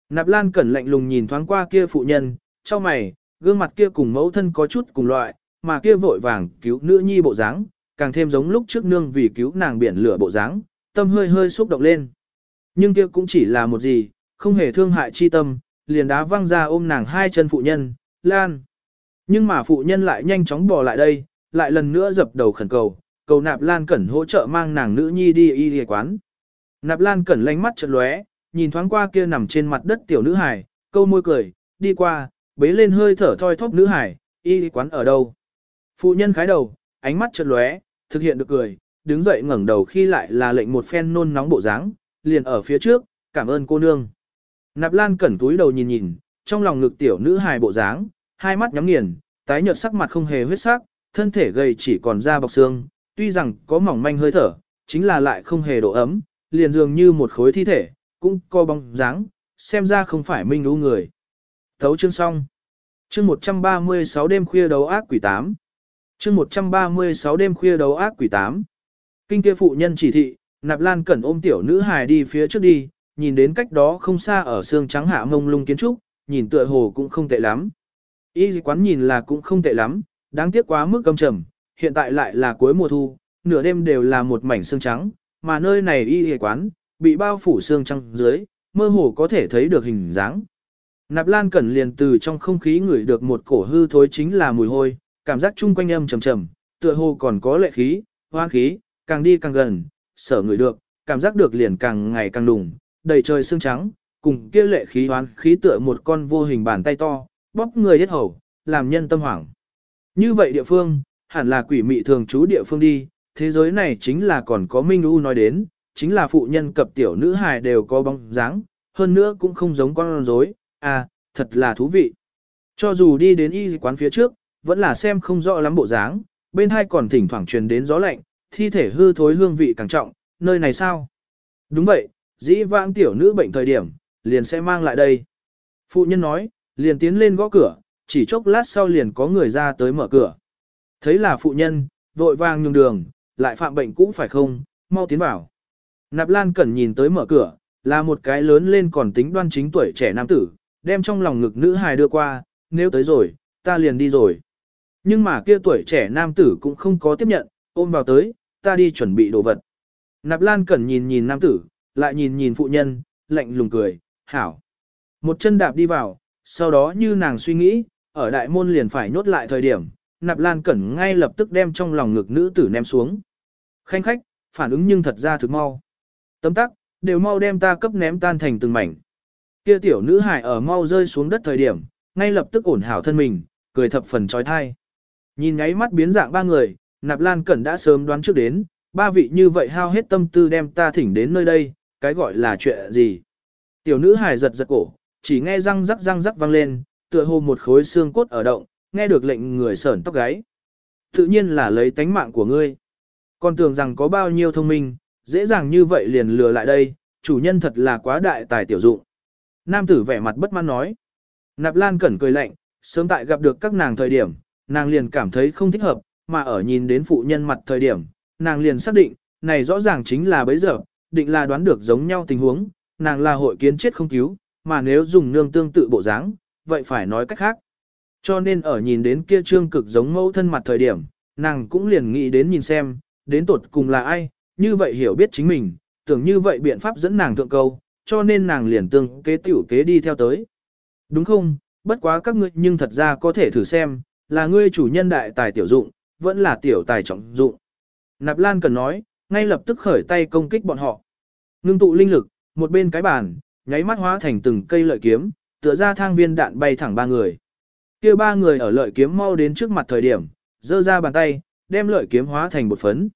Nạp lan cẩn lạnh lùng nhìn thoáng qua kia phụ nhân, cho mày, gương mặt kia cùng mẫu thân có chút cùng loại, mà kia vội vàng cứu nữ nhi bộ dáng, càng thêm giống lúc trước nương vì cứu nàng biển lửa bộ dáng, tâm hơi hơi xúc động lên. Nhưng kia cũng chỉ là một gì, không hề thương hại chi tâm, liền đá văng ra ôm nàng hai chân phụ nhân, lan. Nhưng mà phụ nhân lại nhanh chóng bỏ lại đây, lại lần nữa dập đầu khẩn cầu, cầu nạp lan cẩn hỗ trợ mang nàng nữ nhi đi y y quán. Nạp lan cẩn lánh mắt chợt lóe, nhìn thoáng qua kia nằm trên mặt đất tiểu nữ hải, câu môi cười, đi qua, bế lên hơi thở thoi thóp nữ hải, y y quán ở đâu. Phụ nhân khái đầu, ánh mắt chợt lóe, thực hiện được cười, đứng dậy ngẩng đầu khi lại là lệnh một phen nôn nóng bộ dáng, liền ở phía trước, cảm ơn cô nương. Nạp Lan cẩn túi đầu nhìn nhìn, trong lòng ngực tiểu nữ hài bộ dáng, hai mắt nhắm nghiền, tái nhợt sắc mặt không hề huyết sắc, thân thể gầy chỉ còn da bọc xương, tuy rằng có mỏng manh hơi thở, chính là lại không hề độ ấm, liền dường như một khối thi thể, cũng co bóng dáng, xem ra không phải minh lũ người. Thấu chương xong. Chương 136 đêm khuya đấu ác quỷ 8. Chương 136 đêm khuya đấu ác quỷ 8. Kinh kia phụ nhân chỉ thị, Nạp Lan Cẩn ôm tiểu nữ hài đi phía trước đi, nhìn đến cách đó không xa ở xương trắng hạ mông lung kiến trúc, nhìn tựa hồ cũng không tệ lắm. Y quán nhìn là cũng không tệ lắm, đáng tiếc quá mức cầm trầm, hiện tại lại là cuối mùa thu, nửa đêm đều là một mảnh xương trắng, mà nơi này y quán, bị bao phủ xương trắng dưới, mơ hồ có thể thấy được hình dáng. Nạp Lan Cẩn liền từ trong không khí ngửi được một cổ hư thối chính là mùi hôi, cảm giác chung quanh âm trầm trầm, tựa hồ còn có lệ khí, hoang khí, càng đi càng gần, sở ngửi được, cảm giác được liền càng ngày càng đùng, đầy trời xương trắng, cùng kia lệ khí hoán khí tựa một con vô hình bàn tay to, bóp người hết hầu, làm nhân tâm hoảng. Như vậy địa phương, hẳn là quỷ mị thường trú địa phương đi, thế giới này chính là còn có Minh U nói đến, chính là phụ nhân cập tiểu nữ hài đều có bóng dáng, hơn nữa cũng không giống con rối, à, thật là thú vị. Cho dù đi đến y quán phía trước, vẫn là xem không rõ lắm bộ dáng, bên hai còn thỉnh thoảng truyền đến gió lạnh, thi thể hư thối hương vị càng trọng, nơi này sao? Đúng vậy, dĩ vãng tiểu nữ bệnh thời điểm, liền sẽ mang lại đây. Phụ nhân nói, liền tiến lên gõ cửa, chỉ chốc lát sau liền có người ra tới mở cửa. Thấy là phụ nhân, vội vàng nhường đường, lại phạm bệnh cũ phải không, mau tiến vào. Nạp Lan Cẩn nhìn tới mở cửa, là một cái lớn lên còn tính đoan chính tuổi trẻ nam tử, đem trong lòng ngực nữ hài đưa qua, nếu tới rồi, ta liền đi rồi. Nhưng mà kia tuổi trẻ nam tử cũng không có tiếp nhận, ôm vào tới, ta đi chuẩn bị đồ vật. Nạp Lan Cẩn nhìn nhìn nam tử, lại nhìn nhìn phụ nhân, lạnh lùng cười, hảo. Một chân đạp đi vào, sau đó như nàng suy nghĩ, ở đại môn liền phải nhốt lại thời điểm, Nạp Lan Cẩn ngay lập tức đem trong lòng ngực nữ tử ném xuống. Khanh khách, phản ứng nhưng thật ra thực mau. Tấm tắc, đều mau đem ta cấp ném tan thành từng mảnh. Kia tiểu nữ hải ở mau rơi xuống đất thời điểm, ngay lập tức ổn hảo thân mình, cười thập phần trói thai. Nhìn nháy mắt biến dạng ba người, Nạp Lan Cẩn đã sớm đoán trước đến, ba vị như vậy hao hết tâm tư đem ta thỉnh đến nơi đây, cái gọi là chuyện gì. Tiểu nữ hài giật giật cổ, chỉ nghe răng rắc răng rắc vang lên, tựa hồ một khối xương cốt ở động, nghe được lệnh người sởn tóc gáy. Tự nhiên là lấy tánh mạng của ngươi. Còn tưởng rằng có bao nhiêu thông minh, dễ dàng như vậy liền lừa lại đây, chủ nhân thật là quá đại tài tiểu dụng. nam tử vẻ mặt bất mãn nói. Nạp Lan Cẩn cười lạnh, sớm tại gặp được các nàng thời điểm, nàng liền cảm thấy không thích hợp, mà ở nhìn đến phụ nhân mặt thời điểm, nàng liền xác định, này rõ ràng chính là bấy giờ, định là đoán được giống nhau tình huống, nàng là hội kiến chết không cứu, mà nếu dùng nương tương tự bộ dáng, vậy phải nói cách khác. Cho nên ở nhìn đến kia trương cực giống mẫu thân mặt thời điểm, nàng cũng liền nghĩ đến nhìn xem, đến tột cùng là ai, như vậy hiểu biết chính mình, tưởng như vậy biện pháp dẫn nàng thượng câu, cho nên nàng liền tương kế tiểu kế đi theo tới. Đúng không, bất quá các ngươi nhưng thật ra có thể thử xem, là ngươi chủ nhân đại tài tiểu dụng, vẫn là tiểu tài trọng dụng. Nạp Lan cần nói, ngay lập tức khởi tay công kích bọn họ. Ngưng tụ linh lực, một bên cái bàn, nháy mắt hóa thành từng cây lợi kiếm, tựa ra thang viên đạn bay thẳng ba người kia ba người ở lợi kiếm mau đến trước mặt thời điểm, giơ ra bàn tay, đem lợi kiếm hóa thành bột phấn.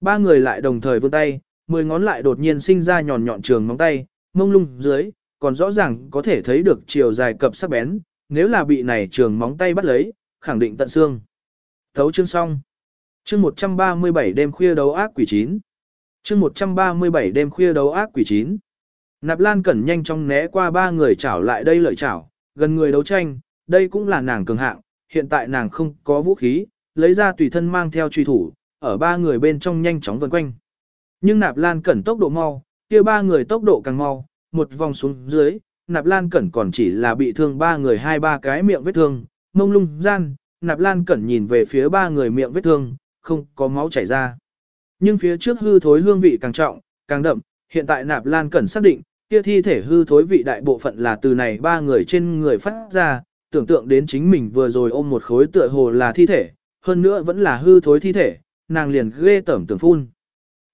Ba người lại đồng thời vươn tay, mười ngón lại đột nhiên sinh ra nhọn nhọn trường móng tay, mông lung dưới, còn rõ ràng có thể thấy được chiều dài cập sắc bén, nếu là bị này trường móng tay bắt lấy, khẳng định tận xương. Thấu chương xong. Chương 137 đêm khuya đấu ác quỷ chín. Chương 137 đêm khuya đấu ác quỷ chín. Nạp Lan Cẩn nhanh chóng né qua ba người chảo lại đây lợi chảo, gần người đấu tranh, đây cũng là nàng cường hạng, hiện tại nàng không có vũ khí, lấy ra tùy thân mang theo truy thủ, ở ba người bên trong nhanh chóng vần quanh. Nhưng Nạp Lan Cẩn tốc độ mau, kia ba người tốc độ càng mau, một vòng xuống dưới, Nạp Lan Cẩn còn chỉ là bị thương ba người hai ba cái miệng vết thương, mông lung gian, Nạp Lan Cẩn nhìn về phía ba người miệng vết thương, không có máu chảy ra. Nhưng phía trước hư thối hương vị càng trọng, càng đậm, hiện tại Nạp Lan Cẩn xác định, kia thi thể hư thối vị đại bộ phận là từ này ba người trên người phát ra, tưởng tượng đến chính mình vừa rồi ôm một khối tựa hồ là thi thể, hơn nữa vẫn là hư thối thi thể, nàng liền ghê tởm tưởng phun.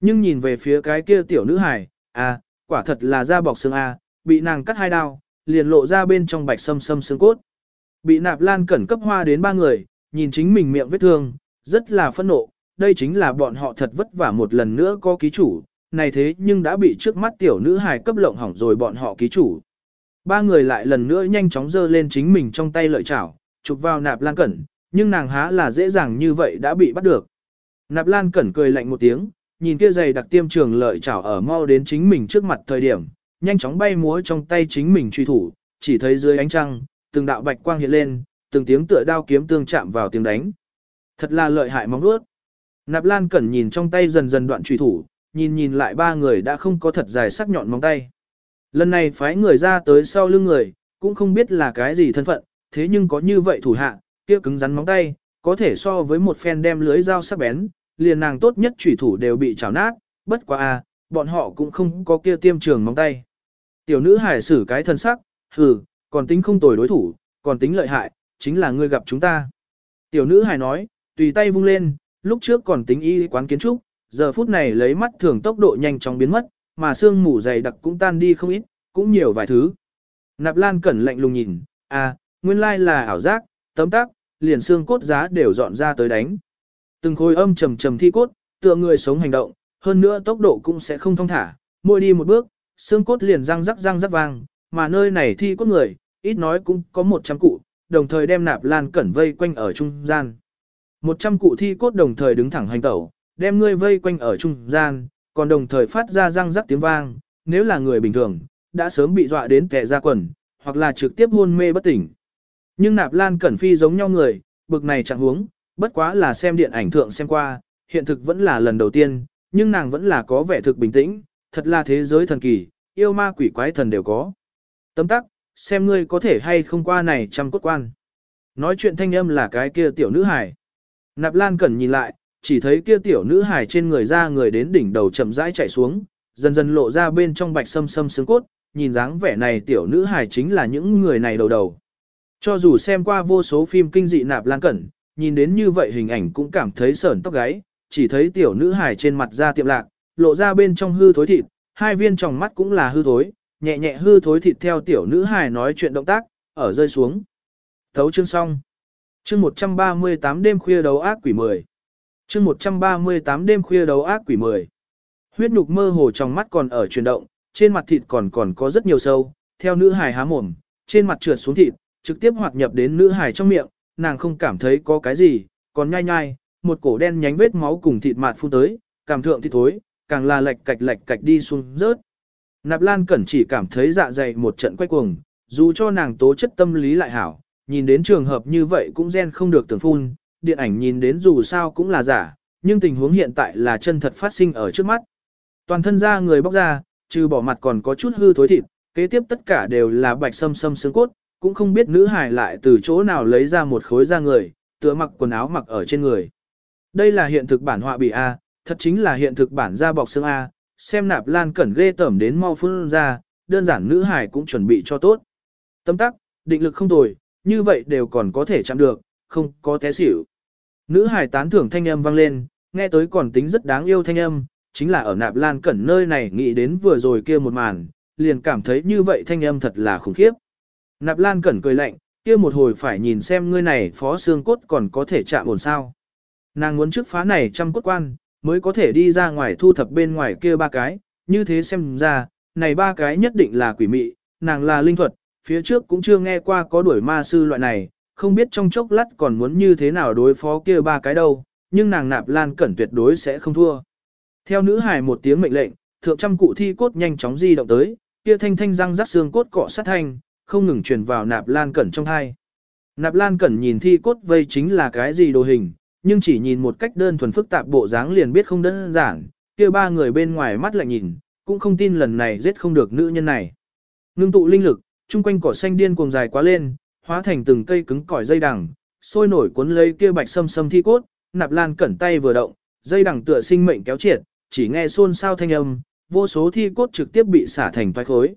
Nhưng nhìn về phía cái kia tiểu nữ hài, à, quả thật là da bọc xương A, bị nàng cắt hai đao, liền lộ ra bên trong bạch sâm sâm xương cốt. Bị nạp lan cẩn cấp hoa đến ba người, nhìn chính mình miệng vết thương, rất là phẫn nộ, đây chính là bọn họ thật vất vả một lần nữa có ký chủ, này thế nhưng đã bị trước mắt tiểu nữ hài cấp lộng hỏng rồi bọn họ ký chủ. Ba người lại lần nữa nhanh chóng dơ lên chính mình trong tay lợi chảo, chụp vào nạp lan cẩn, nhưng nàng há là dễ dàng như vậy đã bị bắt được. Nạp lan cẩn cười lạnh một tiếng, nhìn kia giày đặc tiêm trường lợi chảo ở mau đến chính mình trước mặt thời điểm, nhanh chóng bay múa trong tay chính mình truy thủ, chỉ thấy dưới ánh trăng, từng đạo bạch quang hiện lên, từng tiếng tựa đao kiếm tương chạm vào tiếng đánh. Thật là lợi hại móng vuốt. Nạp Lan Cẩn nhìn trong tay dần dần đoạn truy thủ, nhìn nhìn lại ba người đã không có thật dài sắc nhọn móng tay. Lần này phái người ra tới sau lưng người, cũng không biết là cái gì thân phận, thế nhưng có như vậy thủ hạ, kia cứng rắn móng tay, có thể so với một phen đem lưới dao sắc bén, liền nàng tốt nhất chủy thủ đều bị chảo nát, bất quá a, bọn họ cũng không có kia tiêm trường móng tay. Tiểu nữ hải xử cái thân sắc, hừ, còn tính không tồi đối thủ, còn tính lợi hại, chính là ngươi gặp chúng ta. Tiểu nữ hải nói, tùy tay vung lên, lúc trước còn tính y quán kiến trúc, giờ phút này lấy mắt thường tốc độ nhanh chóng biến mất, mà xương mù dày đặc cũng tan đi không ít, cũng nhiều vài thứ. Nạp Lan cẩn lạnh lùng nhìn, à, nguyên lai là ảo giác, tấm tác, liền xương cốt giá đều dọn ra tới đánh. Từng khối âm trầm trầm thi cốt, tựa người sống hành động, hơn nữa tốc độ cũng sẽ không thông thả, mỗi đi một bước, xương cốt liền răng rắc răng rắc vang, mà nơi này thi cốt người, ít nói cũng có 100 cụ, đồng thời đem nạp lan cẩn vây quanh ở trung gian. 100 cụ thi cốt đồng thời đứng thẳng hành tẩu, đem ngươi vây quanh ở trung gian, còn đồng thời phát ra răng rắc tiếng vang, nếu là người bình thường, đã sớm bị dọa đến kẻ ra quần, hoặc là trực tiếp hôn mê bất tỉnh. Nhưng nạp lan cẩn phi giống nhau người, bực này chẳng huống, bất quá là xem điện ảnh thượng xem qua, hiện thực vẫn là lần đầu tiên, nhưng nàng vẫn là có vẻ thực bình tĩnh, thật là thế giới thần kỳ, yêu ma quỷ quái thần đều có. Tấm tắc, xem ngươi có thể hay không qua này trăm cốt quan. Nói chuyện thanh âm là cái kia tiểu nữ hải. Nạp Lan Cẩn nhìn lại, chỉ thấy kia tiểu nữ hài trên người ra người đến đỉnh đầu chậm rãi chạy xuống, dần dần lộ ra bên trong bạch sâm sâm xương cốt, nhìn dáng vẻ này tiểu nữ hài chính là những người này đầu đầu. Cho dù xem qua vô số phim kinh dị Nạp Lan Cẩn, nhìn đến như vậy hình ảnh cũng cảm thấy sởn tóc gáy, chỉ thấy tiểu nữ hài trên mặt da tiệm lạc, lộ ra bên trong hư thối thịt, hai viên tròng mắt cũng là hư thối, nhẹ nhẹ hư thối thịt theo tiểu nữ hài nói chuyện động tác, ở rơi xuống. Thấu chương xong. Chương 138 đêm khuya đấu ác quỷ 10. Chương 138 đêm khuya đấu ác quỷ 10. Huyết nhục mơ hồ trong mắt còn ở chuyển động, trên mặt thịt còn còn có rất nhiều sâu, theo nữ hài há mồm, trên mặt trượt xuống thịt, trực tiếp hoạt nhập đến nữ hài trong miệng, nàng không cảm thấy có cái gì, còn nhai nhai, một cổ đen nhánh vết máu cùng thịt mạt phun tới, cảm thượng thịt thối, càng là lệch cạch lệch cạch đi xuống rớt. Nạp Lan Cẩn chỉ cảm thấy dạ dày một trận quay cuồng, dù cho nàng tố chất tâm lý lại hảo, nhìn đến trường hợp như vậy cũng gen không được tưởng phun, điện ảnh nhìn đến dù sao cũng là giả, nhưng tình huống hiện tại là chân thật phát sinh ở trước mắt. Toàn thân da người bóc ra, trừ bỏ mặt còn có chút hư thối thịt, kế tiếp tất cả đều là bạch sâm sâm xương cốt, cũng không biết nữ hài lại từ chỗ nào lấy ra một khối da người, tựa mặc quần áo mặc ở trên người. Đây là hiện thực bản họa bị A, thật chính là hiện thực bản da bọc xương A, xem nạp lan cẩn ghê tởm đến mau phun ra, đơn giản nữ hài cũng chuẩn bị cho tốt. Tâm tắc, định lực không tồi, như vậy đều còn có thể chạm được, không có té xỉu. Nữ hài tán thưởng thanh âm vang lên, nghe tới còn tính rất đáng yêu thanh âm, chính là ở nạp lan cẩn nơi này nghĩ đến vừa rồi kia một màn, liền cảm thấy như vậy thanh âm thật là khủng khiếp. Nạp lan cẩn cười lạnh, kia một hồi phải nhìn xem ngươi này phó xương cốt còn có thể chạm ổn sao. Nàng muốn trước phá này trăm cốt quan, mới có thể đi ra ngoài thu thập bên ngoài kia ba cái, như thế xem ra, này ba cái nhất định là quỷ mị, nàng là linh thuật, phía trước cũng chưa nghe qua có đuổi ma sư loại này, không biết trong chốc lát còn muốn như thế nào đối phó kia ba cái đâu, nhưng nàng nạp lan cẩn tuyệt đối sẽ không thua. Theo nữ hài một tiếng mệnh lệnh, thượng trăm cụ thi cốt nhanh chóng di động tới, kia thanh thanh răng rắc xương cốt cọ sát thanh, không ngừng truyền vào nạp lan cẩn trong hai. Nạp lan cẩn nhìn thi cốt vây chính là cái gì đồ hình, nhưng chỉ nhìn một cách đơn thuần phức tạp bộ dáng liền biết không đơn giản, kia ba người bên ngoài mắt lại nhìn, cũng không tin lần này giết không được nữ nhân này. Ngưng tụ linh lực, chung quanh cỏ xanh điên cuồng dài quá lên, hóa thành từng cây cứng cỏi dây đằng, sôi nổi cuốn lấy kia bạch sâm sâm thi cốt, nạp lan cẩn tay vừa động, dây đằng tựa sinh mệnh kéo triệt, chỉ nghe xôn xao thanh âm, vô số thi cốt trực tiếp bị xả thành toái khối.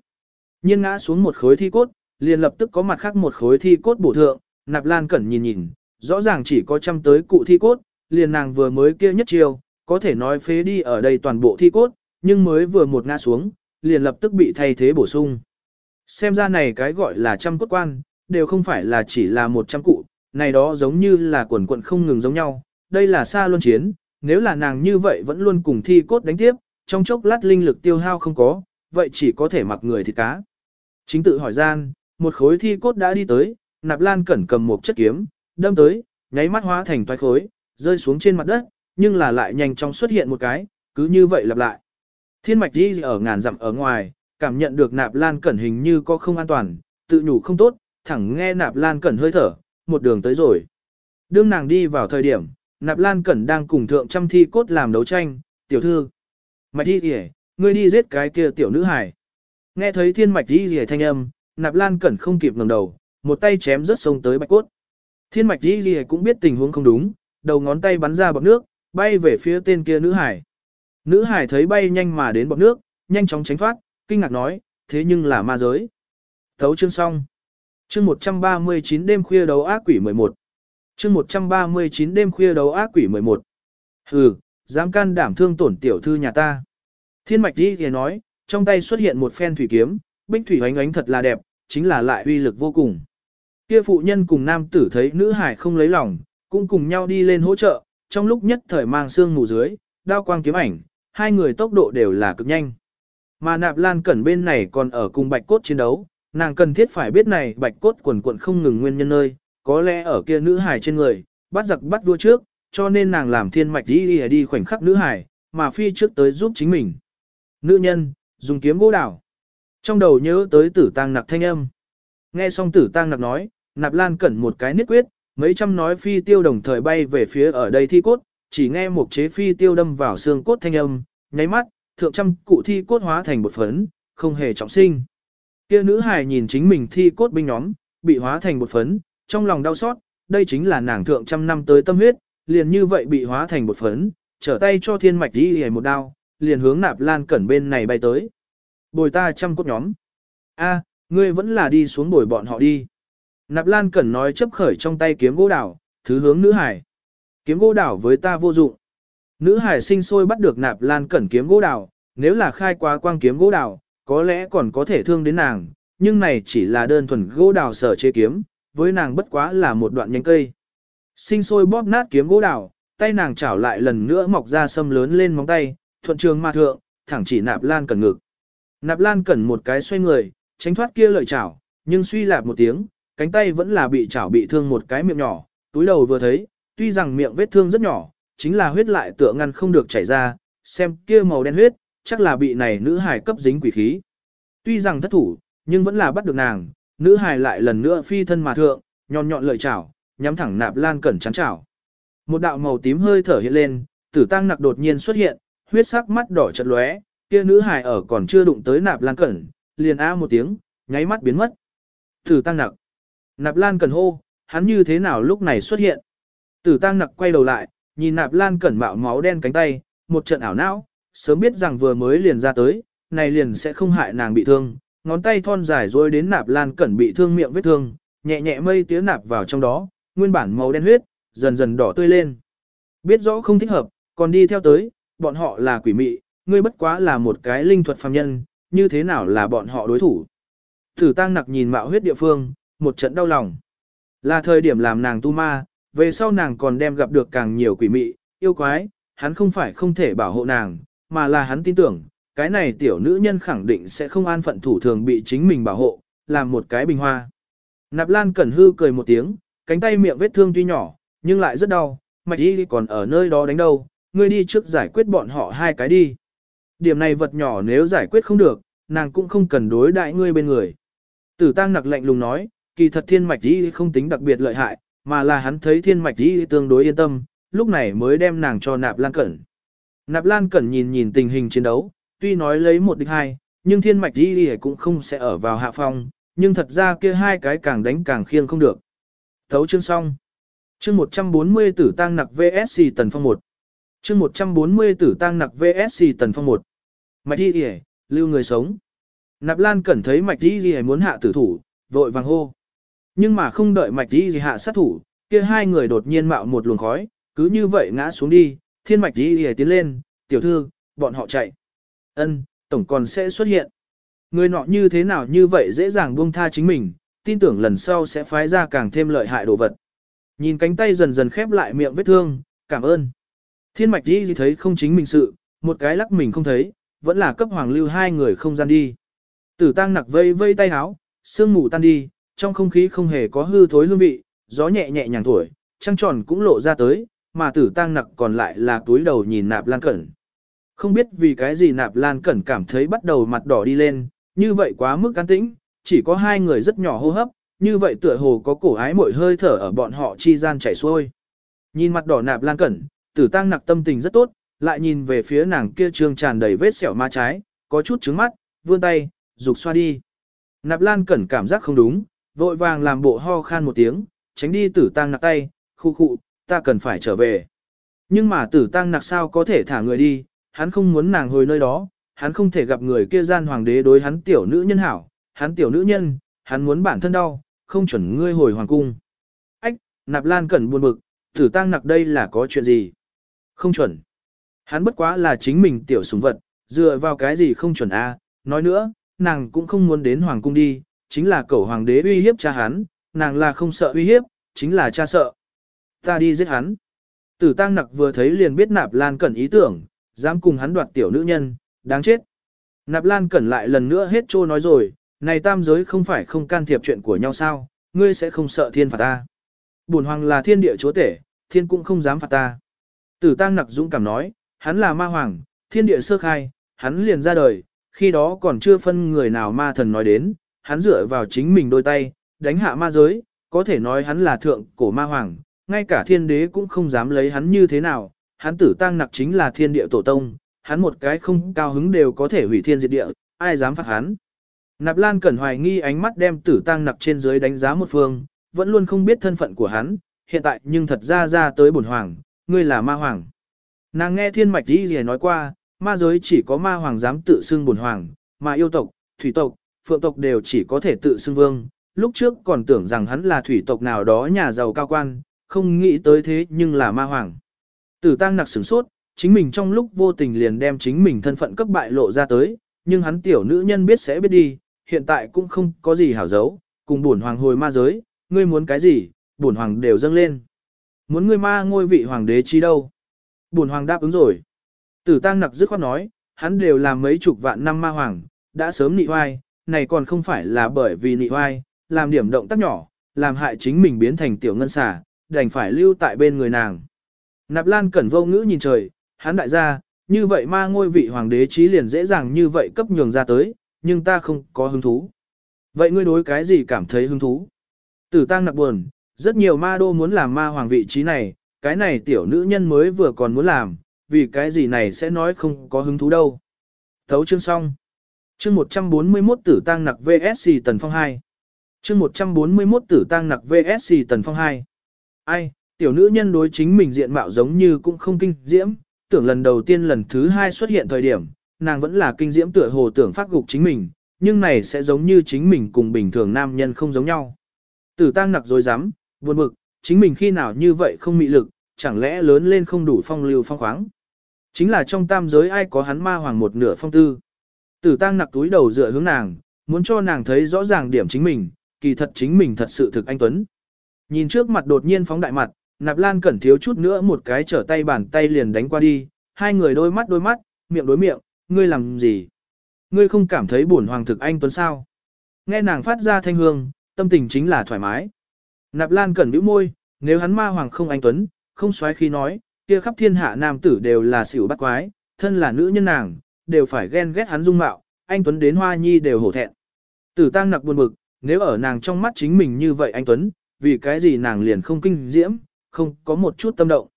Nhiên ngã xuống một khối thi cốt, liền lập tức có mặt khác một khối thi cốt bổ thượng, nạp lan cẩn nhìn nhìn, rõ ràng chỉ có trăm tới cụ thi cốt, liền nàng vừa mới kia nhất chiều, có thể nói phế đi ở đây toàn bộ thi cốt, nhưng mới vừa một ngã xuống, liền lập tức bị thay thế bổ sung. Xem ra này cái gọi là trăm cốt quan, đều không phải là chỉ là một trăm cụ, này đó giống như là quần quận không ngừng giống nhau, đây là xa luân chiến, nếu là nàng như vậy vẫn luôn cùng thi cốt đánh tiếp, trong chốc lát linh lực tiêu hao không có, vậy chỉ có thể mặc người thịt cá. Chính tự hỏi gian, một khối thi cốt đã đi tới, nạp lan cẩn cầm một chất kiếm, đâm tới, nháy mắt hóa thành toái khối, rơi xuống trên mặt đất, nhưng là lại nhanh chóng xuất hiện một cái, cứ như vậy lặp lại. Thiên mạch đi ở ngàn dặm ở ngoài, cảm nhận được nạp lan cẩn hình như có không an toàn, tự nhủ không tốt, thẳng nghe nạp lan cẩn hơi thở, một đường tới rồi. Đương nàng đi vào thời điểm, nạp lan cẩn đang cùng thượng trăm thi cốt làm đấu tranh, tiểu thư. Mạch đi kìa, ngươi đi giết cái kia tiểu nữ hải. Nghe thấy thiên mạch đi kìa thanh âm, nạp lan cẩn không kịp ngẩng đầu, một tay chém rớt sông tới bạch cốt. Thiên mạch đi kìa cũng biết tình huống không đúng, đầu ngón tay bắn ra bọc nước, bay về phía tên kia nữ hải. Nữ hải thấy bay nhanh mà đến bọc nước, nhanh chóng tránh thoát, kinh ngạc nói, thế nhưng là ma giới. Thấu chương xong. Chương 139 đêm khuya đấu ác quỷ 11. Chương 139 đêm khuya đấu ác quỷ 11. Hừ, dám can đảm thương tổn tiểu thư nhà ta. Thiên mạch đi thì nói, trong tay xuất hiện một phen thủy kiếm, bích thủy ánh ánh thật là đẹp, chính là lại uy lực vô cùng. Kia phụ nhân cùng nam tử thấy nữ hải không lấy lòng, cũng cùng nhau đi lên hỗ trợ, trong lúc nhất thời mang xương mù dưới, đao quang kiếm ảnh, hai người tốc độ đều là cực nhanh. Mà nạp lan cẩn bên này còn ở cùng bạch cốt chiến đấu, nàng cần thiết phải biết này bạch cốt quần quận không ngừng nguyên nhân nơi, có lẽ ở kia nữ hải trên người, bắt giặc bắt vua trước, cho nên nàng làm thiên mạch đi đi, đi khoảnh khắc nữ hải, mà phi trước tới giúp chính mình. Nữ nhân, dùng kiếm gỗ đảo. Trong đầu nhớ tới tử tăng nặc thanh âm. Nghe xong tử tăng nặc nói, nạp lan cẩn một cái niết quyết, mấy trăm nói phi tiêu đồng thời bay về phía ở đây thi cốt, chỉ nghe một chế phi tiêu đâm vào xương cốt thanh âm, nháy mắt, thượng trăm cụ thi cốt hóa thành một phấn, không hề trọng sinh. Kia nữ hài nhìn chính mình thi cốt binh nhóm, bị hóa thành một phấn, trong lòng đau xót, đây chính là nàng thượng trăm năm tới tâm huyết, liền như vậy bị hóa thành một phấn, trở tay cho thiên mạch đi hề một đao, liền hướng nạp lan cẩn bên này bay tới. Bồi ta trăm cốt nhóm. a ngươi vẫn là đi xuống bồi bọn họ đi. Nạp lan cẩn nói chấp khởi trong tay kiếm gỗ đảo, thứ hướng nữ hải. Kiếm gỗ đảo với ta vô dụng. Nữ hải sinh sôi bắt được nạp lan cẩn kiếm gỗ đào, nếu là khai quá quang kiếm gỗ đào, có lẽ còn có thể thương đến nàng, nhưng này chỉ là đơn thuần gỗ đào sở chế kiếm, với nàng bất quá là một đoạn nhánh cây. Sinh sôi bóp nát kiếm gỗ đào, tay nàng chảo lại lần nữa mọc ra sâm lớn lên móng tay, thuận trường ma thượng, thẳng chỉ nạp lan cẩn ngực. Nạp lan cẩn một cái xoay người, tránh thoát kia lợi chảo, nhưng suy lạp một tiếng, cánh tay vẫn là bị chảo bị thương một cái miệng nhỏ, túi đầu vừa thấy, tuy rằng miệng vết thương rất nhỏ, chính là huyết lại tựa ngăn không được chảy ra, xem kia màu đen huyết, chắc là bị này nữ hài cấp dính quỷ khí. Tuy rằng thất thủ, nhưng vẫn là bắt được nàng, nữ hài lại lần nữa phi thân mà thượng, nhọn nhọn lợi chảo, nhắm thẳng nạp lan cẩn chắn chảo. Một đạo màu tím hơi thở hiện lên, tử tăng nặc đột nhiên xuất hiện, huyết sắc mắt đỏ chật lóe, kia nữ hài ở còn chưa đụng tới nạp lan cẩn, liền a một tiếng, nháy mắt biến mất. Tử tăng nặc. Nạp lan cẩn hô, hắn như thế nào lúc này xuất hiện. Tử tăng nặc quay đầu lại, nhìn nạp lan cẩn mạo máu đen cánh tay, một trận ảo não, sớm biết rằng vừa mới liền ra tới, này liền sẽ không hại nàng bị thương, ngón tay thon dài rồi đến nạp lan cẩn bị thương miệng vết thương, nhẹ nhẹ mây tía nạp vào trong đó, nguyên bản màu đen huyết, dần dần đỏ tươi lên. Biết rõ không thích hợp, còn đi theo tới, bọn họ là quỷ mị, ngươi bất quá là một cái linh thuật phàm nhân, như thế nào là bọn họ đối thủ. Thử tăng nặc nhìn mạo huyết địa phương, một trận đau lòng. Là thời điểm làm nàng tu ma, về sau nàng còn đem gặp được càng nhiều quỷ mị, yêu quái, hắn không phải không thể bảo hộ nàng, mà là hắn tin tưởng, cái này tiểu nữ nhân khẳng định sẽ không an phận thủ thường bị chính mình bảo hộ, làm một cái bình hoa. Nạp Lan Cẩn hư cười một tiếng, cánh tay miệng vết thương tuy nhỏ, nhưng lại rất đau, mạch y còn ở nơi đó đánh đâu, ngươi đi trước giải quyết bọn họ hai cái đi. Điểm này vật nhỏ nếu giải quyết không được, nàng cũng không cần đối đại ngươi bên người. Tử tăng nặc lạnh lùng nói, kỳ thật thiên mạch y không tính đặc biệt lợi hại, mà là hắn thấy thiên mạch y tương đối yên tâm, lúc này mới đem nàng cho nạp lan cẩn. Nạp lan cẩn nhìn nhìn tình hình chiến đấu, tuy nói lấy một địch hai, nhưng thiên mạch y cũng không sẽ ở vào hạ phong, nhưng thật ra kia hai cái càng đánh càng khiêng không được. Thấu chương xong. Chương 140 tử tăng nặc VSC tần phong 1. Chương 140 tử tăng nặc VSC tần phong 1. Mạch đi đi lưu người sống. Nạp Lan Cẩn thấy Mạch đi đi muốn hạ tử thủ, vội vàng hô. Nhưng mà không đợi Mạch đi đi hạ sát thủ, kia hai người đột nhiên mạo một luồng khói, cứ như vậy ngã xuống đi, thiên Mạch đi hề tiến lên, tiểu thư, bọn họ chạy. Ân, tổng còn sẽ xuất hiện. Người nọ như thế nào như vậy dễ dàng buông tha chính mình, tin tưởng lần sau sẽ phái ra càng thêm lợi hại đồ vật. Nhìn cánh tay dần dần khép lại miệng vết thương, cảm ơn. Thiên mạch đi thấy không chính mình sự, một cái lắc mình không thấy, vẫn là cấp hoàng lưu hai người không gian đi. Tử tăng nặc vây vây tay háo, sương mù tan đi, trong không khí không hề có hư thối hương vị, gió nhẹ nhẹ nhàng thổi, trăng tròn cũng lộ ra tới, mà tử tăng nặc còn lại là túi đầu nhìn nạp lan cẩn. Không biết vì cái gì nạp lan cẩn cảm thấy bắt đầu mặt đỏ đi lên, như vậy quá mức an tĩnh, chỉ có hai người rất nhỏ hô hấp, như vậy tựa hồ có cổ ái mội hơi thở ở bọn họ chi gian chảy xuôi. Nhìn mặt đỏ nạp lan cẩn, tử tăng nặc tâm tình rất tốt, lại nhìn về phía nàng kia trương tràn đầy vết sẹo ma trái, có chút trứng mắt, vươn tay, dục xoa đi. Nạp lan cẩn cảm giác không đúng, vội vàng làm bộ ho khan một tiếng, tránh đi tử tăng nặc tay, khu khu, ta cần phải trở về. Nhưng mà tử tăng nặc sao có thể thả người đi, hắn không muốn nàng hồi nơi đó, hắn không thể gặp người kia gian hoàng đế đối hắn tiểu nữ nhân hảo, hắn tiểu nữ nhân, hắn muốn bản thân đau, không chuẩn ngươi hồi hoàng cung. Ách, nạp lan cẩn buồn bực, tử tăng nặc đây là có chuyện gì? Không chuẩn. Hắn bất quá là chính mình tiểu súng vật, dựa vào cái gì không chuẩn a? nói nữa, nàng cũng không muốn đến hoàng cung đi, chính là cẩu hoàng đế uy hiếp cha hắn, nàng là không sợ uy hiếp, chính là cha sợ. Ta đi giết hắn. Tử tăng nặc vừa thấy liền biết nạp lan cẩn ý tưởng, dám cùng hắn đoạt tiểu nữ nhân, đáng chết. Nạp lan cẩn lại lần nữa hết trô nói rồi, này tam giới không phải không can thiệp chuyện của nhau sao, ngươi sẽ không sợ thiên phạt ta. Bùn hoàng là thiên địa chúa tể, thiên cũng không dám phạt ta. Tử tăng nặc dũng cảm nói, hắn là ma hoàng, thiên địa sơ khai, hắn liền ra đời, khi đó còn chưa phân người nào ma thần nói đến, hắn dựa vào chính mình đôi tay, đánh hạ ma giới, có thể nói hắn là thượng cổ ma hoàng, ngay cả thiên đế cũng không dám lấy hắn như thế nào, hắn tử tăng nặc chính là thiên địa tổ tông, hắn một cái không cao hứng đều có thể hủy thiên diệt địa, ai dám phạt hắn. Nạp Lan Cẩn hoài nghi ánh mắt đem tử tăng nặc trên dưới đánh giá một phương, vẫn luôn không biết thân phận của hắn, hiện tại nhưng thật ra ra tới bổn hoàng, ngươi là ma hoàng. Nàng nghe thiên mạch đi gì nói qua, ma giới chỉ có ma hoàng dám tự xưng bổn hoàng, mà yêu tộc, thủy tộc, phượng tộc đều chỉ có thể tự xưng vương. Lúc trước còn tưởng rằng hắn là thủy tộc nào đó nhà giàu cao quan, không nghĩ tới thế nhưng là ma hoàng. Tử tăng nặc sửng sốt, chính mình trong lúc vô tình liền đem chính mình thân phận cấp bại lộ ra tới, nhưng hắn tiểu nữ nhân biết sẽ biết đi, hiện tại cũng không có gì hảo giấu, cùng bổn hoàng hồi ma giới, ngươi muốn cái gì, bổn hoàng đều dâng lên. Muốn ngươi ma ngôi vị hoàng đế chi đâu? Bổn hoàng đáp ứng rồi. Tử tăng nặc dứt khoát nói, hắn đều làm mấy chục vạn năm ma hoàng, đã sớm nị hoai, này còn không phải là bởi vì nị hoai, làm điểm động tác nhỏ, làm hại chính mình biến thành tiểu ngân xà, đành phải lưu tại bên người nàng. Nạp Lan cẩn vô ngữ nhìn trời, hắn đại gia, như vậy ma ngôi vị hoàng đế trí liền dễ dàng như vậy cấp nhường ra tới, nhưng ta không có hứng thú. Vậy ngươi đối cái gì cảm thấy hứng thú? Tử tăng nặc buồn, rất nhiều ma đô muốn làm ma hoàng vị trí này, cái này tiểu nữ nhân mới vừa còn muốn làm, vì cái gì này sẽ nói không có hứng thú đâu. Thấu chương xong. Chương 141 tử tăng nặc VSC Tần Phong 2. Chương 141 tử tăng nặc VSC Tần Phong 2. Ai, tiểu nữ nhân đối chính mình diện mạo giống như cũng không kinh diễm, tưởng lần đầu tiên lần thứ hai xuất hiện thời điểm, nàng vẫn là kinh diễm tựa hồ tưởng phát gục chính mình, nhưng này sẽ giống như chính mình cùng bình thường nam nhân không giống nhau. Tử tăng nặc dối rắm buồn bực, chính mình khi nào như vậy không mị lực, chẳng lẽ lớn lên không đủ phong lưu phong khoáng. Chính là trong tam giới ai có hắn ma hoàng một nửa phong tư. Tử tăng nặc túi đầu dựa hướng nàng, muốn cho nàng thấy rõ ràng điểm chính mình, kỳ thật chính mình thật sự thực anh Tuấn. Nhìn trước mặt đột nhiên phóng đại mặt, nạp lan cẩn thiếu chút nữa một cái trở tay bàn tay liền đánh qua đi, hai người đôi mắt đôi mắt, miệng đối miệng, ngươi làm gì? Ngươi không cảm thấy buồn hoàng thực anh Tuấn sao? Nghe nàng phát ra thanh hương, tâm tình chính là thoải mái. Nạp lan cẩn bĩu môi, nếu hắn ma hoàng không anh Tuấn, không xoáy khi nói, kia khắp thiên hạ nam tử đều là xỉu bắt quái, thân là nữ nhân nàng, đều phải ghen ghét hắn dung mạo, anh Tuấn đến hoa nhi đều hổ thẹn. Tử tăng nặc buồn bực, nếu ở nàng trong mắt chính mình như vậy anh Tuấn, vì cái gì nàng liền không kinh diễm, không có một chút tâm động.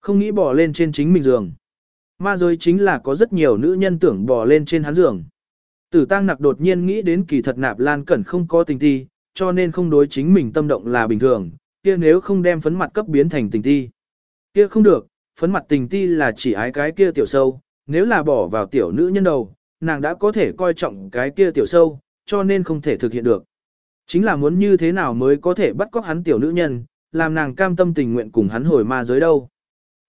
Không nghĩ bỏ lên trên chính mình giường. Ma giới chính là có rất nhiều nữ nhân tưởng bỏ lên trên hắn giường. Tử tăng nặc đột nhiên nghĩ đến kỳ thật nạp lan cẩn không có tình ti, cho nên không đối chính mình tâm động là bình thường, kia nếu không đem phấn mặt cấp biến thành tình ti. Kia không được, phấn mặt tình ti là chỉ ái cái kia tiểu sâu, nếu là bỏ vào tiểu nữ nhân đầu, nàng đã có thể coi trọng cái kia tiểu sâu, cho nên không thể thực hiện được. Chính là muốn như thế nào mới có thể bắt cóc hắn tiểu nữ nhân, làm nàng cam tâm tình nguyện cùng hắn hồi ma giới đâu.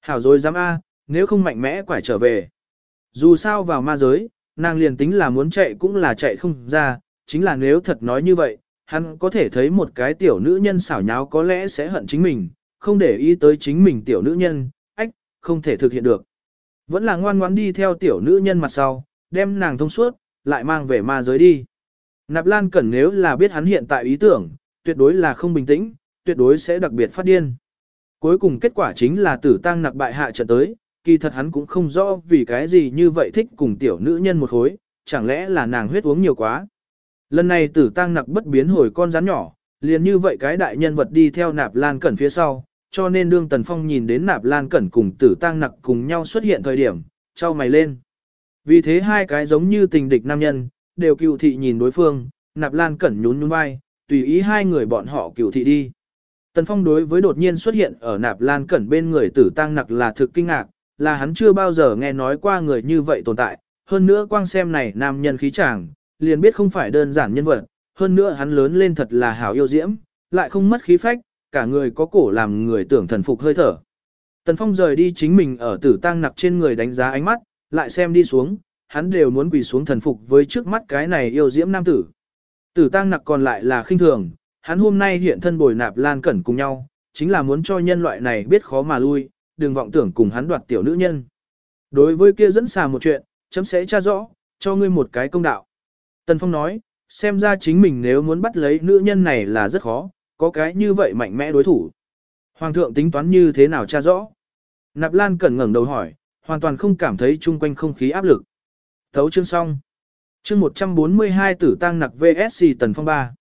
Hảo rồi dám A, nếu không mạnh mẽ quải trở về. Dù sao vào ma giới, nàng liền tính là muốn chạy cũng là chạy không ra, chính là nếu thật nói như vậy, hắn có thể thấy một cái tiểu nữ nhân xảo nháo có lẽ sẽ hận chính mình, không để ý tới chính mình tiểu nữ nhân, ách, không thể thực hiện được. Vẫn là ngoan ngoãn đi theo tiểu nữ nhân mặt sau, đem nàng thông suốt, lại mang về ma giới đi. Nạp Lan Cẩn nếu là biết hắn hiện tại ý tưởng, tuyệt đối là không bình tĩnh, tuyệt đối sẽ đặc biệt phát điên. Cuối cùng kết quả chính là tử tăng nặc bại hạ trận tới, kỳ thật hắn cũng không rõ vì cái gì như vậy thích cùng tiểu nữ nhân một khối, chẳng lẽ là nàng huyết uống nhiều quá. Lần này tử tăng nặc bất biến hồi con rắn nhỏ, liền như vậy cái đại nhân vật đi theo nạp lan cẩn phía sau, cho nên đương tần phong nhìn đến nạp lan cẩn cùng tử tăng nặc cùng nhau xuất hiện thời điểm, trao mày lên. Vì thế hai cái giống như tình địch nam nhân, đều cựu thị nhìn đối phương, nạp lan cẩn nhún nhún vai, tùy ý hai người bọn họ cựu thị đi. Tần Phong đối với đột nhiên xuất hiện ở nạp lan cẩn bên người tử tăng nặc là thực kinh ngạc, là hắn chưa bao giờ nghe nói qua người như vậy tồn tại, hơn nữa quang xem này nam nhân khí chàng, liền biết không phải đơn giản nhân vật, hơn nữa hắn lớn lên thật là hảo yêu diễm, lại không mất khí phách, cả người có cổ làm người tưởng thần phục hơi thở. Tần Phong rời đi chính mình ở tử tăng nặc trên người đánh giá ánh mắt, lại xem đi xuống, hắn đều muốn quỳ xuống thần phục với trước mắt cái này yêu diễm nam tử. Tử tăng nặc còn lại là khinh thường, hắn hôm nay hiện thân bồi nạp lan cẩn cùng nhau, chính là muốn cho nhân loại này biết khó mà lui, đừng vọng tưởng cùng hắn đoạt tiểu nữ nhân. Đối với kia dẫn xà một chuyện, chấm sẽ tra rõ, cho ngươi một cái công đạo. Tần Phong nói, xem ra chính mình nếu muốn bắt lấy nữ nhân này là rất khó, có cái như vậy mạnh mẽ đối thủ. Hoàng thượng tính toán như thế nào tra rõ? Nạp Lan cẩn ngẩng đầu hỏi, hoàn toàn không cảm thấy chung quanh không khí áp lực. Thấu chương xong. Chương 142 tử tăng nặc VSC Tần Phong 3.